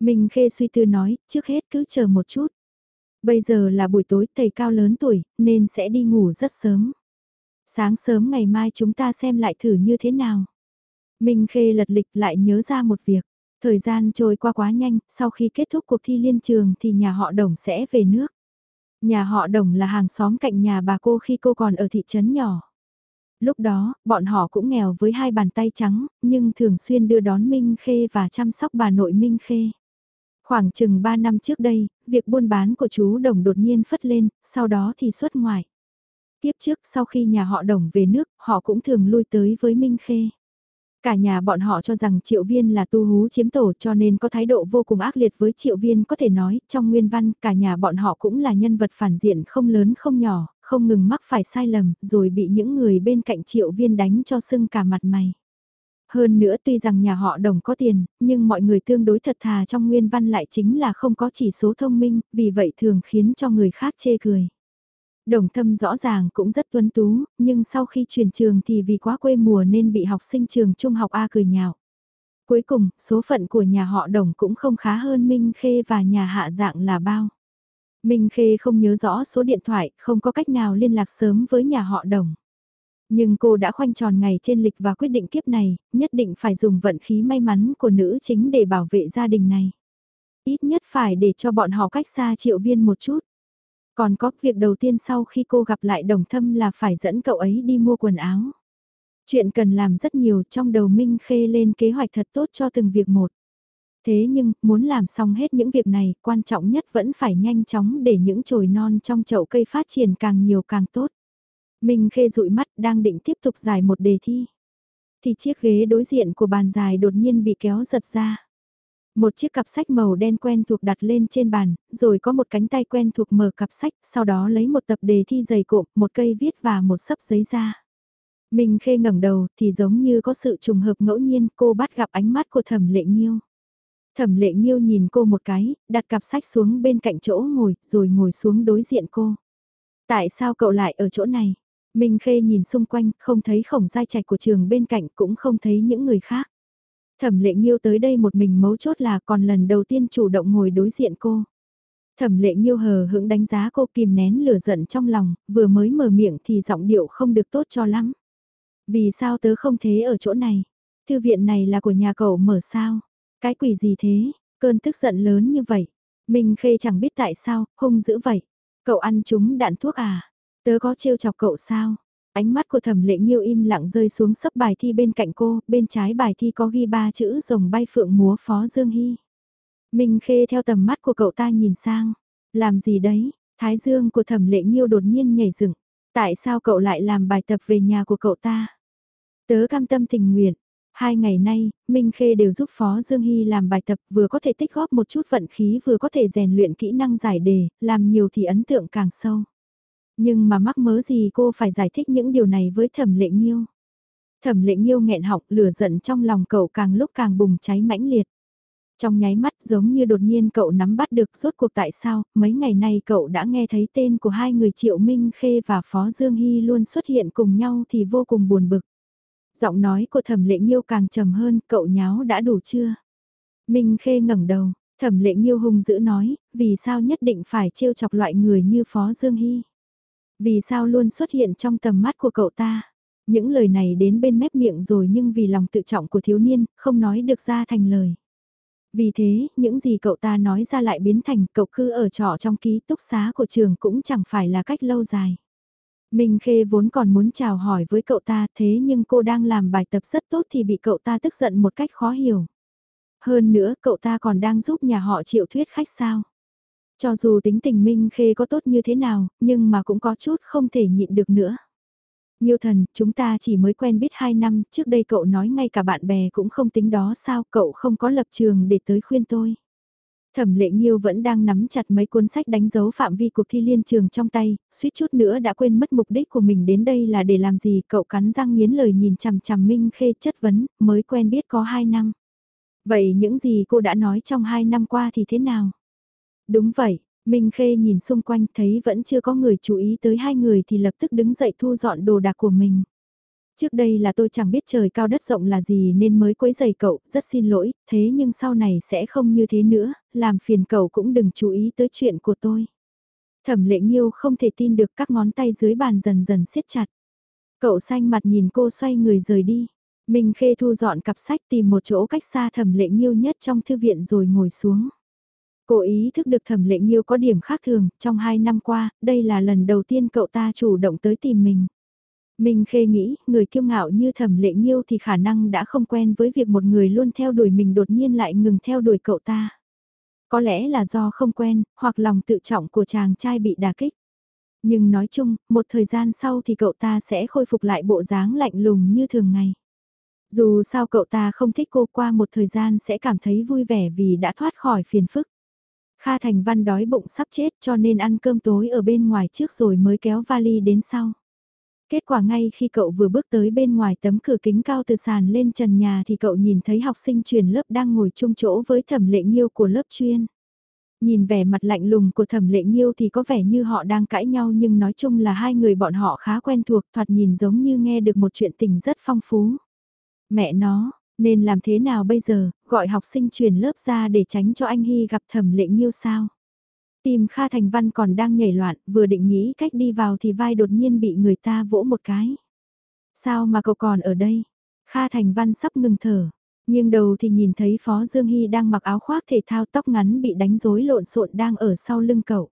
mình Khê suy tư nói, trước hết cứ chờ một chút. Bây giờ là buổi tối, thầy Cao lớn tuổi, nên sẽ đi ngủ rất sớm. Sáng sớm ngày mai chúng ta xem lại thử như thế nào. Minh Khê lật lịch lại nhớ ra một việc. Thời gian trôi qua quá nhanh, sau khi kết thúc cuộc thi liên trường thì nhà họ Đồng sẽ về nước. Nhà họ Đồng là hàng xóm cạnh nhà bà cô khi cô còn ở thị trấn nhỏ. Lúc đó, bọn họ cũng nghèo với hai bàn tay trắng, nhưng thường xuyên đưa đón Minh Khê và chăm sóc bà nội Minh Khê. Khoảng chừng 3 năm trước đây, việc buôn bán của chú Đồng đột nhiên phất lên, sau đó thì xuất ngoại. Tiếp trước sau khi nhà họ Đồng về nước, họ cũng thường lui tới với Minh Khê. Cả nhà bọn họ cho rằng Triệu Viên là tu hú chiếm tổ cho nên có thái độ vô cùng ác liệt với Triệu Viên có thể nói, trong nguyên văn cả nhà bọn họ cũng là nhân vật phản diện không lớn không nhỏ, không ngừng mắc phải sai lầm, rồi bị những người bên cạnh Triệu Viên đánh cho sưng cả mặt mày. Hơn nữa tuy rằng nhà họ đồng có tiền, nhưng mọi người tương đối thật thà trong nguyên văn lại chính là không có chỉ số thông minh, vì vậy thường khiến cho người khác chê cười. Đồng thâm rõ ràng cũng rất tuấn tú, nhưng sau khi chuyển trường thì vì quá quê mùa nên bị học sinh trường trung học A cười nhạo. Cuối cùng, số phận của nhà họ đồng cũng không khá hơn Minh Khê và nhà hạ dạng là bao. Minh Khê không nhớ rõ số điện thoại, không có cách nào liên lạc sớm với nhà họ đồng. Nhưng cô đã khoanh tròn ngày trên lịch và quyết định kiếp này, nhất định phải dùng vận khí may mắn của nữ chính để bảo vệ gia đình này. Ít nhất phải để cho bọn họ cách xa triệu viên một chút. Còn có việc đầu tiên sau khi cô gặp lại đồng thâm là phải dẫn cậu ấy đi mua quần áo. Chuyện cần làm rất nhiều trong đầu Minh Khê lên kế hoạch thật tốt cho từng việc một. Thế nhưng, muốn làm xong hết những việc này, quan trọng nhất vẫn phải nhanh chóng để những chồi non trong chậu cây phát triển càng nhiều càng tốt. Minh Khê dụi mắt đang định tiếp tục giải một đề thi. Thì chiếc ghế đối diện của bàn dài đột nhiên bị kéo giật ra. Một chiếc cặp sách màu đen quen thuộc đặt lên trên bàn, rồi có một cánh tay quen thuộc mở cặp sách, sau đó lấy một tập đề thi dày cộm, một cây viết và một sấp giấy ra. Minh Khê ngẩng đầu thì giống như có sự trùng hợp ngẫu nhiên cô bắt gặp ánh mắt của thẩm lệ nghiêu. Thẩm lệ nghiêu nhìn cô một cái, đặt cặp sách xuống bên cạnh chỗ ngồi, rồi ngồi xuống đối diện cô. Tại sao cậu lại ở chỗ này? Minh Khê nhìn xung quanh, không thấy khổng giai trạch của trường bên cạnh cũng không thấy những người khác. Thẩm lệ nghiêu tới đây một mình mấu chốt là còn lần đầu tiên chủ động ngồi đối diện cô. Thẩm lệ nghiêu hờ hững đánh giá cô kìm nén lửa giận trong lòng, vừa mới mở miệng thì giọng điệu không được tốt cho lắm. Vì sao tớ không thế ở chỗ này? Thư viện này là của nhà cậu mở sao? Cái quỷ gì thế? Cơn tức giận lớn như vậy. mình Khê chẳng biết tại sao, hung dữ vậy. Cậu ăn chúng đạn thuốc à? Tớ có trêu chọc cậu sao? Ánh mắt của thẩm lệ nghiêu im lặng rơi xuống sấp bài thi bên cạnh cô, bên trái bài thi có ghi ba chữ rồng bay phượng múa phó Dương Hy. Minh Khê theo tầm mắt của cậu ta nhìn sang. Làm gì đấy? Thái dương của thẩm lệ nghiêu đột nhiên nhảy dựng. Tại sao cậu lại làm bài tập về nhà của cậu ta? Tớ cam tâm tình nguyện. Hai ngày nay, Minh Khê đều giúp Phó Dương Hy làm bài tập vừa có thể tích góp một chút vận khí vừa có thể rèn luyện kỹ năng giải đề, làm nhiều thì ấn tượng càng sâu. Nhưng mà mắc mớ gì cô phải giải thích những điều này với thẩm lệ nghiêu. Thẩm lệ nghiêu nghẹn học lửa giận trong lòng cậu càng lúc càng bùng cháy mãnh liệt. Trong nháy mắt giống như đột nhiên cậu nắm bắt được rốt cuộc tại sao, mấy ngày nay cậu đã nghe thấy tên của hai người Triệu Minh Khê và Phó Dương Hy luôn xuất hiện cùng nhau thì vô cùng buồn bực. Giọng nói của thẩm lệ nghiêu càng trầm hơn, cậu nháo đã đủ chưa? Minh Khê ngẩng đầu, thẩm lệ nghiêu hùng dữ nói, vì sao nhất định phải trêu chọc loại người như Phó Dương Hy? Vì sao luôn xuất hiện trong tầm mắt của cậu ta? Những lời này đến bên mép miệng rồi nhưng vì lòng tự trọng của thiếu niên, không nói được ra thành lời. Vì thế, những gì cậu ta nói ra lại biến thành cậu cứ ở trọ trong ký túc xá của trường cũng chẳng phải là cách lâu dài. Minh Khê vốn còn muốn chào hỏi với cậu ta thế nhưng cô đang làm bài tập rất tốt thì bị cậu ta tức giận một cách khó hiểu. Hơn nữa cậu ta còn đang giúp nhà họ chịu thuyết khách sao. Cho dù tính tình Minh Khê có tốt như thế nào, nhưng mà cũng có chút không thể nhịn được nữa. Nhiêu thần, chúng ta chỉ mới quen biết 2 năm, trước đây cậu nói ngay cả bạn bè cũng không tính đó sao, cậu không có lập trường để tới khuyên tôi. Thẩm lệ Nhiêu vẫn đang nắm chặt mấy cuốn sách đánh dấu phạm vi cuộc thi liên trường trong tay, suýt chút nữa đã quên mất mục đích của mình đến đây là để làm gì, cậu cắn răng nghiến lời nhìn chằm chằm Minh Khê chất vấn, mới quen biết có 2 năm. Vậy những gì cô đã nói trong 2 năm qua thì thế nào? Đúng vậy, Minh Khê nhìn xung quanh thấy vẫn chưa có người chú ý tới hai người thì lập tức đứng dậy thu dọn đồ đạc của mình. Trước đây là tôi chẳng biết trời cao đất rộng là gì nên mới quấy giày cậu, rất xin lỗi, thế nhưng sau này sẽ không như thế nữa, làm phiền cậu cũng đừng chú ý tới chuyện của tôi. Thẩm lệ nghiêu không thể tin được các ngón tay dưới bàn dần dần siết chặt. Cậu xanh mặt nhìn cô xoay người rời đi. Minh Khê thu dọn cặp sách tìm một chỗ cách xa thẩm lệ nghiêu nhất trong thư viện rồi ngồi xuống. Cô ý thức được thẩm lệ nghiêu có điểm khác thường, trong hai năm qua, đây là lần đầu tiên cậu ta chủ động tới tìm mình. Minh Khê nghĩ, người kiêu ngạo như thẩm lệ nghiêu thì khả năng đã không quen với việc một người luôn theo đuổi mình đột nhiên lại ngừng theo đuổi cậu ta. Có lẽ là do không quen, hoặc lòng tự trọng của chàng trai bị đà kích. Nhưng nói chung, một thời gian sau thì cậu ta sẽ khôi phục lại bộ dáng lạnh lùng như thường ngày. Dù sao cậu ta không thích cô qua một thời gian sẽ cảm thấy vui vẻ vì đã thoát khỏi phiền phức. Kha Thành Văn đói bụng sắp chết cho nên ăn cơm tối ở bên ngoài trước rồi mới kéo vali đến sau. Kết quả ngay khi cậu vừa bước tới bên ngoài tấm cửa kính cao từ sàn lên trần nhà thì cậu nhìn thấy học sinh truyền lớp đang ngồi chung chỗ với thẩm lệ nghiêu của lớp chuyên. Nhìn vẻ mặt lạnh lùng của thẩm lệ nghiêu thì có vẻ như họ đang cãi nhau nhưng nói chung là hai người bọn họ khá quen thuộc thoạt nhìn giống như nghe được một chuyện tình rất phong phú. Mẹ nó, nên làm thế nào bây giờ, gọi học sinh chuyển lớp ra để tránh cho anh Hy gặp thẩm lệ nghiêu sao? Tim Kha Thành Văn còn đang nhảy loạn, vừa định nghĩ cách đi vào thì vai đột nhiên bị người ta vỗ một cái. Sao mà cậu còn ở đây? Kha Thành Văn sắp ngừng thở. Nhưng đầu thì nhìn thấy Phó Dương Hy đang mặc áo khoác thể thao tóc ngắn bị đánh rối lộn xộn đang ở sau lưng cậu.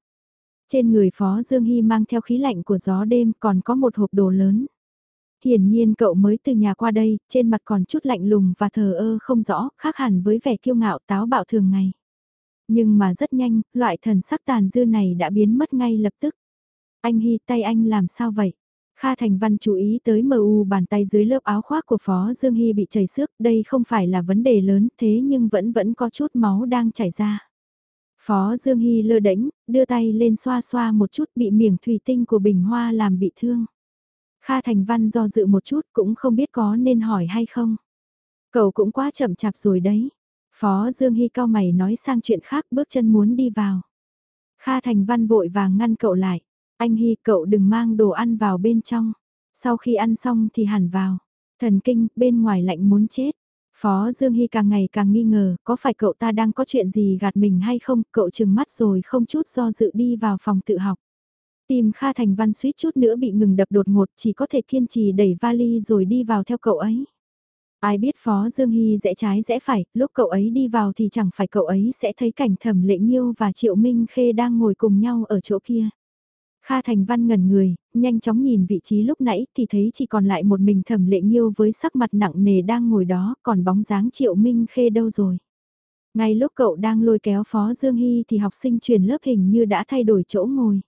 Trên người Phó Dương Hy mang theo khí lạnh của gió đêm còn có một hộp đồ lớn. Hiển nhiên cậu mới từ nhà qua đây, trên mặt còn chút lạnh lùng và thờ ơ không rõ, khác hẳn với vẻ kiêu ngạo táo bạo thường ngày. Nhưng mà rất nhanh, loại thần sắc tàn dư này đã biến mất ngay lập tức. Anh Hy tay anh làm sao vậy? Kha Thành Văn chú ý tới mờ u bàn tay dưới lớp áo khoác của Phó Dương Hy bị chảy xước, đây không phải là vấn đề lớn thế nhưng vẫn vẫn có chút máu đang chảy ra. Phó Dương Hy lơ đễnh, đưa tay lên xoa xoa một chút bị miệng thủy tinh của bình hoa làm bị thương. Kha Thành Văn do dự một chút cũng không biết có nên hỏi hay không. Cậu cũng quá chậm chạp rồi đấy. Phó Dương Hy cao mày nói sang chuyện khác bước chân muốn đi vào. Kha Thành Văn vội vàng ngăn cậu lại. Anh Hy cậu đừng mang đồ ăn vào bên trong. Sau khi ăn xong thì hẳn vào. Thần kinh, bên ngoài lạnh muốn chết. Phó Dương Hy càng ngày càng nghi ngờ, có phải cậu ta đang có chuyện gì gạt mình hay không, cậu chừng mắt rồi không chút do dự đi vào phòng tự học. Tim Kha Thành Văn suýt chút nữa bị ngừng đập đột ngột chỉ có thể kiên trì đẩy vali rồi đi vào theo cậu ấy. Ai biết Phó Dương Hy rẽ trái rẽ phải, lúc cậu ấy đi vào thì chẳng phải cậu ấy sẽ thấy cảnh thẩm lệ nghiêu và Triệu Minh Khê đang ngồi cùng nhau ở chỗ kia. Kha Thành Văn ngẩn người, nhanh chóng nhìn vị trí lúc nãy thì thấy chỉ còn lại một mình thẩm lệ nghiêu với sắc mặt nặng nề đang ngồi đó, còn bóng dáng Triệu Minh Khê đâu rồi. Ngay lúc cậu đang lôi kéo Phó Dương Hy thì học sinh truyền lớp hình như đã thay đổi chỗ ngồi.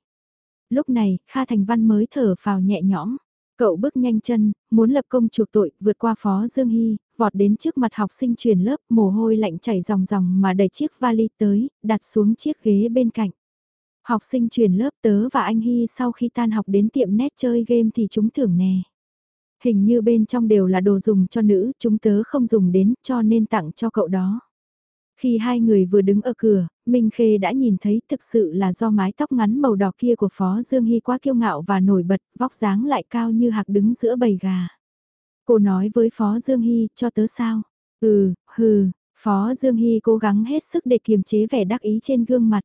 Lúc này, Kha Thành Văn mới thở phào nhẹ nhõm. Cậu bước nhanh chân, muốn lập công chuộc tội, vượt qua Phó Dương Hy, vọt đến trước mặt học sinh truyền lớp, mồ hôi lạnh chảy ròng ròng mà đẩy chiếc vali tới, đặt xuống chiếc ghế bên cạnh. Học sinh truyền lớp tớ và anh Hy sau khi tan học đến tiệm nét chơi game thì chúng thưởng nè. Hình như bên trong đều là đồ dùng cho nữ, chúng tớ không dùng đến cho nên tặng cho cậu đó. Khi hai người vừa đứng ở cửa, Minh Khê đã nhìn thấy thực sự là do mái tóc ngắn màu đỏ kia của Phó Dương Hy quá kiêu ngạo và nổi bật, vóc dáng lại cao như hạc đứng giữa bầy gà. Cô nói với Phó Dương Hy, cho tớ sao? Ừ, hừ, Phó Dương Hy cố gắng hết sức để kiềm chế vẻ đắc ý trên gương mặt.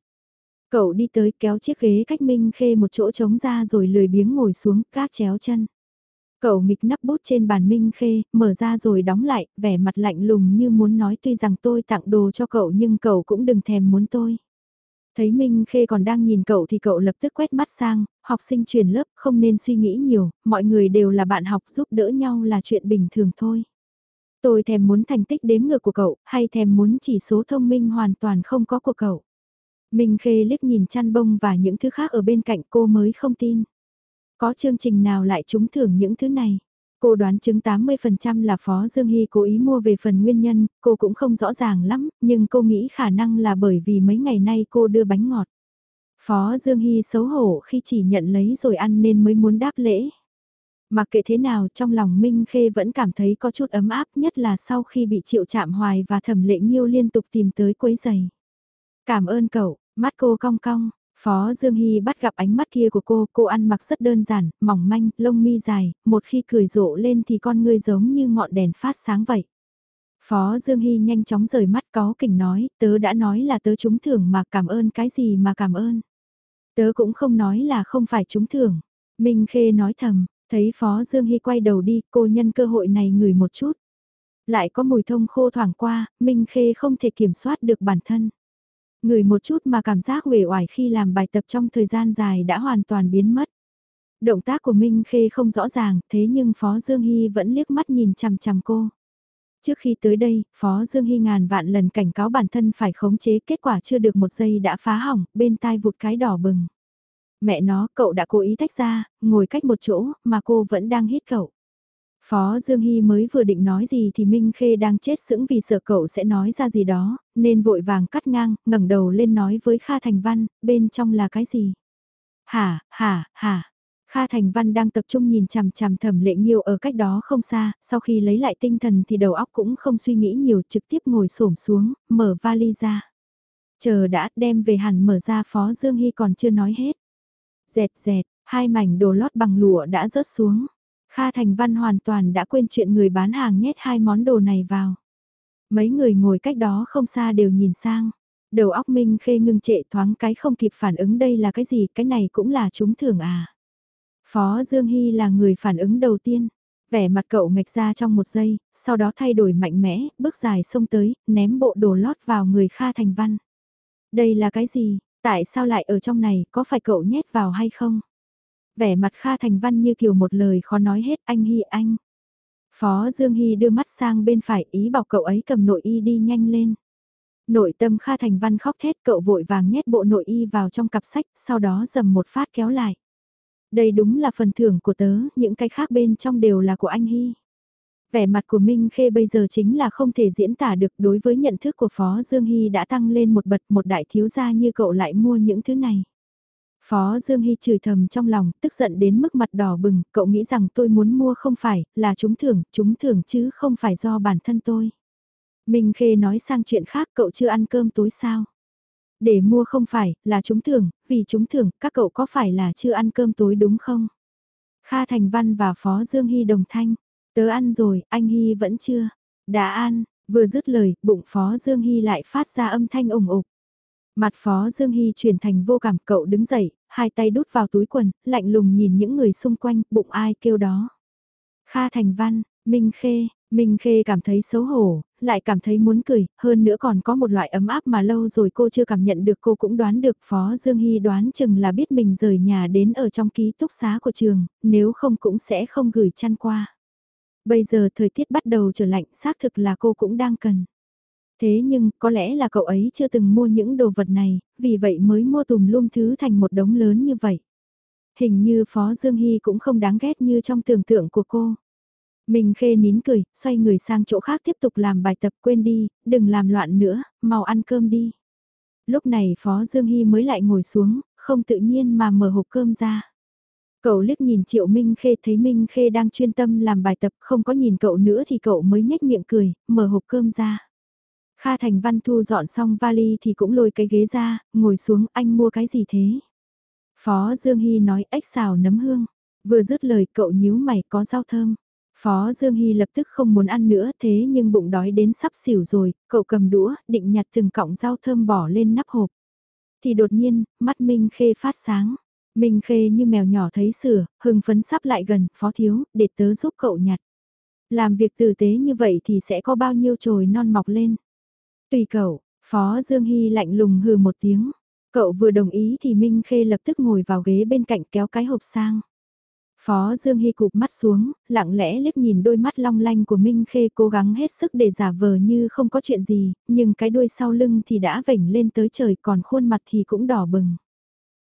Cậu đi tới kéo chiếc ghế cách Minh Khê một chỗ trống ra rồi lười biếng ngồi xuống, các chéo chân. Cậu nghịch nắp bút trên bàn Minh Khê, mở ra rồi đóng lại, vẻ mặt lạnh lùng như muốn nói tuy rằng tôi tặng đồ cho cậu nhưng cậu cũng đừng thèm muốn tôi. Thấy Minh Khê còn đang nhìn cậu thì cậu lập tức quét mắt sang, học sinh truyền lớp không nên suy nghĩ nhiều, mọi người đều là bạn học giúp đỡ nhau là chuyện bình thường thôi. Tôi thèm muốn thành tích đếm ngược của cậu, hay thèm muốn chỉ số thông minh hoàn toàn không có của cậu. Minh Khê liếc nhìn chăn bông và những thứ khác ở bên cạnh cô mới không tin. Có chương trình nào lại trúng thưởng những thứ này? Cô đoán chứng 80% là Phó Dương Hy cố ý mua về phần nguyên nhân, cô cũng không rõ ràng lắm, nhưng cô nghĩ khả năng là bởi vì mấy ngày nay cô đưa bánh ngọt. Phó Dương Hy xấu hổ khi chỉ nhận lấy rồi ăn nên mới muốn đáp lễ. Mặc kệ thế nào trong lòng Minh Khê vẫn cảm thấy có chút ấm áp nhất là sau khi bị triệu chạm hoài và thẩm lệ nghiêu liên tục tìm tới quấy giày. Cảm ơn cậu, mắt cô cong cong, Phó Dương Hy bắt gặp ánh mắt kia của cô, cô ăn mặc rất đơn giản, mỏng manh, lông mi dài, một khi cười rộ lên thì con ngươi giống như ngọn đèn phát sáng vậy. Phó Dương Hy nhanh chóng rời mắt có kỉnh nói, tớ đã nói là tớ trúng thưởng mà cảm ơn cái gì mà cảm ơn. Tớ cũng không nói là không phải trúng thưởng. Minh Khê nói thầm, thấy Phó Dương Hy quay đầu đi, cô nhân cơ hội này ngửi một chút. Lại có mùi thông khô thoảng qua, Minh Khê không thể kiểm soát được bản thân. Người một chút mà cảm giác uể oải khi làm bài tập trong thời gian dài đã hoàn toàn biến mất. Động tác của Minh Khê không rõ ràng, thế nhưng Phó Dương Hy vẫn liếc mắt nhìn chằm chằm cô. Trước khi tới đây, Phó Dương Hy ngàn vạn lần cảnh cáo bản thân phải khống chế kết quả chưa được một giây đã phá hỏng, bên tai vụt cái đỏ bừng. Mẹ nó, cậu đã cố ý tách ra, ngồi cách một chỗ, mà cô vẫn đang hít cậu. Phó Dương Hy mới vừa định nói gì thì Minh Khê đang chết sững vì sợ cậu sẽ nói ra gì đó, nên vội vàng cắt ngang, ngẩng đầu lên nói với Kha Thành Văn, bên trong là cái gì? Hả, hả, hả. Kha Thành Văn đang tập trung nhìn chằm chằm thẩm lệ nghiêu ở cách đó không xa, sau khi lấy lại tinh thần thì đầu óc cũng không suy nghĩ nhiều trực tiếp ngồi xổm xuống, mở vali ra. Chờ đã đem về hẳn mở ra Phó Dương Hy còn chưa nói hết. Dẹt dẹt, hai mảnh đồ lót bằng lụa đã rớt xuống. Kha Thành Văn hoàn toàn đã quên chuyện người bán hàng nhét hai món đồ này vào. Mấy người ngồi cách đó không xa đều nhìn sang. Đầu óc Minh Khê ngưng trệ thoáng cái không kịp phản ứng đây là cái gì, cái này cũng là chúng thưởng à. Phó Dương Hy là người phản ứng đầu tiên. Vẻ mặt cậu ngạch ra trong một giây, sau đó thay đổi mạnh mẽ, bước dài xông tới, ném bộ đồ lót vào người Kha Thành Văn. Đây là cái gì? Tại sao lại ở trong này, có phải cậu nhét vào hay không? Vẻ mặt Kha Thành Văn như kiểu một lời khó nói hết anh Hy anh. Phó Dương Hy đưa mắt sang bên phải ý bảo cậu ấy cầm nội y đi nhanh lên. Nội tâm Kha Thành Văn khóc thét cậu vội vàng nhét bộ nội y vào trong cặp sách, sau đó dầm một phát kéo lại. Đây đúng là phần thưởng của tớ, những cái khác bên trong đều là của anh Hy. Vẻ mặt của Minh Khê bây giờ chính là không thể diễn tả được đối với nhận thức của Phó Dương Hy đã tăng lên một bậc một đại thiếu gia như cậu lại mua những thứ này. Phó Dương Hy chửi thầm trong lòng, tức giận đến mức mặt đỏ bừng, cậu nghĩ rằng tôi muốn mua không phải, là chúng thưởng, chúng thưởng chứ không phải do bản thân tôi. Minh Khê nói sang chuyện khác cậu chưa ăn cơm tối sao? Để mua không phải, là chúng thưởng, vì chúng thưởng, các cậu có phải là chưa ăn cơm tối đúng không? Kha Thành Văn và Phó Dương Hy đồng thanh, tớ ăn rồi, anh Hy vẫn chưa. Đã ăn, vừa dứt lời, bụng Phó Dương Hy lại phát ra âm thanh ủng ục. Mặt Phó Dương Hy chuyển thành vô cảm cậu đứng dậy, hai tay đút vào túi quần, lạnh lùng nhìn những người xung quanh, bụng ai kêu đó. Kha Thành Văn, Minh Khê, Minh Khê cảm thấy xấu hổ, lại cảm thấy muốn cười, hơn nữa còn có một loại ấm áp mà lâu rồi cô chưa cảm nhận được cô cũng đoán được Phó Dương Hy đoán chừng là biết mình rời nhà đến ở trong ký túc xá của trường, nếu không cũng sẽ không gửi chăn qua. Bây giờ thời tiết bắt đầu trở lạnh xác thực là cô cũng đang cần. Thế nhưng, có lẽ là cậu ấy chưa từng mua những đồ vật này, vì vậy mới mua tùm lum thứ thành một đống lớn như vậy. Hình như Phó Dương Hy cũng không đáng ghét như trong tưởng tượng của cô. Mình khê nín cười, xoay người sang chỗ khác tiếp tục làm bài tập quên đi, đừng làm loạn nữa, mau ăn cơm đi. Lúc này Phó Dương Hy mới lại ngồi xuống, không tự nhiên mà mở hộp cơm ra. Cậu liếc nhìn Triệu Minh Khê thấy Minh Khê đang chuyên tâm làm bài tập không có nhìn cậu nữa thì cậu mới nhếch miệng cười, mở hộp cơm ra. Kha Thành Văn thu dọn xong vali thì cũng lôi cái ghế ra, ngồi xuống anh mua cái gì thế? Phó Dương Hy nói ếch xào nấm hương. Vừa dứt lời cậu nhíu mày có rau thơm. Phó Dương Hy lập tức không muốn ăn nữa thế nhưng bụng đói đến sắp xỉu rồi, cậu cầm đũa, định nhặt từng cọng rau thơm bỏ lên nắp hộp. Thì đột nhiên, mắt Minh Khê phát sáng. Minh Khê như mèo nhỏ thấy sửa, hưng phấn sắp lại gần, phó thiếu, để tớ giúp cậu nhặt. Làm việc tử tế như vậy thì sẽ có bao nhiêu chồi non mọc lên. Tùy cậu, Phó Dương Hy lạnh lùng hừ một tiếng. Cậu vừa đồng ý thì Minh Khê lập tức ngồi vào ghế bên cạnh kéo cái hộp sang. Phó Dương Hy cụp mắt xuống, lặng lẽ liếc nhìn đôi mắt long lanh của Minh Khê cố gắng hết sức để giả vờ như không có chuyện gì, nhưng cái đuôi sau lưng thì đã vểnh lên tới trời còn khuôn mặt thì cũng đỏ bừng.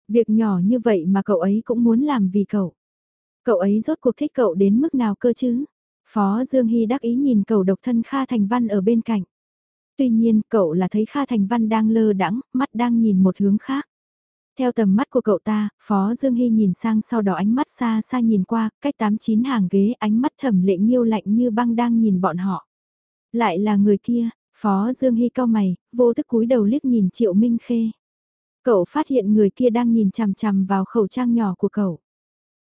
Việc nhỏ như vậy mà cậu ấy cũng muốn làm vì cậu. Cậu ấy rốt cuộc thích cậu đến mức nào cơ chứ? Phó Dương Hy đắc ý nhìn cậu độc thân Kha Thành Văn ở bên cạnh. Tuy nhiên, cậu là thấy Kha Thành Văn đang lơ đãng, mắt đang nhìn một hướng khác. Theo tầm mắt của cậu ta, Phó Dương Hy nhìn sang sau đó ánh mắt xa xa nhìn qua, cách tám chín hàng ghế ánh mắt thẩm lệ nghiêu lạnh như băng đang nhìn bọn họ. Lại là người kia, Phó Dương Hy cao mày, vô thức cúi đầu liếc nhìn Triệu Minh Khê. Cậu phát hiện người kia đang nhìn chằm chằm vào khẩu trang nhỏ của cậu.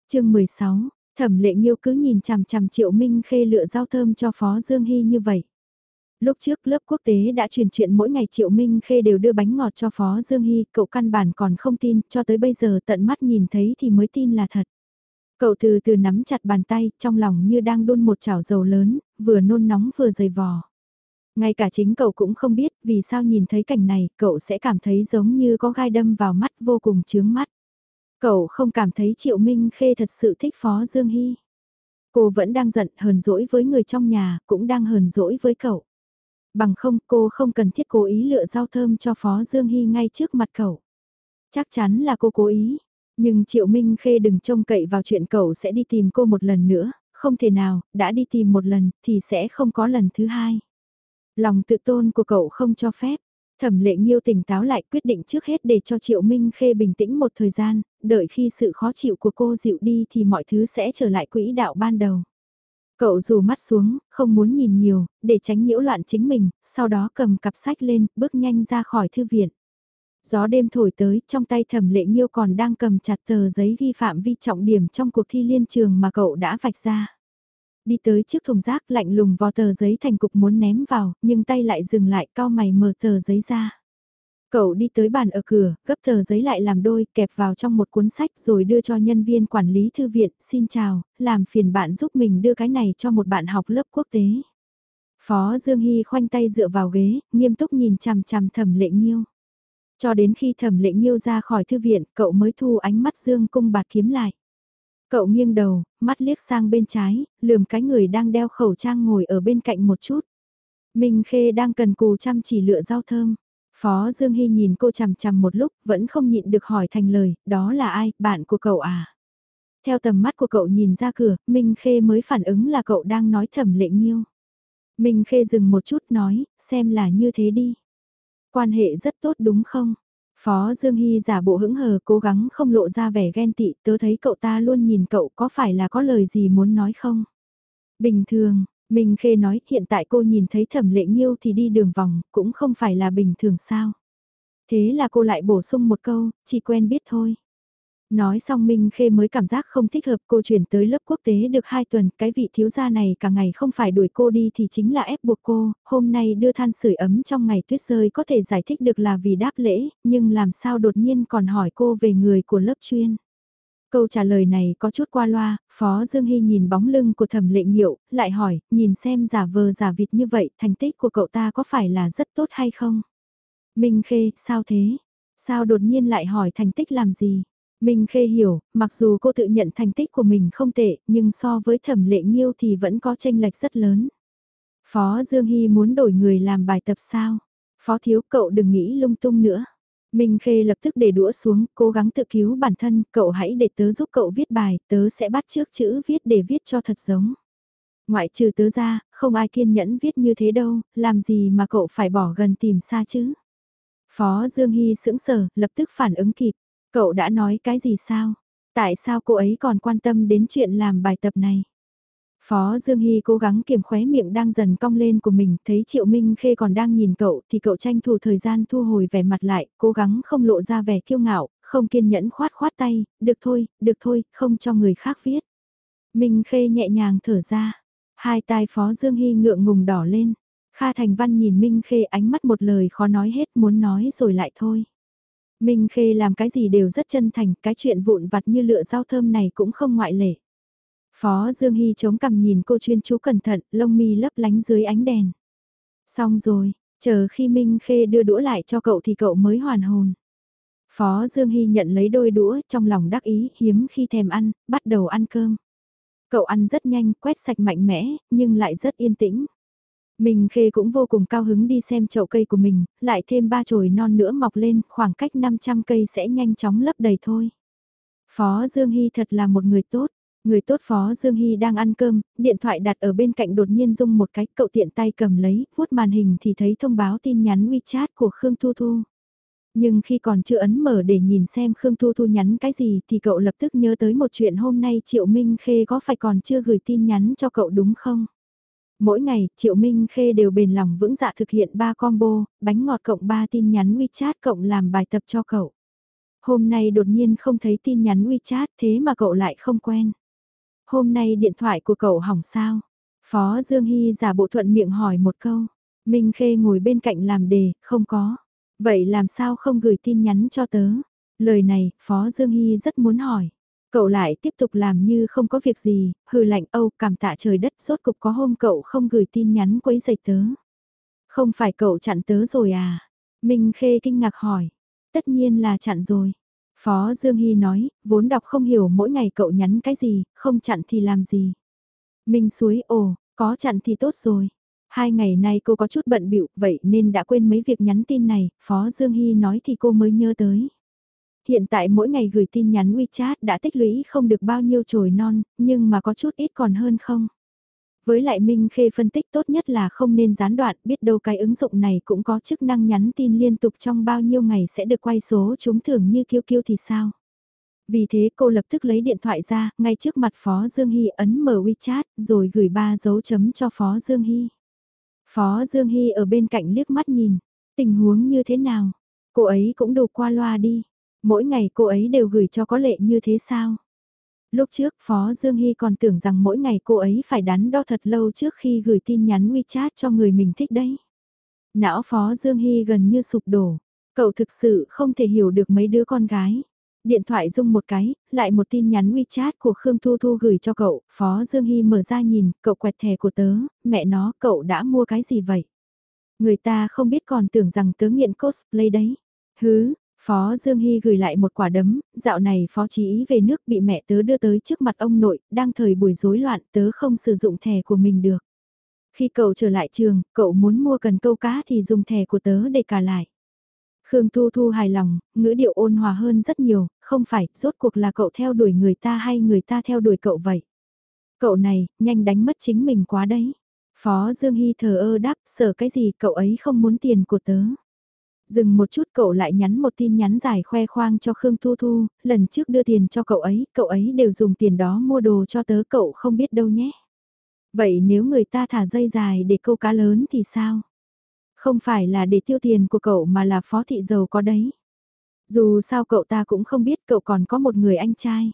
chương 16, thẩm lệ nghiêu cứ nhìn chằm chằm Triệu Minh Khê lựa rau thơm cho Phó Dương Hy như vậy. Lúc trước lớp quốc tế đã truyền chuyện mỗi ngày Triệu Minh Khê đều đưa bánh ngọt cho Phó Dương Hy, cậu căn bản còn không tin, cho tới bây giờ tận mắt nhìn thấy thì mới tin là thật. Cậu từ từ nắm chặt bàn tay, trong lòng như đang đun một chảo dầu lớn, vừa nôn nóng vừa dày vò. Ngay cả chính cậu cũng không biết vì sao nhìn thấy cảnh này, cậu sẽ cảm thấy giống như có gai đâm vào mắt vô cùng chướng mắt. Cậu không cảm thấy Triệu Minh Khê thật sự thích Phó Dương Hy. Cô vẫn đang giận hờn dỗi với người trong nhà, cũng đang hờn dỗi với cậu. Bằng không cô không cần thiết cố ý lựa rau thơm cho Phó Dương Hy ngay trước mặt cậu. Chắc chắn là cô cố ý. Nhưng Triệu Minh Khê đừng trông cậy vào chuyện cậu sẽ đi tìm cô một lần nữa, không thể nào, đã đi tìm một lần thì sẽ không có lần thứ hai. Lòng tự tôn của cậu không cho phép. Thẩm lệ nghiêu tỉnh táo lại quyết định trước hết để cho Triệu Minh Khê bình tĩnh một thời gian, đợi khi sự khó chịu của cô dịu đi thì mọi thứ sẽ trở lại quỹ đạo ban đầu. Cậu dù mắt xuống, không muốn nhìn nhiều, để tránh nhiễu loạn chính mình, sau đó cầm cặp sách lên, bước nhanh ra khỏi thư viện. Gió đêm thổi tới, trong tay thẩm lệ nghiêu còn đang cầm chặt tờ giấy ghi phạm vi trọng điểm trong cuộc thi liên trường mà cậu đã vạch ra. Đi tới trước thùng rác lạnh lùng vò tờ giấy thành cục muốn ném vào, nhưng tay lại dừng lại cao mày mở tờ giấy ra. Cậu đi tới bàn ở cửa, gấp tờ giấy lại làm đôi, kẹp vào trong một cuốn sách rồi đưa cho nhân viên quản lý thư viện, xin chào, làm phiền bạn giúp mình đưa cái này cho một bạn học lớp quốc tế. Phó Dương Hy khoanh tay dựa vào ghế, nghiêm túc nhìn chằm chằm thẩm lệ nghiêu. Cho đến khi thẩm lệ nghiêu ra khỏi thư viện, cậu mới thu ánh mắt Dương cung bạt kiếm lại. Cậu nghiêng đầu, mắt liếc sang bên trái, lườm cái người đang đeo khẩu trang ngồi ở bên cạnh một chút. Minh Khê đang cần cù chăm chỉ lựa rau thơm. Phó Dương Hy nhìn cô chằm chằm một lúc, vẫn không nhịn được hỏi thành lời, đó là ai, bạn của cậu à? Theo tầm mắt của cậu nhìn ra cửa, Minh Khê mới phản ứng là cậu đang nói thẩm lệ nghiêu. Minh Khê dừng một chút nói, xem là như thế đi. Quan hệ rất tốt đúng không? Phó Dương Hy giả bộ hững hờ cố gắng không lộ ra vẻ ghen tị, tớ thấy cậu ta luôn nhìn cậu có phải là có lời gì muốn nói không? Bình thường, Minh Khê nói hiện tại cô nhìn thấy thẩm lệ nghiêu thì đi đường vòng, cũng không phải là bình thường sao. Thế là cô lại bổ sung một câu, chỉ quen biết thôi. Nói xong Minh Khê mới cảm giác không thích hợp cô chuyển tới lớp quốc tế được 2 tuần, cái vị thiếu gia này cả ngày không phải đuổi cô đi thì chính là ép buộc cô, hôm nay đưa than sưởi ấm trong ngày tuyết rơi có thể giải thích được là vì đáp lễ, nhưng làm sao đột nhiên còn hỏi cô về người của lớp chuyên. Câu trả lời này có chút qua loa, Phó Dương Hy nhìn bóng lưng của thẩm lệ nhiệu, lại hỏi, nhìn xem giả vờ giả vịt như vậy, thành tích của cậu ta có phải là rất tốt hay không? Minh Khê, sao thế? Sao đột nhiên lại hỏi thành tích làm gì? Minh Khê hiểu, mặc dù cô tự nhận thành tích của mình không tệ, nhưng so với thẩm lệ nghiêu thì vẫn có tranh lệch rất lớn. Phó Dương Hy muốn đổi người làm bài tập sao? Phó thiếu cậu đừng nghĩ lung tung nữa. Minh Khê lập tức để đũa xuống, cố gắng tự cứu bản thân, cậu hãy để tớ giúp cậu viết bài, tớ sẽ bắt trước chữ viết để viết cho thật giống. Ngoại trừ tớ ra, không ai kiên nhẫn viết như thế đâu, làm gì mà cậu phải bỏ gần tìm xa chứ. Phó Dương Hy sững sờ, lập tức phản ứng kịp. Cậu đã nói cái gì sao? Tại sao cô ấy còn quan tâm đến chuyện làm bài tập này? Phó Dương Hy cố gắng kiềm khóe miệng đang dần cong lên của mình, thấy Triệu Minh Khê còn đang nhìn cậu thì cậu tranh thủ thời gian thu hồi vẻ mặt lại, cố gắng không lộ ra vẻ kiêu ngạo, không kiên nhẫn khoát khoát tay, được thôi, được thôi, không cho người khác viết. Minh Khê nhẹ nhàng thở ra, hai tai Phó Dương Hy ngượng ngùng đỏ lên, Kha Thành Văn nhìn Minh Khê ánh mắt một lời khó nói hết muốn nói rồi lại thôi. Minh Khê làm cái gì đều rất chân thành, cái chuyện vụn vặt như lựa rau thơm này cũng không ngoại lệ. Phó Dương Hy chống cằm nhìn cô chuyên chú cẩn thận, lông mi lấp lánh dưới ánh đèn. Xong rồi, chờ khi Minh Khê đưa đũa lại cho cậu thì cậu mới hoàn hồn. Phó Dương Hy nhận lấy đôi đũa trong lòng đắc ý, hiếm khi thèm ăn, bắt đầu ăn cơm. Cậu ăn rất nhanh, quét sạch mạnh mẽ, nhưng lại rất yên tĩnh. Mình khê cũng vô cùng cao hứng đi xem chậu cây của mình, lại thêm ba chồi non nữa mọc lên, khoảng cách 500 cây sẽ nhanh chóng lấp đầy thôi. Phó Dương Hy thật là một người tốt, Người tốt Phó Dương Hy đang ăn cơm, điện thoại đặt ở bên cạnh đột nhiên rung một cái, cậu tiện tay cầm lấy, vuốt màn hình thì thấy thông báo tin nhắn WeChat của Khương Thu Thu. Nhưng khi còn chưa ấn mở để nhìn xem Khương Thu Thu nhắn cái gì thì cậu lập tức nhớ tới một chuyện hôm nay Triệu Minh Khê có phải còn chưa gửi tin nhắn cho cậu đúng không? Mỗi ngày, Triệu Minh Khê đều bền lòng vững dạ thực hiện 3 combo, bánh ngọt cộng 3 tin nhắn WeChat cộng làm bài tập cho cậu. Hôm nay đột nhiên không thấy tin nhắn WeChat thế mà cậu lại không quen. Hôm nay điện thoại của cậu hỏng sao? Phó Dương Hy giả bộ thuận miệng hỏi một câu. Minh Khê ngồi bên cạnh làm đề, không có. Vậy làm sao không gửi tin nhắn cho tớ? Lời này, Phó Dương Hy rất muốn hỏi. Cậu lại tiếp tục làm như không có việc gì, hừ lạnh âu cảm tạ trời đất rốt cục có hôm cậu không gửi tin nhắn quấy giày tớ. Không phải cậu chặn tớ rồi à? Minh Khê kinh ngạc hỏi. Tất nhiên là chặn rồi. Phó Dương Hy nói, vốn đọc không hiểu mỗi ngày cậu nhắn cái gì, không chặn thì làm gì. Minh suối ồ, có chặn thì tốt rồi. Hai ngày nay cô có chút bận bịu vậy nên đã quên mấy việc nhắn tin này, Phó Dương Hy nói thì cô mới nhớ tới. Hiện tại mỗi ngày gửi tin nhắn WeChat đã tích lũy không được bao nhiêu chồi non, nhưng mà có chút ít còn hơn không. Với lại Minh Khê phân tích tốt nhất là không nên gián đoạn, biết đâu cái ứng dụng này cũng có chức năng nhắn tin liên tục trong bao nhiêu ngày sẽ được quay số chúng thưởng như kiêu kiêu thì sao. Vì thế cô lập tức lấy điện thoại ra, ngay trước mặt Phó Dương Hy ấn mở WeChat, rồi gửi ba dấu chấm cho Phó Dương Hy. Phó Dương Hy ở bên cạnh liếc mắt nhìn, tình huống như thế nào, cô ấy cũng đủ qua loa đi, mỗi ngày cô ấy đều gửi cho có lệ như thế sao? Lúc trước Phó Dương Hy còn tưởng rằng mỗi ngày cô ấy phải đắn đo thật lâu trước khi gửi tin nhắn WeChat cho người mình thích đấy. Não Phó Dương Hy gần như sụp đổ, cậu thực sự không thể hiểu được mấy đứa con gái. Điện thoại rung một cái, lại một tin nhắn WeChat của Khương Thu Thu gửi cho cậu, Phó Dương Hy mở ra nhìn, cậu quẹt thẻ của tớ, mẹ nó, cậu đã mua cái gì vậy? Người ta không biết còn tưởng rằng tớ nghiện cosplay đấy. Hứ, Phó Dương Hy gửi lại một quả đấm, dạo này Phó Chí Ý về nước bị mẹ tớ đưa tới trước mặt ông nội, đang thời buổi rối loạn tớ không sử dụng thẻ của mình được. Khi cậu trở lại trường, cậu muốn mua cần câu cá thì dùng thẻ của tớ để cả lại. Khương Thu Thu hài lòng, ngữ điệu ôn hòa hơn rất nhiều, không phải, rốt cuộc là cậu theo đuổi người ta hay người ta theo đuổi cậu vậy. Cậu này, nhanh đánh mất chính mình quá đấy. Phó Dương Hy thờ ơ đáp, sợ cái gì cậu ấy không muốn tiền của tớ. Dừng một chút cậu lại nhắn một tin nhắn dài khoe khoang cho Khương Thu Thu, lần trước đưa tiền cho cậu ấy, cậu ấy đều dùng tiền đó mua đồ cho tớ cậu không biết đâu nhé. Vậy nếu người ta thả dây dài để câu cá lớn thì sao? Không phải là để tiêu tiền của cậu mà là phó thị giàu có đấy. Dù sao cậu ta cũng không biết cậu còn có một người anh trai.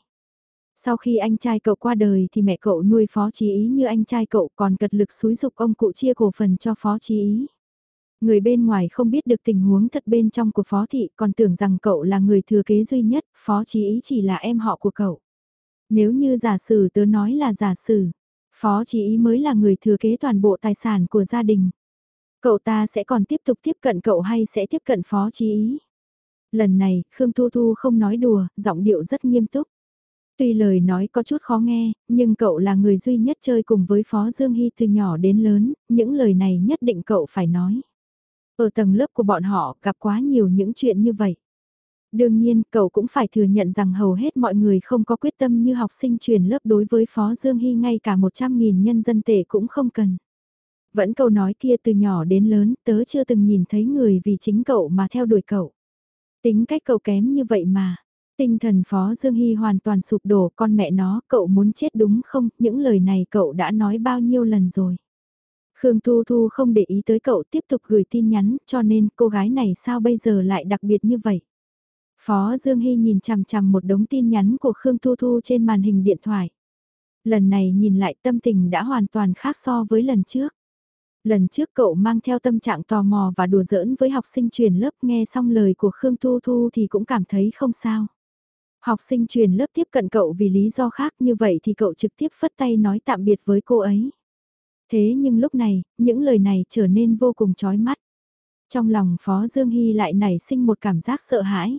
Sau khi anh trai cậu qua đời thì mẹ cậu nuôi phó trí ý như anh trai cậu còn cật lực xúi dục ông cụ chia cổ phần cho phó trí ý. Người bên ngoài không biết được tình huống thật bên trong của phó thị còn tưởng rằng cậu là người thừa kế duy nhất, phó chí ý chỉ là em họ của cậu. Nếu như giả sử tớ nói là giả sử, phó chí ý mới là người thừa kế toàn bộ tài sản của gia đình. Cậu ta sẽ còn tiếp tục tiếp cận cậu hay sẽ tiếp cận phó chí ý? Lần này, Khương Thu Thu không nói đùa, giọng điệu rất nghiêm túc. Tuy lời nói có chút khó nghe, nhưng cậu là người duy nhất chơi cùng với Phó Dương Hy từ nhỏ đến lớn, những lời này nhất định cậu phải nói. Ở tầng lớp của bọn họ gặp quá nhiều những chuyện như vậy. Đương nhiên, cậu cũng phải thừa nhận rằng hầu hết mọi người không có quyết tâm như học sinh truyền lớp đối với Phó Dương Hy ngay cả 100.000 nhân dân tệ cũng không cần. Vẫn câu nói kia từ nhỏ đến lớn, tớ chưa từng nhìn thấy người vì chính cậu mà theo đuổi cậu. Tính cách cậu kém như vậy mà. Tinh thần Phó Dương Hy hoàn toàn sụp đổ con mẹ nó, cậu muốn chết đúng không? Những lời này cậu đã nói bao nhiêu lần rồi. Khương Thu Thu không để ý tới cậu tiếp tục gửi tin nhắn, cho nên cô gái này sao bây giờ lại đặc biệt như vậy. Phó Dương Hy nhìn chằm chằm một đống tin nhắn của Khương Thu Thu trên màn hình điện thoại. Lần này nhìn lại tâm tình đã hoàn toàn khác so với lần trước. Lần trước cậu mang theo tâm trạng tò mò và đùa giỡn với học sinh truyền lớp nghe xong lời của Khương Thu Thu thì cũng cảm thấy không sao. Học sinh truyền lớp tiếp cận cậu vì lý do khác như vậy thì cậu trực tiếp phất tay nói tạm biệt với cô ấy. Thế nhưng lúc này, những lời này trở nên vô cùng chói mắt. Trong lòng Phó Dương Hy lại nảy sinh một cảm giác sợ hãi.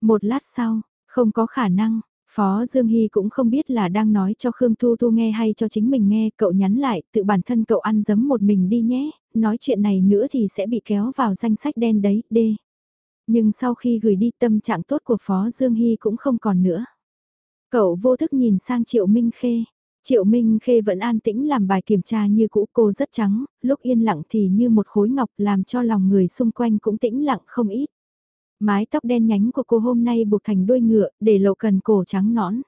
Một lát sau, không có khả năng, Phó Dương Hy cũng không biết là đang nói cho Khương Thu Thu nghe hay cho chính mình nghe, cậu nhắn lại, tự bản thân cậu ăn dấm một mình đi nhé, nói chuyện này nữa thì sẽ bị kéo vào danh sách đen đấy, đê. Nhưng sau khi gửi đi tâm trạng tốt của Phó Dương Hy cũng không còn nữa. Cậu vô thức nhìn sang Triệu Minh Khê. Triệu Minh Khê vẫn an tĩnh làm bài kiểm tra như cũ cô rất trắng, lúc yên lặng thì như một khối ngọc làm cho lòng người xung quanh cũng tĩnh lặng không ít. Mái tóc đen nhánh của cô hôm nay buộc thành đuôi ngựa để lộ cần cổ trắng nõn.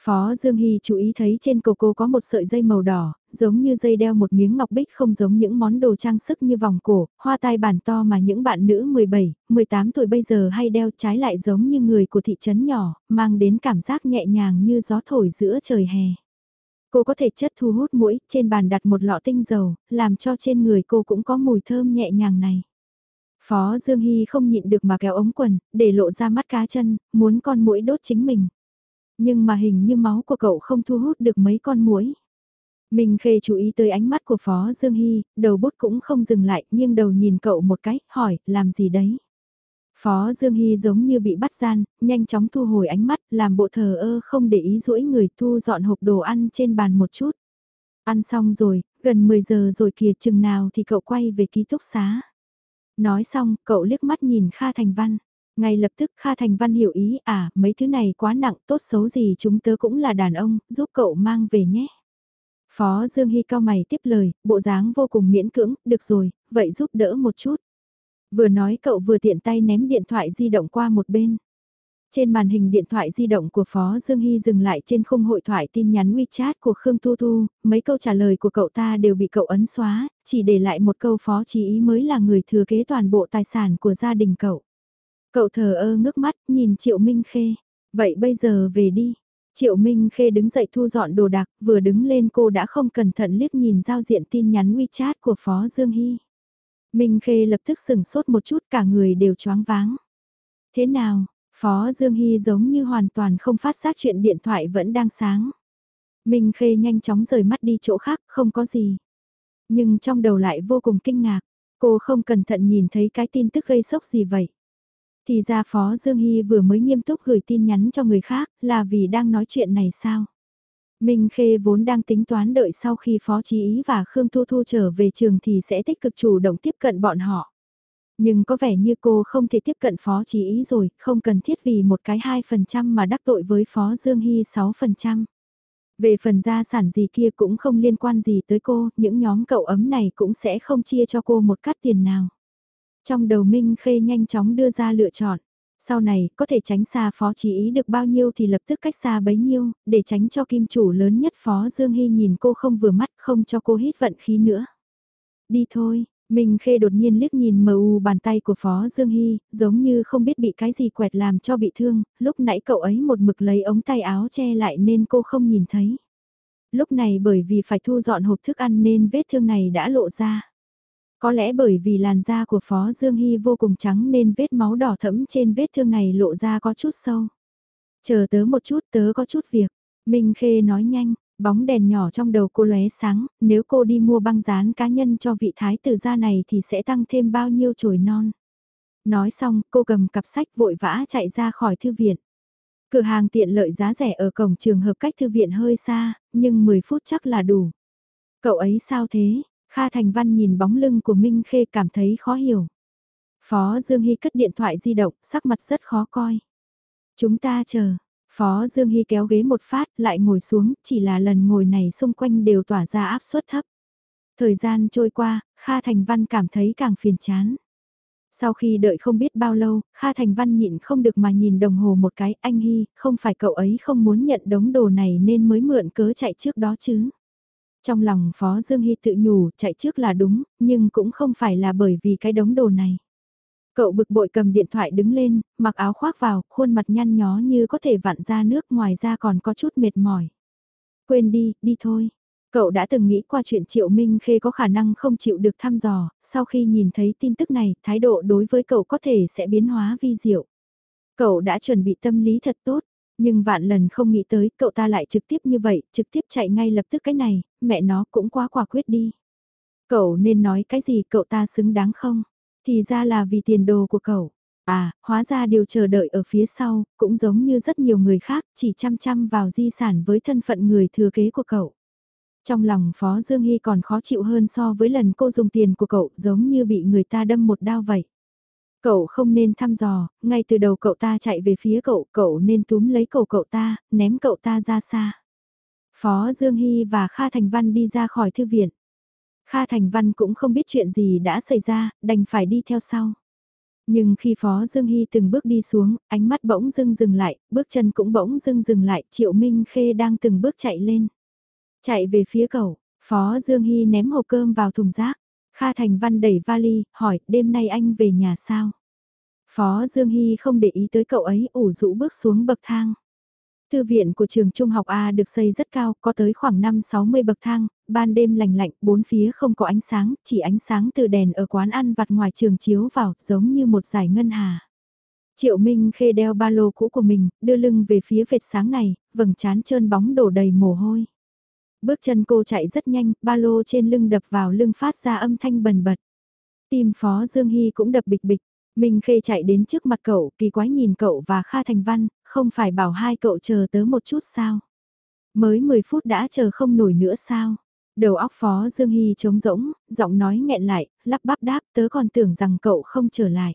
Phó Dương Hy chú ý thấy trên cổ cô có một sợi dây màu đỏ, giống như dây đeo một miếng ngọc bích không giống những món đồ trang sức như vòng cổ, hoa tai bản to mà những bạn nữ 17, 18 tuổi bây giờ hay đeo trái lại giống như người của thị trấn nhỏ, mang đến cảm giác nhẹ nhàng như gió thổi giữa trời hè. Cô có thể chất thu hút mũi, trên bàn đặt một lọ tinh dầu, làm cho trên người cô cũng có mùi thơm nhẹ nhàng này. Phó Dương Hy không nhịn được mà kéo ống quần, để lộ ra mắt cá chân, muốn con mũi đốt chính mình. Nhưng mà hình như máu của cậu không thu hút được mấy con muỗi. mình Khê chú ý tới ánh mắt của Phó Dương Hy, đầu bút cũng không dừng lại, nhưng đầu nhìn cậu một cái, hỏi, làm gì đấy? Phó Dương Hy giống như bị bắt gian, nhanh chóng thu hồi ánh mắt, làm bộ thờ ơ không để ý rũi người thu dọn hộp đồ ăn trên bàn một chút. Ăn xong rồi, gần 10 giờ rồi kìa chừng nào thì cậu quay về ký túc xá. Nói xong, cậu liếc mắt nhìn Kha Thành Văn. Ngay lập tức Kha Thành Văn hiểu ý à, mấy thứ này quá nặng, tốt xấu gì chúng tớ cũng là đàn ông, giúp cậu mang về nhé. Phó Dương Hy cao mày tiếp lời, bộ dáng vô cùng miễn cưỡng, được rồi, vậy giúp đỡ một chút. Vừa nói cậu vừa tiện tay ném điện thoại di động qua một bên. Trên màn hình điện thoại di động của Phó Dương Hy dừng lại trên khung hội thoại tin nhắn WeChat của Khương Tu Tu, mấy câu trả lời của cậu ta đều bị cậu ấn xóa, chỉ để lại một câu Phó Chí Ý mới là người thừa kế toàn bộ tài sản của gia đình cậu. Cậu thờ ơ ngước mắt, nhìn Triệu Minh Khê. Vậy bây giờ về đi. Triệu Minh Khê đứng dậy thu dọn đồ đạc, vừa đứng lên cô đã không cẩn thận liếc nhìn giao diện tin nhắn WeChat của Phó Dương Hy. Minh Khê lập tức sừng sốt một chút cả người đều choáng váng. Thế nào, Phó Dương Hy giống như hoàn toàn không phát giác chuyện điện thoại vẫn đang sáng. Minh Khê nhanh chóng rời mắt đi chỗ khác, không có gì. Nhưng trong đầu lại vô cùng kinh ngạc, cô không cẩn thận nhìn thấy cái tin tức gây sốc gì vậy. Thì ra Phó Dương Hy vừa mới nghiêm túc gửi tin nhắn cho người khác là vì đang nói chuyện này sao? Minh Khê vốn đang tính toán đợi sau khi Phó Chí Ý và Khương Thu Thu trở về trường thì sẽ tích cực chủ động tiếp cận bọn họ. Nhưng có vẻ như cô không thể tiếp cận Phó Chí Ý rồi, không cần thiết vì một cái 2% mà đắc tội với Phó Dương Hy 6%. Về phần gia sản gì kia cũng không liên quan gì tới cô, những nhóm cậu ấm này cũng sẽ không chia cho cô một cắt tiền nào. Trong đầu Minh Khê nhanh chóng đưa ra lựa chọn. Sau này, có thể tránh xa phó chỉ ý được bao nhiêu thì lập tức cách xa bấy nhiêu, để tránh cho kim chủ lớn nhất phó Dương Hy nhìn cô không vừa mắt không cho cô hít vận khí nữa. Đi thôi, Minh Khê đột nhiên liếc nhìn mờ u bàn tay của Phó Dương Hy, giống như không biết bị cái gì quẹt làm cho bị thương, lúc nãy cậu ấy một mực lấy ống tay áo che lại nên cô không nhìn thấy. Lúc này bởi vì phải thu dọn hộp thức ăn nên vết thương này đã lộ ra. Có lẽ bởi vì làn da của Phó Dương Hy vô cùng trắng nên vết máu đỏ thẫm trên vết thương này lộ ra có chút sâu. Chờ tớ một chút tớ có chút việc. Minh Khê nói nhanh, bóng đèn nhỏ trong đầu cô lóe sáng, nếu cô đi mua băng dán cá nhân cho vị thái tử gia này thì sẽ tăng thêm bao nhiêu chồi non. Nói xong, cô cầm cặp sách vội vã chạy ra khỏi thư viện. Cửa hàng tiện lợi giá rẻ ở cổng trường hợp cách thư viện hơi xa, nhưng 10 phút chắc là đủ. Cậu ấy sao thế? Kha Thành Văn nhìn bóng lưng của Minh Khê cảm thấy khó hiểu. Phó Dương Hy cất điện thoại di động, sắc mặt rất khó coi. Chúng ta chờ. Phó Dương Hy kéo ghế một phát, lại ngồi xuống, chỉ là lần ngồi này xung quanh đều tỏa ra áp suất thấp. Thời gian trôi qua, Kha Thành Văn cảm thấy càng phiền chán. Sau khi đợi không biết bao lâu, Kha Thành Văn nhịn không được mà nhìn đồng hồ một cái, anh Hy, không phải cậu ấy không muốn nhận đống đồ này nên mới mượn cớ chạy trước đó chứ. Trong lòng Phó Dương Hy tự nhủ, chạy trước là đúng, nhưng cũng không phải là bởi vì cái đống đồ này. Cậu bực bội cầm điện thoại đứng lên, mặc áo khoác vào, khuôn mặt nhăn nhó như có thể vặn ra nước ngoài ra còn có chút mệt mỏi. Quên đi, đi thôi. Cậu đã từng nghĩ qua chuyện Triệu Minh Khê có khả năng không chịu được thăm dò, sau khi nhìn thấy tin tức này, thái độ đối với cậu có thể sẽ biến hóa vi diệu. Cậu đã chuẩn bị tâm lý thật tốt, nhưng vạn lần không nghĩ tới cậu ta lại trực tiếp như vậy, trực tiếp chạy ngay lập tức cái này, mẹ nó cũng quá quả quyết đi. Cậu nên nói cái gì cậu ta xứng đáng không? Thì ra là vì tiền đồ của cậu. À, hóa ra điều chờ đợi ở phía sau, cũng giống như rất nhiều người khác, chỉ chăm chăm vào di sản với thân phận người thừa kế của cậu. Trong lòng Phó Dương Hy còn khó chịu hơn so với lần cô dùng tiền của cậu giống như bị người ta đâm một đao vậy. Cậu không nên thăm dò, ngay từ đầu cậu ta chạy về phía cậu, cậu nên túm lấy cổ cậu ta, ném cậu ta ra xa. Phó Dương Hy và Kha Thành Văn đi ra khỏi thư viện. Kha Thành Văn cũng không biết chuyện gì đã xảy ra, đành phải đi theo sau. Nhưng khi Phó Dương Hy từng bước đi xuống, ánh mắt bỗng dưng dừng lại, bước chân cũng bỗng dưng dừng lại, Triệu Minh Khê đang từng bước chạy lên. Chạy về phía cậu, Phó Dương Hy ném hộp cơm vào thùng rác. Kha Thành Văn đẩy vali, hỏi, đêm nay anh về nhà sao? Phó Dương Hy không để ý tới cậu ấy, ủ rũ bước xuống bậc thang. Thư viện của trường trung học A được xây rất cao, có tới khoảng 5-60 bậc thang, ban đêm lạnh lạnh, bốn phía không có ánh sáng, chỉ ánh sáng từ đèn ở quán ăn vặt ngoài trường chiếu vào, giống như một giải ngân hà. Triệu Minh khê đeo ba lô cũ của mình, đưa lưng về phía vệt sáng này, vầng trán trơn bóng đổ đầy mồ hôi. Bước chân cô chạy rất nhanh, ba lô trên lưng đập vào lưng phát ra âm thanh bần bật. Tim Phó Dương Hy cũng đập bịch bịch. Minh Khê chạy đến trước mặt cậu, kỳ quái nhìn cậu và Kha Thành Văn, không phải bảo hai cậu chờ tớ một chút sao? Mới 10 phút đã chờ không nổi nữa sao? Đầu óc Phó Dương Hy trống rỗng, giọng nói nghẹn lại, lắp bắp đáp tớ còn tưởng rằng cậu không trở lại.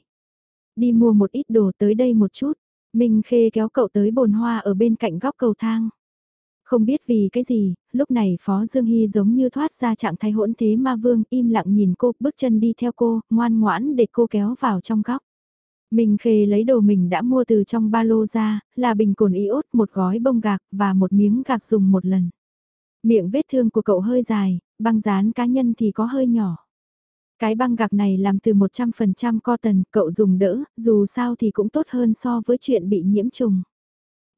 Đi mua một ít đồ tới đây một chút. Minh Khê kéo cậu tới bồn hoa ở bên cạnh góc cầu thang. Không biết vì cái gì, lúc này Phó Dương Hy giống như thoát ra trạng thái hỗn thế ma vương im lặng nhìn cô, bước chân đi theo cô, ngoan ngoãn để cô kéo vào trong góc. Mình khề lấy đồ mình đã mua từ trong ba lô ra, là bình cồn iốt, một gói bông gạc và một miếng gạc dùng một lần. Miệng vết thương của cậu hơi dài, băng dán cá nhân thì có hơi nhỏ. Cái băng gạc này làm từ 100% cotton, cậu dùng đỡ, dù sao thì cũng tốt hơn so với chuyện bị nhiễm trùng.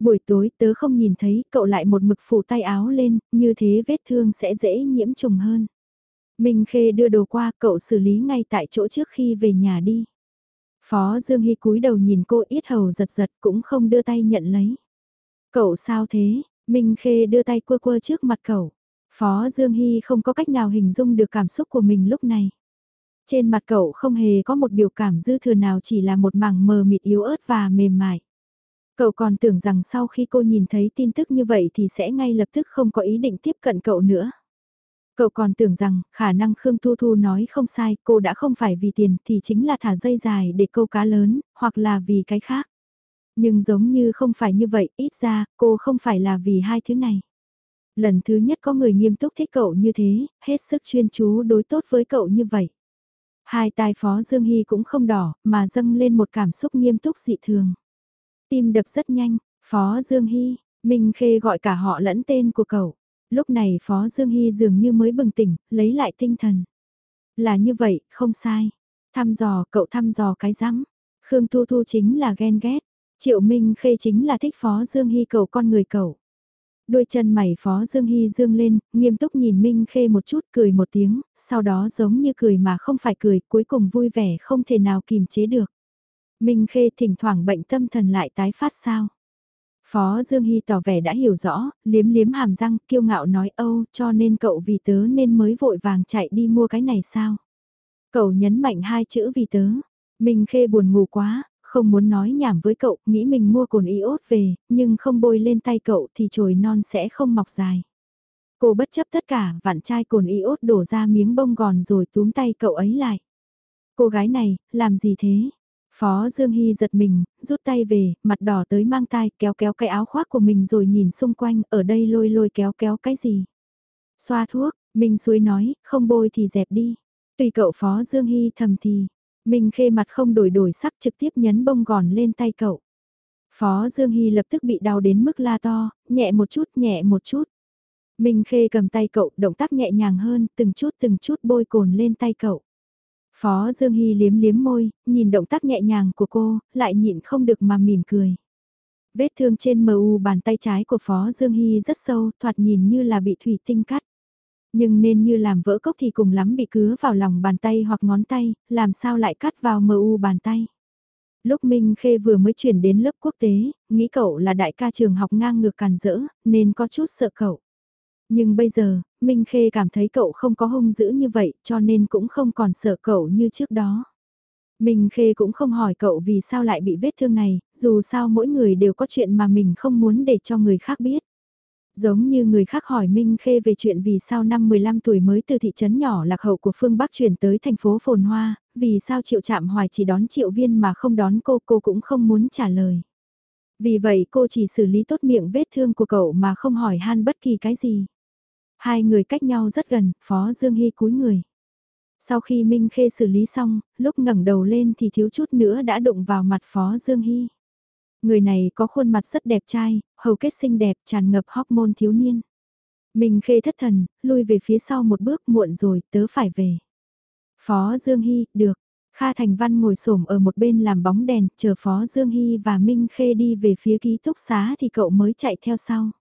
Buổi tối tớ không nhìn thấy cậu lại một mực phủ tay áo lên, như thế vết thương sẽ dễ nhiễm trùng hơn. Minh Khê đưa đồ qua cậu xử lý ngay tại chỗ trước khi về nhà đi. Phó Dương Hy cúi đầu nhìn cô ít hầu giật giật cũng không đưa tay nhận lấy. Cậu sao thế? Minh Khê đưa tay quơ quơ trước mặt cậu. Phó Dương Hy không có cách nào hình dung được cảm xúc của mình lúc này. Trên mặt cậu không hề có một biểu cảm dư thừa nào chỉ là một mảng mờ mịt yếu ớt và mềm mại. Cậu còn tưởng rằng sau khi cô nhìn thấy tin tức như vậy thì sẽ ngay lập tức không có ý định tiếp cận cậu nữa. Cậu còn tưởng rằng khả năng Khương Thu Thu nói không sai, cô đã không phải vì tiền thì chính là thả dây dài để câu cá lớn, hoặc là vì cái khác. Nhưng giống như không phải như vậy, ít ra, cô không phải là vì hai thứ này. Lần thứ nhất có người nghiêm túc thích cậu như thế, hết sức chuyên chú đối tốt với cậu như vậy. Hai tai phó Dương Hy cũng không đỏ, mà dâng lên một cảm xúc nghiêm túc dị thường. Tim đập rất nhanh, Phó Dương Hy, Minh Khê gọi cả họ lẫn tên của cậu. Lúc này Phó Dương Hy dường như mới bừng tỉnh, lấy lại tinh thần. Là như vậy, không sai. Thăm dò, cậu thăm dò cái rắm. Khương Thu Thu chính là ghen ghét. Triệu Minh Khê chính là thích Phó Dương Hy cầu con người cậu. Đôi chân mày Phó Dương Hy dương lên, nghiêm túc nhìn Minh Khê một chút cười một tiếng, sau đó giống như cười mà không phải cười, cuối cùng vui vẻ không thể nào kìm chế được. Minh Khê thỉnh thoảng bệnh tâm thần lại tái phát sao. Phó Dương Hy tỏ vẻ đã hiểu rõ, liếm liếm hàm răng, kiêu ngạo nói âu, cho nên cậu vì tớ nên mới vội vàng chạy đi mua cái này sao. Cậu nhấn mạnh hai chữ vì tớ. Minh Khê buồn ngủ quá, không muốn nói nhảm với cậu, nghĩ mình mua cồn iốt về, nhưng không bôi lên tay cậu thì chồi non sẽ không mọc dài. Cô bất chấp tất cả, vặn chai cồn iốt đổ ra miếng bông gòn rồi túm tay cậu ấy lại. Cô gái này, làm gì thế? Phó Dương Hy giật mình, rút tay về, mặt đỏ tới mang tay, kéo kéo cái áo khoác của mình rồi nhìn xung quanh, ở đây lôi lôi kéo kéo cái gì. Xoa thuốc, Minh Suối nói, không bôi thì dẹp đi. Tùy cậu Phó Dương Hy thầm thì, Minh khê mặt không đổi đổi sắc trực tiếp nhấn bông gòn lên tay cậu. Phó Dương Hy lập tức bị đau đến mức la to, nhẹ một chút nhẹ một chút. Minh khê cầm tay cậu, động tác nhẹ nhàng hơn, từng chút từng chút bôi cồn lên tay cậu. Phó Dương Hy liếm liếm môi, nhìn động tác nhẹ nhàng của cô, lại nhịn không được mà mỉm cười. Vết thương trên mờ u bàn tay trái của Phó Dương Hy rất sâu, thoạt nhìn như là bị thủy tinh cắt. Nhưng nên như làm vỡ cốc thì cùng lắm bị cứa vào lòng bàn tay hoặc ngón tay, làm sao lại cắt vào mờ u bàn tay. Lúc Minh Khê vừa mới chuyển đến lớp quốc tế, nghĩ cậu là đại ca trường học ngang ngược càn rỡ, nên có chút sợ cậu. Nhưng bây giờ, Minh Khê cảm thấy cậu không có hung dữ như vậy cho nên cũng không còn sợ cậu như trước đó. Minh Khê cũng không hỏi cậu vì sao lại bị vết thương này, dù sao mỗi người đều có chuyện mà mình không muốn để cho người khác biết. Giống như người khác hỏi Minh Khê về chuyện vì sao năm 15 tuổi mới từ thị trấn nhỏ lạc hậu của phương Bắc chuyển tới thành phố Phồn Hoa, vì sao Triệu Trạm Hoài chỉ đón Triệu Viên mà không đón cô, cô cũng không muốn trả lời. Vì vậy cô chỉ xử lý tốt miệng vết thương của cậu mà không hỏi han bất kỳ cái gì. Hai người cách nhau rất gần, Phó Dương Hy cúi người. Sau khi Minh Khê xử lý xong, lúc ngẩng đầu lên thì thiếu chút nữa đã đụng vào mặt Phó Dương Hy. Người này có khuôn mặt rất đẹp trai, hầu kết xinh đẹp, tràn ngập hormone thiếu niên. Minh Khê thất thần, lui về phía sau một bước muộn rồi, tớ phải về. Phó Dương Hy, được. Kha Thành Văn ngồi xổm ở một bên làm bóng đèn, chờ Phó Dương Hy và Minh Khê đi về phía ký túc xá thì cậu mới chạy theo sau.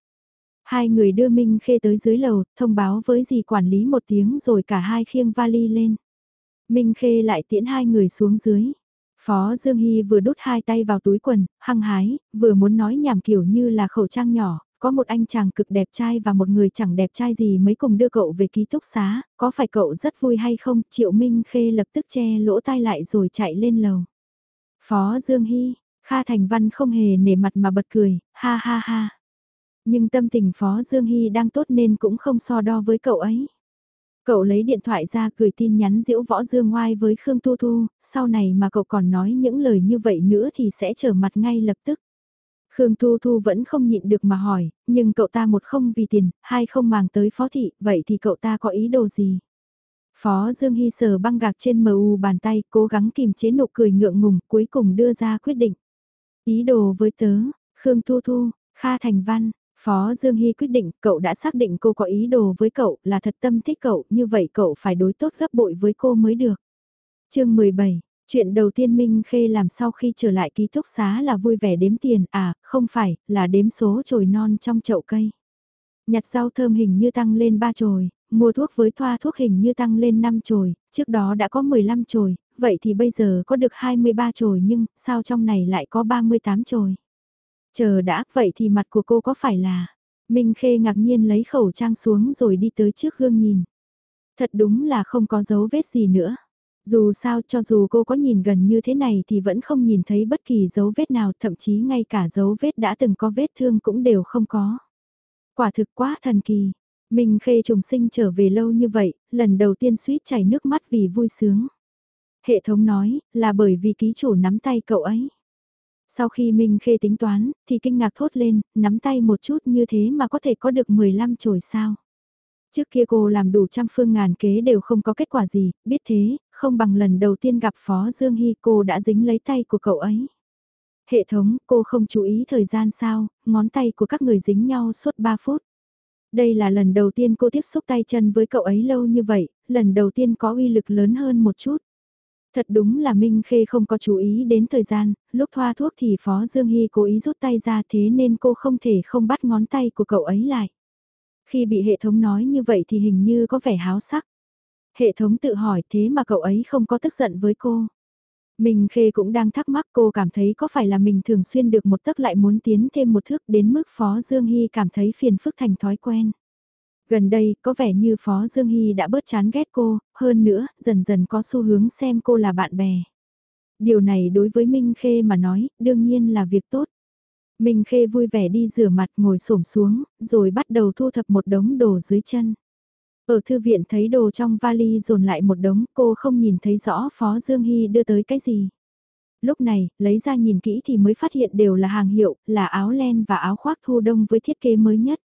Hai người đưa Minh Khê tới dưới lầu, thông báo với dì quản lý một tiếng rồi cả hai khiêng vali lên. Minh Khê lại tiễn hai người xuống dưới. Phó Dương Hy vừa đút hai tay vào túi quần, hăng hái, vừa muốn nói nhảm kiểu như là khẩu trang nhỏ, có một anh chàng cực đẹp trai và một người chẳng đẹp trai gì mới cùng đưa cậu về ký túc xá, có phải cậu rất vui hay không? Triệu Minh Khê lập tức che lỗ tai lại rồi chạy lên lầu. Phó Dương Hy, Kha Thành Văn không hề nể mặt mà bật cười, ha ha ha. Nhưng tâm tình Phó Dương Hy đang tốt nên cũng không so đo với cậu ấy. Cậu lấy điện thoại ra gửi tin nhắn diễu võ dương ngoai với Khương Tu Thu, sau này mà cậu còn nói những lời như vậy nữa thì sẽ trở mặt ngay lập tức. Khương Tu Thu vẫn không nhịn được mà hỏi, nhưng cậu ta một không vì tiền, hai không màng tới phó thị, vậy thì cậu ta có ý đồ gì? Phó Dương Hy sờ băng gạc trên mờ u bàn tay, cố gắng kìm chế nụ cười ngượng ngùng, cuối cùng đưa ra quyết định. Ý đồ với tớ, Khương Tu Thu, Kha Thành Văn, Phó Dương Hy quyết định cậu đã xác định cô có ý đồ với cậu là thật tâm thích cậu, như vậy cậu phải đối tốt gấp bội với cô mới được. chương 17, chuyện đầu tiên Minh Khê làm sau khi trở lại ký túc xá là vui vẻ đếm tiền, à, không phải, là đếm số chồi non trong chậu cây. Nhặt rau thơm hình như tăng lên 3 chồi, mua thuốc với thoa thuốc hình như tăng lên 5 chồi, trước đó đã có 15 chồi, vậy thì bây giờ có được 23 chồi nhưng sao trong này lại có 38 chồi. Chờ đã, vậy thì mặt của cô có phải là... Minh Khê ngạc nhiên lấy khẩu trang xuống rồi đi tới trước gương nhìn. Thật đúng là không có dấu vết gì nữa. Dù sao cho dù cô có nhìn gần như thế này thì vẫn không nhìn thấy bất kỳ dấu vết nào, thậm chí ngay cả dấu vết đã từng có vết thương cũng đều không có. Quả thực quá thần kỳ. Minh Khê trùng sinh trở về lâu như vậy, lần đầu tiên suýt chảy nước mắt vì vui sướng. Hệ thống nói, là bởi vì ký chủ nắm tay cậu ấy. Sau khi Minh Khê tính toán, thì kinh ngạc thốt lên, nắm tay một chút như thế mà có thể có được 15 chổi sao. Trước kia cô làm đủ trăm phương ngàn kế đều không có kết quả gì, biết thế, không bằng lần đầu tiên gặp Phó Dương Hy cô đã dính lấy tay của cậu ấy. Hệ thống, cô không chú ý thời gian sao, ngón tay của các người dính nhau suốt 3 phút. Đây là lần đầu tiên cô tiếp xúc tay chân với cậu ấy lâu như vậy, lần đầu tiên có uy lực lớn hơn một chút. Thật đúng là Minh Khê không có chú ý đến thời gian, lúc thoa thuốc thì Phó Dương Hy cố ý rút tay ra thế nên cô không thể không bắt ngón tay của cậu ấy lại. Khi bị hệ thống nói như vậy thì hình như có vẻ háo sắc. Hệ thống tự hỏi thế mà cậu ấy không có tức giận với cô. Minh Khê cũng đang thắc mắc cô cảm thấy có phải là mình thường xuyên được một tấc lại muốn tiến thêm một thước đến mức Phó Dương Hy cảm thấy phiền phức thành thói quen. Gần đây, có vẻ như Phó Dương Hy đã bớt chán ghét cô, hơn nữa, dần dần có xu hướng xem cô là bạn bè. Điều này đối với Minh Khê mà nói, đương nhiên là việc tốt. Minh Khê vui vẻ đi rửa mặt ngồi xổm xuống, rồi bắt đầu thu thập một đống đồ dưới chân. Ở thư viện thấy đồ trong vali dồn lại một đống, cô không nhìn thấy rõ Phó Dương Hy đưa tới cái gì. Lúc này, lấy ra nhìn kỹ thì mới phát hiện đều là hàng hiệu, là áo len và áo khoác thu đông với thiết kế mới nhất.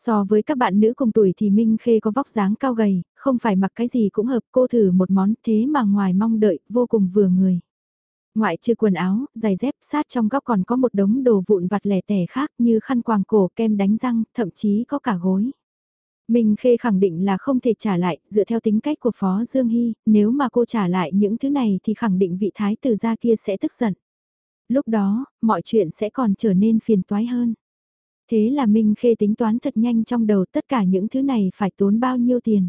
So với các bạn nữ cùng tuổi thì Minh Khê có vóc dáng cao gầy, không phải mặc cái gì cũng hợp cô thử một món thế mà ngoài mong đợi, vô cùng vừa người. Ngoại trừ quần áo, giày dép, sát trong góc còn có một đống đồ vụn vặt lẻ tẻ khác như khăn quàng cổ, kem đánh răng, thậm chí có cả gối. Minh Khê khẳng định là không thể trả lại, dựa theo tính cách của Phó Dương Hy, nếu mà cô trả lại những thứ này thì khẳng định vị thái tử gia kia sẽ tức giận. Lúc đó, mọi chuyện sẽ còn trở nên phiền toái hơn. Thế là Minh Khê tính toán thật nhanh trong đầu tất cả những thứ này phải tốn bao nhiêu tiền.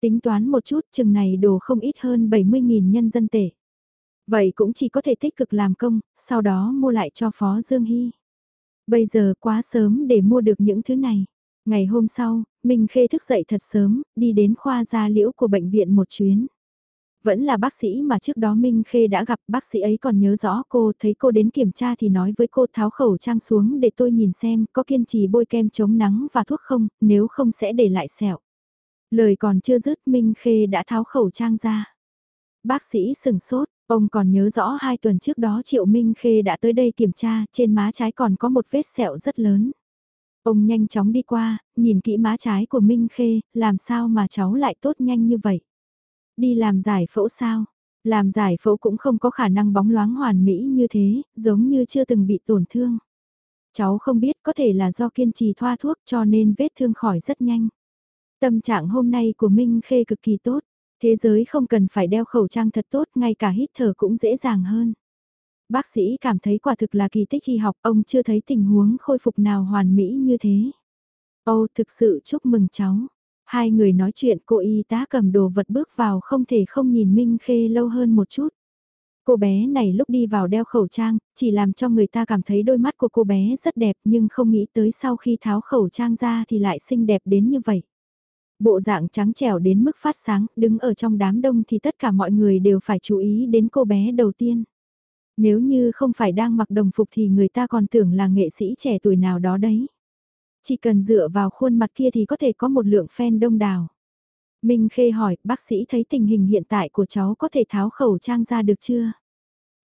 Tính toán một chút chừng này đồ không ít hơn 70.000 nhân dân tệ. Vậy cũng chỉ có thể tích cực làm công, sau đó mua lại cho Phó Dương Hy. Bây giờ quá sớm để mua được những thứ này. Ngày hôm sau, Minh Khê thức dậy thật sớm, đi đến khoa gia liễu của bệnh viện một chuyến. Vẫn là bác sĩ mà trước đó Minh Khê đã gặp bác sĩ ấy còn nhớ rõ cô thấy cô đến kiểm tra thì nói với cô tháo khẩu trang xuống để tôi nhìn xem có kiên trì bôi kem chống nắng và thuốc không, nếu không sẽ để lại sẹo. Lời còn chưa dứt Minh Khê đã tháo khẩu trang ra. Bác sĩ sừng sốt, ông còn nhớ rõ hai tuần trước đó Triệu Minh Khê đã tới đây kiểm tra, trên má trái còn có một vết sẹo rất lớn. Ông nhanh chóng đi qua, nhìn kỹ má trái của Minh Khê, làm sao mà cháu lại tốt nhanh như vậy? Đi làm giải phẫu sao? Làm giải phẫu cũng không có khả năng bóng loáng hoàn mỹ như thế, giống như chưa từng bị tổn thương. Cháu không biết có thể là do kiên trì thoa thuốc cho nên vết thương khỏi rất nhanh. Tâm trạng hôm nay của Minh Khê cực kỳ tốt. Thế giới không cần phải đeo khẩu trang thật tốt, ngay cả hít thở cũng dễ dàng hơn. Bác sĩ cảm thấy quả thực là kỳ tích y học, ông chưa thấy tình huống khôi phục nào hoàn mỹ như thế. Âu thực sự chúc mừng cháu. Hai người nói chuyện cô y tá cầm đồ vật bước vào không thể không nhìn Minh Khê lâu hơn một chút. Cô bé này lúc đi vào đeo khẩu trang, chỉ làm cho người ta cảm thấy đôi mắt của cô bé rất đẹp nhưng không nghĩ tới sau khi tháo khẩu trang ra thì lại xinh đẹp đến như vậy. Bộ dạng trắng trẻo đến mức phát sáng, đứng ở trong đám đông thì tất cả mọi người đều phải chú ý đến cô bé đầu tiên. Nếu như không phải đang mặc đồng phục thì người ta còn tưởng là nghệ sĩ trẻ tuổi nào đó đấy. Chỉ cần dựa vào khuôn mặt kia thì có thể có một lượng fan đông đảo. Minh Khê hỏi, bác sĩ thấy tình hình hiện tại của cháu có thể tháo khẩu trang ra được chưa?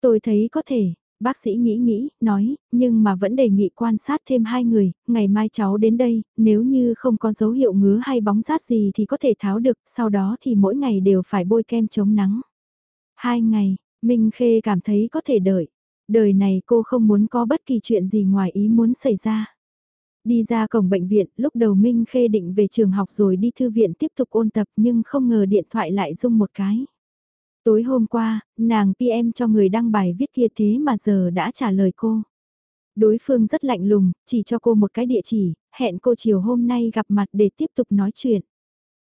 Tôi thấy có thể, bác sĩ nghĩ nghĩ, nói, nhưng mà vẫn đề nghị quan sát thêm hai người, ngày mai cháu đến đây, nếu như không có dấu hiệu ngứa hay bóng rát gì thì có thể tháo được, sau đó thì mỗi ngày đều phải bôi kem chống nắng. Hai ngày, Minh Khê cảm thấy có thể đợi. Đời này cô không muốn có bất kỳ chuyện gì ngoài ý muốn xảy ra. Đi ra cổng bệnh viện, lúc đầu Minh Khê định về trường học rồi đi thư viện tiếp tục ôn tập nhưng không ngờ điện thoại lại rung một cái. Tối hôm qua, nàng PM cho người đăng bài viết kia thế mà giờ đã trả lời cô. Đối phương rất lạnh lùng, chỉ cho cô một cái địa chỉ, hẹn cô chiều hôm nay gặp mặt để tiếp tục nói chuyện.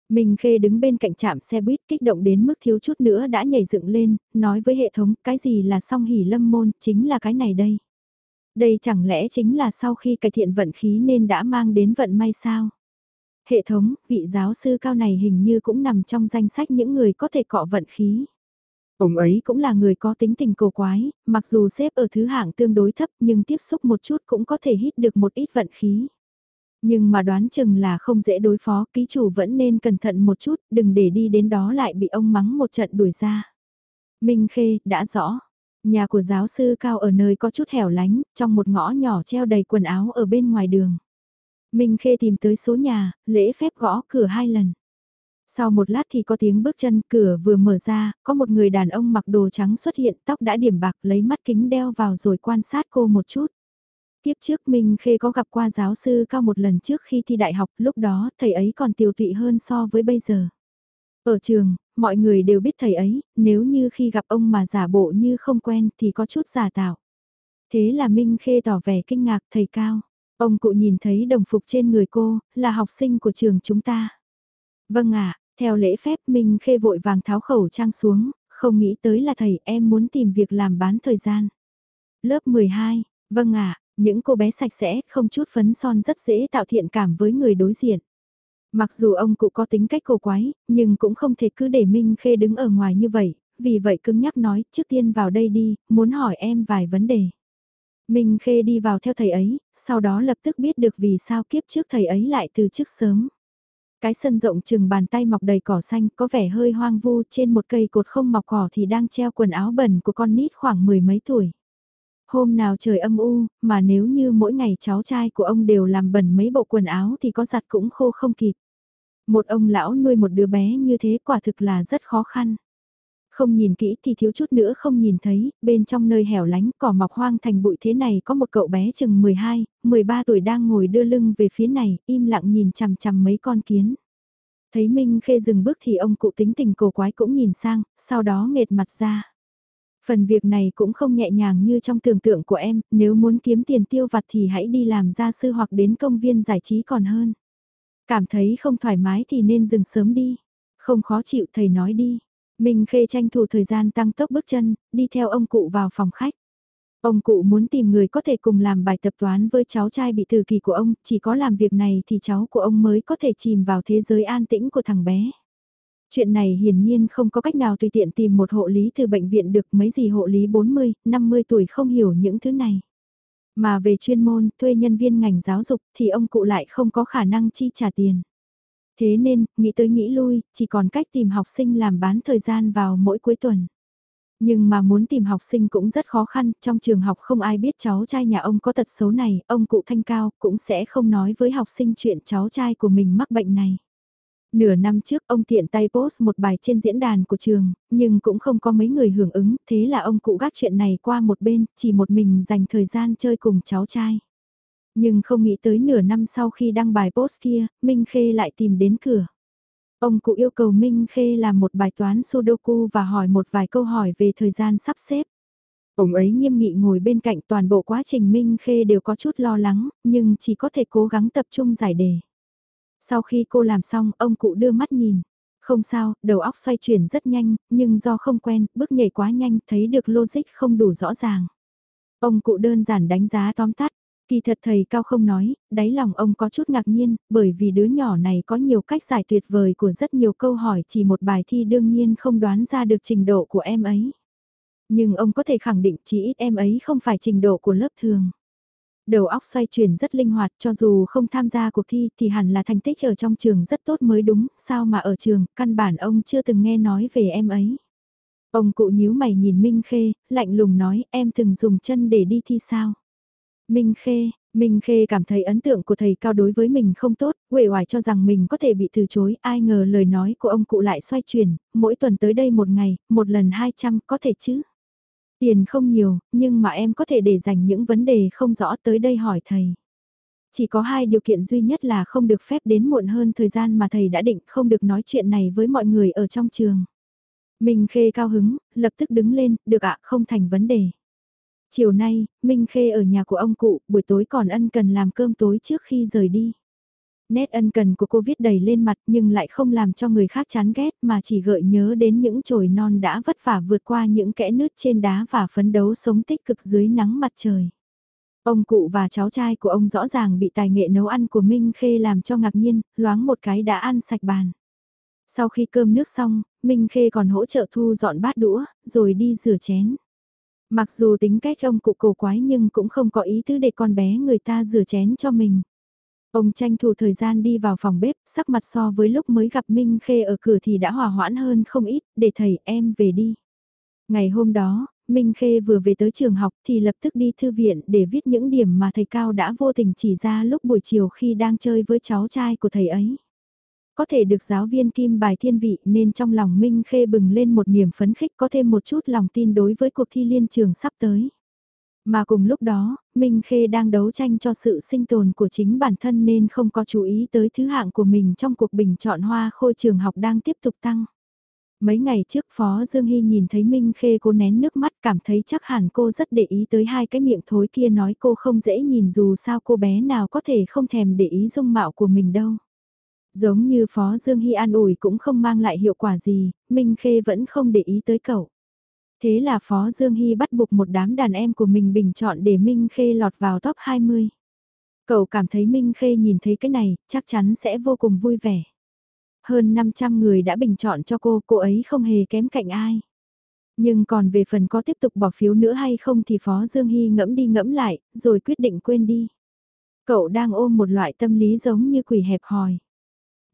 Minh Khê đứng bên cạnh trạm xe buýt kích động đến mức thiếu chút nữa đã nhảy dựng lên, nói với hệ thống cái gì là song hỉ lâm môn, chính là cái này đây. Đây chẳng lẽ chính là sau khi cải thiện vận khí nên đã mang đến vận may sao? Hệ thống, vị giáo sư cao này hình như cũng nằm trong danh sách những người có thể cọ vận khí. Ông ấy cũng là người có tính tình cổ quái, mặc dù xếp ở thứ hạng tương đối thấp nhưng tiếp xúc một chút cũng có thể hít được một ít vận khí. Nhưng mà đoán chừng là không dễ đối phó, ký chủ vẫn nên cẩn thận một chút, đừng để đi đến đó lại bị ông mắng một trận đuổi ra. Minh Khê, đã rõ. Nhà của giáo sư cao ở nơi có chút hẻo lánh, trong một ngõ nhỏ treo đầy quần áo ở bên ngoài đường. Minh Khê tìm tới số nhà, lễ phép gõ cửa hai lần. Sau một lát thì có tiếng bước chân, cửa vừa mở ra, có một người đàn ông mặc đồ trắng xuất hiện, tóc đã điểm bạc lấy mắt kính đeo vào rồi quan sát cô một chút. Tiếp trước Minh Khê có gặp qua giáo sư cao một lần trước khi thi đại học, lúc đó thầy ấy còn tiều tụy hơn so với bây giờ. Ở trường, mọi người đều biết thầy ấy, nếu như khi gặp ông mà giả bộ như không quen thì có chút giả tạo. Thế là Minh Khê tỏ vẻ kinh ngạc thầy cao. Ông cụ nhìn thấy đồng phục trên người cô, là học sinh của trường chúng ta. Vâng ạ, theo lễ phép Minh Khê vội vàng tháo khẩu trang xuống, không nghĩ tới là thầy em muốn tìm việc làm bán thời gian. Lớp 12, vâng ạ, những cô bé sạch sẽ, không chút phấn son rất dễ tạo thiện cảm với người đối diện. Mặc dù ông cụ có tính cách cổ quái, nhưng cũng không thể cứ để Minh Khê đứng ở ngoài như vậy, vì vậy cứng nhắc nói trước tiên vào đây đi, muốn hỏi em vài vấn đề. Minh Khê đi vào theo thầy ấy, sau đó lập tức biết được vì sao kiếp trước thầy ấy lại từ trước sớm. Cái sân rộng chừng bàn tay mọc đầy cỏ xanh có vẻ hơi hoang vu trên một cây cột không mọc cỏ thì đang treo quần áo bẩn của con nít khoảng mười mấy tuổi. Hôm nào trời âm u, mà nếu như mỗi ngày cháu trai của ông đều làm bẩn mấy bộ quần áo thì có giặt cũng khô không kịp. Một ông lão nuôi một đứa bé như thế quả thực là rất khó khăn. Không nhìn kỹ thì thiếu chút nữa không nhìn thấy, bên trong nơi hẻo lánh cỏ mọc hoang thành bụi thế này có một cậu bé chừng 12, 13 tuổi đang ngồi đưa lưng về phía này, im lặng nhìn chằm chằm mấy con kiến. Thấy Minh Khê dừng bước thì ông cụ tính tình cổ quái cũng nhìn sang, sau đó nghệt mặt ra. Phần việc này cũng không nhẹ nhàng như trong tưởng tượng của em, nếu muốn kiếm tiền tiêu vặt thì hãy đi làm gia sư hoặc đến công viên giải trí còn hơn. Cảm thấy không thoải mái thì nên dừng sớm đi. Không khó chịu thầy nói đi. Minh Khê tranh thủ thời gian tăng tốc bước chân, đi theo ông cụ vào phòng khách. Ông cụ muốn tìm người có thể cùng làm bài tập toán với cháu trai bị từ kỳ của ông, chỉ có làm việc này thì cháu của ông mới có thể chìm vào thế giới an tĩnh của thằng bé. Chuyện này hiển nhiên không có cách nào tùy tiện tìm một hộ lý từ bệnh viện được mấy gì hộ lý 40, 50 tuổi không hiểu những thứ này. Mà về chuyên môn, thuê nhân viên ngành giáo dục thì ông cụ lại không có khả năng chi trả tiền. Thế nên, nghĩ tới nghĩ lui, chỉ còn cách tìm học sinh làm bán thời gian vào mỗi cuối tuần. Nhưng mà muốn tìm học sinh cũng rất khó khăn, trong trường học không ai biết cháu trai nhà ông có tật xấu này, ông cụ thanh cao cũng sẽ không nói với học sinh chuyện cháu trai của mình mắc bệnh này. Nửa năm trước ông tiện tay post một bài trên diễn đàn của trường, nhưng cũng không có mấy người hưởng ứng, thế là ông cụ gác chuyện này qua một bên, chỉ một mình dành thời gian chơi cùng cháu trai. Nhưng không nghĩ tới nửa năm sau khi đăng bài post kia, Minh Khê lại tìm đến cửa. Ông cụ yêu cầu Minh Khê làm một bài toán Sudoku và hỏi một vài câu hỏi về thời gian sắp xếp. Ông ấy nghiêm nghị ngồi bên cạnh toàn bộ quá trình Minh Khê đều có chút lo lắng, nhưng chỉ có thể cố gắng tập trung giải đề. Sau khi cô làm xong, ông cụ đưa mắt nhìn. Không sao, đầu óc xoay chuyển rất nhanh, nhưng do không quen, bước nhảy quá nhanh, thấy được logic không đủ rõ ràng. Ông cụ đơn giản đánh giá tóm tắt, Kỳ thật thầy Cao không nói, đáy lòng ông có chút ngạc nhiên, bởi vì đứa nhỏ này có nhiều cách giải tuyệt vời của rất nhiều câu hỏi chỉ một bài thi đương nhiên không đoán ra được trình độ của em ấy. Nhưng ông có thể khẳng định chỉ ít em ấy không phải trình độ của lớp thường. Đầu óc xoay chuyển rất linh hoạt cho dù không tham gia cuộc thi thì hẳn là thành tích ở trong trường rất tốt mới đúng, sao mà ở trường, căn bản ông chưa từng nghe nói về em ấy. Ông cụ nhíu mày nhìn Minh Khê, lạnh lùng nói em từng dùng chân để đi thi sao. Minh Khê, Minh Khê cảm thấy ấn tượng của thầy cao đối với mình không tốt, uể oải cho rằng mình có thể bị từ chối, ai ngờ lời nói của ông cụ lại xoay chuyển, mỗi tuần tới đây một ngày, một lần 200 có thể chứ. Tiền không nhiều, nhưng mà em có thể để dành những vấn đề không rõ tới đây hỏi thầy. Chỉ có hai điều kiện duy nhất là không được phép đến muộn hơn thời gian mà thầy đã định không được nói chuyện này với mọi người ở trong trường. Minh Khê cao hứng, lập tức đứng lên, được ạ, không thành vấn đề. Chiều nay, Minh Khê ở nhà của ông cụ, buổi tối còn ân cần làm cơm tối trước khi rời đi. Nét ân cần của cô viết đầy lên mặt nhưng lại không làm cho người khác chán ghét mà chỉ gợi nhớ đến những chồi non đã vất vả vượt qua những kẽ nứt trên đá và phấn đấu sống tích cực dưới nắng mặt trời. Ông cụ và cháu trai của ông rõ ràng bị tài nghệ nấu ăn của Minh Khê làm cho ngạc nhiên, loáng một cái đã ăn sạch bàn. Sau khi cơm nước xong, Minh Khê còn hỗ trợ thu dọn bát đũa, rồi đi rửa chén. Mặc dù tính cách ông cụ cổ quái nhưng cũng không có ý tứ để con bé người ta rửa chén cho mình. Ông tranh thủ thời gian đi vào phòng bếp, sắc mặt so với lúc mới gặp Minh Khê ở cửa thì đã hòa hoãn hơn không ít, để thầy em về đi. Ngày hôm đó, Minh Khê vừa về tới trường học thì lập tức đi thư viện để viết những điểm mà thầy Cao đã vô tình chỉ ra lúc buổi chiều khi đang chơi với cháu trai của thầy ấy. Có thể được giáo viên kim bài thiên vị nên trong lòng Minh Khê bừng lên một niềm phấn khích có thêm một chút lòng tin đối với cuộc thi liên trường sắp tới. Mà cùng lúc đó, Minh Khê đang đấu tranh cho sự sinh tồn của chính bản thân nên không có chú ý tới thứ hạng của mình trong cuộc bình chọn hoa khôi trường học đang tiếp tục tăng. Mấy ngày trước Phó Dương Hy nhìn thấy Minh Khê cô nén nước mắt cảm thấy chắc hẳn cô rất để ý tới hai cái miệng thối kia nói cô không dễ nhìn dù sao cô bé nào có thể không thèm để ý dung mạo của mình đâu. Giống như Phó Dương Hy an ủi cũng không mang lại hiệu quả gì, Minh Khê vẫn không để ý tới cậu. Thế là Phó Dương Hy bắt buộc một đám đàn em của mình bình chọn để Minh Khê lọt vào top 20. Cậu cảm thấy Minh Khê nhìn thấy cái này, chắc chắn sẽ vô cùng vui vẻ. Hơn 500 người đã bình chọn cho cô, cô ấy không hề kém cạnh ai. Nhưng còn về phần có tiếp tục bỏ phiếu nữa hay không thì Phó Dương Hy ngẫm đi ngẫm lại, rồi quyết định quên đi. Cậu đang ôm một loại tâm lý giống như quỷ hẹp hòi.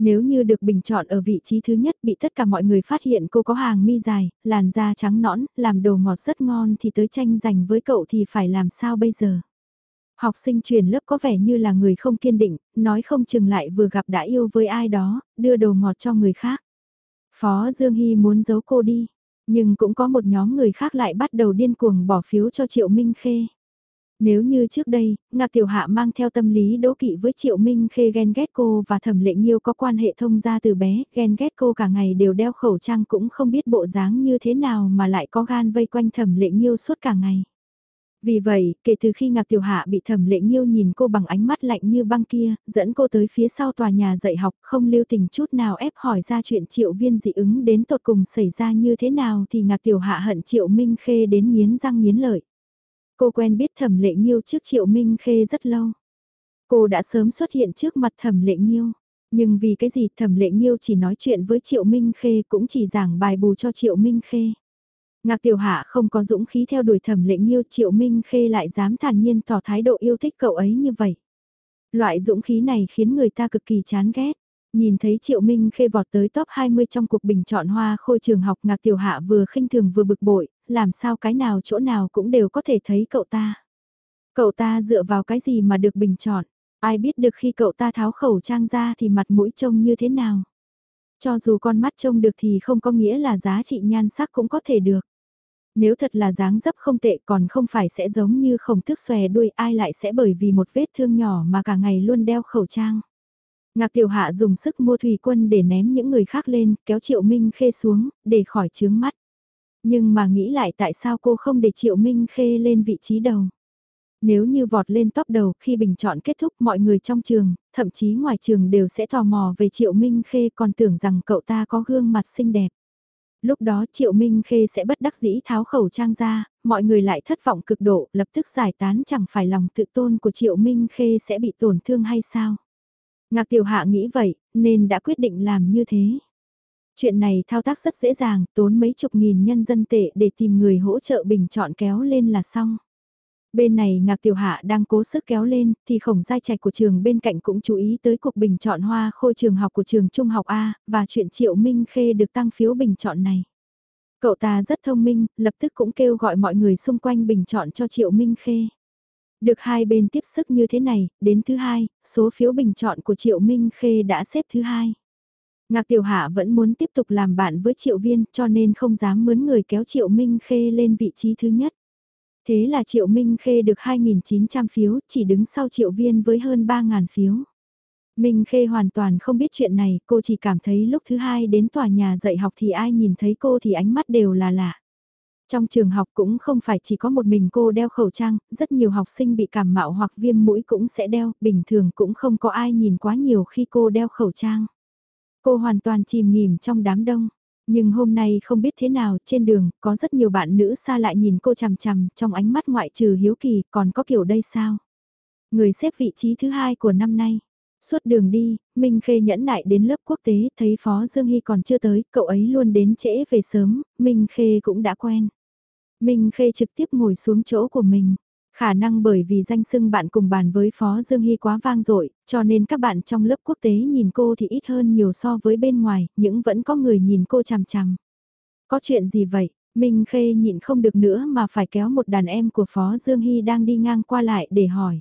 Nếu như được bình chọn ở vị trí thứ nhất bị tất cả mọi người phát hiện cô có hàng mi dài, làn da trắng nõn, làm đồ ngọt rất ngon thì tới tranh giành với cậu thì phải làm sao bây giờ? Học sinh truyền lớp có vẻ như là người không kiên định, nói không chừng lại vừa gặp đã yêu với ai đó, đưa đồ ngọt cho người khác. Phó Dương Hy muốn giấu cô đi, nhưng cũng có một nhóm người khác lại bắt đầu điên cuồng bỏ phiếu cho Triệu Minh Khê. Nếu như trước đây, Ngạc Tiểu Hạ mang theo tâm lý đố kỵ với Triệu Minh Khê ghen ghét cô và Thẩm Lệ Nghiêu có quan hệ thông gia từ bé, ghen ghét cô cả ngày đều đeo khẩu trang cũng không biết bộ dáng như thế nào mà lại có gan vây quanh Thẩm Lệ Nghiêu suốt cả ngày. Vì vậy, kể từ khi Ngạc Tiểu Hạ bị Thẩm Lệ Nghiêu nhìn cô bằng ánh mắt lạnh như băng kia, dẫn cô tới phía sau tòa nhà dạy học không lưu tình chút nào ép hỏi ra chuyện Triệu Viên dị ứng đến tột cùng xảy ra như thế nào thì Ngạc Tiểu Hạ hận Triệu Minh Khê đến nghiến răng nghiến lợi. Cô quen biết thẩm lệ nghiêu trước triệu minh khê rất lâu. Cô đã sớm xuất hiện trước mặt thẩm lệ nghiêu. Nhưng vì cái gì thẩm lệ nghiêu chỉ nói chuyện với triệu minh khê cũng chỉ giảng bài bù cho triệu minh khê. Ngạc tiểu hạ không có dũng khí theo đuổi thẩm lệ nghiêu triệu minh khê lại dám thản nhiên tỏ thái độ yêu thích cậu ấy như vậy. Loại dũng khí này khiến người ta cực kỳ chán ghét. Nhìn thấy Triệu Minh khê vọt tới top 20 trong cuộc bình chọn hoa khôi trường học ngạc tiểu hạ vừa khinh thường vừa bực bội, làm sao cái nào chỗ nào cũng đều có thể thấy cậu ta. Cậu ta dựa vào cái gì mà được bình chọn, ai biết được khi cậu ta tháo khẩu trang ra thì mặt mũi trông như thế nào. Cho dù con mắt trông được thì không có nghĩa là giá trị nhan sắc cũng có thể được. Nếu thật là dáng dấp không tệ còn không phải sẽ giống như khổng thức xòe đuôi ai lại sẽ bởi vì một vết thương nhỏ mà cả ngày luôn đeo khẩu trang. Ngạc tiểu hạ dùng sức mua thủy quân để ném những người khác lên, kéo triệu minh khê xuống, để khỏi chướng mắt. Nhưng mà nghĩ lại tại sao cô không để triệu minh khê lên vị trí đầu. Nếu như vọt lên top đầu khi bình chọn kết thúc mọi người trong trường, thậm chí ngoài trường đều sẽ tò mò về Triệu Minh Khê còn tưởng rằng cậu ta có gương mặt xinh đẹp. Lúc đó Triệu Minh Khê sẽ bất đắc dĩ tháo khẩu trang ra, mọi người lại thất vọng cực độ, lập tức giải tán chẳng phải lòng tự tôn của Triệu Minh Khê sẽ bị tổn thương hay sao. Ngạc Tiểu Hạ nghĩ vậy, nên đã quyết định làm như thế. Chuyện này thao tác rất dễ dàng, tốn mấy chục nghìn nhân dân tệ để tìm người hỗ trợ bình chọn kéo lên là xong. Bên này ngạc tiểu hạ đang cố sức kéo lên, thì khổng giai trạch của trường bên cạnh cũng chú ý tới cuộc bình chọn hoa khôi trường học của trường trung học A, và chuyện triệu Minh Khê được tăng phiếu bình chọn này. Cậu ta rất thông minh, lập tức cũng kêu gọi mọi người xung quanh bình chọn cho triệu Minh Khê. Được hai bên tiếp sức như thế này, đến thứ hai, số phiếu bình chọn của Triệu Minh Khê đã xếp thứ hai. Ngạc Tiểu Hạ vẫn muốn tiếp tục làm bạn với Triệu Viên cho nên không dám mướn người kéo Triệu Minh Khê lên vị trí thứ nhất. Thế là Triệu Minh Khê được 2.900 phiếu, chỉ đứng sau Triệu Viên với hơn 3.000 phiếu. Minh Khê hoàn toàn không biết chuyện này, cô chỉ cảm thấy lúc thứ hai đến tòa nhà dạy học thì ai nhìn thấy cô thì ánh mắt đều là lạ. Trong trường học cũng không phải chỉ có một mình cô đeo khẩu trang, rất nhiều học sinh bị cảm mạo hoặc viêm mũi cũng sẽ đeo, bình thường cũng không có ai nhìn quá nhiều khi cô đeo khẩu trang. Cô hoàn toàn chìm nghỉm trong đám đông. Nhưng hôm nay không biết thế nào, trên đường, có rất nhiều bạn nữ xa lại nhìn cô chằm chằm, trong ánh mắt ngoại trừ hiếu kỳ, còn có kiểu đây sao? Người xếp vị trí thứ hai của năm nay. Suốt đường đi, Minh Khê nhẫn nại đến lớp quốc tế, thấy Phó Dương Hy còn chưa tới, cậu ấy luôn đến trễ về sớm, Minh Khê cũng đã quen. Minh Khê trực tiếp ngồi xuống chỗ của mình. Khả năng bởi vì danh sưng bạn cùng bàn với Phó Dương Hy quá vang dội, cho nên các bạn trong lớp quốc tế nhìn cô thì ít hơn nhiều so với bên ngoài, những vẫn có người nhìn cô chằm chằm. Có chuyện gì vậy? Minh Khê nhịn không được nữa mà phải kéo một đàn em của Phó Dương Hy đang đi ngang qua lại để hỏi.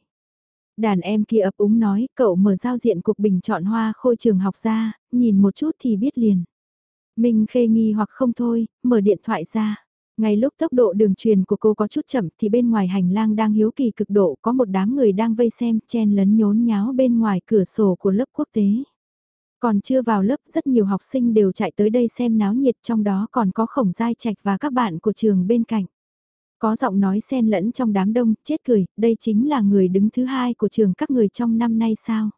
Đàn em kia ấp úng nói, cậu mở giao diện cuộc bình chọn hoa khôi trường học ra, nhìn một chút thì biết liền. Minh Khê nghi hoặc không thôi, mở điện thoại ra. Ngay lúc tốc độ đường truyền của cô có chút chậm thì bên ngoài hành lang đang hiếu kỳ cực độ có một đám người đang vây xem chen lấn nhốn nháo bên ngoài cửa sổ của lớp quốc tế. Còn chưa vào lớp rất nhiều học sinh đều chạy tới đây xem náo nhiệt trong đó còn có khổng giai trạch và các bạn của trường bên cạnh. Có giọng nói xen lẫn trong đám đông, chết cười, đây chính là người đứng thứ hai của trường các người trong năm nay sao?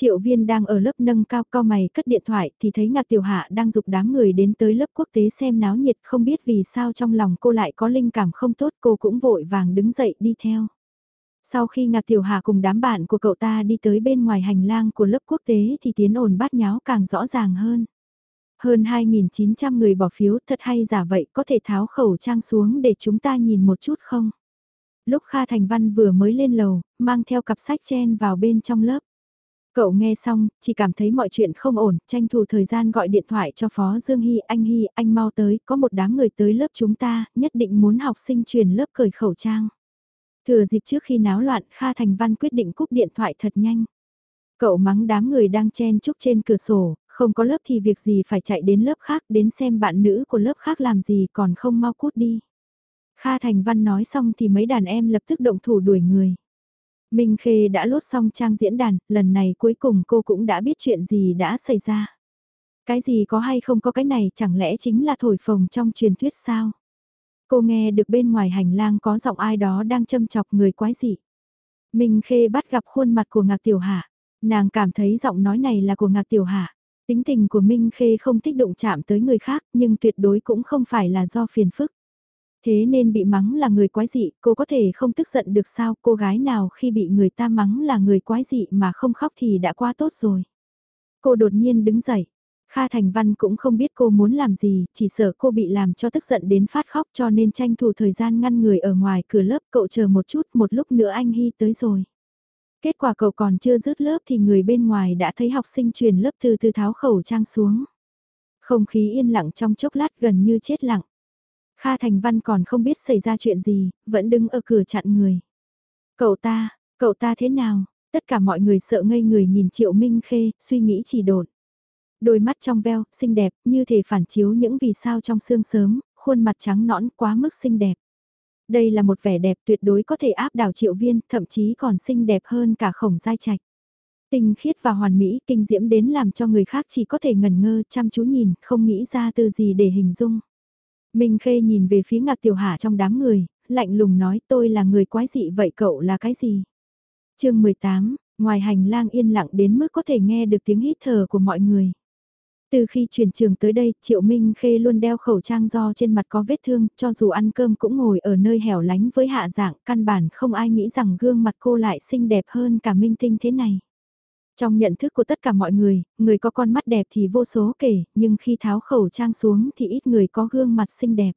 Triệu viên đang ở lớp nâng cao cao mày cất điện thoại thì thấy ngạc tiểu hạ đang dục đám người đến tới lớp quốc tế xem náo nhiệt không biết vì sao trong lòng cô lại có linh cảm không tốt cô cũng vội vàng đứng dậy đi theo. Sau khi ngạc tiểu hạ cùng đám bạn của cậu ta đi tới bên ngoài hành lang của lớp quốc tế thì tiếng ồn bát nháo càng rõ ràng hơn. Hơn 2.900 người bỏ phiếu thật hay giả vậy có thể tháo khẩu trang xuống để chúng ta nhìn một chút không? Lúc Kha Thành Văn vừa mới lên lầu, mang theo cặp sách chen vào bên trong lớp. Cậu nghe xong, chỉ cảm thấy mọi chuyện không ổn, tranh thủ thời gian gọi điện thoại cho Phó Dương Hy, anh Hy, anh mau tới, có một đám người tới lớp chúng ta, nhất định muốn học sinh truyền lớp cởi khẩu trang. Thừa dịp trước khi náo loạn, Kha Thành Văn quyết định cúp điện thoại thật nhanh. Cậu mắng đám người đang chen chúc trên cửa sổ, không có lớp thì việc gì phải chạy đến lớp khác, đến xem bạn nữ của lớp khác làm gì còn không mau cút đi. Kha Thành Văn nói xong thì mấy đàn em lập tức động thủ đuổi người. Minh Khê đã lốt xong trang diễn đàn, lần này cuối cùng cô cũng đã biết chuyện gì đã xảy ra. Cái gì có hay không có cái này chẳng lẽ chính là thổi phồng trong truyền thuyết sao? Cô nghe được bên ngoài hành lang có giọng ai đó đang châm chọc người quái dị. Minh Khê bắt gặp khuôn mặt của Ngạc Tiểu Hạ. Nàng cảm thấy giọng nói này là của Ngạc Tiểu Hạ. Tính tình của Minh Khê không thích đụng chạm tới người khác nhưng tuyệt đối cũng không phải là do phiền phức. Thế nên bị mắng là người quái dị, cô có thể không tức giận được sao, cô gái nào khi bị người ta mắng là người quái dị mà không khóc thì đã quá tốt rồi. Cô đột nhiên đứng dậy. Kha Thành Văn cũng không biết cô muốn làm gì, chỉ sợ cô bị làm cho tức giận đến phát khóc cho nên tranh thủ thời gian ngăn người ở ngoài cửa lớp cậu chờ một chút một lúc nữa anh Hy tới rồi. Kết quả cậu còn chưa dứt lớp thì người bên ngoài đã thấy học sinh truyền lớp từ từ tháo khẩu trang xuống. Không khí yên lặng trong chốc lát gần như chết lặng. Kha Thành Văn còn không biết xảy ra chuyện gì, vẫn đứng ở cửa chặn người. Cậu ta, cậu ta thế nào? Tất cả mọi người sợ ngây người nhìn Triệu Minh Khê, suy nghĩ chỉ đột. Đôi mắt trong veo, xinh đẹp, như thể phản chiếu những vì sao trong sương sớm, khuôn mặt trắng nõn quá mức xinh đẹp. Đây là một vẻ đẹp tuyệt đối có thể áp đảo triệu viên, thậm chí còn xinh đẹp hơn cả khổng giai trạch. Tinh khiết và hoàn mỹ kinh diễm đến làm cho người khác chỉ có thể ngẩn ngơ chăm chú nhìn, không nghĩ ra từ gì để hình dung. Minh Khê nhìn về phía ngạc tiểu hạ trong đám người, lạnh lùng nói tôi là người quái dị vậy cậu là cái gì? chương 18, ngoài hành lang yên lặng đến mức có thể nghe được tiếng hít thở của mọi người. Từ khi chuyển trường tới đây, Triệu Minh Khê luôn đeo khẩu trang do trên mặt có vết thương, cho dù ăn cơm cũng ngồi ở nơi hẻo lánh với hạ dạng, căn bản không ai nghĩ rằng gương mặt cô lại xinh đẹp hơn cả minh tinh thế này. Trong nhận thức của tất cả mọi người, người có con mắt đẹp thì vô số kể, nhưng khi tháo khẩu trang xuống thì ít người có gương mặt xinh đẹp.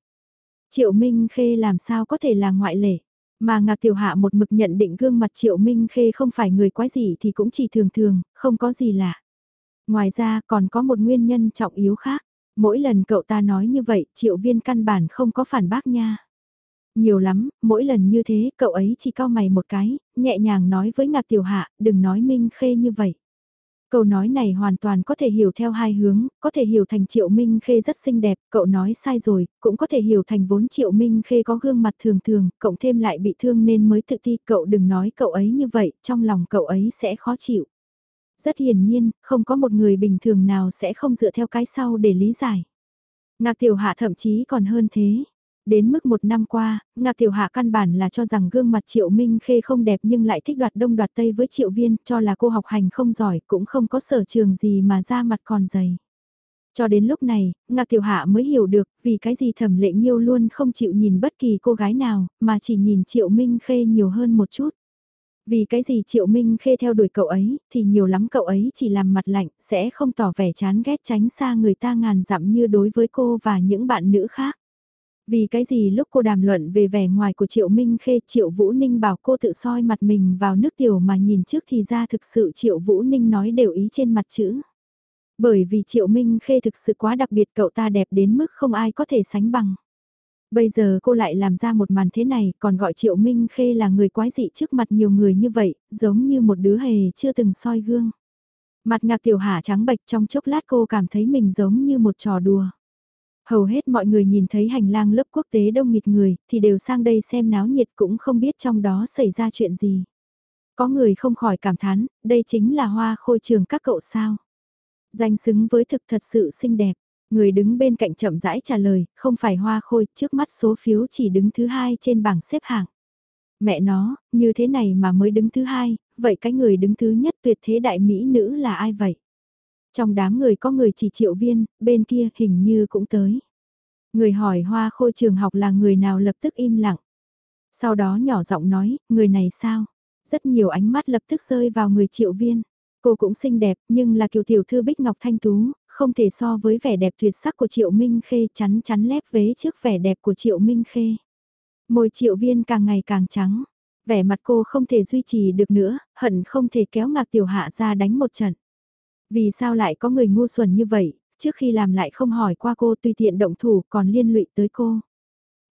Triệu Minh Khê làm sao có thể là ngoại lệ. Mà Ngạc Tiểu Hạ một mực nhận định gương mặt Triệu Minh Khê không phải người quái gì thì cũng chỉ thường thường, không có gì lạ. Ngoài ra còn có một nguyên nhân trọng yếu khác. Mỗi lần cậu ta nói như vậy, Triệu Viên căn bản không có phản bác nha. Nhiều lắm, mỗi lần như thế cậu ấy chỉ cao mày một cái, nhẹ nhàng nói với Ngạc Tiểu Hạ, đừng nói Minh Khê như vậy. Câu nói này hoàn toàn có thể hiểu theo hai hướng, có thể hiểu thành Triệu Minh Khê rất xinh đẹp, cậu nói sai rồi, cũng có thể hiểu thành vốn Triệu Minh Khê có gương mặt thường thường, cộng thêm lại bị thương nên mới tự ti, cậu đừng nói cậu ấy như vậy, trong lòng cậu ấy sẽ khó chịu. Rất hiển nhiên, không có một người bình thường nào sẽ không dựa theo cái sau để lý giải. Ngạc Tiểu Hạ thậm chí còn hơn thế. Đến mức một năm qua, Ngạc Tiểu Hạ căn bản là cho rằng gương mặt Triệu Minh Khê không đẹp nhưng lại thích đoạt đông đoạt tây với Triệu Viên, cho là cô học hành không giỏi, cũng không có sở trường gì mà ra mặt còn dày. Cho đến lúc này, Ngạc Tiểu Hạ mới hiểu được vì cái gì thẩm lệ nghiêu luôn không chịu nhìn bất kỳ cô gái nào, mà chỉ nhìn Triệu Minh Khê nhiều hơn một chút. Vì cái gì Triệu Minh Khê theo đuổi cậu ấy, thì nhiều lắm cậu ấy chỉ làm mặt lạnh, sẽ không tỏ vẻ chán ghét tránh xa người ta ngàn dặm như đối với cô và những bạn nữ khác. Vì cái gì lúc cô đàm luận về vẻ ngoài của Triệu Minh Khê, Triệu Vũ Ninh bảo cô tự soi mặt mình vào nước tiểu mà nhìn trước thì ra thực sự Triệu Vũ Ninh nói đều ý trên mặt chữ. Bởi vì Triệu Minh Khê thực sự quá đặc biệt cậu ta đẹp đến mức không ai có thể sánh bằng. Bây giờ cô lại làm ra một màn thế này, còn gọi Triệu Minh Khê là người quái dị trước mặt nhiều người như vậy, giống như một đứa hề chưa từng soi gương. Mặt ngạc tiểu hạ trắng bạch trong chốc lát cô cảm thấy mình giống như một trò đùa. Hầu hết mọi người nhìn thấy hành lang lớp quốc tế đông nghịt người, thì đều sang đây xem náo nhiệt cũng không biết trong đó xảy ra chuyện gì. Có người không khỏi cảm thán, đây chính là hoa khôi trường các cậu sao. Danh xứng với thực thật sự xinh đẹp. Người đứng bên cạnh chậm rãi trả lời, không phải hoa khôi, trước mắt số phiếu chỉ đứng thứ hai trên bảng xếp hạng. Mẹ nó, như thế này mà mới đứng thứ hai, vậy cái người đứng thứ nhất tuyệt thế đại mỹ nữ là ai vậy? Trong đám người có người chỉ triệu viên, bên kia hình như cũng tới. Người hỏi hoa khôi trường học là người nào lập tức im lặng. Sau đó nhỏ giọng nói, người này sao? Rất nhiều ánh mắt lập tức rơi vào người triệu viên. Cô cũng xinh đẹp, nhưng là kiều tiểu thư Bích Ngọc Thanh Tú, không thể so với vẻ đẹp tuyệt sắc của Triệu Minh Khê chắn chắn lép vế trước vẻ đẹp của Triệu Minh Khê. Môi Triệu Viên càng ngày càng trắng, vẻ mặt cô không thể duy trì được nữa, hận không thể kéo ngạc tiểu hạ ra đánh một trận. Vì sao lại có người ngu xuẩn như vậy, trước khi làm lại không hỏi qua cô tùy tiện động thủ còn liên lụy tới cô.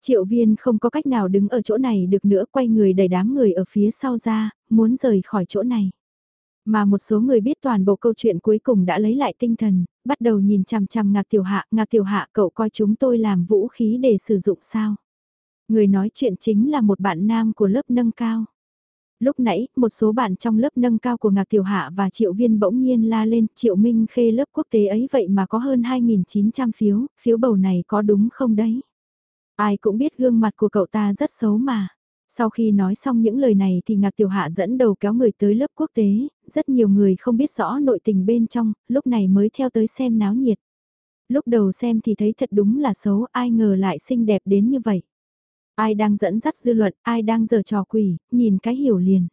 Triệu viên không có cách nào đứng ở chỗ này được nữa quay người đẩy đám người ở phía sau ra, muốn rời khỏi chỗ này. Mà một số người biết toàn bộ câu chuyện cuối cùng đã lấy lại tinh thần, bắt đầu nhìn chằm chằm ngạc tiểu hạ, ngạc tiểu hạ cậu coi chúng tôi làm vũ khí để sử dụng sao. Người nói chuyện chính là một bạn nam của lớp nâng cao. Lúc nãy, một số bạn trong lớp nâng cao của Ngạc Tiểu Hạ và Triệu Viên bỗng nhiên la lên, Triệu Minh Khê lớp quốc tế ấy vậy mà có hơn 2.900 phiếu, phiếu bầu này có đúng không đấy? Ai cũng biết gương mặt của cậu ta rất xấu mà. Sau khi nói xong những lời này thì Ngạc Tiểu Hạ dẫn đầu kéo người tới lớp quốc tế, rất nhiều người không biết rõ nội tình bên trong, lúc này mới theo tới xem náo nhiệt. Lúc đầu xem thì thấy thật đúng là xấu, ai ngờ lại xinh đẹp đến như vậy. Ai đang dẫn dắt dư luận, ai đang giở trò quỷ, nhìn cái hiểu liền.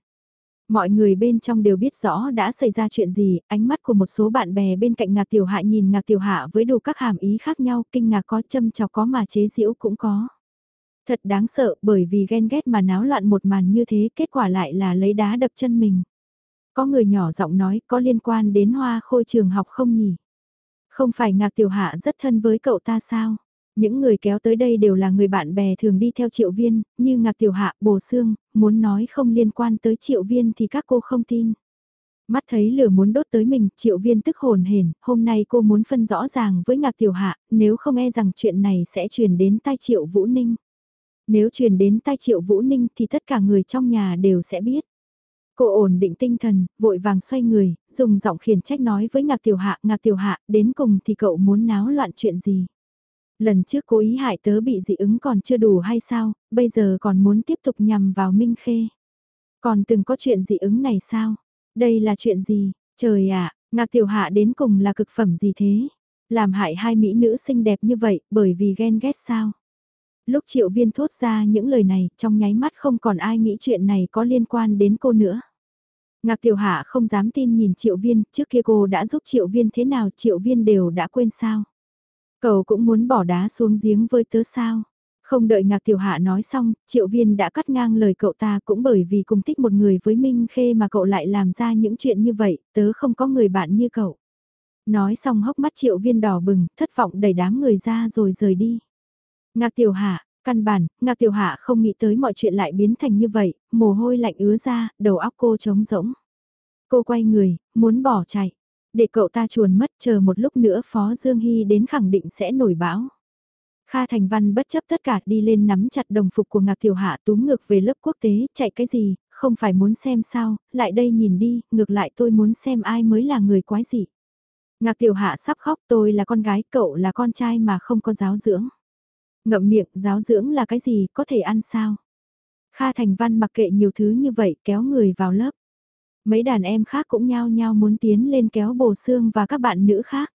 Mọi người bên trong đều biết rõ đã xảy ra chuyện gì, ánh mắt của một số bạn bè bên cạnh Ngạc Tiểu Hạ nhìn Ngạc Tiểu Hạ với đủ các hàm ý khác nhau, kinh ngạc có châm chọc có mà chế giễu cũng có. Thật đáng sợ bởi vì ghen ghét mà náo loạn một màn như thế kết quả lại là lấy đá đập chân mình. Có người nhỏ giọng nói có liên quan đến hoa khôi trường học không nhỉ? Không phải ngạc tiểu hạ rất thân với cậu ta sao? Những người kéo tới đây đều là người bạn bè thường đi theo triệu viên, như ngạc tiểu hạ, bồ xương, muốn nói không liên quan tới triệu viên thì các cô không tin. Mắt thấy lửa muốn đốt tới mình, triệu viên tức hồn hển hôm nay cô muốn phân rõ ràng với ngạc tiểu hạ, nếu không e rằng chuyện này sẽ truyền đến tai triệu Vũ Ninh. Nếu truyền đến tai triệu Vũ Ninh thì tất cả người trong nhà đều sẽ biết. Cô ổn định tinh thần, vội vàng xoay người, dùng giọng khiển trách nói với ngạc tiểu hạ, ngạc tiểu hạ, đến cùng thì cậu muốn náo loạn chuyện gì? Lần trước cố ý hại tớ bị dị ứng còn chưa đủ hay sao, bây giờ còn muốn tiếp tục nhằm vào Minh Khê. Còn từng có chuyện dị ứng này sao? Đây là chuyện gì? Trời ạ, ngạc tiểu hạ đến cùng là cực phẩm gì thế? Làm hại hai mỹ nữ xinh đẹp như vậy bởi vì ghen ghét sao? Lúc triệu viên thốt ra những lời này, trong nháy mắt không còn ai nghĩ chuyện này có liên quan đến cô nữa. Ngạc tiểu hạ không dám tin nhìn triệu viên, trước kia cô đã giúp triệu viên thế nào triệu viên đều đã quên sao. Cậu cũng muốn bỏ đá xuống giếng với tớ sao. Không đợi ngạc tiểu hạ nói xong, triệu viên đã cắt ngang lời cậu ta cũng bởi vì cùng thích một người với Minh Khê mà cậu lại làm ra những chuyện như vậy, tớ không có người bạn như cậu. Nói xong hốc mắt triệu viên đỏ bừng, thất vọng đẩy đám người ra rồi rời đi. Ngạc tiểu hạ, căn bản, ngạc tiểu hạ không nghĩ tới mọi chuyện lại biến thành như vậy, mồ hôi lạnh ứa ra, đầu óc cô trống rỗng. Cô quay người, muốn bỏ chạy. Để cậu ta chuồn mất chờ một lúc nữa Phó Dương Hy đến khẳng định sẽ nổi bão. Kha Thành Văn bất chấp tất cả đi lên nắm chặt đồng phục của Ngạc Tiểu Hạ túm ngược về lớp quốc tế, chạy cái gì, không phải muốn xem sao, lại đây nhìn đi, ngược lại tôi muốn xem ai mới là người quái gì. Ngạc Tiểu Hạ sắp khóc tôi là con gái, cậu là con trai mà không có giáo dưỡng. Ngậm miệng, giáo dưỡng là cái gì, có thể ăn sao? Kha Thành Văn mặc kệ nhiều thứ như vậy kéo người vào lớp. Mấy đàn em khác cũng nhao nhao muốn tiến lên kéo bồ xương và các bạn nữ khác.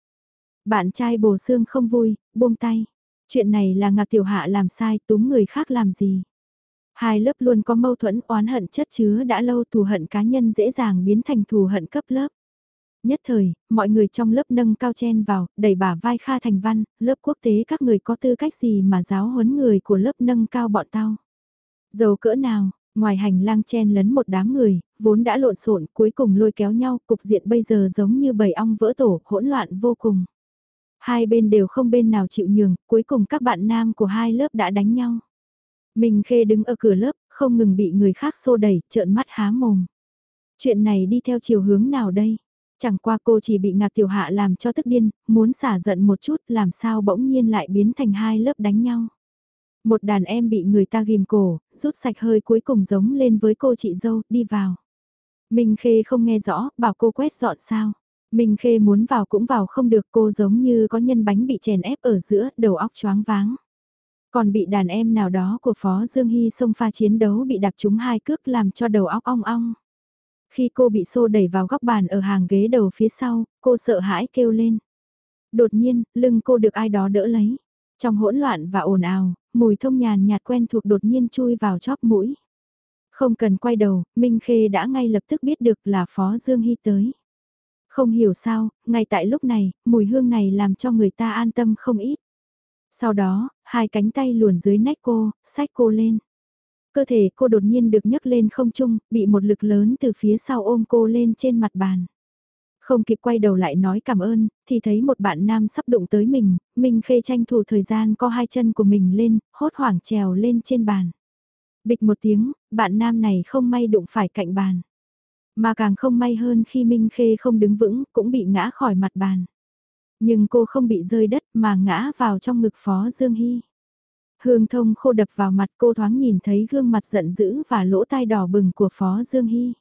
Bạn trai bồ xương không vui, buông tay. Chuyện này là ngạc tiểu hạ làm sai túm người khác làm gì. Hai lớp luôn có mâu thuẫn oán hận chất chứa đã lâu thù hận cá nhân dễ dàng biến thành thù hận cấp lớp. Nhất thời, mọi người trong lớp nâng cao chen vào, đẩy bả vai Kha Thành Văn, lớp quốc tế các người có tư cách gì mà giáo huấn người của lớp nâng cao bọn tao. Dầu cỡ nào, ngoài hành lang chen lấn một đám người, vốn đã lộn xộn cuối cùng lôi kéo nhau, cục diện bây giờ giống như bầy ong vỡ tổ, hỗn loạn vô cùng. Hai bên đều không bên nào chịu nhường, cuối cùng các bạn nam của hai lớp đã đánh nhau. Mình khê đứng ở cửa lớp, không ngừng bị người khác xô đẩy, trợn mắt há mồm. Chuyện này đi theo chiều hướng nào đây? Chẳng qua cô chỉ bị ngạc tiểu hạ làm cho tức điên, muốn xả giận một chút làm sao bỗng nhiên lại biến thành hai lớp đánh nhau. Một đàn em bị người ta ghim cổ, rút sạch hơi cuối cùng giống lên với cô chị dâu, đi vào. Minh Khê không nghe rõ, bảo cô quét dọn sao. Minh Khê muốn vào cũng vào không được cô giống như có nhân bánh bị chèn ép ở giữa, đầu óc choáng váng. Còn bị đàn em nào đó của Phó Dương Hy xông pha chiến đấu bị đạp trúng hai cước làm cho đầu óc ong ong. Khi cô bị xô đẩy vào góc bàn ở hàng ghế đầu phía sau, cô sợ hãi kêu lên. Đột nhiên, lưng cô được ai đó đỡ lấy. Trong hỗn loạn và ồn ào, mùi thông nhàn nhạt quen thuộc đột nhiên chui vào chóp mũi. Không cần quay đầu, Minh Khê đã ngay lập tức biết được là Phó Dương Hy tới. Không hiểu sao, ngay tại lúc này, mùi hương này làm cho người ta an tâm không ít. Sau đó, hai cánh tay luồn dưới nách cô, sách cô lên. Cơ thể cô đột nhiên được nhấc lên không trung, bị một lực lớn từ phía sau ôm cô lên trên mặt bàn. Không kịp quay đầu lại nói cảm ơn, thì thấy một bạn nam sắp đụng tới mình, minh khê tranh thủ thời gian co hai chân của mình lên, hốt hoảng trèo lên trên bàn. Bịch một tiếng, bạn nam này không may đụng phải cạnh bàn. Mà càng không may hơn khi Minh Khê không đứng vững cũng bị ngã khỏi mặt bàn. Nhưng cô không bị rơi đất mà ngã vào trong ngực Phó Dương Hy. Hương thông khô đập vào mặt cô thoáng nhìn thấy gương mặt giận dữ và lỗ tai đỏ bừng của Phó Dương Hy.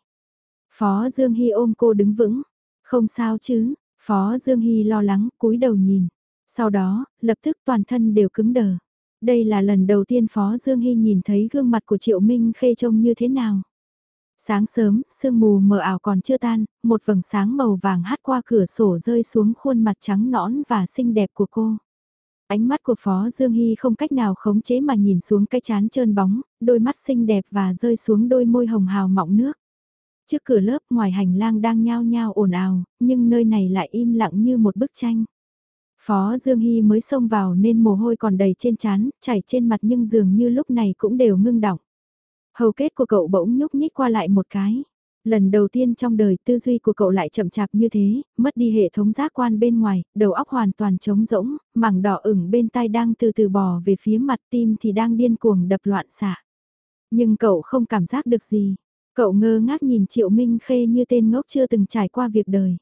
Phó Dương Hy ôm cô đứng vững. Không sao chứ, Phó Dương Hy lo lắng cúi đầu nhìn. Sau đó, lập tức toàn thân đều cứng đờ. Đây là lần đầu tiên Phó Dương Hy nhìn thấy gương mặt của Triệu Minh Khê trông như thế nào. Sáng sớm, sương mù mờ ảo còn chưa tan, một vầng sáng màu vàng hát qua cửa sổ rơi xuống khuôn mặt trắng nõn và xinh đẹp của cô. Ánh mắt của Phó Dương Hy không cách nào khống chế mà nhìn xuống cái chán trơn bóng, đôi mắt xinh đẹp và rơi xuống đôi môi hồng hào mọng nước. Trước cửa lớp ngoài hành lang đang nhao nhao ồn ào, nhưng nơi này lại im lặng như một bức tranh. Phó Dương Hy mới xông vào nên mồ hôi còn đầy trên chán, chảy trên mặt nhưng dường như lúc này cũng đều ngưng đọng. Hầu kết của cậu bỗng nhúc nhích qua lại một cái. Lần đầu tiên trong đời tư duy của cậu lại chậm chạp như thế, mất đi hệ thống giác quan bên ngoài, đầu óc hoàn toàn trống rỗng, mảng đỏ ửng bên tai đang từ từ bò về phía mặt tim thì đang điên cuồng đập loạn xạ. Nhưng cậu không cảm giác được gì. Cậu ngơ ngác nhìn Triệu Minh Khê như tên ngốc chưa từng trải qua việc đời.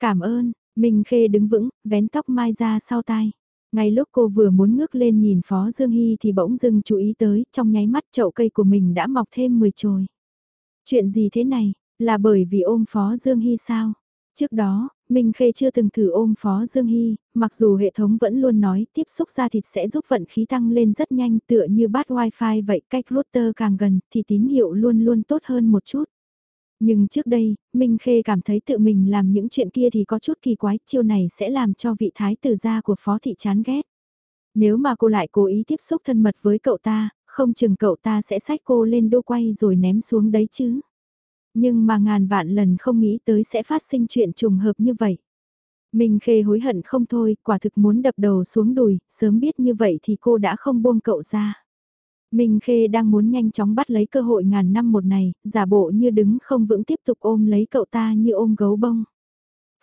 Cảm ơn, Minh Khê đứng vững, vén tóc mai ra sau tai. Ngay lúc cô vừa muốn ngước lên nhìn Phó Dương Hy thì bỗng dưng chú ý tới, trong nháy mắt chậu cây của mình đã mọc thêm 10 chồi. Chuyện gì thế này, là bởi vì ôm Phó Dương Hy sao? Trước đó, Minh Khê chưa từng thử ôm Phó Dương Hy, mặc dù hệ thống vẫn luôn nói tiếp xúc da thịt sẽ giúp vận khí tăng lên rất nhanh tựa như bát wifi vậy cách router càng gần thì tín hiệu luôn luôn tốt hơn một chút. Nhưng trước đây, Minh Khê cảm thấy tự mình làm những chuyện kia thì có chút kỳ quái, chiêu này sẽ làm cho vị thái tử gia của phó thị chán ghét. Nếu mà cô lại cố ý tiếp xúc thân mật với cậu ta, không chừng cậu ta sẽ xách cô lên đô quay rồi ném xuống đấy chứ. Nhưng mà ngàn vạn lần không nghĩ tới sẽ phát sinh chuyện trùng hợp như vậy. Minh Khê hối hận không thôi, quả thực muốn đập đầu xuống đùi, sớm biết như vậy thì cô đã không buông cậu ra. Minh Khê đang muốn nhanh chóng bắt lấy cơ hội ngàn năm một này, giả bộ như đứng không vững tiếp tục ôm lấy cậu ta như ôm gấu bông.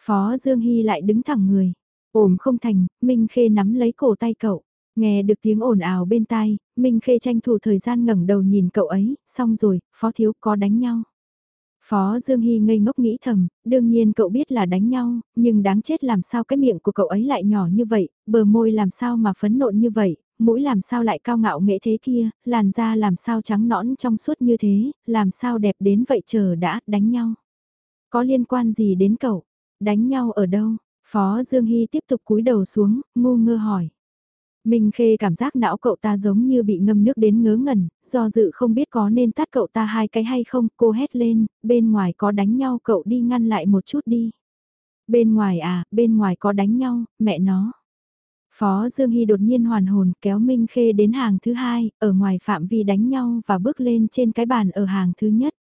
Phó Dương Hy lại đứng thẳng người. Ôm không thành, Minh Khê nắm lấy cổ tay cậu. Nghe được tiếng ồn ào bên tai, Minh Khê tranh thủ thời gian ngẩng đầu nhìn cậu ấy, xong rồi, Phó Thiếu có đánh nhau. Phó Dương Hy ngây ngốc nghĩ thầm, đương nhiên cậu biết là đánh nhau, nhưng đáng chết làm sao cái miệng của cậu ấy lại nhỏ như vậy, bờ môi làm sao mà phấn nộn như vậy, mũi làm sao lại cao ngạo nghệ thế kia, làn da làm sao trắng nõn trong suốt như thế, làm sao đẹp đến vậy chờ đã, đánh nhau. Có liên quan gì đến cậu? Đánh nhau ở đâu? Phó Dương Hy tiếp tục cúi đầu xuống, ngu ngơ hỏi. Minh Khê cảm giác não cậu ta giống như bị ngâm nước đến ngớ ngẩn, do dự không biết có nên tắt cậu ta hai cái hay không, cô hét lên, bên ngoài có đánh nhau cậu đi ngăn lại một chút đi. Bên ngoài à, bên ngoài có đánh nhau, mẹ nó. Phó Dương Hy đột nhiên hoàn hồn kéo Minh Khê đến hàng thứ hai, ở ngoài phạm vi đánh nhau và bước lên trên cái bàn ở hàng thứ nhất.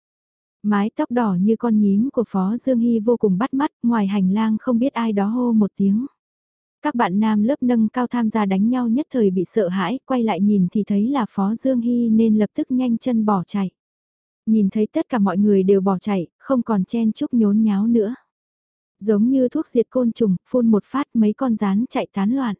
Mái tóc đỏ như con nhím của Phó Dương Hy vô cùng bắt mắt, ngoài hành lang không biết ai đó hô một tiếng. Các bạn nam lớp nâng cao tham gia đánh nhau nhất thời bị sợ hãi, quay lại nhìn thì thấy là Phó Dương Hy nên lập tức nhanh chân bỏ chạy. Nhìn thấy tất cả mọi người đều bỏ chạy, không còn chen chúc nhốn nháo nữa. Giống như thuốc diệt côn trùng, phun một phát mấy con rán chạy tán loạn.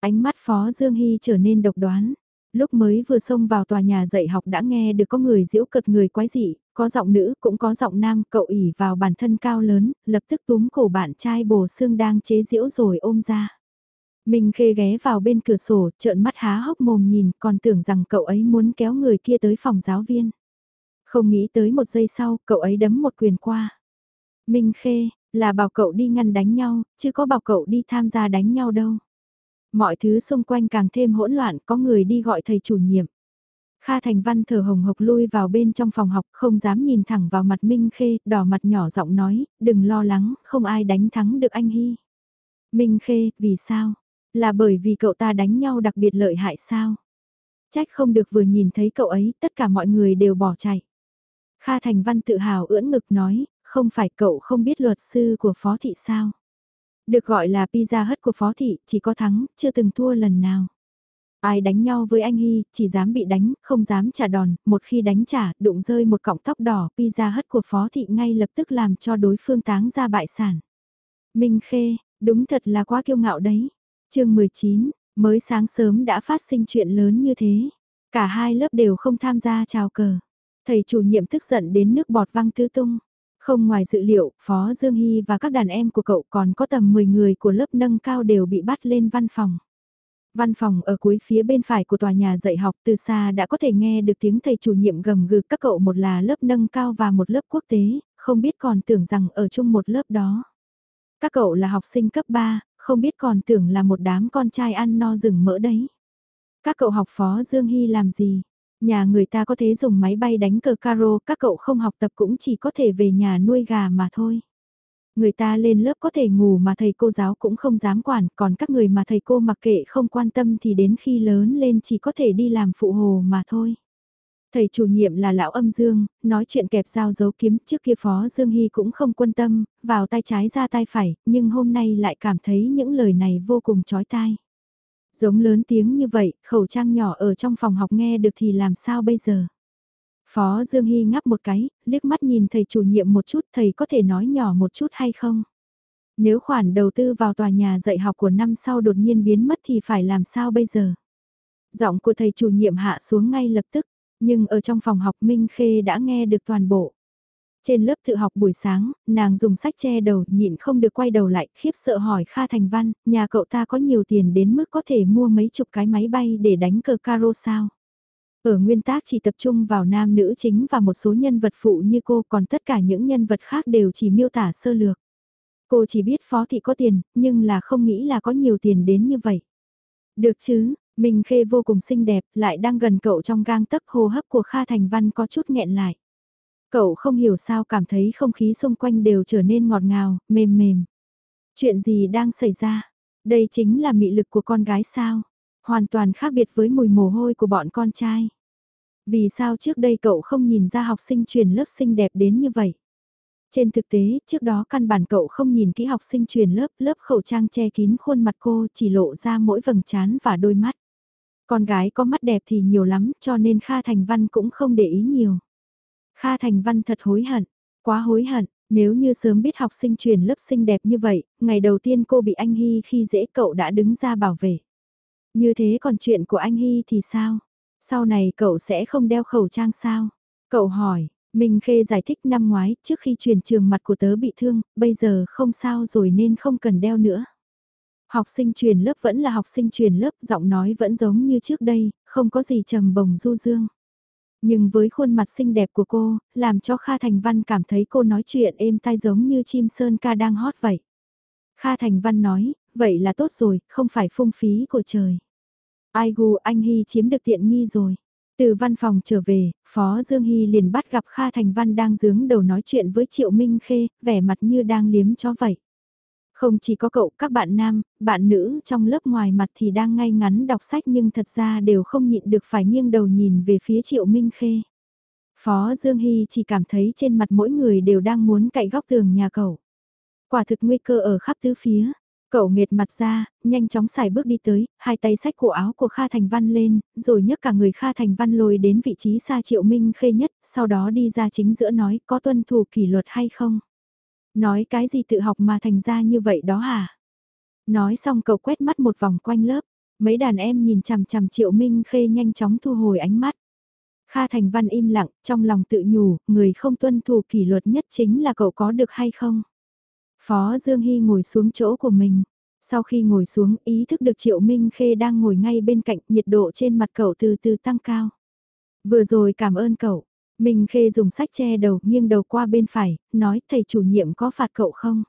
Ánh mắt Phó Dương Hy trở nên độc đoán. Lúc mới vừa xông vào tòa nhà dạy học đã nghe được có người giễu cợt người quái dị, có giọng nữ cũng có giọng nam, cậu ỉ vào bản thân cao lớn, lập tức túm cổ bạn trai bồ xương đang chế giễu rồi ôm ra. Mình khê ghé vào bên cửa sổ, trợn mắt há hốc mồm nhìn, còn tưởng rằng cậu ấy muốn kéo người kia tới phòng giáo viên. Không nghĩ tới một giây sau, cậu ấy đấm một quyền qua. Minh khê, là bảo cậu đi ngăn đánh nhau, chứ có bảo cậu đi tham gia đánh nhau đâu. Mọi thứ xung quanh càng thêm hỗn loạn, có người đi gọi thầy chủ nhiệm. Kha Thành Văn thở hồng hộc lui vào bên trong phòng học, không dám nhìn thẳng vào mặt Minh Khê, đỏ mặt nhỏ giọng nói, đừng lo lắng, không ai đánh thắng được anh Hy. Minh Khê, vì sao? Là bởi vì cậu ta đánh nhau đặc biệt lợi hại sao? Trách không được vừa nhìn thấy cậu ấy, tất cả mọi người đều bỏ chạy. Kha Thành Văn tự hào ưỡn ngực nói, không phải cậu không biết luật sư của phó thị sao? Được gọi là pizza hất của phó thị, chỉ có thắng, chưa từng thua lần nào. Ai đánh nhau với anh Hy, chỉ dám bị đánh, không dám trả đòn, một khi đánh trả, đụng rơi một cọng tóc đỏ, pizza hất của phó thị ngay lập tức làm cho đối phương táng ra bại sản. Minh Khê, đúng thật là quá kiêu ngạo đấy. chương 19, mới sáng sớm đã phát sinh chuyện lớn như thế. Cả hai lớp đều không tham gia chào cờ. Thầy chủ nhiệm tức giận đến nước bọt văng tứ tung. Không ngoài dự liệu, Phó Dương Hy và các đàn em của cậu còn có tầm 10 người của lớp nâng cao đều bị bắt lên văn phòng. Văn phòng ở cuối phía bên phải của tòa nhà dạy học từ xa đã có thể nghe được tiếng thầy chủ nhiệm gầm gừ các cậu một là lớp nâng cao và một lớp quốc tế, không biết còn tưởng rằng ở chung một lớp đó. Các cậu là học sinh cấp 3, không biết còn tưởng là một đám con trai ăn no rừng mỡ đấy. Các cậu học phó Dương Hy làm gì? Nhà người ta có thể dùng máy bay đánh cờ caro, các cậu không học tập cũng chỉ có thể về nhà nuôi gà mà thôi. Người ta lên lớp có thể ngủ mà thầy cô giáo cũng không dám quản, còn các người mà thầy cô mặc kệ không quan tâm thì đến khi lớn lên chỉ có thể đi làm phụ hồ mà thôi. Thầy chủ nhiệm là lão âm dương, nói chuyện kẹp dao giấu kiếm trước kia phó Dương Hy cũng không quan tâm, vào tay trái ra tay phải, nhưng hôm nay lại cảm thấy những lời này vô cùng chói tai. Giống lớn tiếng như vậy, khẩu trang nhỏ ở trong phòng học nghe được thì làm sao bây giờ? Phó Dương Hy ngắp một cái, liếc mắt nhìn thầy chủ nhiệm một chút, thầy có thể nói nhỏ một chút hay không? Nếu khoản đầu tư vào tòa nhà dạy học của năm sau đột nhiên biến mất thì phải làm sao bây giờ? Giọng của thầy chủ nhiệm hạ xuống ngay lập tức, nhưng ở trong phòng học Minh Khê đã nghe được toàn bộ. Trên lớp tự học buổi sáng, nàng dùng sách che đầu nhịn không được quay đầu lại, khiếp sợ hỏi Kha Thành Văn, nhà cậu ta có nhiều tiền đến mức có thể mua mấy chục cái máy bay để đánh cờ caro sao? Ở nguyên tác chỉ tập trung vào nam nữ chính và một số nhân vật phụ như cô còn tất cả những nhân vật khác đều chỉ miêu tả sơ lược. Cô chỉ biết phó thị có tiền, nhưng là không nghĩ là có nhiều tiền đến như vậy. Được chứ, mình Khê vô cùng xinh đẹp, lại đang gần cậu trong gang tấc hô hấp của Kha Thành Văn có chút nghẹn lại. Cậu không hiểu sao cảm thấy không khí xung quanh đều trở nên ngọt ngào, mềm mềm. Chuyện gì đang xảy ra? Đây chính là mị lực của con gái sao? Hoàn toàn khác biệt với mùi mồ hôi của bọn con trai. Vì sao trước đây cậu không nhìn ra học sinh truyền lớp xinh đẹp đến như vậy? Trên thực tế, trước đó căn bản cậu không nhìn kỹ học sinh truyền lớp, lớp khẩu trang che kín khuôn mặt cô chỉ lộ ra mỗi vầng trán và đôi mắt. Con gái có mắt đẹp thì nhiều lắm, cho nên Kha Thành Văn cũng không để ý nhiều. Kha Thành Văn thật hối hận, quá hối hận, nếu như sớm biết học sinh truyền lớp xinh đẹp như vậy, ngày đầu tiên cô bị anh Hy khi dễ cậu đã đứng ra bảo vệ. Như thế còn chuyện của anh Hy thì sao? Sau này cậu sẽ không đeo khẩu trang sao? Cậu hỏi, Minh Khê giải thích năm ngoái trước khi truyền trường mặt của tớ bị thương, bây giờ không sao rồi nên không cần đeo nữa. Học sinh truyền lớp vẫn là học sinh truyền lớp, giọng nói vẫn giống như trước đây, không có gì trầm bồng du dương. Nhưng với khuôn mặt xinh đẹp của cô, làm cho Kha Thành Văn cảm thấy cô nói chuyện êm tai giống như chim sơn ca đang hót vậy. Kha Thành Văn nói, vậy là tốt rồi, không phải phung phí của trời. Ai gu anh Hy chiếm được tiện nghi rồi. Từ văn phòng trở về, Phó Dương Hy liền bắt gặp Kha Thành Văn đang dướng đầu nói chuyện với Triệu Minh Khê, vẻ mặt như đang liếm chó vậy. Không chỉ có cậu, các bạn nam, bạn nữ trong lớp ngoài mặt thì đang ngay ngắn đọc sách nhưng thật ra đều không nhịn được phải nghiêng đầu nhìn về phía Triệu Minh Khê. Phó Dương Hy chỉ cảm thấy trên mặt mỗi người đều đang muốn cậy góc tường nhà cậu. Quả thực nguy cơ ở khắp tứ phía. Cậu nghệt mặt ra, nhanh chóng xài bước đi tới, hai tay sách cổ áo của Kha Thành Văn lên, rồi nhấc cả người Kha Thành Văn lôi đến vị trí xa Triệu Minh Khê nhất, sau đó đi ra chính giữa nói có tuân thủ kỷ luật hay không. Nói cái gì tự học mà thành ra như vậy đó hả? Nói xong cậu quét mắt một vòng quanh lớp, mấy đàn em nhìn chằm chằm Triệu Minh Khê nhanh chóng thu hồi ánh mắt. Kha Thành Văn im lặng, trong lòng tự nhủ, người không tuân thủ kỷ luật nhất chính là cậu có được hay không? Phó Dương Hy ngồi xuống chỗ của mình. Sau khi ngồi xuống, ý thức được Triệu Minh Khê đang ngồi ngay bên cạnh, nhiệt độ trên mặt cậu từ từ tăng cao. Vừa rồi cảm ơn cậu, Minh Khê dùng sách che đầu nghiêng đầu qua bên phải, nói thầy chủ nhiệm có phạt cậu không?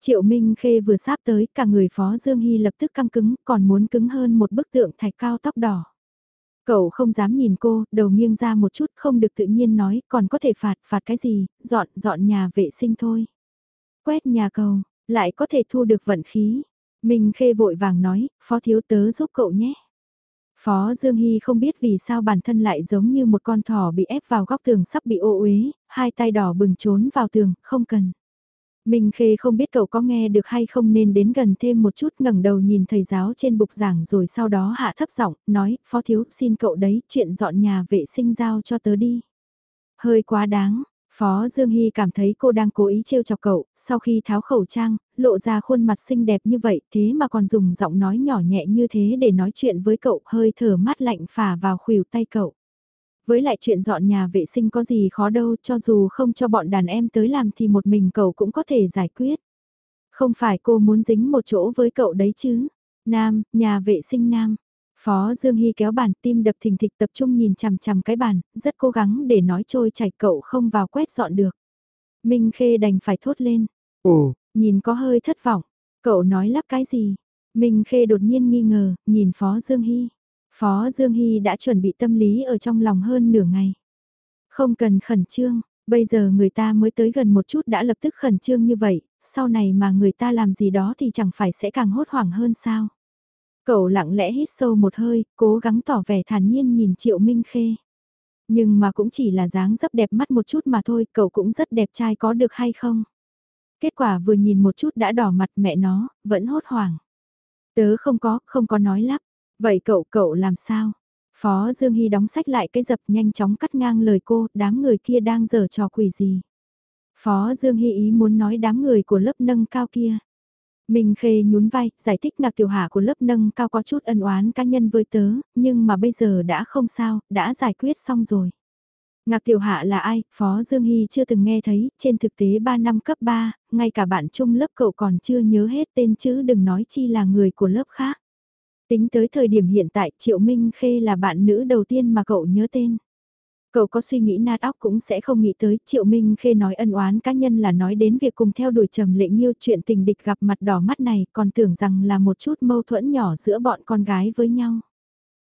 Triệu Minh Khê vừa sáp tới, cả người Phó Dương Hy lập tức căng cứng, còn muốn cứng hơn một bức tượng thạch cao tóc đỏ. Cậu không dám nhìn cô, đầu nghiêng ra một chút không được tự nhiên nói, còn có thể phạt, phạt cái gì, dọn, dọn nhà vệ sinh thôi. Quét nhà cầu, lại có thể thu được vận khí. Minh Khê vội vàng nói, Phó Thiếu Tớ giúp cậu nhé. Phó Dương Hy không biết vì sao bản thân lại giống như một con thỏ bị ép vào góc tường sắp bị ô uế, hai tay đỏ bừng trốn vào tường, không cần. Minh Khê không biết cậu có nghe được hay không nên đến gần thêm một chút ngẩng đầu nhìn thầy giáo trên bục giảng rồi sau đó hạ thấp giọng nói, Phó Thiếu xin cậu đấy, chuyện dọn nhà vệ sinh giao cho tớ đi. Hơi quá đáng, Phó Dương Hy cảm thấy cô đang cố ý trêu chọc cậu, sau khi tháo khẩu trang, lộ ra khuôn mặt xinh đẹp như vậy thế mà còn dùng giọng nói nhỏ nhẹ như thế để nói chuyện với cậu hơi thở mát lạnh phả vào khuỷu tay cậu. Với lại chuyện dọn nhà vệ sinh có gì khó đâu cho dù không cho bọn đàn em tới làm thì một mình cậu cũng có thể giải quyết. Không phải cô muốn dính một chỗ với cậu đấy chứ. Nam, nhà vệ sinh nam. Phó Dương Hy kéo bàn tim đập thình thịch tập trung nhìn chằm chằm cái bàn, rất cố gắng để nói trôi chảy cậu không vào quét dọn được. Minh Khê đành phải thốt lên. Ồ, nhìn có hơi thất vọng. Cậu nói lắp cái gì? Minh Khê đột nhiên nghi ngờ, nhìn Phó Dương Hy. Phó Dương Hy đã chuẩn bị tâm lý ở trong lòng hơn nửa ngày. Không cần khẩn trương, bây giờ người ta mới tới gần một chút đã lập tức khẩn trương như vậy, sau này mà người ta làm gì đó thì chẳng phải sẽ càng hốt hoảng hơn sao. Cậu lặng lẽ hít sâu một hơi, cố gắng tỏ vẻ thản nhiên nhìn Triệu Minh Khê. Nhưng mà cũng chỉ là dáng dấp đẹp mắt một chút mà thôi, cậu cũng rất đẹp trai có được hay không? Kết quả vừa nhìn một chút đã đỏ mặt mẹ nó, vẫn hốt hoảng. Tớ không có, không có nói lắp. Vậy cậu, cậu làm sao? Phó Dương Hy đóng sách lại cái dập nhanh chóng cắt ngang lời cô, đám người kia đang giở trò quỷ gì. Phó Dương Hy ý muốn nói đám người của lớp nâng cao kia. Minh Khê nhún vai, giải thích nạc tiểu hạ của lớp nâng cao có chút ân oán cá nhân với tớ, nhưng mà bây giờ đã không sao, đã giải quyết xong rồi. Ngạc tiểu hạ là ai, Phó Dương Hy chưa từng nghe thấy, trên thực tế 3 năm cấp 3, ngay cả bạn chung lớp cậu còn chưa nhớ hết tên chứ đừng nói chi là người của lớp khác. Tính tới thời điểm hiện tại Triệu Minh Khê là bạn nữ đầu tiên mà cậu nhớ tên. Cậu có suy nghĩ nát óc cũng sẽ không nghĩ tới Triệu Minh Khê nói ân oán cá nhân là nói đến việc cùng theo đuổi trầm lệ nghiêu chuyện tình địch gặp mặt đỏ mắt này còn tưởng rằng là một chút mâu thuẫn nhỏ giữa bọn con gái với nhau.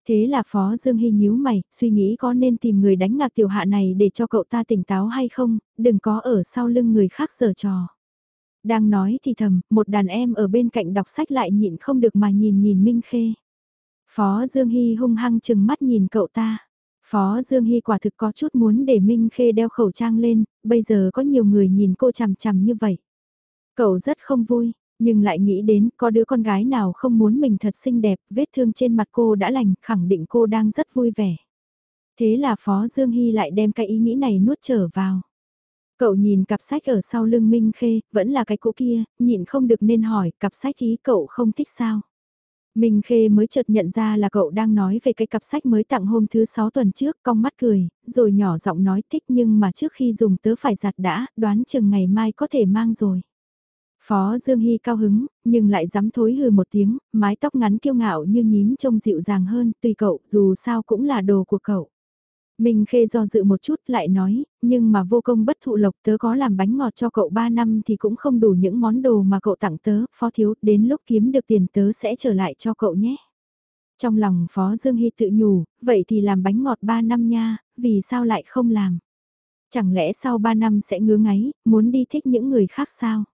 Thế là Phó Dương Hy nhíu mày, suy nghĩ có nên tìm người đánh ngạc tiểu hạ này để cho cậu ta tỉnh táo hay không, đừng có ở sau lưng người khác giở trò. Đang nói thì thầm, một đàn em ở bên cạnh đọc sách lại nhịn không được mà nhìn nhìn Minh Khê. Phó Dương Hy hung hăng chừng mắt nhìn cậu ta. Phó Dương Hy quả thực có chút muốn để Minh Khê đeo khẩu trang lên, bây giờ có nhiều người nhìn cô chằm chằm như vậy. Cậu rất không vui, nhưng lại nghĩ đến có đứa con gái nào không muốn mình thật xinh đẹp, vết thương trên mặt cô đã lành, khẳng định cô đang rất vui vẻ. Thế là Phó Dương Hy lại đem cái ý nghĩ này nuốt trở vào. Cậu nhìn cặp sách ở sau lưng Minh Khê, vẫn là cái cũ kia, nhịn không được nên hỏi, cặp sách ý cậu không thích sao? Minh Khê mới chợt nhận ra là cậu đang nói về cái cặp sách mới tặng hôm thứ 6 tuần trước, cong mắt cười, rồi nhỏ giọng nói thích nhưng mà trước khi dùng tớ phải giặt đã, đoán chừng ngày mai có thể mang rồi. Phó Dương Hy cao hứng, nhưng lại dám thối hừ một tiếng, mái tóc ngắn kiêu ngạo như nhím trông dịu dàng hơn, tùy cậu, dù sao cũng là đồ của cậu. Minh Khê do dự một chút lại nói, nhưng mà vô công bất thụ lộc tớ có làm bánh ngọt cho cậu 3 năm thì cũng không đủ những món đồ mà cậu tặng tớ, phó thiếu, đến lúc kiếm được tiền tớ sẽ trở lại cho cậu nhé. Trong lòng Phó Dương Hy tự nhủ, vậy thì làm bánh ngọt 3 năm nha, vì sao lại không làm? Chẳng lẽ sau 3 năm sẽ ngứa ngáy, muốn đi thích những người khác sao?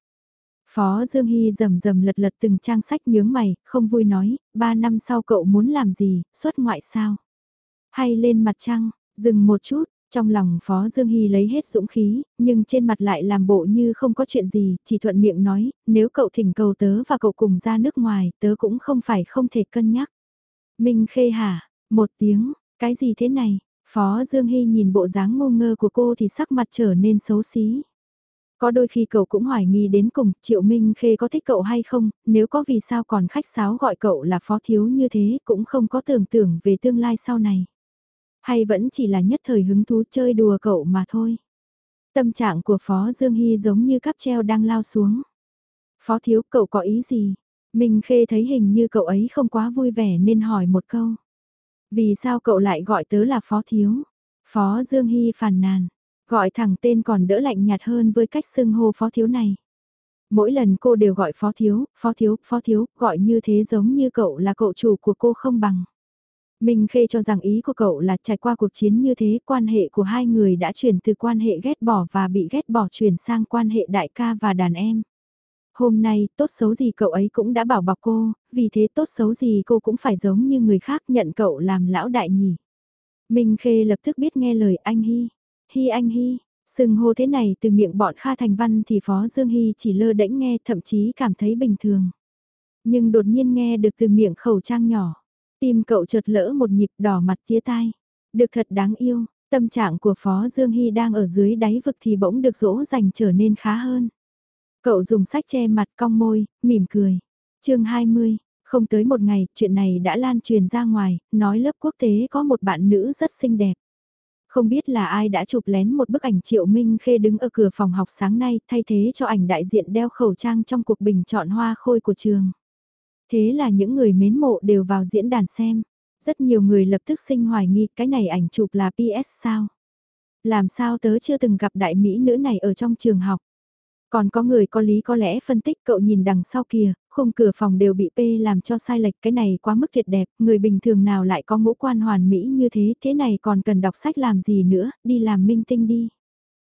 Phó Dương Hy rầm rầm lật lật từng trang sách nhướng mày, không vui nói, 3 năm sau cậu muốn làm gì, xuất ngoại sao? Hay lên mặt trăng, Dừng một chút, trong lòng Phó Dương Hy lấy hết dũng khí, nhưng trên mặt lại làm bộ như không có chuyện gì, chỉ thuận miệng nói, nếu cậu thỉnh cầu tớ và cậu cùng ra nước ngoài, tớ cũng không phải không thể cân nhắc. Minh Khê hả, một tiếng, cái gì thế này? Phó Dương Hy nhìn bộ dáng ngô ngơ của cô thì sắc mặt trở nên xấu xí. Có đôi khi cậu cũng hoài nghi đến cùng, Triệu Minh Khê có thích cậu hay không, nếu có vì sao còn khách sáo gọi cậu là phó thiếu như thế cũng không có tưởng tưởng về tương lai sau này. Hay vẫn chỉ là nhất thời hứng thú chơi đùa cậu mà thôi. Tâm trạng của Phó Dương Hy giống như cáp treo đang lao xuống. Phó thiếu cậu có ý gì? Minh Khê thấy hình như cậu ấy không quá vui vẻ nên hỏi một câu. Vì sao cậu lại gọi tớ là Phó thiếu? Phó Dương Hy phàn nàn. Gọi thẳng tên còn đỡ lạnh nhạt hơn với cách xưng hô Phó thiếu này. Mỗi lần cô đều gọi Phó thiếu, Phó thiếu, Phó thiếu, gọi như thế giống như cậu là cậu chủ của cô không bằng. Minh Khê cho rằng ý của cậu là trải qua cuộc chiến như thế quan hệ của hai người đã chuyển từ quan hệ ghét bỏ và bị ghét bỏ chuyển sang quan hệ đại ca và đàn em. Hôm nay, tốt xấu gì cậu ấy cũng đã bảo bọc cô, vì thế tốt xấu gì cô cũng phải giống như người khác nhận cậu làm lão đại nhỉ. Minh Khê lập tức biết nghe lời anh Hy. Hy anh Hy, sừng hô thế này từ miệng bọn Kha Thành Văn thì Phó Dương Hy chỉ lơ đễnh nghe thậm chí cảm thấy bình thường. Nhưng đột nhiên nghe được từ miệng khẩu trang nhỏ Tim cậu chợt lỡ một nhịp đỏ mặt tía tai. Được thật đáng yêu, tâm trạng của Phó Dương Hy đang ở dưới đáy vực thì bỗng được dỗ dành trở nên khá hơn. Cậu dùng sách che mặt cong môi, mỉm cười. chương 20, không tới một ngày, chuyện này đã lan truyền ra ngoài, nói lớp quốc tế có một bạn nữ rất xinh đẹp. Không biết là ai đã chụp lén một bức ảnh Triệu Minh Khê đứng ở cửa phòng học sáng nay thay thế cho ảnh đại diện đeo khẩu trang trong cuộc bình chọn hoa khôi của trường. Thế là những người mến mộ đều vào diễn đàn xem. Rất nhiều người lập tức sinh hoài nghi cái này ảnh chụp là PS sao. Làm sao tớ chưa từng gặp đại mỹ nữ này ở trong trường học. Còn có người có lý có lẽ phân tích cậu nhìn đằng sau kìa, khung cửa phòng đều bị P làm cho sai lệch cái này quá mức thiệt đẹp, người bình thường nào lại có ngũ quan hoàn mỹ như thế, thế này còn cần đọc sách làm gì nữa, đi làm minh tinh đi.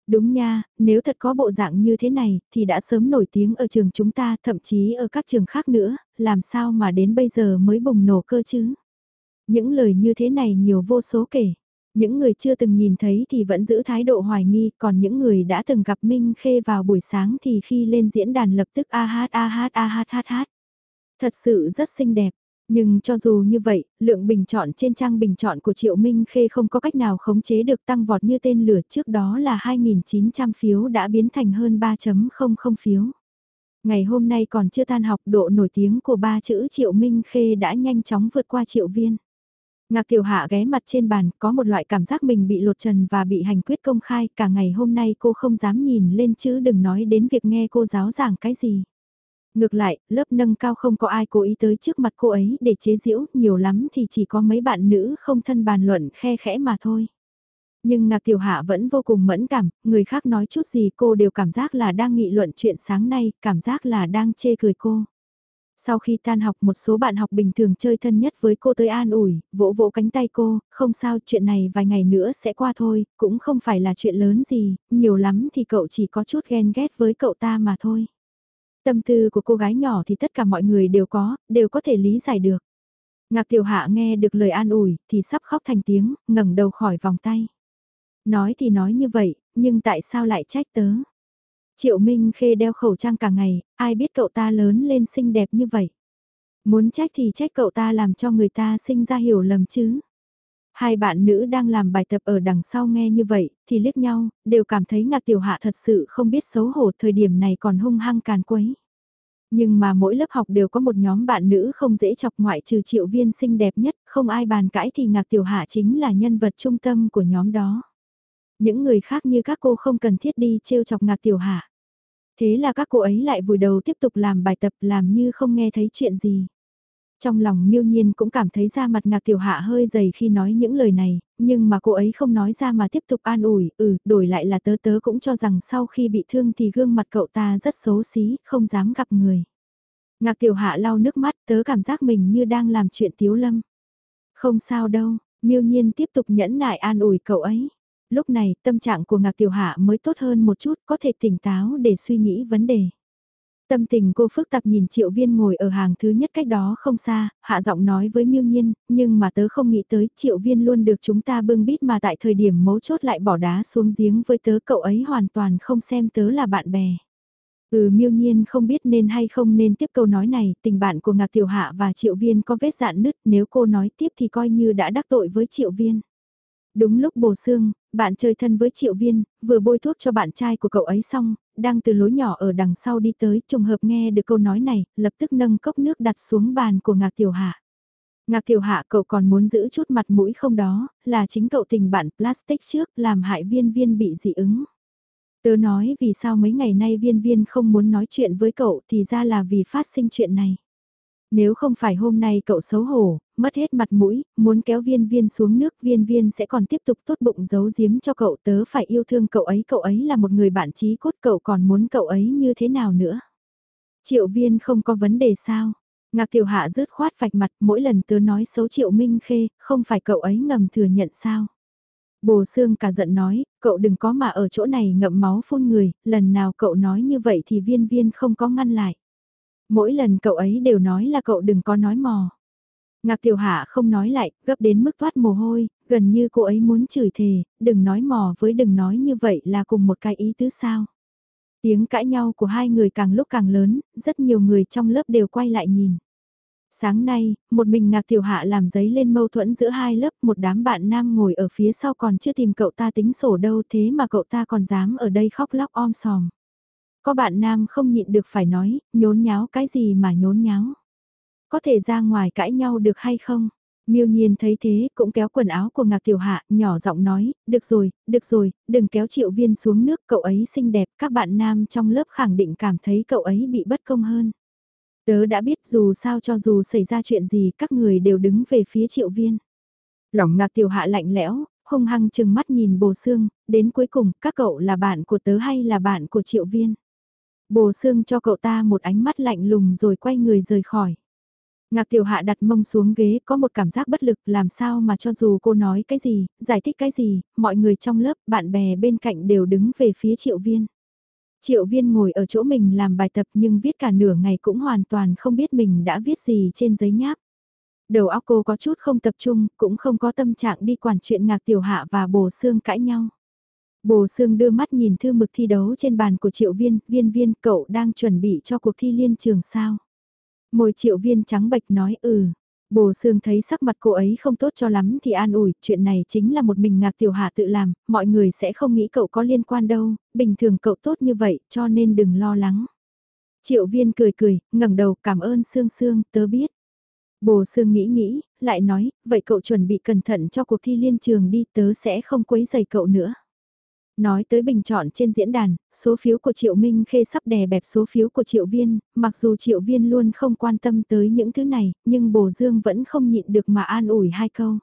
Đúng nha, nếu thật có bộ dạng như thế này, thì đã sớm nổi tiếng ở trường chúng ta, thậm chí ở các trường khác nữa, làm sao mà đến bây giờ mới bùng nổ cơ chứ? Những lời như thế này nhiều vô số kể. Những người chưa từng nhìn thấy thì vẫn giữ thái độ hoài nghi, còn những người đã từng gặp Minh Khê vào buổi sáng thì khi lên diễn đàn lập tức a hát a hát a hát hát hát. Thật sự rất xinh đẹp. Nhưng cho dù như vậy, lượng bình chọn trên trang bình chọn của Triệu Minh Khê không có cách nào khống chế được tăng vọt như tên lửa trước đó là 2.900 phiếu đã biến thành hơn 3.00 phiếu. Ngày hôm nay còn chưa tan học độ nổi tiếng của ba chữ Triệu Minh Khê đã nhanh chóng vượt qua Triệu Viên. Ngạc Tiểu Hạ ghé mặt trên bàn, có một loại cảm giác mình bị lột trần và bị hành quyết công khai, cả ngày hôm nay cô không dám nhìn lên chứ đừng nói đến việc nghe cô giáo giảng cái gì. Ngược lại, lớp nâng cao không có ai cố ý tới trước mặt cô ấy để chế giễu, nhiều lắm thì chỉ có mấy bạn nữ không thân bàn luận khe khẽ mà thôi. Nhưng Ngạc Tiểu Hạ vẫn vô cùng mẫn cảm, người khác nói chút gì cô đều cảm giác là đang nghị luận chuyện sáng nay, cảm giác là đang chê cười cô. Sau khi tan học một số bạn học bình thường chơi thân nhất với cô tới an ủi, vỗ vỗ cánh tay cô, không sao chuyện này vài ngày nữa sẽ qua thôi, cũng không phải là chuyện lớn gì, nhiều lắm thì cậu chỉ có chút ghen ghét với cậu ta mà thôi. Tâm tư của cô gái nhỏ thì tất cả mọi người đều có, đều có thể lý giải được. Ngạc Tiểu Hạ nghe được lời an ủi thì sắp khóc thành tiếng, ngẩng đầu khỏi vòng tay. Nói thì nói như vậy, nhưng tại sao lại trách tớ? Triệu Minh Khê đeo khẩu trang cả ngày, ai biết cậu ta lớn lên xinh đẹp như vậy. Muốn trách thì trách cậu ta làm cho người ta sinh ra hiểu lầm chứ. Hai bạn nữ đang làm bài tập ở đằng sau nghe như vậy, thì liếc nhau, đều cảm thấy ngạc tiểu hạ thật sự không biết xấu hổ thời điểm này còn hung hăng càn quấy. Nhưng mà mỗi lớp học đều có một nhóm bạn nữ không dễ chọc ngoại trừ triệu viên xinh đẹp nhất, không ai bàn cãi thì ngạc tiểu hạ chính là nhân vật trung tâm của nhóm đó. Những người khác như các cô không cần thiết đi trêu chọc ngạc tiểu hạ. Thế là các cô ấy lại vùi đầu tiếp tục làm bài tập làm như không nghe thấy chuyện gì. Trong lòng miêu nhiên cũng cảm thấy da mặt ngạc tiểu hạ hơi dày khi nói những lời này, nhưng mà cô ấy không nói ra mà tiếp tục an ủi, ừ, đổi lại là tớ tớ cũng cho rằng sau khi bị thương thì gương mặt cậu ta rất xấu xí, không dám gặp người. Ngạc tiểu hạ lau nước mắt tớ cảm giác mình như đang làm chuyện tiếu lâm. Không sao đâu, miêu nhiên tiếp tục nhẫn nại an ủi cậu ấy. Lúc này tâm trạng của ngạc tiểu hạ mới tốt hơn một chút có thể tỉnh táo để suy nghĩ vấn đề. Tâm tình cô phức tạp nhìn triệu viên ngồi ở hàng thứ nhất cách đó không xa, hạ giọng nói với miêu nhiên, nhưng mà tớ không nghĩ tới triệu viên luôn được chúng ta bưng bít mà tại thời điểm mấu chốt lại bỏ đá xuống giếng với tớ cậu ấy hoàn toàn không xem tớ là bạn bè. Ừ miêu nhiên không biết nên hay không nên tiếp câu nói này, tình bạn của ngạc tiểu hạ và triệu viên có vết dạn nứt nếu cô nói tiếp thì coi như đã đắc tội với triệu viên. Đúng lúc bồ xương, bạn chơi thân với triệu viên, vừa bôi thuốc cho bạn trai của cậu ấy xong, đang từ lối nhỏ ở đằng sau đi tới, trùng hợp nghe được câu nói này, lập tức nâng cốc nước đặt xuống bàn của ngạc tiểu hạ. Ngạc tiểu hạ cậu còn muốn giữ chút mặt mũi không đó, là chính cậu tình bạn plastic trước làm hại viên viên bị dị ứng. Tớ nói vì sao mấy ngày nay viên viên không muốn nói chuyện với cậu thì ra là vì phát sinh chuyện này. Nếu không phải hôm nay cậu xấu hổ, mất hết mặt mũi, muốn kéo viên viên xuống nước viên viên sẽ còn tiếp tục tốt bụng giấu giếm cho cậu tớ phải yêu thương cậu ấy cậu ấy là một người bạn trí cốt cậu còn muốn cậu ấy như thế nào nữa. Triệu viên không có vấn đề sao. Ngạc tiểu hạ rớt khoát vạch mặt mỗi lần tớ nói xấu triệu minh khê, không phải cậu ấy ngầm thừa nhận sao. Bồ xương cả giận nói, cậu đừng có mà ở chỗ này ngậm máu phun người, lần nào cậu nói như vậy thì viên viên không có ngăn lại. Mỗi lần cậu ấy đều nói là cậu đừng có nói mò. Ngạc tiểu hạ không nói lại, gấp đến mức toát mồ hôi, gần như cô ấy muốn chửi thề, đừng nói mò với đừng nói như vậy là cùng một cái ý tứ sao. Tiếng cãi nhau của hai người càng lúc càng lớn, rất nhiều người trong lớp đều quay lại nhìn. Sáng nay, một mình ngạc tiểu hạ làm giấy lên mâu thuẫn giữa hai lớp, một đám bạn nam ngồi ở phía sau còn chưa tìm cậu ta tính sổ đâu thế mà cậu ta còn dám ở đây khóc lóc om sòm. Có bạn nam không nhịn được phải nói, nhốn nháo cái gì mà nhốn nháo. Có thể ra ngoài cãi nhau được hay không? Miêu nhiên thấy thế cũng kéo quần áo của ngạc tiểu hạ, nhỏ giọng nói, được rồi, được rồi, đừng kéo triệu viên xuống nước, cậu ấy xinh đẹp, các bạn nam trong lớp khẳng định cảm thấy cậu ấy bị bất công hơn. Tớ đã biết dù sao cho dù xảy ra chuyện gì các người đều đứng về phía triệu viên. Lòng ngạc tiểu hạ lạnh lẽo, hung hăng chừng mắt nhìn bồ xương, đến cuối cùng các cậu là bạn của tớ hay là bạn của triệu viên. Bồ xương cho cậu ta một ánh mắt lạnh lùng rồi quay người rời khỏi. Ngạc tiểu hạ đặt mông xuống ghế có một cảm giác bất lực làm sao mà cho dù cô nói cái gì, giải thích cái gì, mọi người trong lớp, bạn bè bên cạnh đều đứng về phía triệu viên. Triệu viên ngồi ở chỗ mình làm bài tập nhưng viết cả nửa ngày cũng hoàn toàn không biết mình đã viết gì trên giấy nháp. Đầu óc cô có chút không tập trung, cũng không có tâm trạng đi quản chuyện ngạc tiểu hạ và bồ xương cãi nhau. Bồ Sương đưa mắt nhìn thư mực thi đấu trên bàn của triệu viên, viên viên cậu đang chuẩn bị cho cuộc thi liên trường sao. Môi triệu viên trắng bệch nói ừ, Bồ Sương thấy sắc mặt cô ấy không tốt cho lắm thì an ủi, chuyện này chính là một mình ngạc tiểu hạ tự làm, mọi người sẽ không nghĩ cậu có liên quan đâu, bình thường cậu tốt như vậy cho nên đừng lo lắng. Triệu viên cười cười, ngẩng đầu cảm ơn Sương Sương, tớ biết. Bồ Sương nghĩ nghĩ, lại nói, vậy cậu chuẩn bị cẩn thận cho cuộc thi liên trường đi, tớ sẽ không quấy giày cậu nữa. Nói tới bình chọn trên diễn đàn, số phiếu của Triệu Minh Khê sắp đè bẹp số phiếu của Triệu Viên, mặc dù Triệu Viên luôn không quan tâm tới những thứ này, nhưng Bồ Dương vẫn không nhịn được mà an ủi hai câu.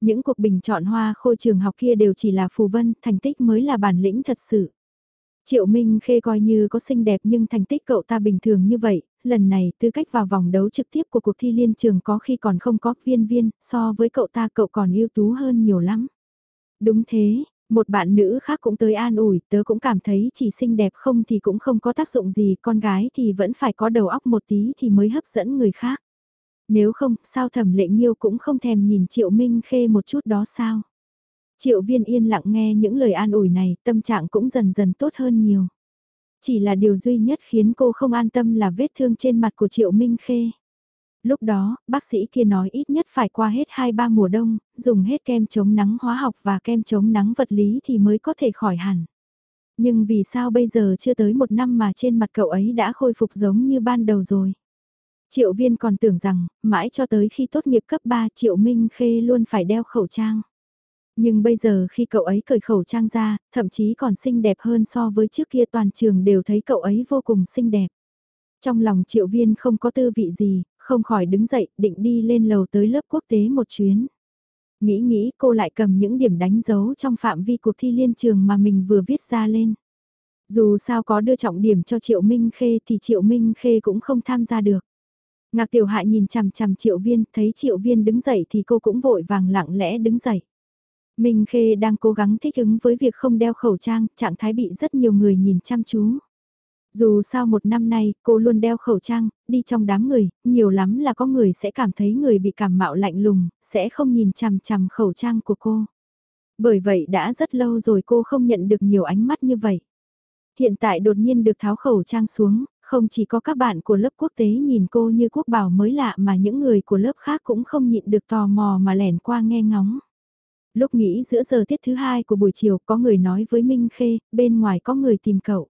Những cuộc bình chọn hoa khôi trường học kia đều chỉ là phù vân, thành tích mới là bản lĩnh thật sự. Triệu Minh Khê coi như có xinh đẹp nhưng thành tích cậu ta bình thường như vậy, lần này tư cách vào vòng đấu trực tiếp của cuộc thi liên trường có khi còn không có viên viên, so với cậu ta cậu còn ưu tú hơn nhiều lắm. Đúng thế, một bạn nữ khác cũng tới an ủi, tớ cũng cảm thấy chỉ xinh đẹp không thì cũng không có tác dụng gì, con gái thì vẫn phải có đầu óc một tí thì mới hấp dẫn người khác. Nếu không, sao thẩm lệ nghiêu cũng không thèm nhìn Triệu Minh Khê một chút đó sao? Triệu viên yên lặng nghe những lời an ủi này, tâm trạng cũng dần dần tốt hơn nhiều. Chỉ là điều duy nhất khiến cô không an tâm là vết thương trên mặt của Triệu Minh Khê. Lúc đó, bác sĩ kia nói ít nhất phải qua hết 2-3 mùa đông, dùng hết kem chống nắng hóa học và kem chống nắng vật lý thì mới có thể khỏi hẳn. Nhưng vì sao bây giờ chưa tới một năm mà trên mặt cậu ấy đã khôi phục giống như ban đầu rồi? Triệu viên còn tưởng rằng, mãi cho tới khi tốt nghiệp cấp 3 Triệu Minh Khê luôn phải đeo khẩu trang. Nhưng bây giờ khi cậu ấy cởi khẩu trang ra, thậm chí còn xinh đẹp hơn so với trước kia toàn trường đều thấy cậu ấy vô cùng xinh đẹp. Trong lòng triệu viên không có tư vị gì, không khỏi đứng dậy, định đi lên lầu tới lớp quốc tế một chuyến. Nghĩ nghĩ cô lại cầm những điểm đánh dấu trong phạm vi cuộc thi liên trường mà mình vừa viết ra lên. Dù sao có đưa trọng điểm cho Triệu Minh Khê thì Triệu Minh Khê cũng không tham gia được. Ngạc Tiểu Hại nhìn chằm chằm Triệu Viên, thấy Triệu Viên đứng dậy thì cô cũng vội vàng lặng lẽ đứng dậy. Minh Khê đang cố gắng thích ứng với việc không đeo khẩu trang, trạng thái bị rất nhiều người nhìn chăm chú. Dù sao một năm nay, cô luôn đeo khẩu trang, đi trong đám người, nhiều lắm là có người sẽ cảm thấy người bị cảm mạo lạnh lùng, sẽ không nhìn chằm chằm khẩu trang của cô. Bởi vậy đã rất lâu rồi cô không nhận được nhiều ánh mắt như vậy. Hiện tại đột nhiên được tháo khẩu trang xuống, không chỉ có các bạn của lớp quốc tế nhìn cô như quốc bảo mới lạ mà những người của lớp khác cũng không nhịn được tò mò mà lẻn qua nghe ngóng. Lúc nghỉ giữa giờ tiết thứ hai của buổi chiều có người nói với Minh Khê, bên ngoài có người tìm cậu.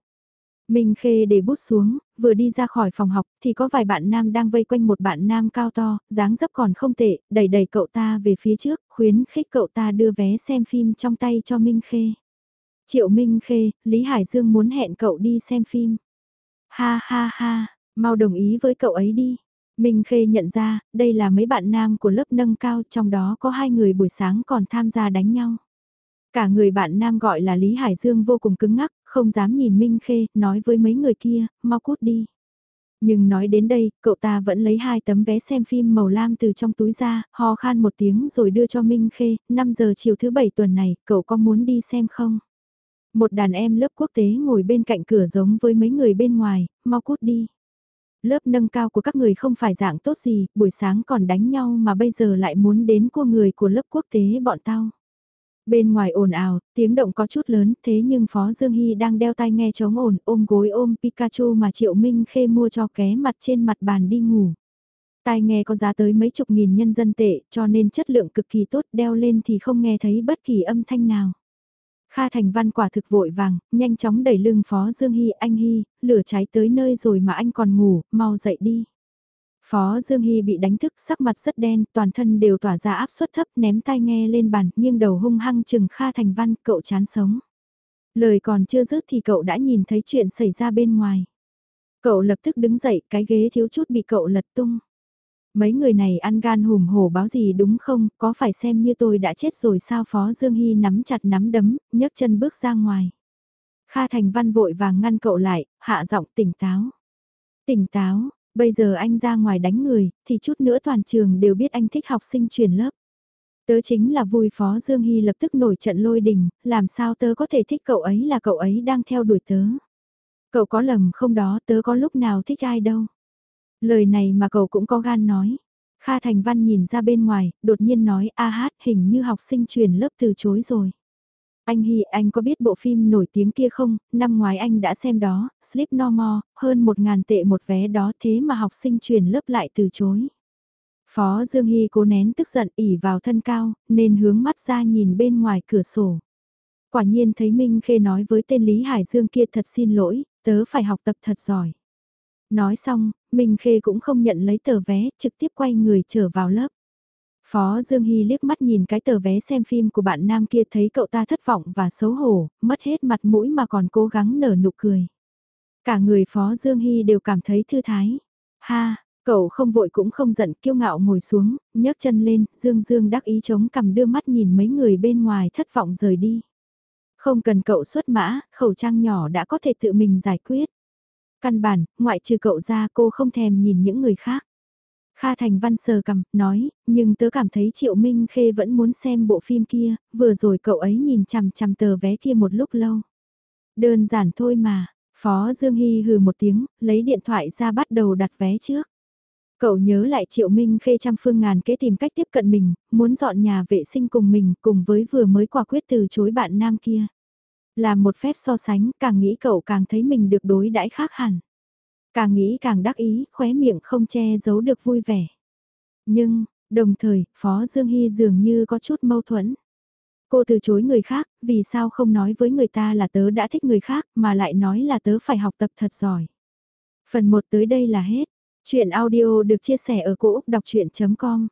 Minh Khê để bút xuống, vừa đi ra khỏi phòng học thì có vài bạn nam đang vây quanh một bạn nam cao to, dáng dấp còn không tệ, đẩy đẩy cậu ta về phía trước, khuyến khích cậu ta đưa vé xem phim trong tay cho Minh Khê. Triệu Minh Khê, Lý Hải Dương muốn hẹn cậu đi xem phim. Ha ha ha, mau đồng ý với cậu ấy đi. Minh Khê nhận ra, đây là mấy bạn nam của lớp nâng cao, trong đó có hai người buổi sáng còn tham gia đánh nhau. Cả người bạn nam gọi là Lý Hải Dương vô cùng cứng ngắc, không dám nhìn Minh Khê, nói với mấy người kia, mau cút đi. Nhưng nói đến đây, cậu ta vẫn lấy hai tấm vé xem phim màu lam từ trong túi ra, ho khan một tiếng rồi đưa cho Minh Khê, 5 giờ chiều thứ bảy tuần này, cậu có muốn đi xem không? Một đàn em lớp quốc tế ngồi bên cạnh cửa giống với mấy người bên ngoài, mau cút đi. Lớp nâng cao của các người không phải dạng tốt gì, buổi sáng còn đánh nhau mà bây giờ lại muốn đến cua người của lớp quốc tế bọn tao. Bên ngoài ồn ào, tiếng động có chút lớn, thế nhưng Phó Dương Hy đang đeo tai nghe chống ồn, ôm gối ôm Pikachu mà Triệu Minh Khê mua cho ké mặt trên mặt bàn đi ngủ. Tai nghe có giá tới mấy chục nghìn nhân dân tệ, cho nên chất lượng cực kỳ tốt, đeo lên thì không nghe thấy bất kỳ âm thanh nào. Kha Thành Văn quả thực vội vàng, nhanh chóng đẩy lưng Phó Dương Hy, anh Hy, lửa cháy tới nơi rồi mà anh còn ngủ, mau dậy đi. Phó Dương Hy bị đánh thức sắc mặt rất đen, toàn thân đều tỏa ra áp suất thấp ném tai nghe lên bàn, nhưng đầu hung hăng chừng Kha Thành Văn, cậu chán sống. Lời còn chưa dứt thì cậu đã nhìn thấy chuyện xảy ra bên ngoài. Cậu lập tức đứng dậy, cái ghế thiếu chút bị cậu lật tung. Mấy người này ăn gan hùm hổ báo gì đúng không, có phải xem như tôi đã chết rồi sao Phó Dương Hy nắm chặt nắm đấm, nhấc chân bước ra ngoài. Kha Thành Văn vội vàng ngăn cậu lại, hạ giọng tỉnh táo. Tỉnh táo, bây giờ anh ra ngoài đánh người, thì chút nữa toàn trường đều biết anh thích học sinh chuyển lớp. Tớ chính là vui Phó Dương Hy lập tức nổi trận lôi đình, làm sao tớ có thể thích cậu ấy là cậu ấy đang theo đuổi tớ. Cậu có lầm không đó tớ có lúc nào thích ai đâu. Lời này mà cậu cũng có gan nói. Kha Thành Văn nhìn ra bên ngoài, đột nhiên nói a hát hình như học sinh truyền lớp từ chối rồi. Anh Hy, anh có biết bộ phim nổi tiếng kia không? Năm ngoái anh đã xem đó, Sleep No More, hơn một ngàn tệ một vé đó thế mà học sinh truyền lớp lại từ chối. Phó Dương Hy cố nén tức giận ỉ vào thân cao, nên hướng mắt ra nhìn bên ngoài cửa sổ. Quả nhiên thấy Minh Khê nói với tên Lý Hải Dương kia thật xin lỗi, tớ phải học tập thật giỏi. Nói xong, Minh Khê cũng không nhận lấy tờ vé, trực tiếp quay người trở vào lớp. Phó Dương Hy liếc mắt nhìn cái tờ vé xem phim của bạn nam kia thấy cậu ta thất vọng và xấu hổ, mất hết mặt mũi mà còn cố gắng nở nụ cười. Cả người Phó Dương Hy đều cảm thấy thư thái. Ha, cậu không vội cũng không giận kiêu ngạo ngồi xuống, nhấc chân lên, Dương Dương đắc ý chống cầm đưa mắt nhìn mấy người bên ngoài thất vọng rời đi. Không cần cậu xuất mã, khẩu trang nhỏ đã có thể tự mình giải quyết. Căn bản, ngoại trừ cậu ra cô không thèm nhìn những người khác. Kha Thành Văn sờ cầm, nói, nhưng tớ cảm thấy Triệu Minh Khê vẫn muốn xem bộ phim kia, vừa rồi cậu ấy nhìn chằm chằm tờ vé kia một lúc lâu. Đơn giản thôi mà, Phó Dương Hy hừ một tiếng, lấy điện thoại ra bắt đầu đặt vé trước. Cậu nhớ lại Triệu Minh Khê trăm phương ngàn kế tìm cách tiếp cận mình, muốn dọn nhà vệ sinh cùng mình cùng với vừa mới quả quyết từ chối bạn nam kia. là một phép so sánh, càng nghĩ cậu càng thấy mình được đối đãi khác hẳn. Càng nghĩ càng đắc ý, khóe miệng không che giấu được vui vẻ. Nhưng, đồng thời, Phó Dương Hy dường như có chút mâu thuẫn. Cô từ chối người khác, vì sao không nói với người ta là tớ đã thích người khác mà lại nói là tớ phải học tập thật giỏi. Phần 1 tới đây là hết. Chuyện audio được chia sẻ ở cỗ đọc chuyện.com